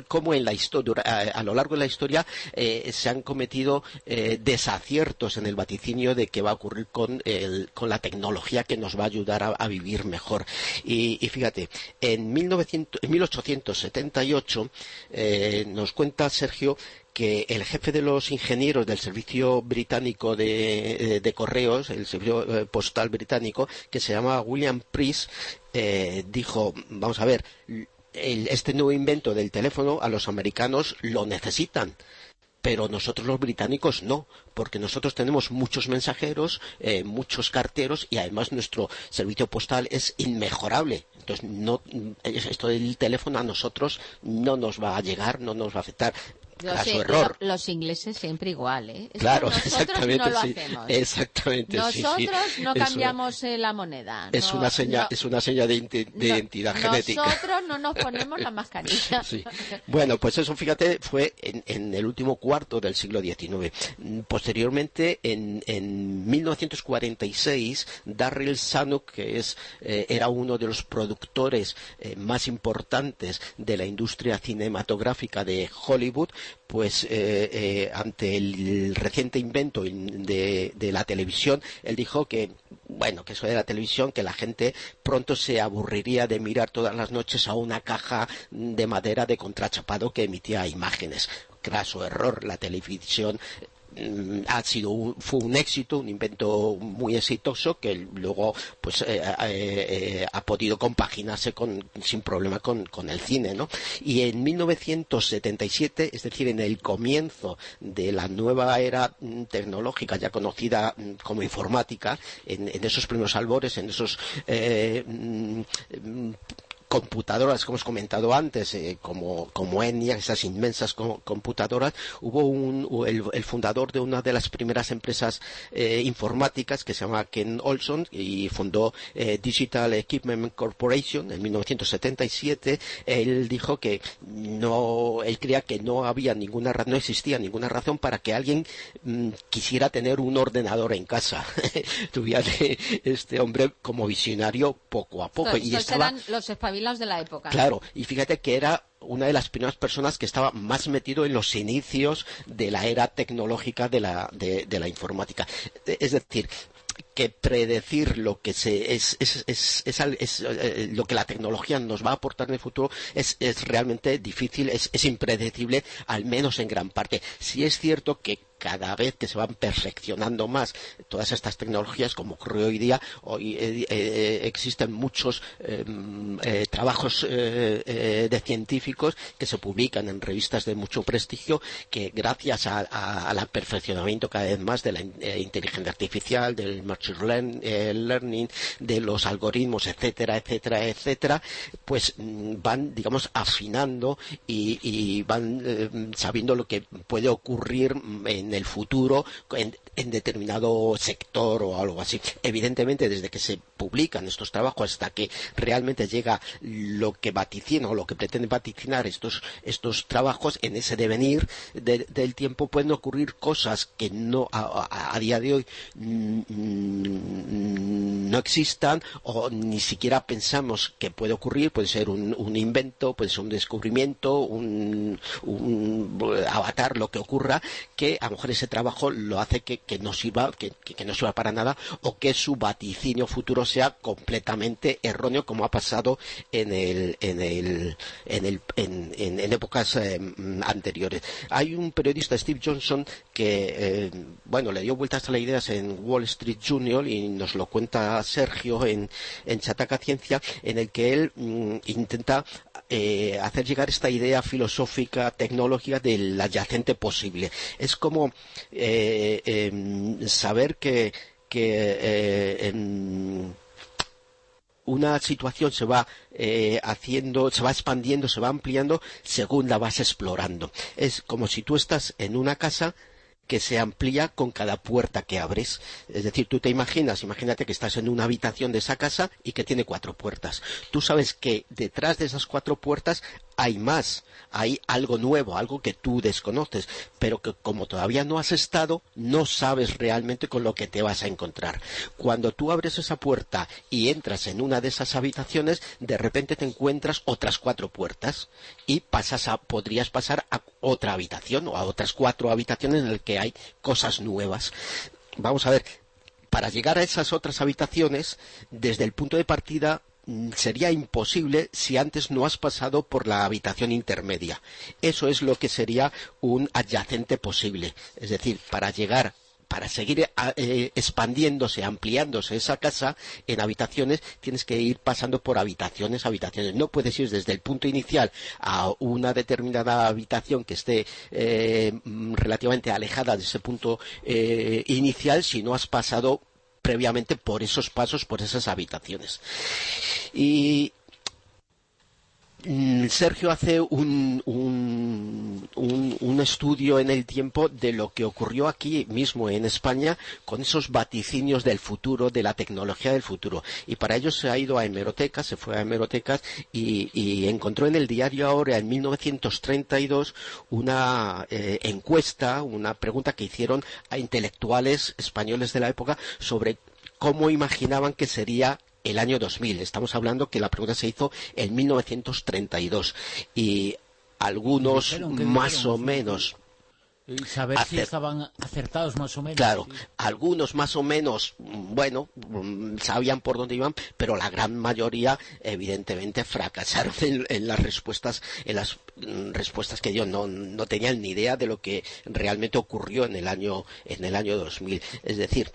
cómo en la historia, a, lo largo de la historia eh, se han cometido desaciertos en el vaticinio de qué va a ocurrir con, la tecnología que nos va a ayudar a, vivir mejor. Y, fíjate, en, 1900, en 1878 nos cuenta Sergio que el jefe de los ingenieros del servicio británico de, eh, correos, el servicio eh, postal británico, que se llama William Price, eh, dijo, vamos a ver, este nuevo invento del teléfono a los americanos lo necesitan pero nosotros los británicos no, porque nosotros tenemos muchos mensajeros, muchos carteros y además nuestro servicio postal es inmejorable. Entonces, no, esto del teléfono a nosotros no nos va a llegar, no nos va a afectar. Los ingleses siempre igual, ¿eh? claro, exactamente, Exactamente, Nosotros no cambiamos eh, la moneda. Es una seña, es una seña de, identidad genética. Nosotros no nos ponemos la mascarilla. Bueno, pues eso, fíjate, fue en, el último cuarto del siglo XIX. Posteriormente, en, en 1946, Darryl Zanuck, que es, eh, era uno de los productores eh, más importantes de la industria cinematográfica de Hollywood, pues eh, eh, ante el reciente invento de, la televisión, él dijo que, bueno, que eso de la televisión, que la gente pronto se aburriría de mirar todas las noches a una caja de madera de contrachapado que emitía imágenes. Craso error, la televisión ha sido fue un éxito, un invento muy exitoso que luego pues eh, eh, eh, ha podido compaginarse con, sin problema con, el cine, ¿no? Y en 1977, es decir, en el comienzo de la nueva era tecnológica ya conocida como informática, en, en esos primeros albores, en esos eh, mm, computadoras, como hemos comentado antes, eh, como, como ENIAC, esas inmensas co- computadoras, hubo un, el, el fundador de una de las primeras empresas eh, informáticas que se llama Ken Olson y fundó eh, Digital Equipment Corporation en 1977. Él dijo que no, él creía que no había ninguna, no existía ninguna razón para que alguien mm, quisiera tener un ordenador en casa. Tuviera este hombre como visionario poco a poco y los espabilados de la época. Claro, y fíjate que era una de las primeras personas que estaba más metido en los inicios de la era tecnológica de la, de, de la informática. Es decir, que predecir lo que se es, al- es, eh, lo que la tecnología nos va a aportar en el futuro es, realmente difícil, es, impredecible, al menos en gran parte. Si es cierto que cada vez que se van perfeccionando más todas estas tecnologías, como ocurre hoy día, hoy eh, eh, existen muchos eh, eh, trabajos eh, eh, de científicos que se publican en revistas de mucho prestigio que gracias a- a- al perfeccionamiento cada vez más de la in- eh, inteligencia artificial, del eh, learning, de los algoritmos, etcétera, etcétera, etcétera, pues mm, van, digamos, afinando y, y van eh, sabiendo lo que puede ocurrir mm, en el futuro en, en determinado sector o algo así. Evidentemente, desde que se publican estos trabajos hasta que realmente llega lo que vaticina o lo que pretende vaticinar estos, estos trabajos, en ese devenir de- del tiempo pueden ocurrir cosas que no a, día de hoy mm, no existan o ni siquiera pensamos que puede ocurrir, puede ser un, un invento, puede ser un descubrimiento, un, un avatar, lo que ocurra, que a lo mejor ese trabajo lo hace que, que no sirva, que- que no sirva para nada, o que su vaticinio futuro sea completamente erróneo, como ha pasado en el, en el, en el, en, en- en épocas eh, anteriores. Hay un periodista, Steve Johnson, que eh, bueno, le dio vueltas a las ideas en Wall Street Journal y nos lo cuenta Sergio en, en Chataca Ciencia, en el que él mm, intenta eh, hacer llegar esta idea filosófica, tecnológica del adyacente posible. Es como eh, em, saber que, que eh, em, una situación se va eh, haciendo, se va expandiendo, se va ampliando según la vas explorando. Es como si tú estás en una casa que se amplía con cada puerta que abres. Es decir, tú te imaginas, imagínate que estás en una habitación de esa casa y que tiene cuatro puertas. Tú sabes que detrás de esas cuatro puertas hay más, hay algo nuevo, algo que tú desconoces, pero que como todavía no has estado, no sabes realmente con lo que te vas a encontrar. Cuando tú abres esa puerta y entras en una de esas habitaciones, de repente te encuentras otras cuatro puertas y pasas a, podrías pasar a otra habitación o a otras cuatro habitaciones en las que hay cosas nuevas. Vamos a ver, para llegar a esas otras habitaciones, desde el punto de partida sería imposible si antes no has pasado por la habitación intermedia. Eso es lo que sería un adyacente posible. Es decir, para llegar para seguir eh, expandiéndose, ampliándose esa casa en habitaciones, tienes que ir pasando por habitaciones, habitaciones. No puedes ir desde el punto inicial a una determinada habitación que esté eh, mm, relativamente alejada de ese punto eh, inicial si no has pasado previamente por esos pasos, por esas habitaciones. Y Sergio hace un, un, un- estudio en el tiempo de lo que ocurrió aquí mismo en España con esos vaticinios del futuro, de la tecnología del futuro. Y para ello se ha ido a hemerotecas, se fue a hemerotecas y, y encontró en el diario Ahora en 1932 una eh, encuesta, una pregunta que hicieron a intelectuales españoles de la época sobre cómo imaginaban que sería el año 2000. Estamos hablando que la pregunta se hizo en 1932 y algunos Dijeron más dijeron, o menos Y saber si estaban acertados más o menos. Claro, sí. algunos más o menos, mm, bueno, mm, sabían por dónde iban, pero la gran mayoría, evidentemente, fracasaron en, en las respuestas, en las mm, respuestas que dio. No, no tenían ni idea de lo que realmente ocurrió en el año, en el año 2000. Es decir,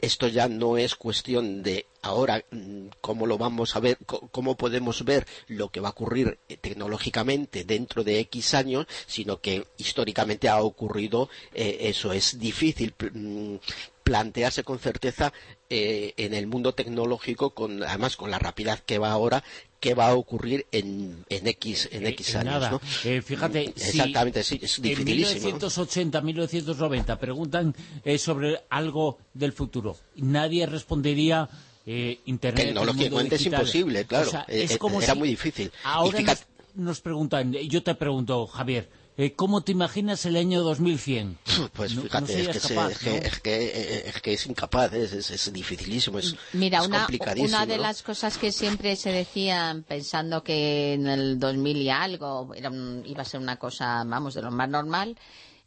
esto ya no es cuestión de ahora mm, cómo lo vamos a ver, cómo podemos ver lo que va a ocurrir eh, tecnológicamente dentro de X años, sino que históricamente ha ocurrido eh, eso. Es difícil mm, plantearse con certeza eh, en el mundo tecnológico, con, además con la rapidez que va ahora, qué va a ocurrir en, en X, en X Eh, años. nada. ¿no? Eh, fíjate, si Exactamente, sí, es en dificilísimo. 1980, 1990 preguntan eh, sobre algo del futuro. Nadie respondería eh, Internet. Tecnológicamente es imposible, claro. O sea, es como era si muy difícil. Ahora nos, nos preguntan, yo te pregunto, Javier, eh, ¿cómo te imaginas el año 2100? Pues No- no fíjate, es, serías que se- capaz, es, que, ¿no? es, que, es que es incapaz, es, es, es dificilísimo, es, Mira, es una, complicadísimo. una de ¿no? las cosas que siempre se decían pensando que en el 2000 y algo era un- iba a ser una cosa, vamos, de lo más normal,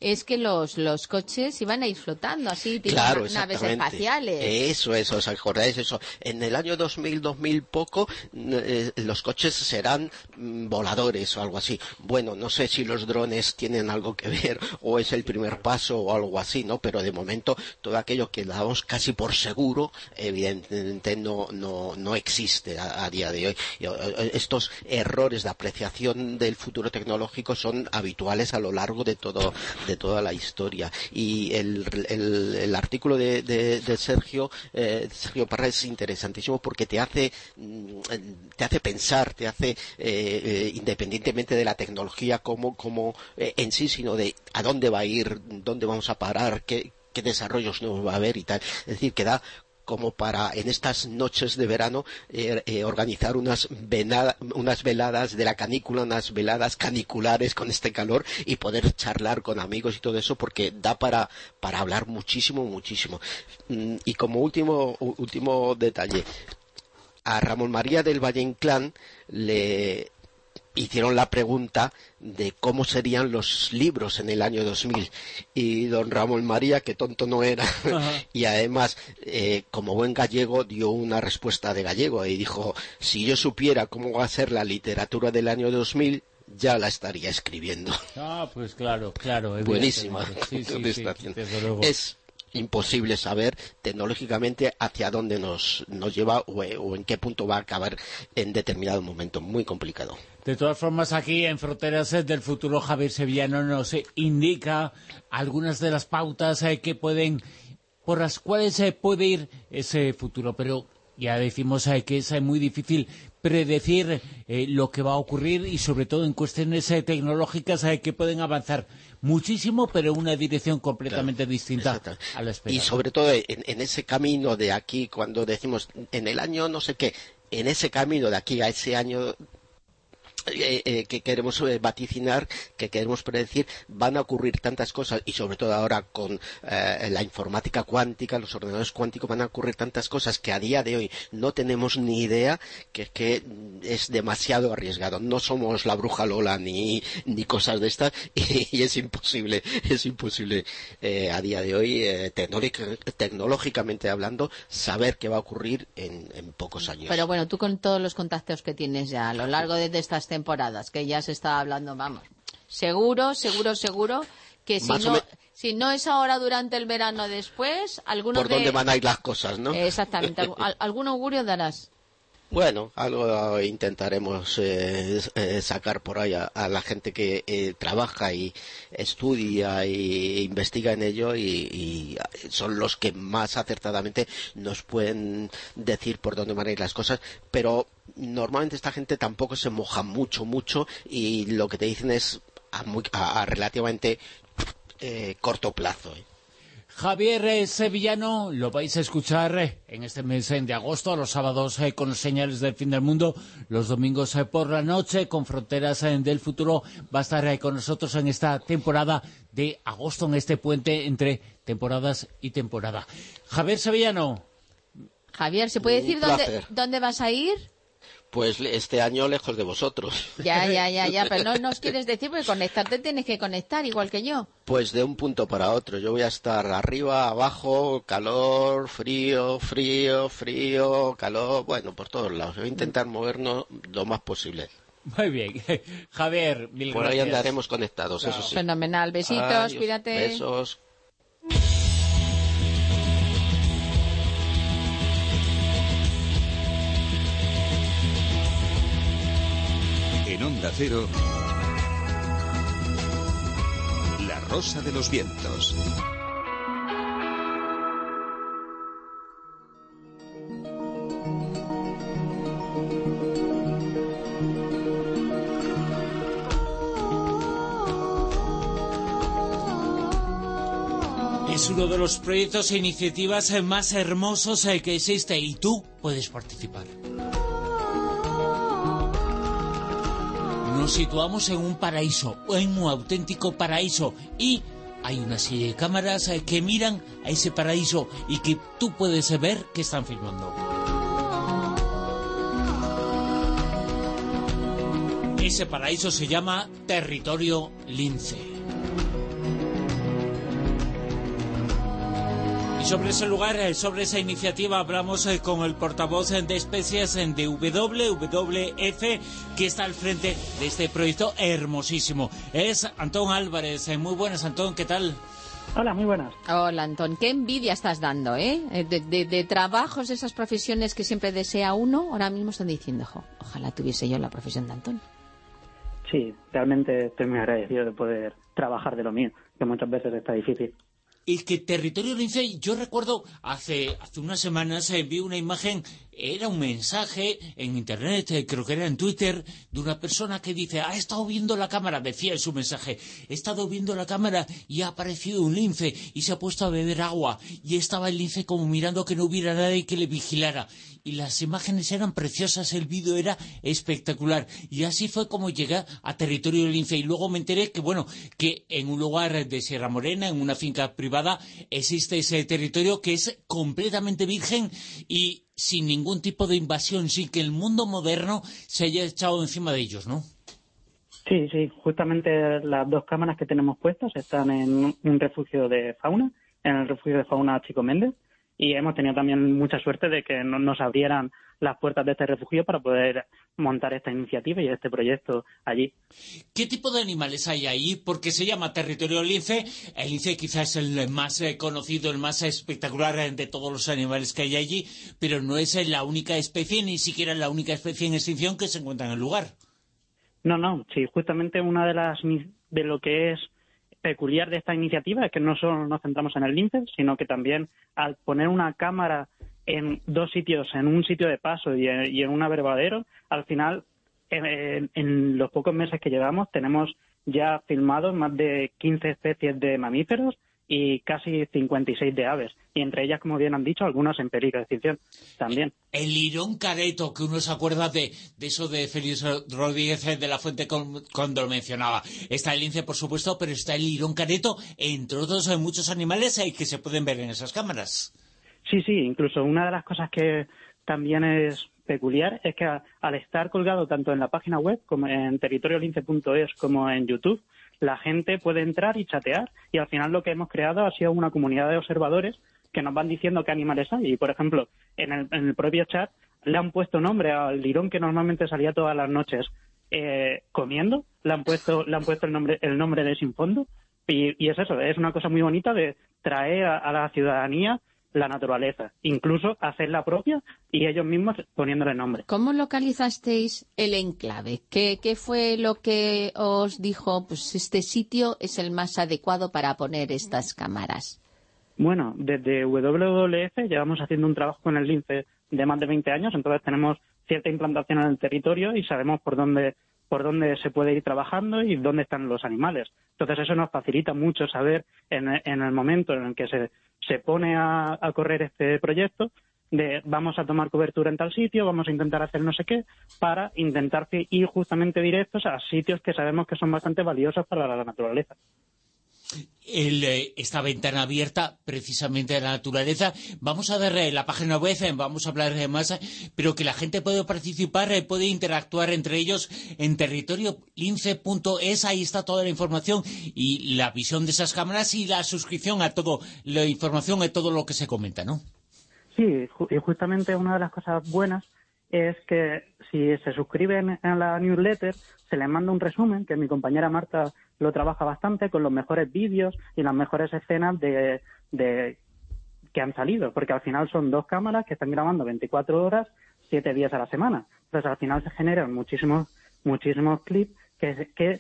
es que los, los coches iban a ir flotando así, tipo Claro, naves espaciales. Eso, eso, ¿os acordáis eso? En el año 2000, 2000 poco, eh, los coches serán mm, voladores o algo así. Bueno, no sé si los drones tienen algo que ver o es el primer paso o algo así, ¿no? Pero de momento todo aquello que damos casi por seguro, evidentemente no, no, no existe a, a día de hoy. Estos errores de apreciación del futuro tecnológico son habituales a lo largo de todo de toda la historia. Y el, el- artículo de, de- de Sergio eh, Sergio Parra es interesantísimo porque te hace mm, te hace pensar te hace eh, eh, independientemente de la tecnología como como en sí sino de a dónde va a ir dónde vamos a parar qué qué desarrollos nuevos va a haber y tal. Es decir que da como para en estas noches de verano eh, eh, organizar unas, venada- unas veladas de la canícula, unas veladas caniculares con este calor y poder charlar con amigos y todo eso porque da para, para hablar muchísimo, muchísimo. Mm, Y como último, último detalle, a Ramón María del Valle Inclán le hicieron la pregunta de cómo serían los libros en el año 2000 y don Ramón María, que tonto no era, y además, eh, como buen gallego, dio una respuesta de gallego y dijo, si yo supiera cómo va a ser la literatura del año 2000, ya la estaría escribiendo. Ah, pues claro, claro. Buenísima. Sí, sí. Es imposible saber tecnológicamente hacia dónde nos, nos lleva o, o en qué punto va a acabar en determinado momento. Muy complicado. De todas formas, aquí en Fronteras eh, del Futuro, Javier Sevillano nos eh, indica algunas de las pautas eh, que pueden, por las cuales se puede ir ese futuro, pero ya decimos que es muy difícil predecir eh, lo que va a ocurrir y sobre todo en cuestiones eh, tecnológicas eh, que pueden avanzar muchísimo, pero en una dirección completamente distinta a la esperada. Y sobre todo en, en ese camino de aquí, cuando decimos en el año no sé qué, en ese camino de aquí a ese año eh, eh, que queremos eh, vaticinar, que queremos predecir, van a ocurrir tantas cosas y sobre todo ahora con eh, la informática cuántica, los ordenadores cuánticos, van a ocurrir tantas cosas que a día de hoy no tenemos ni idea que, que es demasiado arriesgado. No somos la bruja Lola ni, ni cosas de estas y, es imposible, es imposible eh, a día de hoy, tecnológic- tecnológicamente hablando, saber qué va a ocurrir en, en pocos años. Pero bueno, tú con todos los contactos que tienes ya a lo largo de, de estas temporadas, que ya se está hablando, vamos, seguro, seguro, seguro que si Más no, me- si no es ahora durante el verano después, alguno por de... dónde van a ir las cosas, ¿no? Exactamente, algún augurio darás. Bueno, algo intentaremos eh, eh, sacar por ahí a, la gente que eh, trabaja y estudia e investiga en ello y, y son los que más acertadamente nos pueden decir por dónde van a ir las cosas, pero normalmente esta gente tampoco se moja mucho, mucho y lo que te dicen es a, muy- a- a relativamente eh, corto plazo. ¿eh? Javier eh, Sevillano, lo vais a escuchar eh, en este mes eh, de agosto, los sábados con señales del fin del mundo, los domingos por la noche con Fronteras del Futuro. Va a estar con nosotros en esta temporada de agosto, en este puente entre temporadas y temporada. Javier Sevillano, Javier, ¿se puede Un decir dónde, dónde vas a ir? Pues este año lejos de vosotros. Ya, ya, ya, ya, pero no nos quieres decir porque conectarte tienes que conectar igual que yo. Pues de un punto para otro. Yo voy a estar arriba, abajo, calor, frío, frío, frío, calor, bueno, por todos lados. Voy a intentar movernos lo más posible. Muy bien. Javier, mil Por ahí gracias. andaremos conectados, eso sí. Fenomenal. Besitos, Adiós, cuídate. Besos. La Rosa de los Vientos. Es uno de los proyectos e iniciativas más hermosos eh, que existe y tú puedes participar. Nos situamos en un paraíso, en un auténtico paraíso y hay una serie de cámaras eh, que miran a ese paraíso y que tú puedes ver que están filmando. Ese paraíso se llama Territorio Lince. Y sobre ese lugar, eh, sobre esa iniciativa, hablamos eh, con el portavoz eh, de especies de WWF, que está al frente de este proyecto hermosísimo. Es Antón Álvarez. Muy buenas, Antón, ¿qué tal? Hola, muy buenas. Hola, Antón. Qué envidia estás dando, ¿eh? Eh, De, de- de trabajos, de esas profesiones que siempre desea uno, ahora mismo están diciendo, "Jo, ojalá tuviese yo la profesión de Antón. Sí, realmente estoy muy agradecido de poder trabajar de lo mío, que muchas veces está difícil. Y que Territorio Lince, yo recuerdo hace, hace unas semanas eh, vi una imagen, era un mensaje en internet, eh, creo que era en Twitter, de una persona que dice, ha estado viendo la cámara, decía en su mensaje, he estado viendo la cámara y ha aparecido un lince y se ha puesto a beber agua y estaba el lince como mirando que no hubiera nadie que le vigilara. Y las imágenes eran preciosas, el vídeo era espectacular. Y así fue como llegué a territorio lince. Y luego me enteré que, bueno, que en un lugar de Sierra Morena, en una finca privada, existe ese territorio que es completamente virgen y sin ningún tipo de invasión, sin que el mundo moderno se haya echado encima de ellos, ¿no? Sí, sí, justamente las dos cámaras que tenemos puestas están en un refugio de fauna, en el refugio de fauna Chico Méndez, y hemos tenido también mucha suerte de que no- nos abrieran las puertas de este refugio para poder montar esta iniciativa y este proyecto allí. ¿Qué tipo de animales hay ahí? Porque se llama territorio lince. El lince quizás es el más eh, conocido, el más espectacular eh, de todos los animales que hay allí, pero no es eh, la única especie, ni siquiera la única especie en extinción que se encuentra en el lugar. No, no, sí, justamente una de las de lo que es peculiar de esta iniciativa es que no solo nos centramos en el lince, sino que también al poner una cámara en dos sitios, en un sitio de paso y en, un abrevadero, al final, en, en- en los pocos meses que llevamos, tenemos ya filmados más de 15 especies de mamíferos y casi 56 de aves. Y entre ellas, como bien han dicho, algunas en peligro de extinción también. El lirón careto, que uno se acuerda de, de eso de Félix Rodríguez eh, de la Fuente con- cuando lo mencionaba. Está el lince, por supuesto, pero está el lirón careto, entre otros eh, muchos animales eh, que se pueden ver en esas cámaras. Sí, sí, incluso una de las cosas que también es peculiar es que al estar colgado tanto en la página web como en territoriolince.es como en YouTube, la gente puede entrar y chatear y al final lo que hemos creado ha sido una comunidad de observadores que nos van diciendo qué animales hay. Y por ejemplo en el, en el propio chat le han puesto nombre al lirón que normalmente salía todas las noches eh, comiendo, le han puesto le han puesto el nombre el nombre de sin fondo y, es eso, es una cosa muy bonita de traer a la ciudadanía la naturaleza, incluso hacerla propia y ellos mismos poniéndole nombre. ¿Cómo localizasteis el enclave? ¿Qué, qué fue lo que os dijo? Pues este sitio es el más adecuado para poner estas cámaras. Bueno, desde WWF llevamos haciendo un trabajo con el lince de más de 20 años, entonces tenemos cierta implantación en el territorio y sabemos por dónde por dónde se puede ir trabajando y dónde están los animales. Entonces eso nos facilita mucho saber en, en el momento en el que se, se pone a, correr este proyecto de vamos a tomar cobertura en tal sitio, vamos a intentar hacer no sé qué, para intentar ir justamente directos a sitios que sabemos que son bastante valiosos para la naturaleza. Eh, esta ventana abierta precisamente a la naturaleza. Vamos a eh, la página web, eh, vamos a hablar más, pero que la gente puede participar, puede interactuar entre ellos en territoriolince.es, ahí está toda la información y la visión de esas cámaras y la suscripción a todo, la información de todo lo que se comenta, ¿no? Sí, y justamente una de las cosas buenas es que si se suscriben a la newsletter, se les manda un resumen, que mi compañera Marta lo trabaja bastante, con los mejores vídeos y las mejores escenas de, que han salido, porque al final son dos cámaras que están grabando 24 horas, 7 días a la semana. Entonces al final se generan muchísimos, muchísimos clips que, que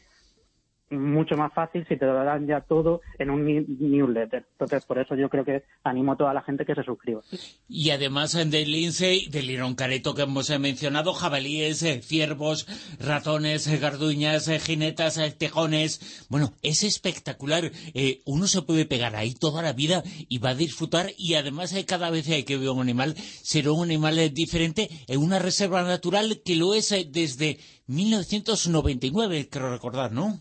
mucho más fácil si te lo dan ya todo en un newsletter. Entonces, por eso yo creo que animo a toda la gente que se suscriba. Y además eh, del lince, del lirón careto que hemos eh, mencionado, jabalíes, eh, ciervos, ratones, garduñas, jinetas, tejones... Bueno, es espectacular. uno se puede pegar ahí toda la vida y va a disfrutar y además cada vez que veo un animal será un animal diferente en una reserva natural que lo es desde 1999, creo recordar, ¿no?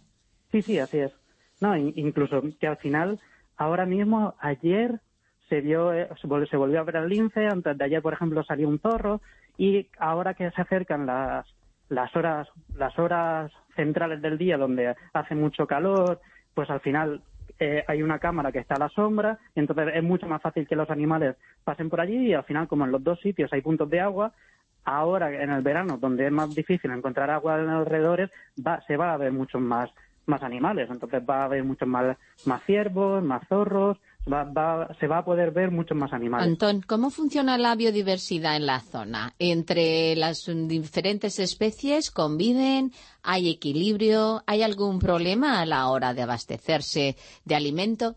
Sí, sí, así es. No, incluso que al final, ahora mismo, ayer se vio, eh, se volvió a ver el lince, antes de ayer, por ejemplo, salió un zorro, y ahora que se acercan las, las horas, las horas centrales del día donde hace mucho calor, pues al final eh, hay una cámara que está a la sombra, y entonces es mucho más fácil que los animales pasen por allí y al final, como en los dos sitios hay puntos de agua, ahora en el verano, donde es más difícil encontrar agua en los alrededores, va, se va a ver mucho más más animales. Entonces va a haber muchos más, más ciervos, más zorros, se va a poder ver muchos más animales. Antón, ¿cómo funciona la biodiversidad en la zona? ¿Entre las diferentes especies conviven? ¿Hay equilibrio? ¿Hay algún problema a la hora de abastecerse de alimento?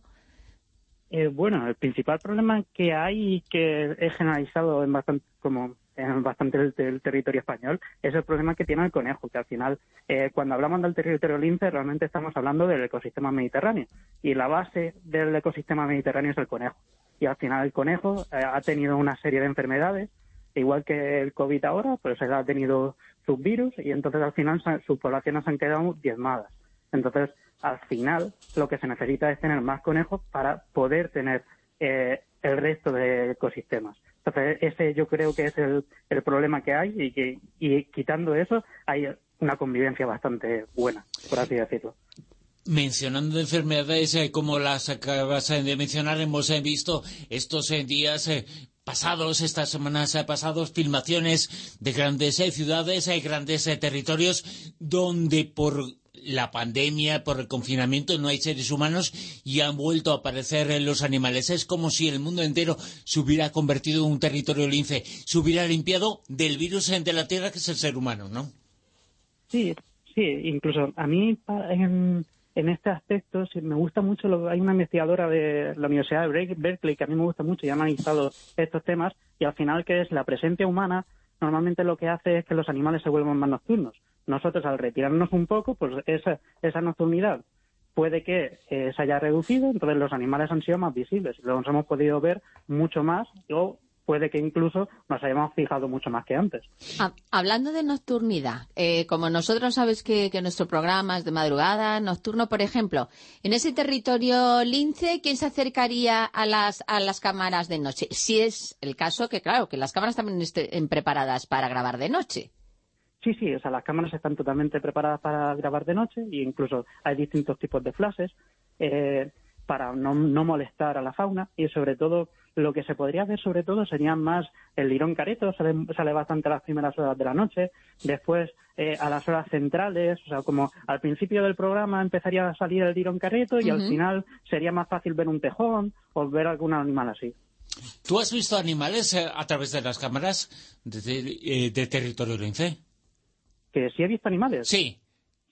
Eh, bueno, el principal problema que hay y que he generalizado en bastante, como en bastante el, territorio español, es el problema que tiene el conejo, que al final, eh, cuando hablamos del territorio lince, realmente estamos hablando del ecosistema mediterráneo. Y la base del ecosistema mediterráneo es el conejo. Y al final el conejo eh, ha tenido una serie de enfermedades, igual que el COVID ahora, pues él ha tenido sus virus y entonces al final sus poblaciones han quedado diezmadas. Entonces, al final, lo que se necesita es tener más conejos para poder tener eh, el resto de ecosistemas. Entonces, ese yo creo que es el, problema que hay y que y quitando eso hay una convivencia bastante buena, por así decirlo. Mencionando enfermedades eh, como las acabas de mencionar, hemos eh, visto estos eh, días pasados, estas semanas pasados, filmaciones de grandes ciudades, grandes territorios, donde por la pandemia, por el confinamiento, no hay seres humanos y han vuelto a aparecer los animales. Es como si el mundo entero se hubiera convertido en un territorio lince, se hubiera limpiado del virus de la Tierra que es el ser humano, ¿no? Sí, sí, incluso a mí en, en este aspecto me gusta mucho, hay una investigadora de la Universidad de Berkeley que a mí me gusta mucho y ha analizado estos temas y al final que es la presencia humana normalmente lo que hace es que los animales se vuelvan más nocturnos nosotros al retirarnos un poco, pues esa, esa nocturnidad puede que eh, se haya reducido, entonces los animales han sido más visibles, los hemos podido ver mucho más o puede que incluso nos hayamos fijado mucho más que antes. Ah, hablando de nocturnidad, eh, como nosotros sabes que, nuestro programa es de madrugada, nocturno, por ejemplo, en ese territorio lince, ¿quién se acercaría a las, a las cámaras de noche? Si es el caso que, claro, que las cámaras también estén preparadas para grabar de noche. Sí, sí, o sea, las cámaras están totalmente preparadas para grabar de noche e incluso hay distintos tipos de flashes eh, para no, molestar a la fauna y sobre todo lo que se podría ver sobre todo sería más el lirón careto, sale, bastante a las primeras horas de la noche, después eh, a las horas centrales, o sea, como al principio del programa empezaría a salir el lirón careto y al final sería más fácil ver un tejón o ver algún animal así. ¿Tú has visto animales eh, a través de las cámaras de, de territorio lince? Que sí he visto animales. Sí.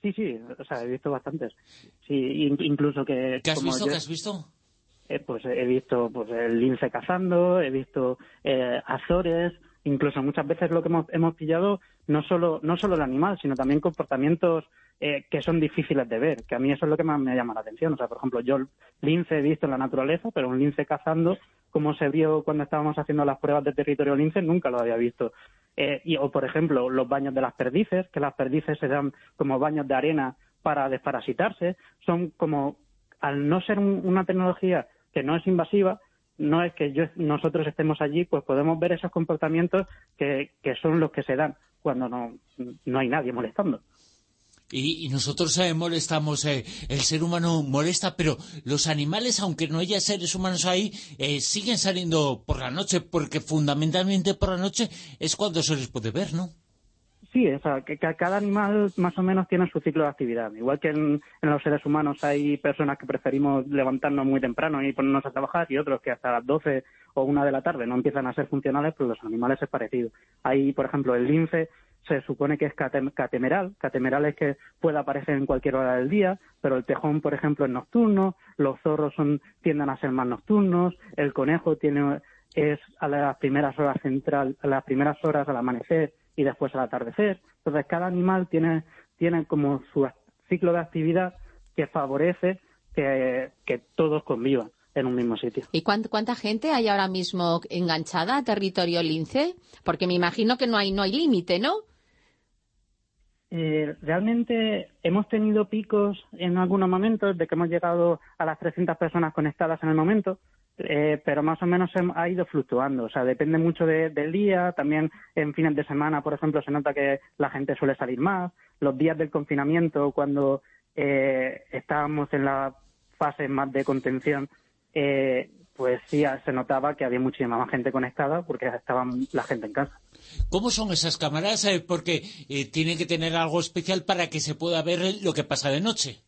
Sí, sí, o sea, he visto bastantes. Sí, incluso que... ¿Qué has visto? ¿Qué has visto? Eh, pues he visto pues el lince cazando, he visto eh, azores, incluso muchas veces lo que hemos, hemos pillado no solo no solo el animal, sino también comportamientos eh, que son difíciles de ver, que a mí eso es lo que más me llama la atención. O sea, por ejemplo, yo lince he visto en la naturaleza, pero un lince cazando, como se vio cuando estábamos haciendo las pruebas de territorio lince, nunca lo había visto. Eh, y, o, por ejemplo, los baños de las perdices, que las perdices se dan como baños de arena para desparasitarse, son como al no ser un- una tecnología que no es invasiva, no es que yo- nosotros estemos allí, pues podemos ver esos comportamientos que, que son los que se dan cuando no, no hay nadie molestando. Y, y nosotros eh, molestamos, eh, el ser humano molesta, pero los animales, aunque no haya seres humanos ahí, eh, siguen saliendo por la noche, porque fundamentalmente por la noche es cuando se les puede ver, ¿no? Sí, o sea, que, cada animal más o menos tiene su ciclo de actividad. Igual que en, los seres humanos hay personas que preferimos levantarnos muy temprano y ponernos a trabajar y otros que hasta las 12 o una de la tarde no empiezan a ser funcionales, pues los animales es parecido. Hay, por ejemplo, el lince se supone que es catem- catemeral. Catemeral es que puede aparecer en cualquier hora del día, pero el tejón, por ejemplo, es nocturno, los zorros son, tienden a ser más nocturnos, el conejo tiene es a las primeras horas central, a las primeras horas al amanecer y después al atardecer. Entonces cada animal tiene, tiene como su ciclo de actividad que favorece que, que todos convivan en un mismo sitio. ¿Y cuán- cuánta gente hay ahora mismo enganchada a territorio lince? Porque me imagino que no hay, no hay límite, ¿no? Eh, realmente hemos tenido picos en algunos momentos de que hemos llegado a las 300 personas conectadas en el momento, eh, pero más o menos ha ido fluctuando. O sea, depende mucho de- del día. También en fines de semana, por ejemplo, se nota que la gente suele salir más. Los días del confinamiento, cuando eh, estábamos en la fase más de contención, eh, pues sí se notaba que había muchísima más gente conectada porque estaba la gente en casa. ¿Cómo son esas cámaras? Eh, porque eh, tienen que tener algo especial para que se pueda ver lo que pasa de noche.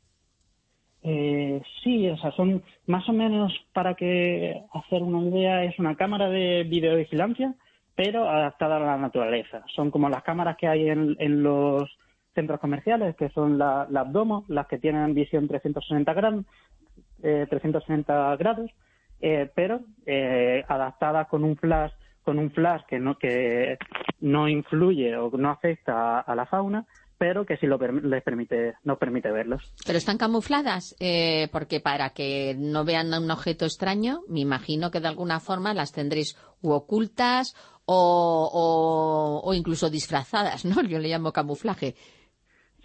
Eh, sí, o sea, son más o menos para que hacer una idea, es una cámara de videovigilancia, pero adaptada a la naturaleza. Son como las cámaras que hay en, en los centros comerciales, que son la- Domo, las que tienen visión 360 grados, eh, 360 grados, eh, pero eh, adaptadas con un flash con un flash que no que no influye o no afecta a, a la fauna, pero que sí lo per- les permite nos permite verlos. Pero están camufladas, eh, porque para que no vean un objeto extraño, me imagino que de alguna forma las tendréis u ocultas o, o- o incluso disfrazadas, ¿no? Yo le llamo camuflaje.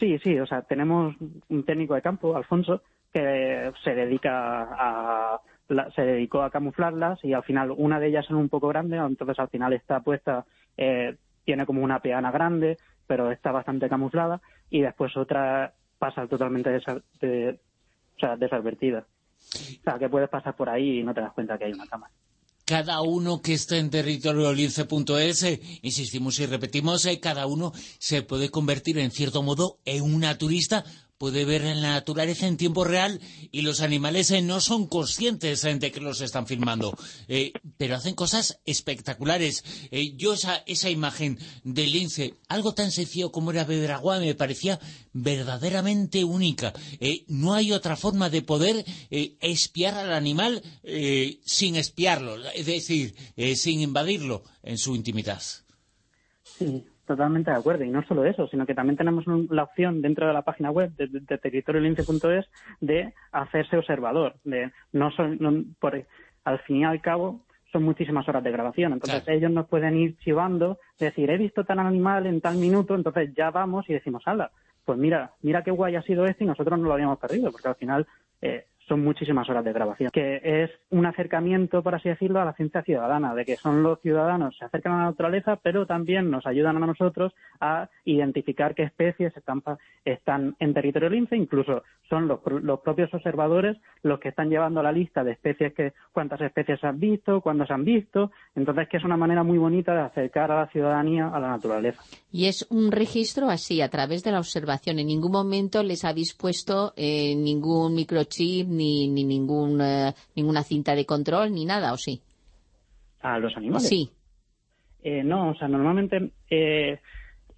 Sí, sí, o sea, tenemos un técnico de campo, Alfonso, que se dedica a se dedicó a camuflarlas y al final una de ellas es un poco grande, entonces al final está puesta, eh, tiene como una peana grande, pero está bastante camuflada y después otra pasa totalmente desa- de- o sea, desadvertida. O sea, que puedes pasar por ahí y no te das cuenta que hay una cámara. Cada uno que esté en territoriolince.es, eh, insistimos y repetimos, eh, cada uno se puede convertir en cierto modo en una turista, puede ver en la naturaleza en tiempo real y los animales eh, no son conscientes eh, de que los están filmando, eh, pero hacen cosas espectaculares. Yo esa, esa imagen del lince, algo tan sencillo como era beber agua, me parecía verdaderamente única. No hay otra forma de poder espiar al animal sin espiarlo, es decir, sin invadirlo en su intimidad. Totalmente de acuerdo. Y no solo eso, sino que también tenemos un- la opción dentro de la página web de, de, de territoriolince.es de hacerse observador. De no son, no- por, al fin y al cabo son muchísimas horas de grabación. Entonces ellos nos pueden ir chivando, decir, he visto tal animal en tal minuto, entonces ya vamos y decimos, hala, pues mira, mira qué guay ha sido este y nosotros no lo habíamos perdido, porque al final eh, son muchísimas horas de grabación. Que es un acercamiento, por así decirlo, a la ciencia ciudadana, de que son los ciudadanos, se acercan a la naturaleza, pero también nos ayudan a nosotros a identificar qué especies están, en territorio lince, incluso son los, los propios observadores los que están llevando la lista de especies que, cuántas especies han visto, cuándo se han visto, entonces que es una manera muy bonita de acercar a la ciudadanía a la naturaleza. Y es un registro así, a través de la observación. En ningún momento les habéis puesto eh, ningún microchip ni, ni ningún, eh, ninguna cinta de control ni nada, ¿o sí? ¿A los animales? Sí. Eh, no, o sea, normalmente eh,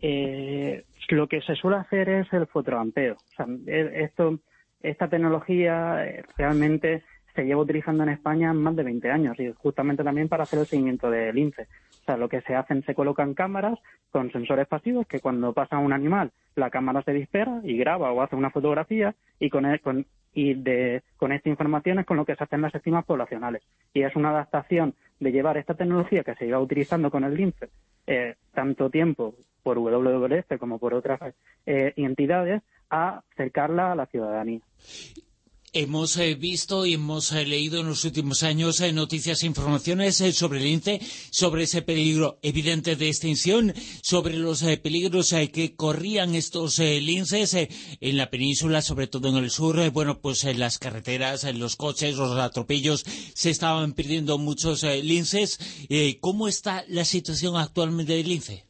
eh, lo que se suele hacer es el fotorampeo. O sea, e- esto, esta tecnología eh, realmente se lleva utilizando en España más de 20 años y justamente también para hacer el seguimiento del lince. O sea, lo que se hacen, se colocan cámaras con sensores pasivos que cuando pasa un animal, la cámara se dispara y graba o hace una fotografía y con, el- con- y de, con esta información es con lo que se hacen las estimas poblacionales. Y es una adaptación de llevar esta tecnología que se lleva utilizando con el lince eh, tanto tiempo por WWF como por otras eh, entidades a acercarla a la ciudadanía. Hemos eh, visto y hemos eh, leído en los últimos años eh, noticias e informaciones sobre el lince, sobre ese peligro evidente de extinción, sobre los peligros que corrían estos linces en la península, sobre todo en el sur. bueno, pues en las carreteras, en los coches, los atropellos, se estaban perdiendo muchos linces. ¿Cómo está la situación actualmente del lince?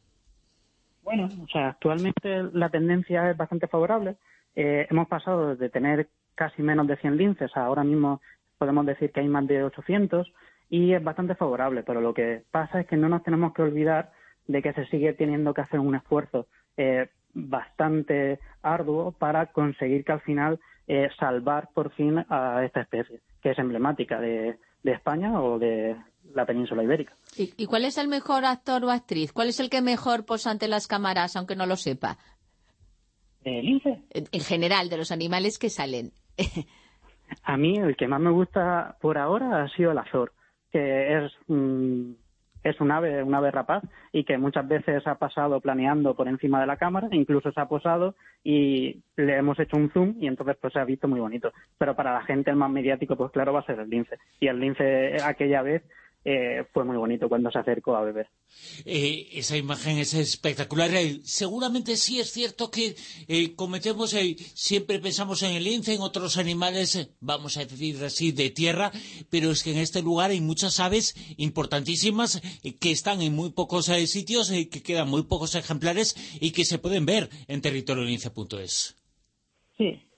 Bueno, o sea, actualmente la tendencia es bastante favorable. hemos pasado de tener casi menos de 100 linces. Ahora mismo podemos decir que hay más de 800 y es bastante favorable, pero lo que pasa es que no nos tenemos que olvidar de que se sigue teniendo que hacer un esfuerzo eh, bastante arduo para conseguir que al final eh, salvar por fin a esta especie, que es emblemática de, España o de la península ibérica. ¿Y, cuál es el mejor actor o actriz? ¿Cuál es el que mejor posa ante las cámaras, aunque no lo sepa? ¿El lince? En general, de los animales que salen. A mí el que más me gusta por ahora ha sido el azor, que es es un ave, un ave rapaz y que muchas veces ha pasado planeando por encima de la cámara, incluso se ha posado y le hemos hecho un zoom y entonces pues se ha visto muy bonito. Pero para la gente el más mediático pues claro va a ser el lince. Y el lince aquella vez eh, fue muy bonito cuando se acercó a beber. Eh, esa imagen es espectacular. Eh, seguramente sí es cierto que cometemos, siempre pensamos en el lince, en otros animales, vamos a decir así, de tierra, pero es que en este lugar hay muchas aves importantísimas que están en muy pocos sitios, que quedan muy pocos ejemplares y que se pueden ver en territoriolince.es. Sí,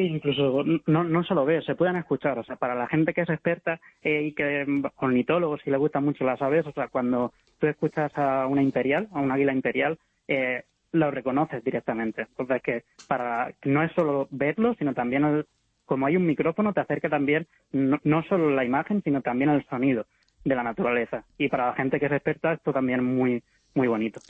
incluso no, no se lo ve, se pueden escuchar. O sea, para la gente que es experta eh, y que ornitólogos y le gustan mucho las aves, o sea, cuando tú escuchas a una imperial, a un águila imperial, eh, lo reconoces directamente. Entonces, que para no es solo verlo, sino también, como hay un micrófono, te acerca también no, no solo la imagen, sino también el sonido de la naturaleza. Y para la gente que es experta, esto también es muy, muy bonito.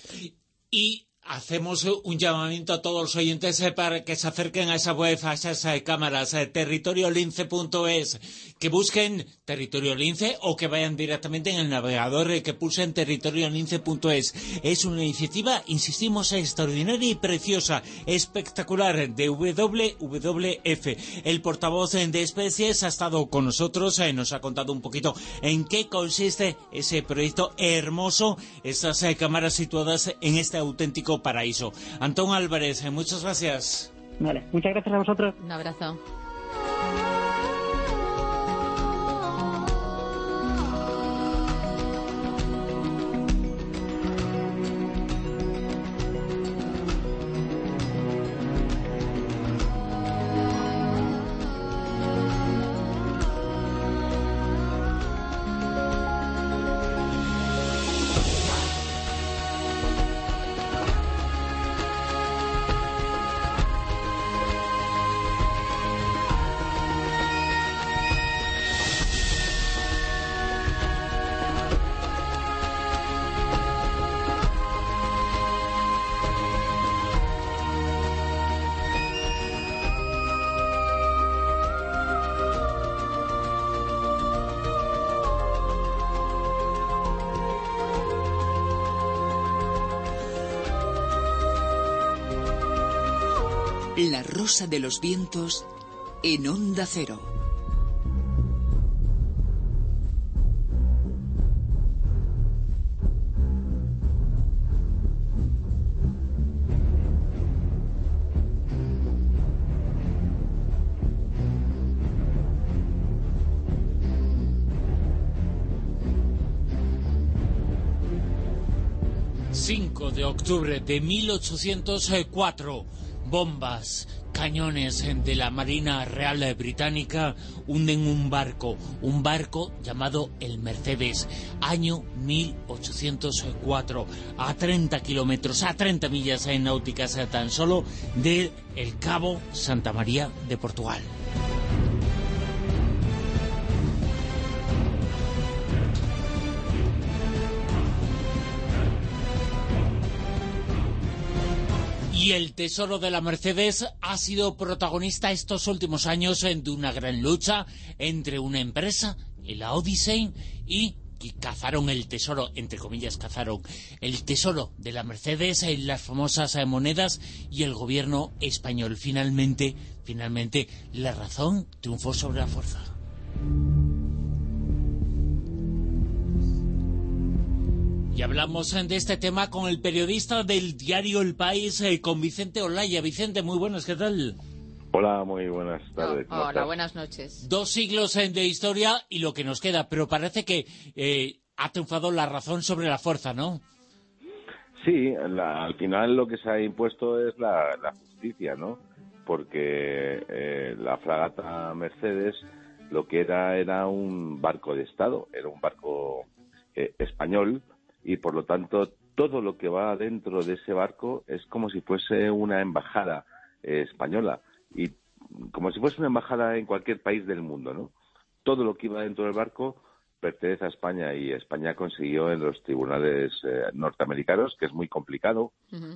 Y Hacemos un llamamiento a todos los oyentes eh, para que se acerquen a esa web, a esas eh, cámaras, eh, territoriolince.es, que busquen Territorio Lince o que vayan directamente en el navegador que pulsen territoriolince.es. Es una iniciativa, insistimos, extraordinaria y preciosa, espectacular, de WWF. El portavoz de especies ha estado con nosotros, nos ha contado un poquito en qué consiste ese proyecto hermoso, estas cámaras situadas en este auténtico paraíso. Antón Álvarez, muchas gracias. Vale, muchas gracias a vosotros. Un abrazo. 'Rosa de los vientos en onda cero. de octubre de 1804 bombas, cañones de la Marina Real Británica hunden un barco, un barco llamado el Mercedes, año 1804, a 30 kilómetros, a 30 millas náuticas tan solo del el Cabo Santa María de Portugal. Y el tesoro de la Mercedes ha sido protagonista estos últimos años de una gran lucha entre una empresa, la Odyssey, y que cazaron el tesoro, entre comillas cazaron, el tesoro de la Mercedes, en las famosas eh, monedas y el gobierno español. Finalmente, finalmente, la razón triunfó sobre la fuerza. Y hablamos eh, de este tema con el periodista del diario El País, eh, con Vicente Olaya. Vicente, muy buenas, ¿qué tal? Hola, muy buenas tardes. Hola, buenas noches. Dos siglos eh, de historia y lo que nos queda, pero parece que ha triunfado la razón sobre la fuerza, ¿no? Sí, al final lo que se ha impuesto es la, justicia, ¿no? Porque la fragata Mercedes lo que era era un barco de Estado, era un barco español y por lo tanto todo lo que va dentro de ese barco es como si fuese una embajada eh, española y como si fuese una embajada en cualquier país del mundo, ¿no? Todo lo que iba dentro del barco pertenece a España y España consiguió en los tribunales eh, norteamericanos, que es muy complicado,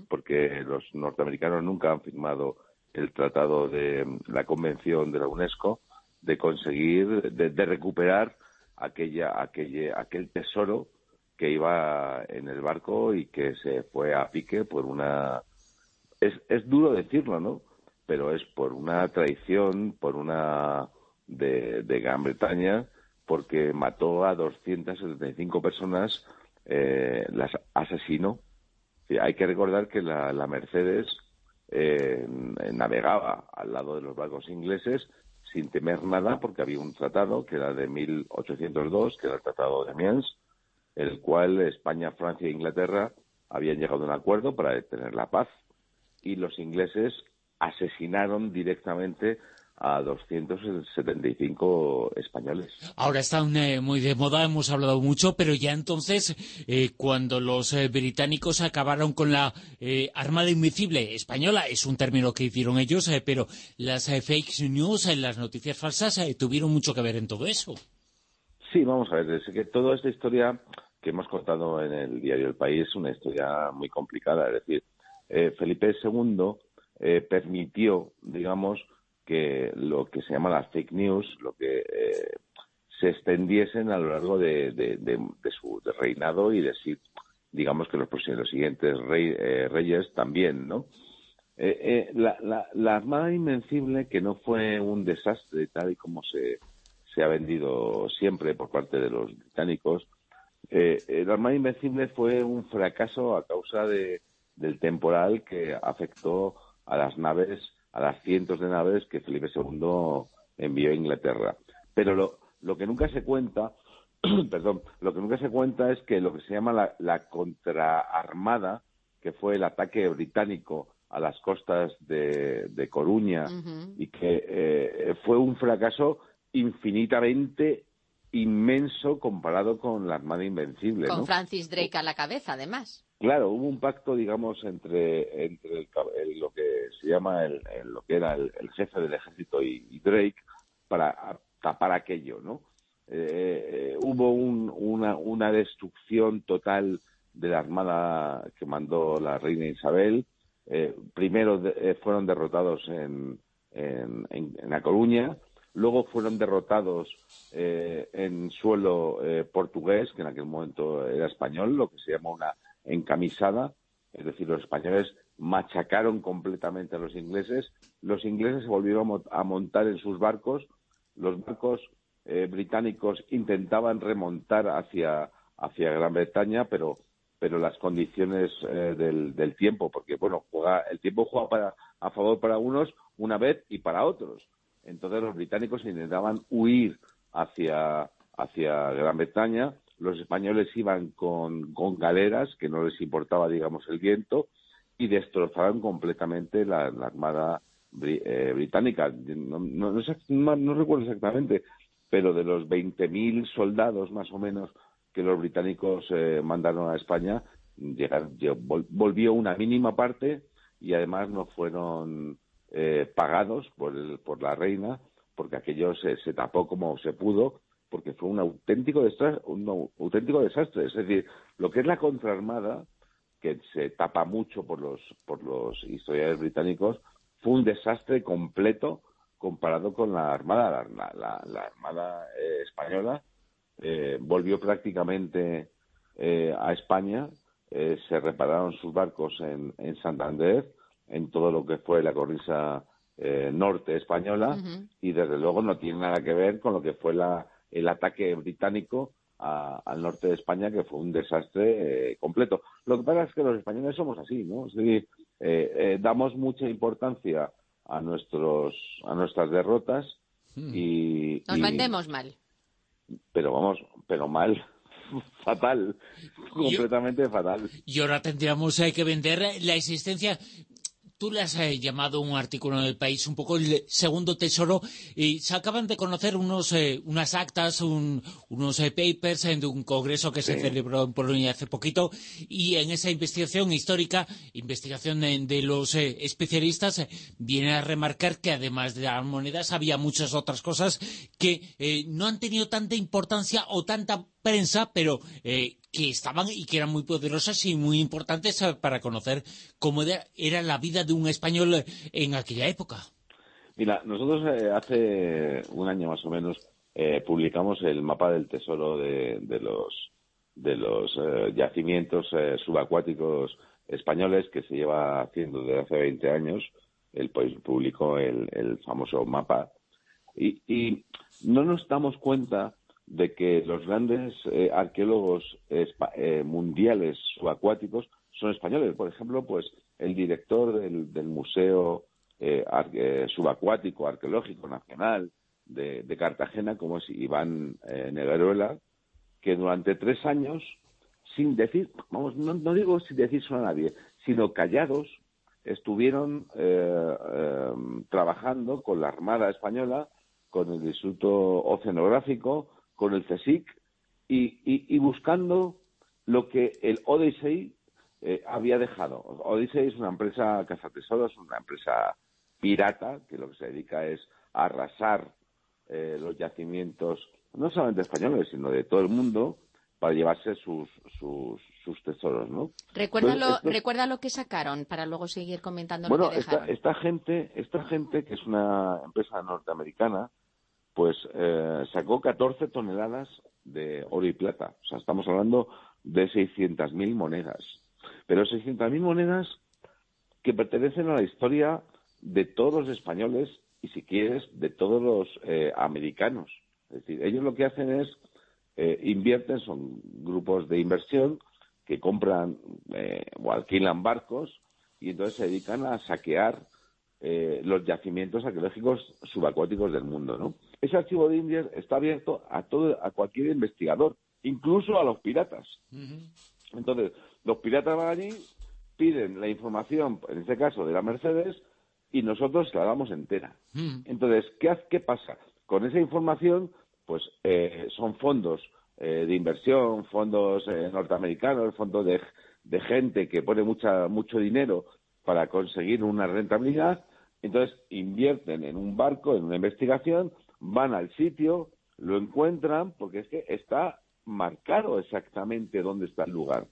porque los norteamericanos nunca han firmado el tratado de la Convención de la UNESCO, de conseguir, de, de recuperar aquella, aquella, aquel tesoro que iba en el barco y que se fue a pique por una... Es, es duro decirlo, ¿no? Pero es por una traición, por una de, de Gran Bretaña, porque mató a 275 personas, eh, las asesinó. hay que recordar que la, la Mercedes eh, navegaba al lado de los barcos ingleses sin temer nada porque había un tratado que era de 1802, que era el Tratado de Amiens, el cual España, Francia e Inglaterra habían llegado a un acuerdo para detener la paz y los ingleses asesinaron directamente a 275 españoles. Ahora están eh, muy de moda, hemos hablado mucho, pero ya entonces, eh, cuando los eh, británicos acabaron con la Armada Invisible española, es un término que hicieron ellos, pero las fake news, las noticias falsas, tuvieron mucho que ver en todo eso. Sí, vamos a ver, es que toda esta historia que hemos contado en el diario El País una historia muy complicada. Es decir, eh, Felipe II eh, permitió, digamos, que lo que se llama las fake news, lo que eh, se extendiesen a lo largo de, su reinado y de sí, digamos que los, los siguientes reyes también, ¿no? La, la, la, Armada Invencible, que no fue un desastre tal y como se, se ha vendido siempre por parte de los británicos, eh, el Armada Invencible fue un fracaso a causa de, del temporal que afectó a las naves, a las cientos de naves que Felipe II envió a Inglaterra. Pero lo, lo que nunca se cuenta, perdón, lo que nunca se cuenta es que lo que se llama la, la contraarmada, que fue el ataque británico a las costas de, de Coruña y que eh, fue un fracaso infinitamente inmenso comparado con la Armada Invencible. Con Francis Drake a la cabeza, además. Claro, hubo un pacto, digamos, entre, entre lo que se llama el, lo que era el, jefe del ejército y, Drake para tapar aquello, ¿no? Eh, eh, hubo una, una destrucción total de la armada que mandó la reina Isabel. Eh, primero fueron derrotados en, en, en, La Coruña, luego fueron derrotados eh, en suelo eh, portugués, que en aquel momento era español, lo que se llama una encamisada, es decir, los españoles machacaron completamente a los ingleses, los ingleses se volvieron a montar en sus barcos, los barcos eh, británicos intentaban remontar hacia, hacia Gran Bretaña, pero pero las condiciones del, del, tiempo, porque bueno, juega, el tiempo juega para, a favor para unos una vez y para otros. Entonces los británicos intentaban huir hacia, hacia Gran Bretaña, los españoles iban con, con galeras, que no les importaba, digamos, el viento, y destrozaban completamente la, armada eh, británica. No, recuerdo exactamente, pero de los 20.000 soldados más o menos que los británicos eh, mandaron a España, volvió una mínima parte y además no fueron eh, pagados por, por la reina, porque aquello se, se, tapó como se pudo, porque fue un auténtico, desastre, un auténtico desastre. Es decir, lo que es la contraarmada, que se tapa mucho por los, por los historiadores británicos, fue un desastre completo comparado con la armada, la, la, armada eh, española, eh, volvió prácticamente eh, a España, se repararon sus barcos en, en Santander, en todo lo que fue la cornisa eh, norte española, y desde luego no tiene nada que ver con lo que fue la, el ataque británico a- al norte de España, que fue un desastre eh, completo. Lo que pasa es que los españoles somos así, ¿no? Es decir, eh, eh, damos mucha importancia a nuestros a nuestras derrotas y, Nos y- vendemos mal. pero vamos, pero mal, fatal, completamente fatal. Y ahora tendríamos eh, que vender la existencia. Tú le has eh, llamado un artículo en el país un poco el segundo tesoro y se acaban de conocer unos eh, unas actas, un- unos eh, papers de un congreso que se Sí. celebró en Polonia hace poquito y en esa investigación histórica, investigación eh, de los eh, especialistas, eh, viene a remarcar que además de las monedas había muchas otras cosas que eh, no han tenido tanta importancia o tanta prensa, pero eh, que estaban y que eran muy poderosas y muy importantes eh, para conocer cómo era, la vida de un español en aquella época. Mira, nosotros eh, hace un año más o menos eh, publicamos el mapa del tesoro de, de los de los eh, yacimientos eh, subacuáticos españoles que se lleva haciendo desde hace 20 años. El país publicó el, el famoso mapa y, y no nos damos cuenta de que los grandes eh, arqueólogos eh, mundiales subacuáticos son españoles. Por ejemplo, pues el director del, Museo eh, eh, Subacuático Arqueológico Nacional de, Cartagena, como es Iván Negueruela, que durante tres años, sin decir, vamos, no, no digo sin decírselo a nadie, sino callados, estuvieron trabajando con la Armada Española, con el Instituto Oceanográfico, con el CSIC y, y- y buscando lo que el Odyssey eh, había dejado. Odyssey es una empresa cazatesoros, una empresa pirata que lo que se dedica es a arrasar eh, los yacimientos, no solamente españoles, sino de todo el mundo, para llevarse sus, sus, sus tesoros, ¿no? Recuerda Entonces, lo, recuerda lo que sacaron para luego seguir comentando bueno, lo que esta, dejaron. esta gente, esta gente que es una empresa norteamericana, pues eh, sacó 14 toneladas de oro y plata. O sea, estamos hablando de 600.000 monedas. Pero 600.000 monedas que pertenecen a la historia de todos los españoles y, si quieres, de todos los eh, americanos. Es decir, ellos lo que hacen es eh, invierten, son grupos de inversión que compran eh, o alquilan barcos y entonces se dedican a saquear eh, los yacimientos arqueológicos subacuáticos del mundo, ¿no? Ese archivo de Indias está abierto a todo, a cualquier investigador, incluso a los piratas. Entonces, los piratas van allí, piden la información, en este caso de la Mercedes, y nosotros la damos entera. Entonces, ¿qué, qué pasa? Con esa información, pues eh, son fondos eh, de inversión, fondos eh, norteamericanos, fondos de, de gente que pone mucha, mucho dinero para conseguir una rentabilidad. Entonces, invierten en un barco, en una investigación, van al sitio, lo encuentran, porque es que está marcado exactamente dónde está el lugar.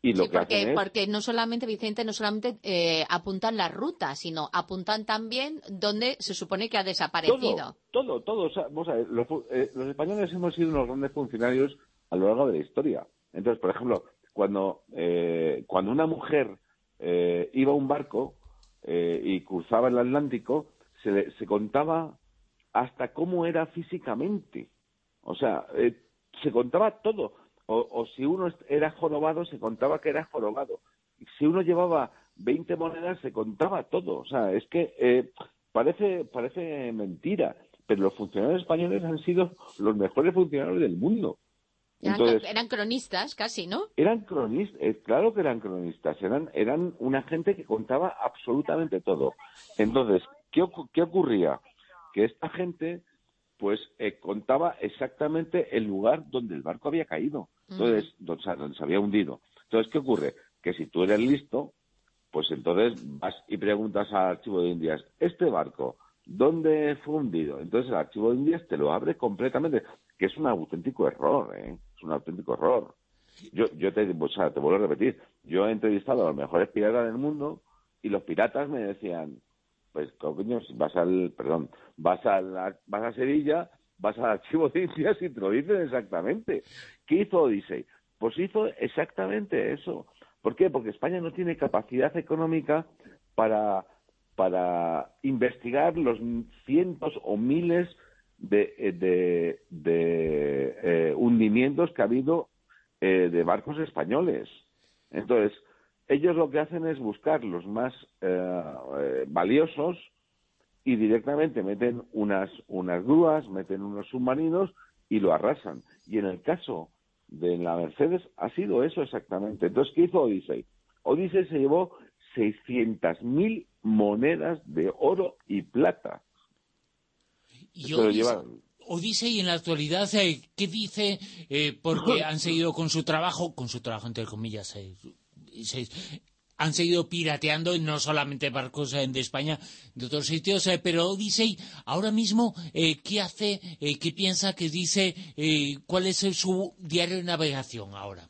Y lo Sí, que porque, es... porque no solamente, Vicente, no solamente eh, apuntan la ruta, sino apuntan también dónde se supone que ha desaparecido. Todo, todo, todo. O sea, vamos a ver, los, fu- eh, los españoles hemos sido unos grandes funcionarios a lo largo de la historia. Entonces, por ejemplo, cuando, eh, cuando una mujer eh, iba a un barco eh, y cruzaba el Atlántico, se, le- se contaba hasta cómo era físicamente. O sea, eh, se contaba todo. O, o si uno era jorobado, se contaba que era jorobado. Si uno llevaba 20 monedas, se contaba todo. O sea, es que eh, parece, parece mentira, pero los funcionarios españoles han sido los mejores funcionarios del mundo. Eran, Entonces, eran cronistas casi, ¿no? eran cronistas, eh, claro que eran cronistas, eran, eran una gente que contaba absolutamente todo. Entonces, ¿qué, qué ocurría? Que esta gente, pues, eh, contaba exactamente el lugar donde el barco había caído, entonces, donde, se- donde se había hundido. Entonces, ¿qué ocurre? Que si tú eres listo, pues entonces vas y preguntas al archivo de Indias, este barco, ¿dónde fue hundido? Entonces el archivo de Indias te lo abre completamente, que es un auténtico error, ¿eh? Es un auténtico error. Yo, yo te, o sea, te vuelvo a repetir, yo he entrevistado a los mejores piratas del mundo y los piratas me decían, pues coño, vas al, perdón, vas a vas a Sevilla vas al archivo de Indias y te lo dicen exactamente. ¿Qué hizo Odyssey? Pues hizo exactamente eso. ¿Por qué? Porque España no tiene capacidad económica para, para investigar los cientos o miles de, eh, de, de eh, hundimientos que ha habido eh, de barcos españoles. Entonces, ellos lo que hacen es buscar los más eh, eh, valiosos y directamente meten unas, unas grúas, meten unos submarinos y lo arrasan. Y en el caso de la Mercedes ha sido eso exactamente. Entonces, ¿qué hizo Odyssey? Odyssey se llevó 600.000 monedas de oro y plata. Y Se lo llevaron. Odyssey en la actualidad, eh, ¿qué dice? Eh, porque han seguido con su trabajo, con su trabajo entre comillas, eh, se- han seguido pirateando no solamente barcos eh, de España, de otros sitios, eh, pero Odyssey ahora mismo, eh, ¿qué hace? eh, ¿Qué piensa? ¿Qué dice? eh, ¿Cuál es su diario de navegación ahora?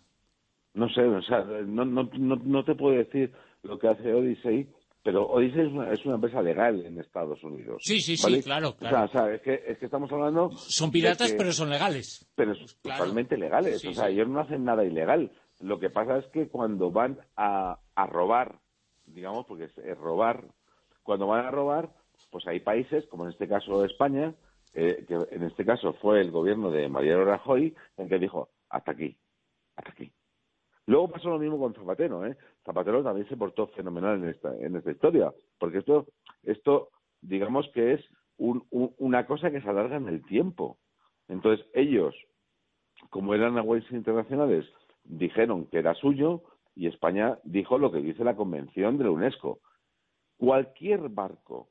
No sé, o sea, no, no, no, no te puedo decir lo que hace Odyssey, pero Odyssey es una, es una empresa legal en Estados Unidos. Sí, sí, sí, claro, O sea, claro. o sea, es, que, es que estamos hablando... Son piratas, que- pero son legales. pero es totalmente legales. Sí, o sea, sí. ellos no hacen nada ilegal. Lo que pasa es que cuando van a, a robar, digamos, porque es, robar, cuando van a robar, pues hay países, como en este caso España, eh, que en este caso fue el gobierno de Mariano Rajoy, en que dijo, hasta aquí, hasta aquí. Luego pasó lo mismo con Zapatero, ¿eh? Zapatero también se portó fenomenal en esta, en esta historia, porque esto, esto digamos que es un- un- una cosa que se alarga en el tiempo. Entonces, ellos, como eran aguas internacionales, dijeron que era suyo y España dijo lo que dice la Convención de la UNESCO. Cualquier barco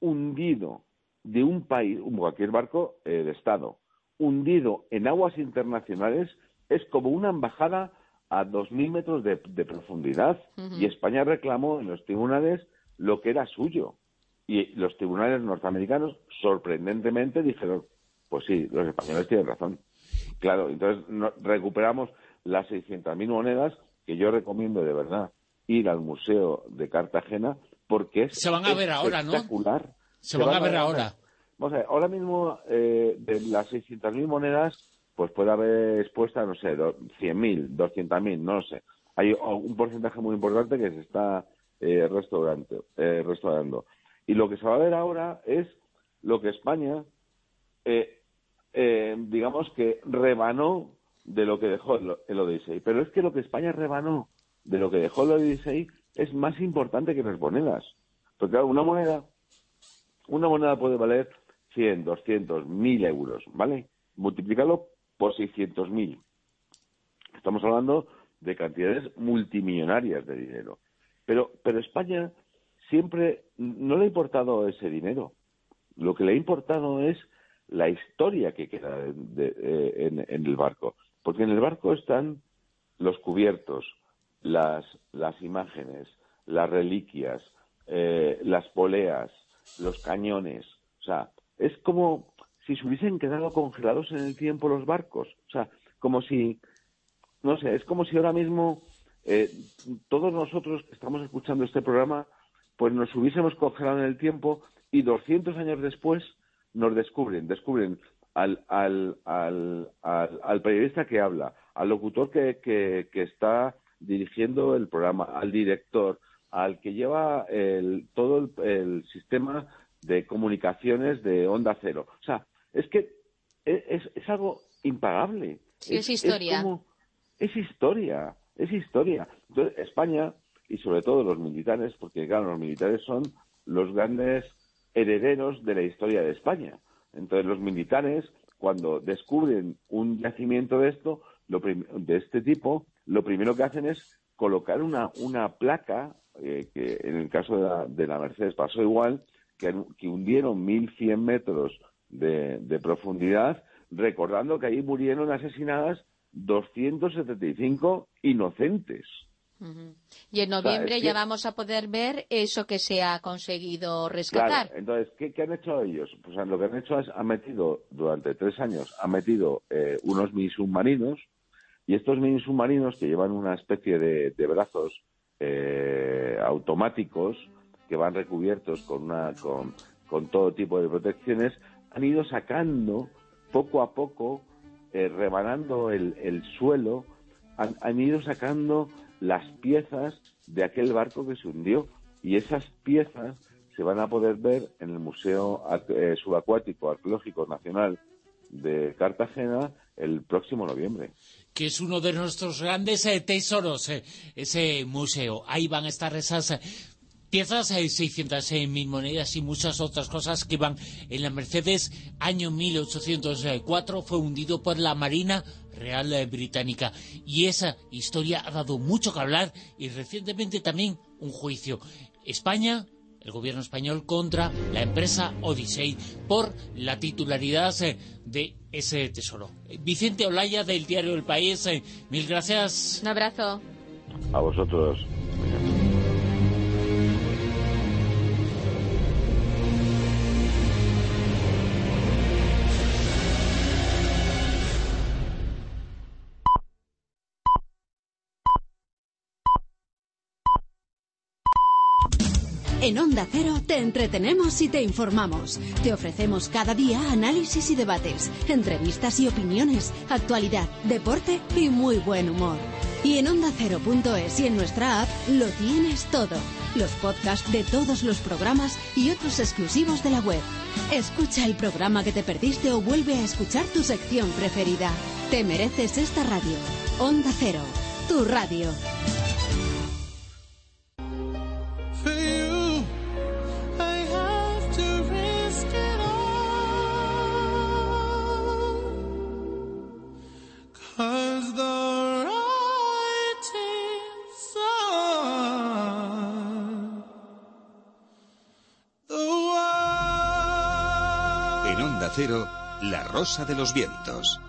hundido de un país, cualquier barco eh, de Estado, hundido en aguas internacionales, es como una embajada a 2.000 metros de, de profundidad. Y España reclamó en los tribunales lo que era suyo. Y los tribunales norteamericanos, sorprendentemente, dijeron, pues sí, los españoles tienen razón. Claro, entonces no- recuperamos las 600.000 monedas que yo recomiendo de verdad ir al Museo de Cartagena porque es Se van a ver ahora, ¿no? espectacular. Se van a ver ahora. Vamos a ver, ahora mismo eh, de las 600.000 monedas, pues puede haber expuesta, no sé, do- 100.000, 200.000, no lo sé. Hay un porcentaje muy importante que se está eh, restaurante, eh, restaurando. Y lo que se va a ver ahora es lo que España, eh, eh, digamos que rebanó de lo que dejó el, el Odyssey. Pero es que lo que España rebanó de lo que dejó el Odyssey es más importante que las monedas. Porque una moneda una moneda puede valer 100, 200, 1000 euros, ¿vale? Multiplícalo por 600.000. Estamos hablando de cantidades multimillonarias de dinero. Pero, pero España siempre no le ha importado ese dinero. Lo que le ha importado es la historia que queda eh, en el barco. Porque en el barco están los cubiertos, las, imágenes, las reliquias, eh, las poleas, los cañones. O sea, es como si se hubiesen quedado congelados en el tiempo los barcos. O sea, como si, no sé, es como si ahora mismo eh, todos nosotros que estamos escuchando este programa, pues nos hubiésemos congelado en el tiempo y 200 años después nos descubren, descubren al, al, al, al, al periodista que habla, al locutor que, que, que está dirigiendo el programa, al director, al que lleva el, todo el, el sistema de comunicaciones de onda cero. O sea, es que es, es- es algo impagable. Sí, es historia. como- es historia, es historia. Entonces, España, y sobre todo los militares, porque claro, los militares son los grandes herederos de la historia de España. Entonces, los militares, cuando descubren un yacimiento de esto, lo de este tipo, lo primero que hacen es colocar una, una placa, eh, que en el caso de la, de la Mercedes pasó igual, que, que hundieron 1.100 metros de, de profundidad, recordando que ahí murieron asesinadas 275 inocentes. Ujú. Y en noviembre ya vamos a poder ver eso que se ha conseguido rescatar. Claro, entonces, ¿qué, qué han hecho ellos? Pues lo que han hecho es, han metido, durante tres años, han metido eh, unos mini submarinos, y estos mini submarinos que llevan una especie de, de brazos eh, automáticos que van recubiertos con, una, con, con todo tipo de protecciones, han ido sacando poco a poco, eh, rebanando el, el suelo, han, han ido sacando las piezas de aquel barco que se hundió. Y esas piezas se van a poder ver en el Museo eh, Subacuático Arqueológico Nacional de Cartagena el próximo noviembre. Que es uno de nuestros grandes eh, tesoros, eh, ese museo. Ahí van a estar esas piezas, eh, 600 eh, mil monedas y muchas otras cosas que van en la Mercedes, año 1804, fue hundido por la Marina Real Británica. Y esa historia ha dado mucho que hablar y recientemente también un juicio. España el gobierno español contra la empresa Odyssey por la titularidad eh, de ese tesoro. Vicente Olaya del diario El País, eh, mil gracias. Un abrazo. A vosotros. En Onda Cero te entretenemos y te informamos. Te ofrecemos cada día análisis y debates, entrevistas y opiniones, actualidad, deporte y muy buen humor. Y en ondacero.es y en nuestra app lo tienes todo. Los podcasts de todos los programas y otros exclusivos de la web. Escucha el programa que te perdiste o vuelve a escuchar tu sección preferida. Te mereces esta radio. Onda Cero, tu radio. La Rosa de los Vientos.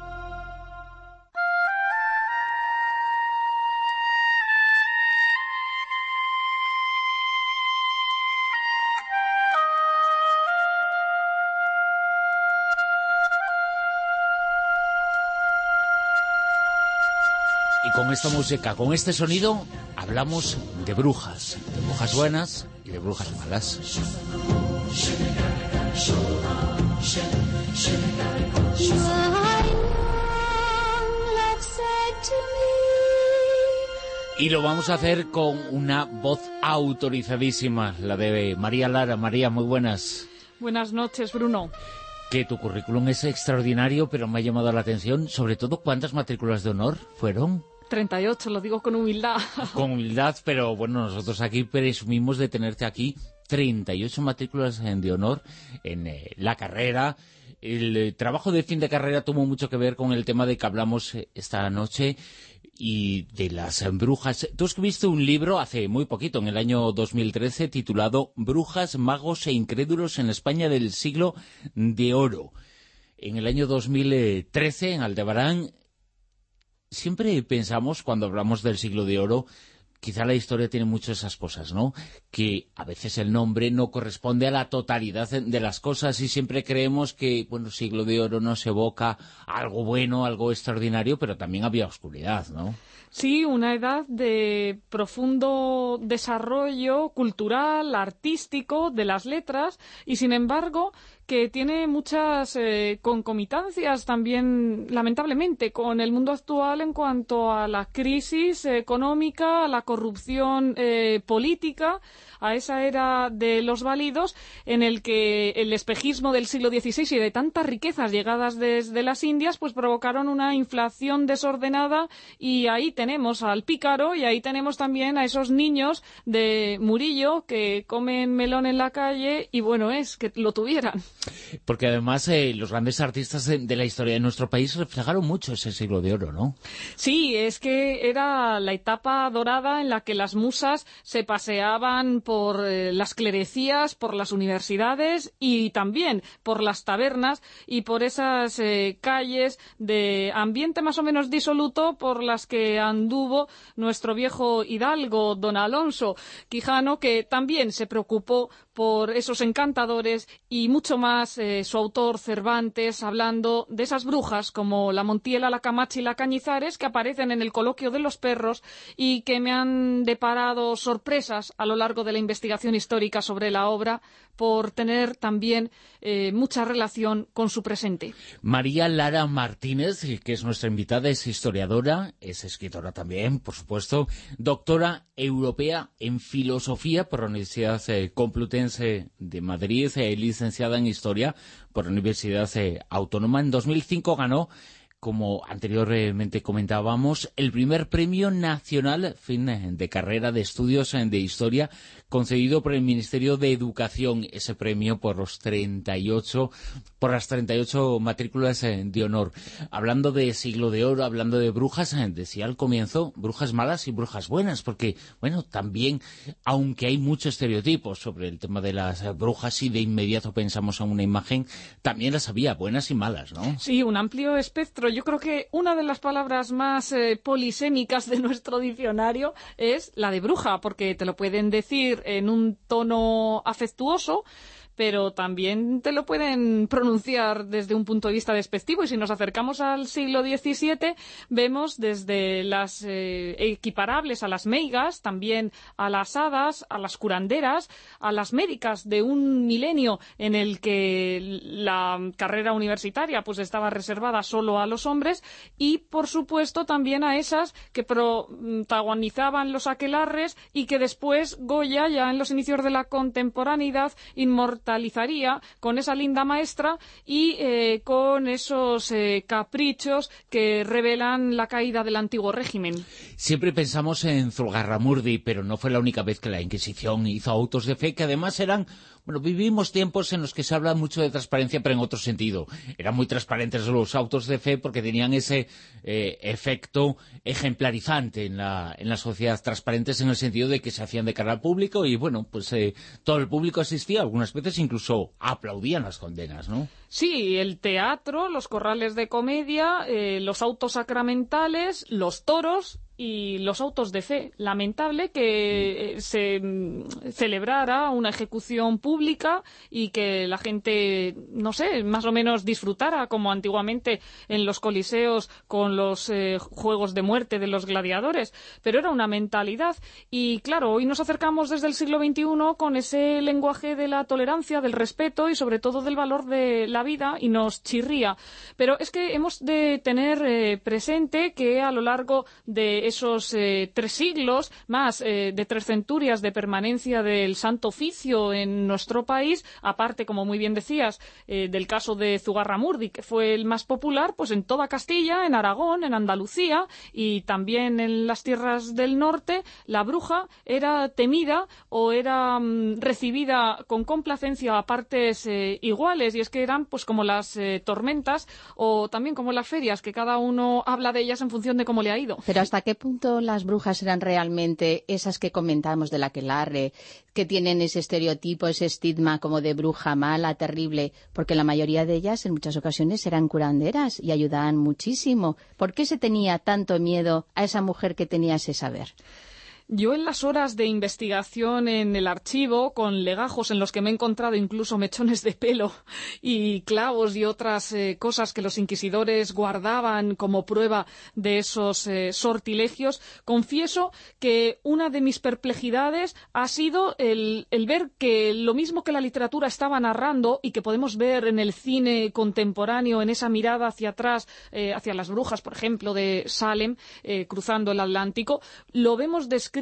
Y con esta música, con este sonido, hablamos de brujas, de brujas buenas y de brujas malas. Y lo vamos a hacer con una voz autorizadísima, la de María Lara. María, muy buenas. Buenas noches, Bruno. Que tu currículum es extraordinario, pero me ha llamado la atención, sobre todo, ¿cuántas matrículas de honor fueron? 38, lo digo con humildad. Con humildad, pero bueno, nosotros aquí presumimos de tenerte aquí 38 matrículas de honor en eh, la carrera. El eh, trabajo de fin de carrera tuvo mucho que ver con el tema de que hablamos eh, esta noche y de las brujas. Tú escribiste un libro hace muy poquito, en el año 2013, titulado Brujas, magos e incrédulos en España del siglo de oro. En el año 2013, en Aldebarán, siempre pensamos, cuando hablamos del siglo de oro, quizá la historia tiene mucho esas cosas, ¿no? Que a veces el nombre no corresponde a la totalidad de las cosas y siempre creemos que, bueno, siglo de oro nos evoca algo bueno, algo extraordinario, pero también había oscuridad, ¿no? Sí, una edad de profundo desarrollo cultural, artístico, de las letras, y sin embargo que tiene muchas eh, concomitancias también, lamentablemente, con el mundo actual en cuanto a la crisis económica, a la corrupción eh, política, a esa era de los válidos en el que el espejismo del siglo XVI y de tantas riquezas llegadas desde las Indias pues provocaron una inflación desordenada y ahí tenemos al pícaro y ahí tenemos también a esos niños de Murillo que comen melón en la calle y bueno es que lo tuvieran. Porque además eh, los grandes artistas de, de la historia de nuestro país reflejaron mucho ese siglo de oro, ¿no? Sí, es que era la etapa dorada en la que las musas se paseaban por eh, las clerecías, por las universidades y también por las tabernas y por esas eh, calles de ambiente más o menos disoluto por las que anduvo nuestro viejo hidalgo, don Alonso Quijano, que también se preocupó por esos encantadores y mucho más eh, su autor Cervantes hablando de esas brujas como la Montiela, la Camacha y la Cañizares que aparecen en el coloquio de los perros y que me han deparado sorpresas a lo largo de la investigación histórica sobre la obra por tener también eh, mucha relación con su presente. María Lara Martínez, que es nuestra invitada, es historiadora, es escritora también, por supuesto, doctora europea en filosofía por la Universidad eh, De Madrid, eh, licenciada en historia por la Universidad Autónoma. En 2005 ganó como anteriormente comentábamos, el primer premio nacional fin, de carrera de estudios de historia concedido por el Ministerio de Educación, ese premio por los 38, por las 38 matrículas eh, de honor. Hablando de siglo de oro, hablando de brujas, eh, decía al comienzo, brujas malas y brujas buenas, porque, bueno, también, aunque hay muchos estereotipos sobre el tema de las brujas y de inmediato pensamos en una imagen, también las había buenas y malas, ¿no? Sí, un amplio espectro. Yo creo que una de las palabras más eh, polisémicas de nuestro diccionario es la de bruja, porque te lo pueden decir en un tono afectuoso, pero también te lo pueden pronunciar desde un punto de vista despectivo. Y si nos acercamos al siglo XVII, vemos desde las eh, equiparables a las meigas, también a las hadas, a las curanderas, a las médicas de un milenio en el que la carrera universitaria pues estaba reservada solo a los hombres y, por supuesto, también a esas que protagonizaban los aquelarres y que después Goya, ya en los inicios de la contemporaneidad, inmortalizó con esa linda maestra y eh, con esos eh, caprichos que revelan la caída del antiguo régimen. Siempre pensamos en Zulgarramurdi, pero no fue la única vez que la Inquisición hizo autos de fe, que además eran bueno, vivimos tiempos en los que se habla mucho de transparencia, pero en otro sentido. Eran muy transparentes los autos de fe porque tenían ese eh, efecto ejemplarizante en la, en la sociedad, transparentes en el sentido de que se hacían de cara al público y, bueno, pues eh, todo el público asistía, algunas veces incluso aplaudían las condenas, ¿no? Sí, el teatro, los corrales de comedia, eh, los autos sacramentales, los toros y los autos de fe. Lamentable que eh, se mm, celebrara una ejecución pública y que la gente, no sé, más o menos disfrutara como antiguamente en los coliseos con los eh, juegos de muerte de los gladiadores. Pero era una mentalidad. Y claro, hoy nos acercamos desde el siglo XXI con ese lenguaje de la tolerancia, del respeto y sobre todo del valor de la vida y nos chirría. Pero es que hemos de tener eh, presente que a lo largo de esos eh, tres siglos, más eh, de tres centurias de permanencia del Santo Oficio en nuestro país, aparte, como muy bien decías, eh, del caso de Zugarramurdi, que fue el más popular, pues en toda Castilla, en Aragón, en Andalucía y también en las tierras del norte, la bruja era temida o era mm, recibida con complacencia a partes iguales, y es que eran pues como las tormentas o también como las ferias, que cada uno habla de ellas en función de cómo le ha ido. Pero ¿hasta qué punto las brujas eran realmente esas que comentamos de la quelarre, que tienen ese estereotipo, ese estigma como de bruja mala, terrible? Porque la mayoría de ellas en muchas ocasiones eran curanderas y ayudaban muchísimo. ¿Por qué se tenía tanto miedo a esa mujer que tenía ese saber? Yo en las horas de investigación en el archivo, con legajos en los que me he encontrado incluso mechones de pelo y clavos y otras eh, cosas que los inquisidores guardaban como prueba de esos eh, sortilegios, confieso que una de mis perplejidades ha sido el, ver que lo mismo que la literatura estaba narrando y que podemos ver en el cine contemporáneo, en esa mirada hacia atrás, eh, hacia las brujas, por ejemplo, de Salem, cruzando el Atlántico, lo vemos descrito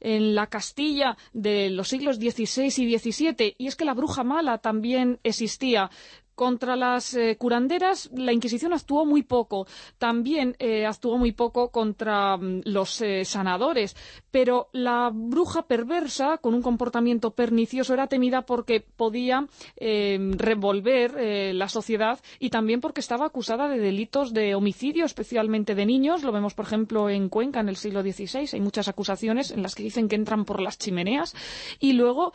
en la Castilla de los siglos XVI y XVII, y es que la bruja mala también existía. Contra las eh, curanderas la Inquisición actuó muy poco. También eh, actuó muy poco contra mm, los eh, sanadores. Pero la bruja perversa, con un comportamiento pernicioso, era temida porque podía revolver la sociedad y también porque estaba acusada de delitos de homicidio, especialmente de niños. Lo vemos, por ejemplo, en Cuenca en el siglo XVI. Hay muchas acusaciones en las que dicen que entran por las chimeneas. Y luego,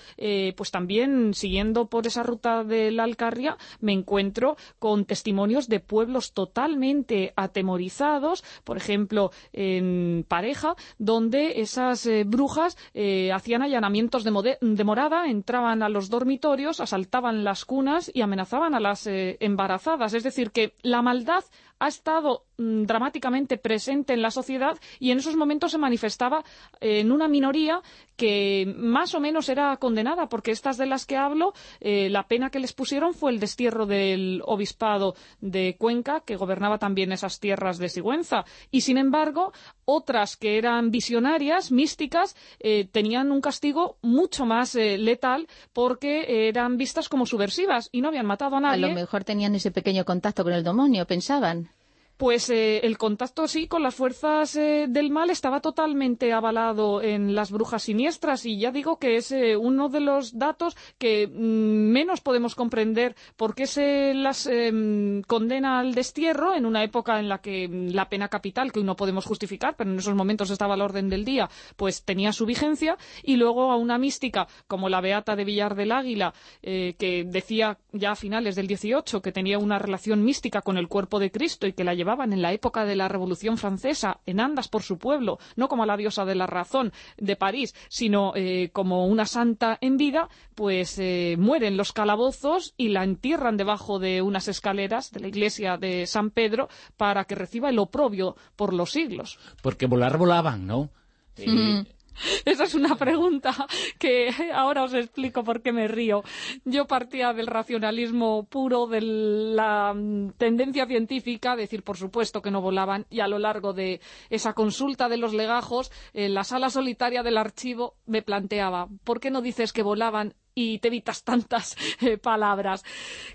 pues también, siguiendo por esa ruta de la Alcarria, me encuentro con testimonios de pueblos totalmente atemorizados, por ejemplo, en pareja, donde esas eh, brujas eh, hacían allanamientos de, morada, entraban a los dormitorios, asaltaban las cunas y amenazaban a las eh, embarazadas. Es decir, que la maldad ha estado dramáticamente presente en la sociedad y en esos momentos se manifestaba en una minoría que más o menos era condenada, porque estas de las que hablo, eh, la pena que les pusieron fue el destierro del obispado de Cuenca, que gobernaba también esas tierras de Sigüenza. Y, sin embargo, otras que eran visionarias, místicas, eh, tenían un castigo mucho más eh, letal porque eran vistas como subversivas y no habían matado a nadie. A lo mejor tenían ese pequeño contacto con el demonio, pensaban. Pues eh, el contacto sí con las fuerzas eh, del mal estaba totalmente avalado en las brujas siniestras. Y ya digo que es eh, uno de los datos que mm, menos podemos comprender por qué se las em, condena al destierro en una época en la que mm, la pena capital, que hoy no podemos justificar, pero en esos momentos estaba al orden del día, pues tenía su vigencia. Y luego a una mística como la Beata de Villar del Águila, que decía ya a finales del 18 que tenía una relación mística con el cuerpo de Cristo y que la llevaba llevaban en la época de la Revolución Francesa en andas por su pueblo, no como la diosa de la razón de París, sino eh, como una santa en vida, pues eh, mueren los calabozos y la entierran debajo de unas escaleras de la iglesia de San Pedro para que reciba el oprobio por los siglos. Porque volar volaban, ¿no? Eh, esa es una pregunta que ahora os explico por qué me río. Yo partía del racionalismo puro, de la tendencia científica, decir, por supuesto que no volaban, y a lo largo de esa consulta de los legajos, en la sala solitaria del archivo me planteaba, ¿por qué no dices que volaban y te evitas tantas eh, palabras.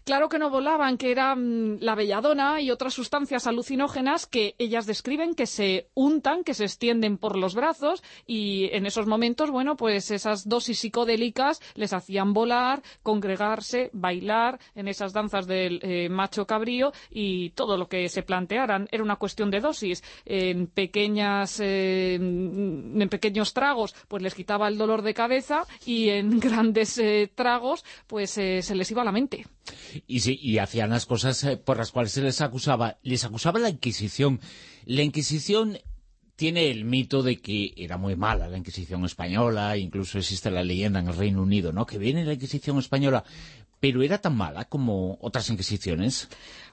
Claro que no volaban, que era mm, la belladona y otras sustancias alucinógenas que ellas describen que se untan, que se extienden por los brazos y en esos momentos, bueno, pues esas dosis psicodélicas les hacían volar, congregarse, bailar en esas danzas del eh, macho cabrío y todo lo que se plantearan. Era una cuestión de dosis. En pequeñas, eh, en pequeños tragos, pues les quitaba el dolor de cabeza y en grandes tragos, pues eh, se les iba a la mente. Y sí, y hacían las cosas eh, por las cuales se les acusaba. Les acusaba la Inquisición. La Inquisición tiene el mito de que era muy mala la Inquisición española, incluso existe la leyenda en el Reino Unido, ¿no? Que viene la Inquisición española, pero era tan mala como otras Inquisiciones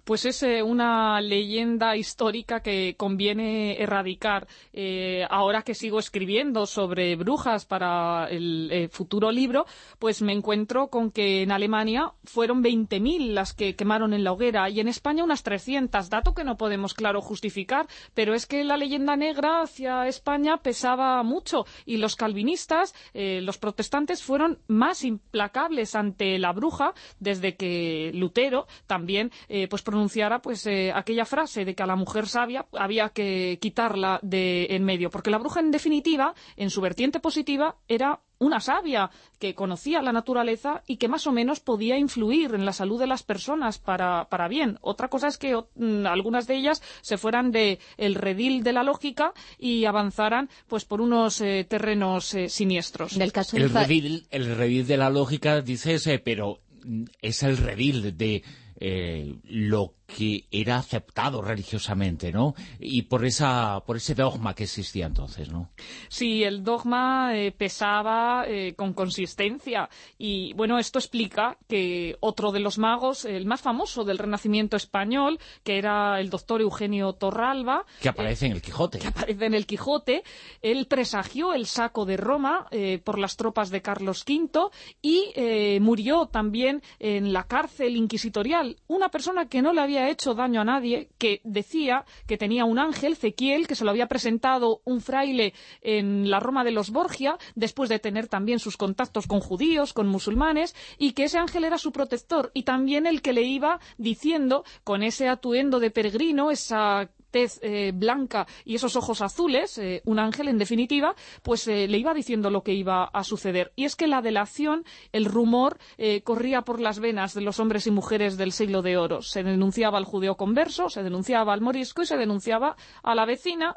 pues es eh, una leyenda histórica que conviene erradicar. Eh, ahora que sigo escribiendo sobre brujas para el eh, futuro libro, pues me encuentro con que en Alemania fueron 20.000 las que quemaron en la hoguera y en España unas 300, dato que no podemos, claro, justificar, pero es que la leyenda negra hacia España pesaba mucho y los calvinistas, los protestantes, fueron más implacables ante la bruja desde que Lutero también pues pronunciara pues eh, aquella frase de que a la mujer sabia había que quitarla de en medio, porque la bruja en definitiva, en su vertiente positiva, era una sabia que conocía la naturaleza y que más o menos podía influir en la salud de las personas para, bien. Otra cosa es que mm, algunas de ellas se fueran de el redil de la lógica y avanzaran pues por unos eh, terrenos eh, siniestros. el, redil, el redil de la lógica, dices, pero mm, es el redil de eh, lo que era aceptado religiosamente, ¿no? Y por esa por ese dogma que existía entonces, ¿no? Sí, el dogma eh, pesaba eh, con consistencia y bueno, esto explica que otro de los magos, el más famoso del Renacimiento español, que era el doctor Eugenio Torralba, que aparece en el Quijote, que aparece en el Quijote, él presagió el saco de Roma eh, por las tropas de Carlos V y murió también en la cárcel inquisitorial, una persona que no le había hecho daño a nadie, que decía que tenía un ángel, Zequiel, que se lo había presentado un fraile en la Roma de los Borgia, después de tener también sus contactos con judíos, con musulmanes, y que ese ángel era su protector, y también el que le iba diciendo, con ese atuendo de peregrino, esa tez eh, blanca y esos ojos azules, eh, un ángel en definitiva, pues eh, le iba diciendo lo que iba a suceder. Y es que la delación, el rumor, corría por las venas de los hombres y mujeres del siglo de oro. Se denunciaba al judeo converso, se denunciaba al morisco y se denunciaba a la vecina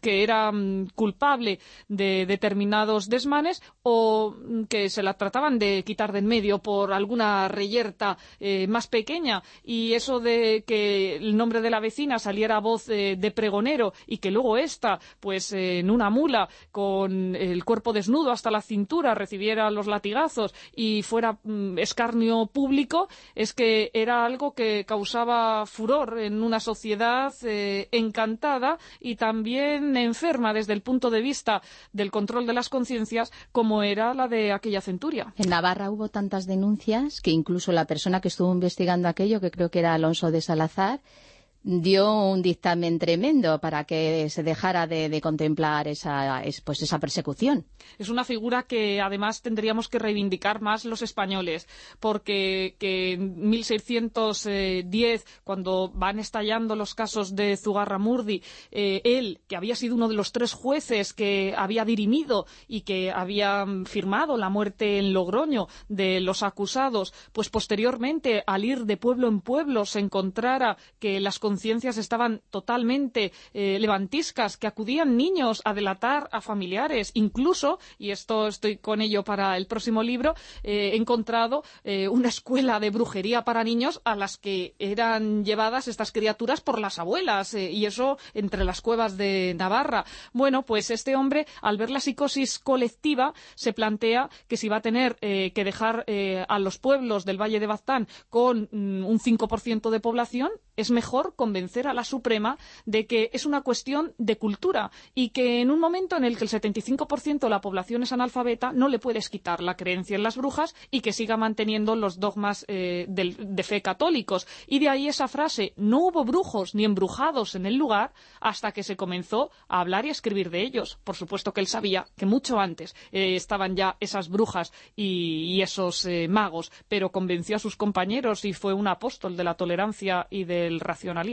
que era mm, culpable de determinados desmanes o mm, que se la trataban de quitar de en medio por alguna reyerta eh, más pequeña. Y eso de que el nombre de la vecina saliera a voz eh, de pregonero y que luego ésta, pues eh, en una mula con el cuerpo desnudo hasta la cintura recibiera los latigazos y fuera mm, escarnio público, es que era algo que causaba furor en una sociedad encantada y enferma desde el punto de vista del control de las conciencias como era la de aquella centuria. En Navarra hubo tantas denuncias que incluso la persona que estuvo investigando aquello, que creo que era Alonso de Salazar, dio un dictamen tremendo para que se dejara de, contemplar esa, pues esa persecución. Es una figura que además tendríamos que reivindicar más los españoles, porque que en 1610, cuando van estallando los casos de Zugarramurdi, eh, él, que había sido uno de los tres jueces que había dirimido y que había firmado la muerte en Logroño de los acusados, pues posteriormente, al ir de pueblo en pueblo, se encontrara que las conciencias estaban totalmente eh, levantiscas, que acudían niños a delatar a familiares. Incluso, y esto estoy con ello para el próximo libro, eh, he encontrado eh, una escuela de brujería para niños a las que eran llevadas estas criaturas por las abuelas, y eso entre las cuevas de Navarra. Bueno, pues este hombre, al ver la psicosis colectiva, se plantea que si va a tener que dejar a los pueblos del Valle de Baztán con mm, un 5% de población, es mejor convencer a la Suprema de que es una cuestión de cultura y que en un momento en el que el 75% de la población es analfabeta no le puedes quitar la creencia en las brujas y que siga manteniendo los dogmas eh, de, fe católicos. Y de ahí esa frase, no hubo brujos ni embrujados en el lugar hasta que se comenzó a hablar y a escribir de ellos. Por supuesto que él sabía que mucho antes eh, estaban ya esas brujas y, esos eh, magos, pero convenció a sus compañeros y fue un apóstol de la tolerancia y del racionalismo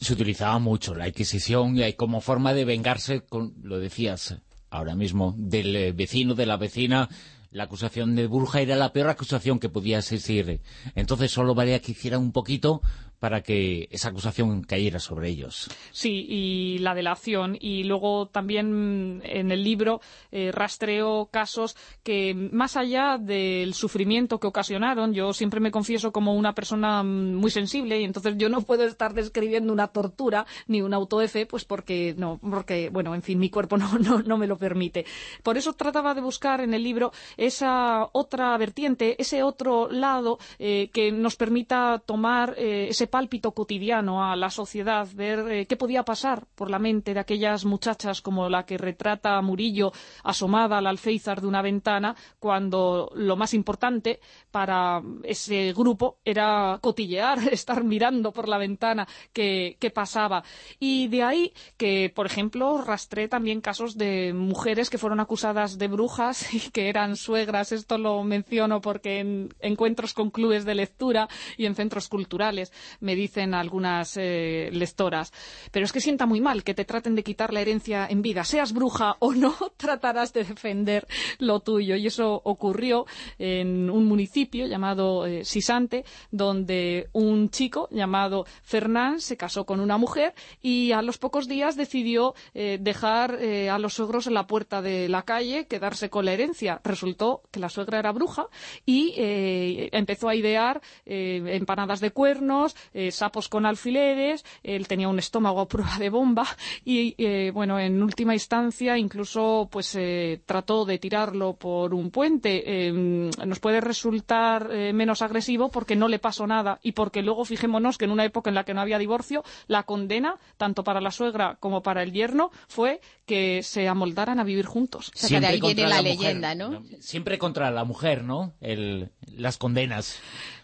se utilizaba mucho la Inquisición como forma de vengarse, con, lo decías ahora mismo, del eh, vecino, de la vecina, la acusación de bruja era la peor acusación que podía existir. Entonces solo valía que hiciera un poquito para que esa acusación cayera sobre ellos. Sí, y la delación. Y luego también en el libro eh, rastreo casos que, más allá del sufrimiento que ocasionaron, yo siempre me confieso como una persona muy sensible y entonces yo no puedo estar describiendo una tortura ni un autoefe, pues porque, no, porque, bueno, en fin, mi cuerpo no, no, no me lo permite. Por eso trataba de buscar en el libro esa otra vertiente, ese otro lado eh, que nos permita tomar eh, ese pálpito cotidiano a la sociedad, ver eh, qué podía pasar por la mente de aquellas muchachas como la que retrata a Murillo asomada al alféizar de una ventana, cuando lo más importante para ese grupo era cotillear, estar mirando por la ventana qué, pasaba. Y de ahí que, por ejemplo, rastré también casos de mujeres que fueron acusadas de brujas y que eran suegras. Esto lo menciono porque en encuentros con clubes de lectura y en centros culturales me dicen algunas eh, lectoras. Pero es que sienta muy mal que te traten de quitar la herencia en vida. Seas bruja o no, tratarás de defender lo tuyo. Y eso ocurrió en un municipio llamado eh, Sisante, donde un chico llamado Fernán se casó con una mujer y a los pocos días decidió eh, dejar a los suegros en la puerta de la calle, quedarse con la herencia. Resultó que la suegra era bruja y empezó a idear empanadas de cuernos, eh, sapos con alfileres, él tenía un estómago a prueba de bomba y, eh, bueno, en última instancia incluso pues eh, trató de tirarlo por un puente. nos puede resultar menos agresivo porque no le pasó nada y porque luego fijémonos que en una época en la que no había divorcio, la condena, tanto para la suegra como para el yerno, fue que se amoldaran a vivir juntos. Siempre ahí viene la, leyenda, ¿no? Siempre contra la mujer, ¿no? las condenas.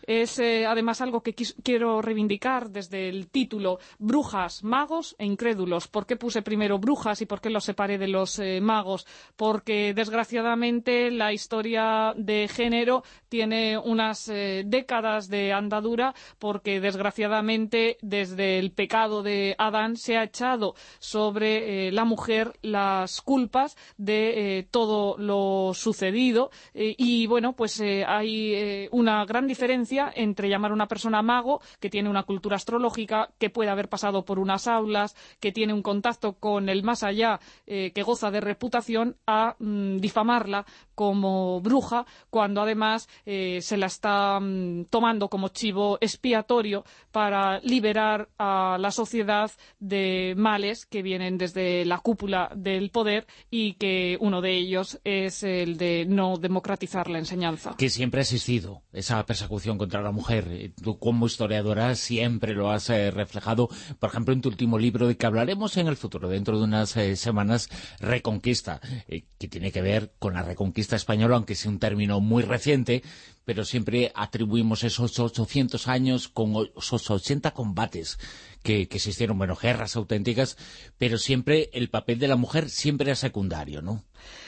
Es eh, además algo que quiero reivindicar desde el título Brujas, magos e incrédulos. ¿Por qué puse primero brujas y por qué los separé de los eh, magos? Porque desgraciadamente la historia de género tiene unas eh, décadas de andadura porque desgraciadamente desde el pecado de Adán se ha echado sobre la mujer las culpas de todo lo sucedido y bueno pues hay una gran diferencia entre llamar a una persona mago, que tiene una cultura astrológica, que puede haber pasado por unas aulas, que tiene un contacto con el más allá, eh, que goza de reputación, a mm, difamarla como bruja, cuando además eh, se la está mm, tomando como chivo expiatorio para liberar a la sociedad de males que vienen desde la cúpula del poder y que uno de ellos es el de no democratizar la enseñanza. Que siempre ha existido esa persecución contra la mujer. Tú como historiadora siempre lo has eh, reflejado, por ejemplo, en tu último libro de que hablaremos en el futuro, dentro de unas eh, semanas, Reconquista, eh, que tiene que ver con la reconquista española, aunque sea un término muy reciente, pero siempre atribuimos esos 800 años con esos 80 combates que, que existieron, bueno, guerras auténticas, pero siempre el papel de la mujer siempre era secundario, ¿no?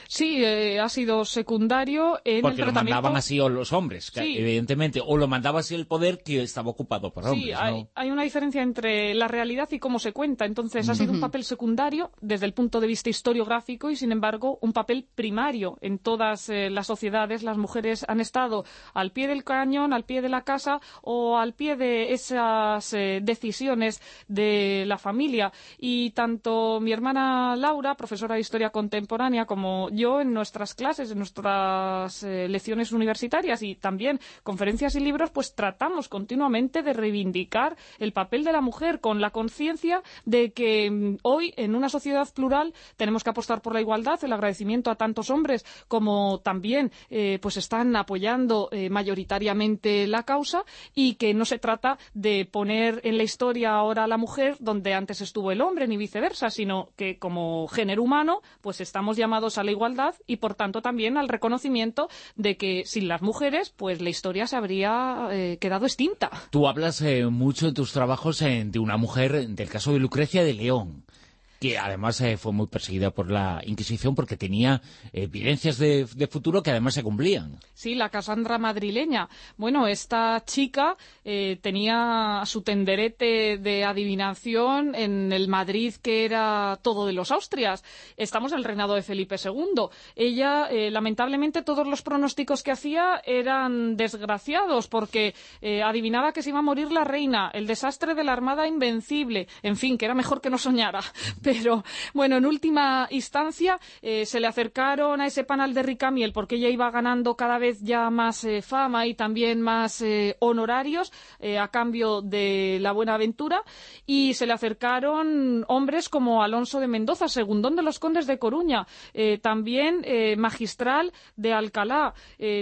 Sí, eh, ha sido secundario en Porque el lo tratamiento... mandaban así o los hombres, que Sí. evidentemente, o lo mandaba así el poder que estaba ocupado por hombres, Sí, ¿no? hay, hay una diferencia entre la realidad y cómo se cuenta. Entonces, ha sido un papel secundario desde el punto de vista historiográfico y, sin embargo, un papel primario en todas eh, las sociedades. Las mujeres han estado al pie del cañón, al pie de la casa o al pie de esas eh, decisiones de la familia. Y tanto mi hermana Laura, profesora de Historia Contemporánea, como yo en nuestras clases, en nuestras eh, lecciones universitarias y también conferencias y libros, pues tratamos continuamente de reivindicar el papel de la mujer con la conciencia de que mm, hoy en una sociedad plural tenemos que apostar por la igualdad, el agradecimiento a tantos hombres como también eh, pues están apoyando eh, mayoritariamente la causa y que no se trata de poner en la historia ahora a la mujer donde antes estuvo el hombre ni viceversa, sino que como género humano pues estamos llamados a la igualdad y por tanto también al reconocimiento de que sin las mujeres pues la historia se habría eh, quedado extinta. Tú hablas eh, mucho en tus trabajos eh, de una mujer, del caso de Lucrecia de León, que además eh, fue muy perseguida por la Inquisición porque tenía eh, evidencias de, de futuro que además se cumplían. Sí, la Casandra madrileña. Bueno, esta chica eh, tenía su tenderete de adivinación en el Madrid que era todo de los Austrias. Estamos en el reinado de Felipe II. Ella, eh, lamentablemente, todos los pronósticos que hacía eran desgraciados porque eh, adivinaba que se iba a morir la reina, el desastre de la Armada Invencible, en fin, que era mejor que no soñara. Pero, bueno, en última instancia eh, se le acercaron a ese panel de Ricamiel porque ella iba ganando cada vez ya más eh, fama y también más eh, honorarios eh, a cambio de la buena aventura y se le acercaron hombres como Alonso de Mendoza, segundón de los condes de Coruña, eh, también magistral de Alcalá,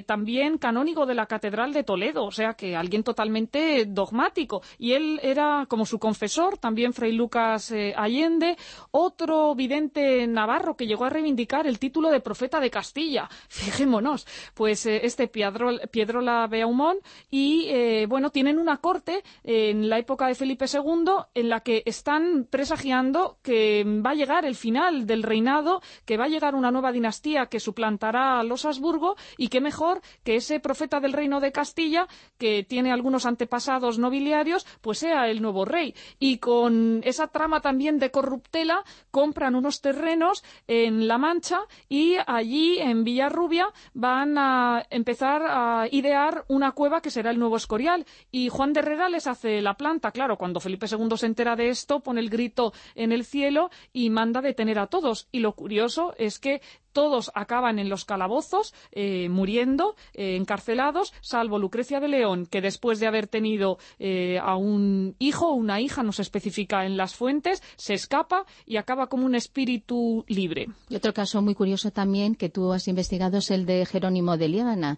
también canónigo de la Catedral de Toledo, o sea que alguien totalmente dogmático. Y él era como su confesor, también Fray Lucas Allende, otro vidente navarro que llegó a reivindicar el título de profeta de Castilla. Fijémonos, pues eh, este Piedrol, Piedrola Beaumont y, eh, bueno, tienen una corte en la época de Felipe II en la que están presagiando que va a llegar el final del reinado, que va a llegar una nueva dinastía que suplantará a los Habsburgo y qué mejor que ese profeta del reino de Castilla, que tiene algunos antepasados nobiliarios, pues sea el nuevo rey. Y con esa trama también de corruptela, compran unos terrenos en La Mancha y allí en Villarrubia van a empezar a idear una cueva que será el nuevo Escorial. Y Juan de Herrera les hace la planta. Claro, cuando Felipe II se entera de esto, pone el grito en el cielo y manda detener a todos. Y lo curioso es que todos acaban en los calabozos, eh, muriendo, eh, encarcelados, salvo Lucrecia de León, que después de haber tenido eh, a un hijo o una hija, no se especifica en las fuentes, se escapa y acaba como un espíritu libre. Y otro caso muy curioso también que tú has investigado es el de Jerónimo de Líbana,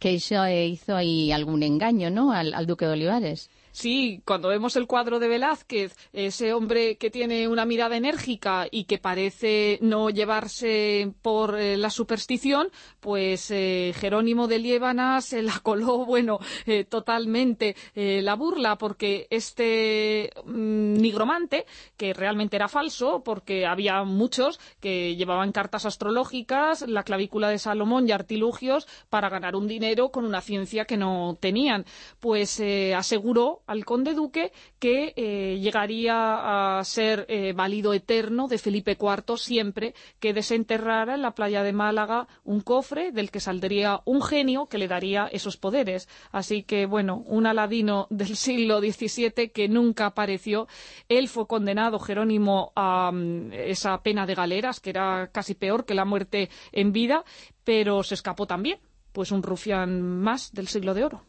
que hizo, eh, hizo ahí algún engaño ¿no? al, al duque de Olivares. Sí, cuando vemos el cuadro de Velázquez, ese hombre que tiene una mirada enérgica y que parece no llevarse por eh, la superstición, pues eh, Jerónimo de Liébana se la coló, bueno, eh, totalmente eh, la burla, porque este mm, nigromante, que realmente era falso, porque había muchos que llevaban cartas astrológicas, la clavícula de Salomón y artilugios para ganar un dinero con una ciencia que no tenían. Pues aseguró al conde duque que eh, llegaría a ser eh, válido eterno de Felipe IV siempre que desenterrara en la playa de Málaga un cofre del que saldría un genio que le daría esos poderes. Así que, bueno, un aladino del siglo XVII que nunca apareció. Él fue condenado, Jerónimo, a mm, esa pena de galeras, que era casi peor que la muerte en vida, pero se escapó también. Pues un rufián más del siglo de oro.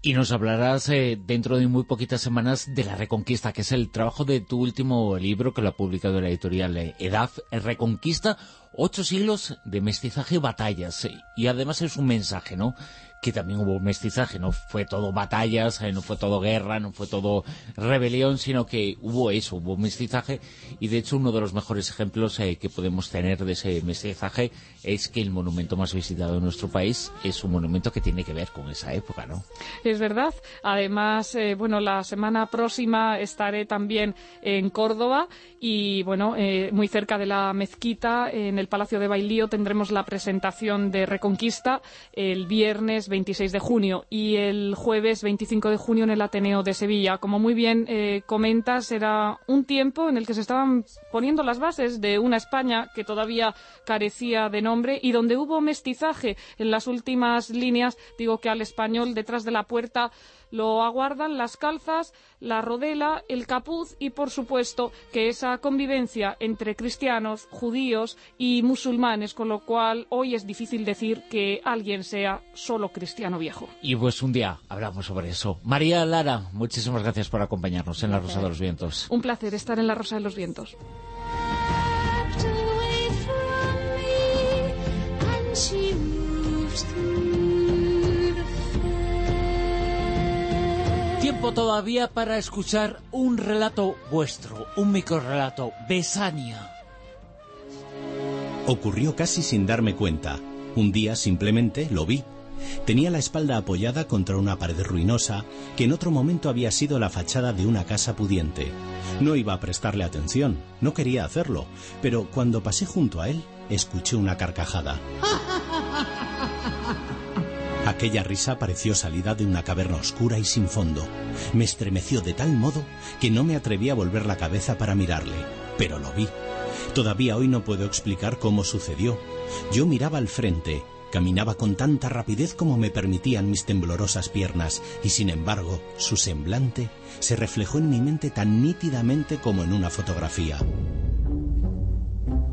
Y nos hablarás eh, dentro de muy poquitas semanas de La Reconquista, que es el trabajo de tu último libro que lo ha publicado la editorial eh, Edad, Reconquista, ocho siglos de mestizaje y batallas. Y además es un mensaje, ¿no?, que también hubo mestizaje, no fue todo batallas, eh, no fue todo guerra, no fue todo rebelión, sino que hubo eso, hubo mestizaje, y de hecho uno de los mejores ejemplos eh, que podemos tener de ese mestizaje es que el monumento más visitado de nuestro país es un monumento que tiene que ver con esa época, ¿no? Es verdad. Además, eh, bueno, la semana próxima estaré también en Córdoba y, bueno, muy cerca de la mezquita, en el Palacio de Bailío, tendremos la presentación de Reconquista el viernes 26 de junio y el jueves 25 de junio en el Ateneo de Sevilla. Como muy bien eh, comentas, era un tiempo en el que se estaban poniendo las bases de una España que todavía carecía de nombre y donde hubo mestizaje en las últimas líneas. Digo que al español detrás de la puerta lo aguardan las calzas, la rodela, el capuz y, por supuesto, que esa convivencia entre cristianos, judíos y musulmanes, con lo cual hoy es difícil decir que alguien sea solo cristiano viejo. Y pues un día hablamos sobre eso. María Lara, muchísimas gracias por acompañarnos en La Rosa de los Vientos. Un placer estar en La Rosa de los Vientos. Tiempo todavía para escuchar un relato vuestro, un microrelato, Besania. Ocurrió casi sin darme cuenta. Un día simplemente lo vi. Tenía la espalda apoyada contra una pared ruinosa que en otro momento había sido la fachada de una casa pudiente. No iba a prestarle atención, no quería hacerlo, pero cuando pasé junto a él, escuché una carcajada. Aquella risa pareció salida de una caverna oscura y sin fondo. Me estremeció de tal modo que no me atreví a volver la cabeza para mirarle, pero lo vi. Todavía hoy no puedo explicar cómo sucedió. Yo miraba al frente, caminaba con tanta rapidez como me permitían mis temblorosas piernas, y sin embargo, su semblante se reflejó en mi mente tan nítidamente como en una fotografía.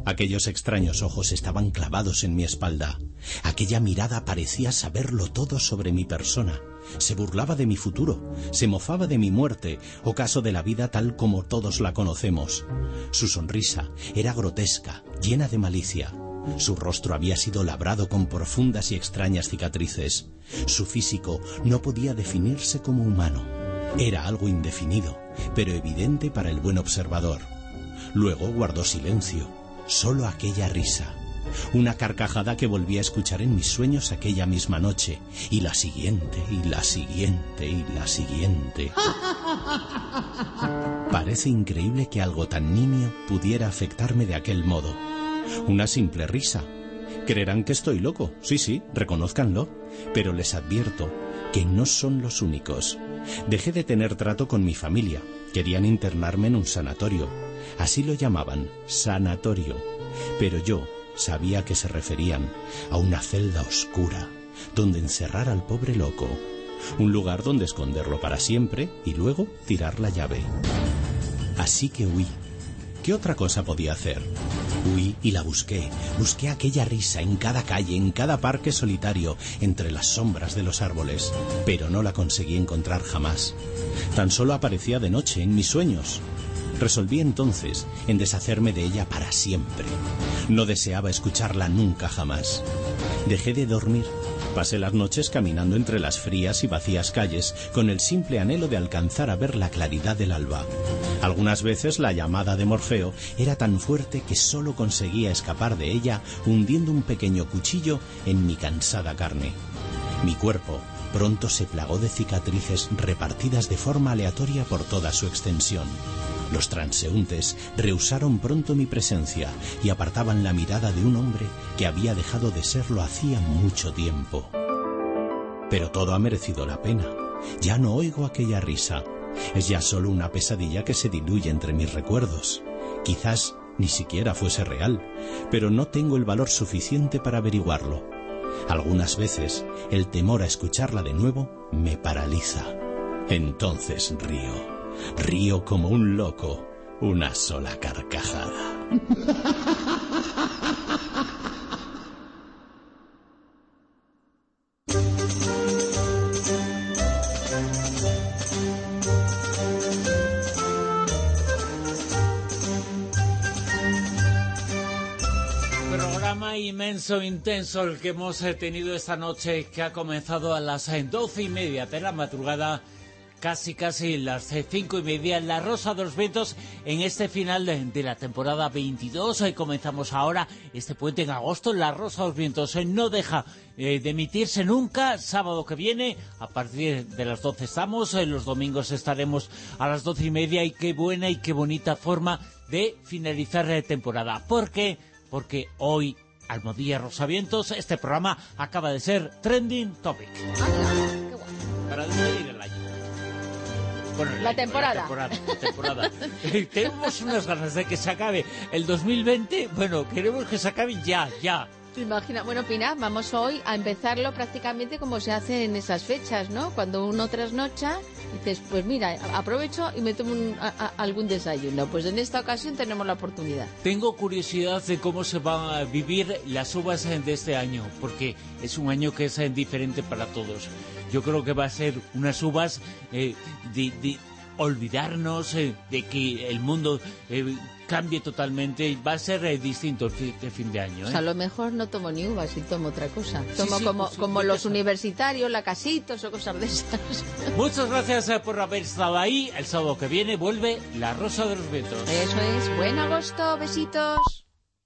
Aquellos extraños ojos estaban clavados en mi espalda. Aquella mirada parecía saberlo todo sobre mi persona. Se burlaba de mi futuro, se mofaba de mi muerte, ocaso de la vida tal como todos la conocemos. Su sonrisa era grotesca, llena de malicia. Su rostro había sido labrado con profundas y extrañas cicatrices. Su físico no podía definirse como humano. Era algo indefinido, pero evidente para el buen observador. Luego guardó silencio, solo aquella risa. Una carcajada que volví a escuchar en mis sueños aquella misma noche, y la siguiente, y la siguiente, y la siguiente. Parece increíble que algo tan nimio pudiera afectarme de aquel modo. Una simple risa. Creerán que estoy loco, sí, sí, reconózcanlo, pero les advierto que no son los únicos. Dejé de tener trato con mi familia. Querían internarme en un sanatorio. Así lo llamaban, sanatorio. Pero yo sabía que se referían a una celda oscura, donde encerrar al pobre loco. Un lugar donde esconderlo para siempre y luego tirar la llave. Así que huí. ¿Qué otra cosa podía hacer? Huí y la busqué. Busqué aquella risa en cada calle, en cada parque solitario, entre las sombras de los árboles. Pero no la conseguí encontrar jamás. Tan solo aparecía de noche en mis sueños. Resolví entonces en deshacerme de ella para siempre. No deseaba escucharla nunca jamás. Dejé de dormir. Pasé las noches caminando entre las frías y vacías calles con el simple anhelo de alcanzar a ver la claridad del alba. Algunas veces la llamada de Morfeo era tan fuerte que solo conseguía escapar de ella hundiendo un pequeño cuchillo en mi cansada carne. Mi cuerpo pronto se plagó de cicatrices repartidas de forma aleatoria por toda su extensión. Los transeúntes rehusaron pronto mi presencia y apartaban la mirada de un hombre que había dejado de serlo hacía mucho tiempo. Pero todo ha merecido la pena. Ya no oigo aquella risa. Es ya solo una pesadilla que se diluye entre mis recuerdos. Quizás ni siquiera fuese real, pero no tengo el valor suficiente para averiguarlo. Algunas veces el temor a escucharla de nuevo me paraliza. Entonces río, río como un loco, una sola carcajada. Programa inmenso, intenso el que hemos tenido esta noche que ha comenzado a las doce y media de la madrugada casi casi las eh, cinco y media La Rosa de los Vientos en este final de, la temporada 22 Hoy comenzamos ahora este puente en agosto La Rosa de los Vientos. Eh, no deja eh, de emitirse nunca sábado que viene a partir de las 12 estamos eh, los domingos estaremos a las doce y media y qué buena y qué bonita forma de finalizar la temporada. ¿por qué? porque hoy Almodía Rosavientos este programa acaba de ser Trending Topic. Para despedir el año bueno, La año, temporada. La temporada, la temporada. Eh, Tenemos unas ganas de que se acabe el 2020. Bueno, queremos que se acabe ya, ya. ¿Te imaginas? Bueno, Pina, vamos hoy a empezarlo prácticamente como se hace en esas fechas, ¿no? Cuando uno trasnocha, dices, pues mira, aprovecho y me tomo un- a- a- algún desayuno. Pues en esta ocasión tenemos la oportunidad. Tengo curiosidad de cómo se van a vivir las uvas de este año, porque es un año que es diferente para todos. Yo creo que va a ser unas uvas eh, de, de olvidarnos eh, de que el mundo eh, cambie totalmente va a ser distinto el fin de año. O sea, a lo mejor no tomo ni uvas y tomo otra cosa. Tomo sí, como, como los sé. universitarios, lacasitos o cosas de esas. Muchas gracias por haber estado ahí. El sábado que viene vuelve La Rosa de los Vientos. Eso es. Buen agosto. Besitos.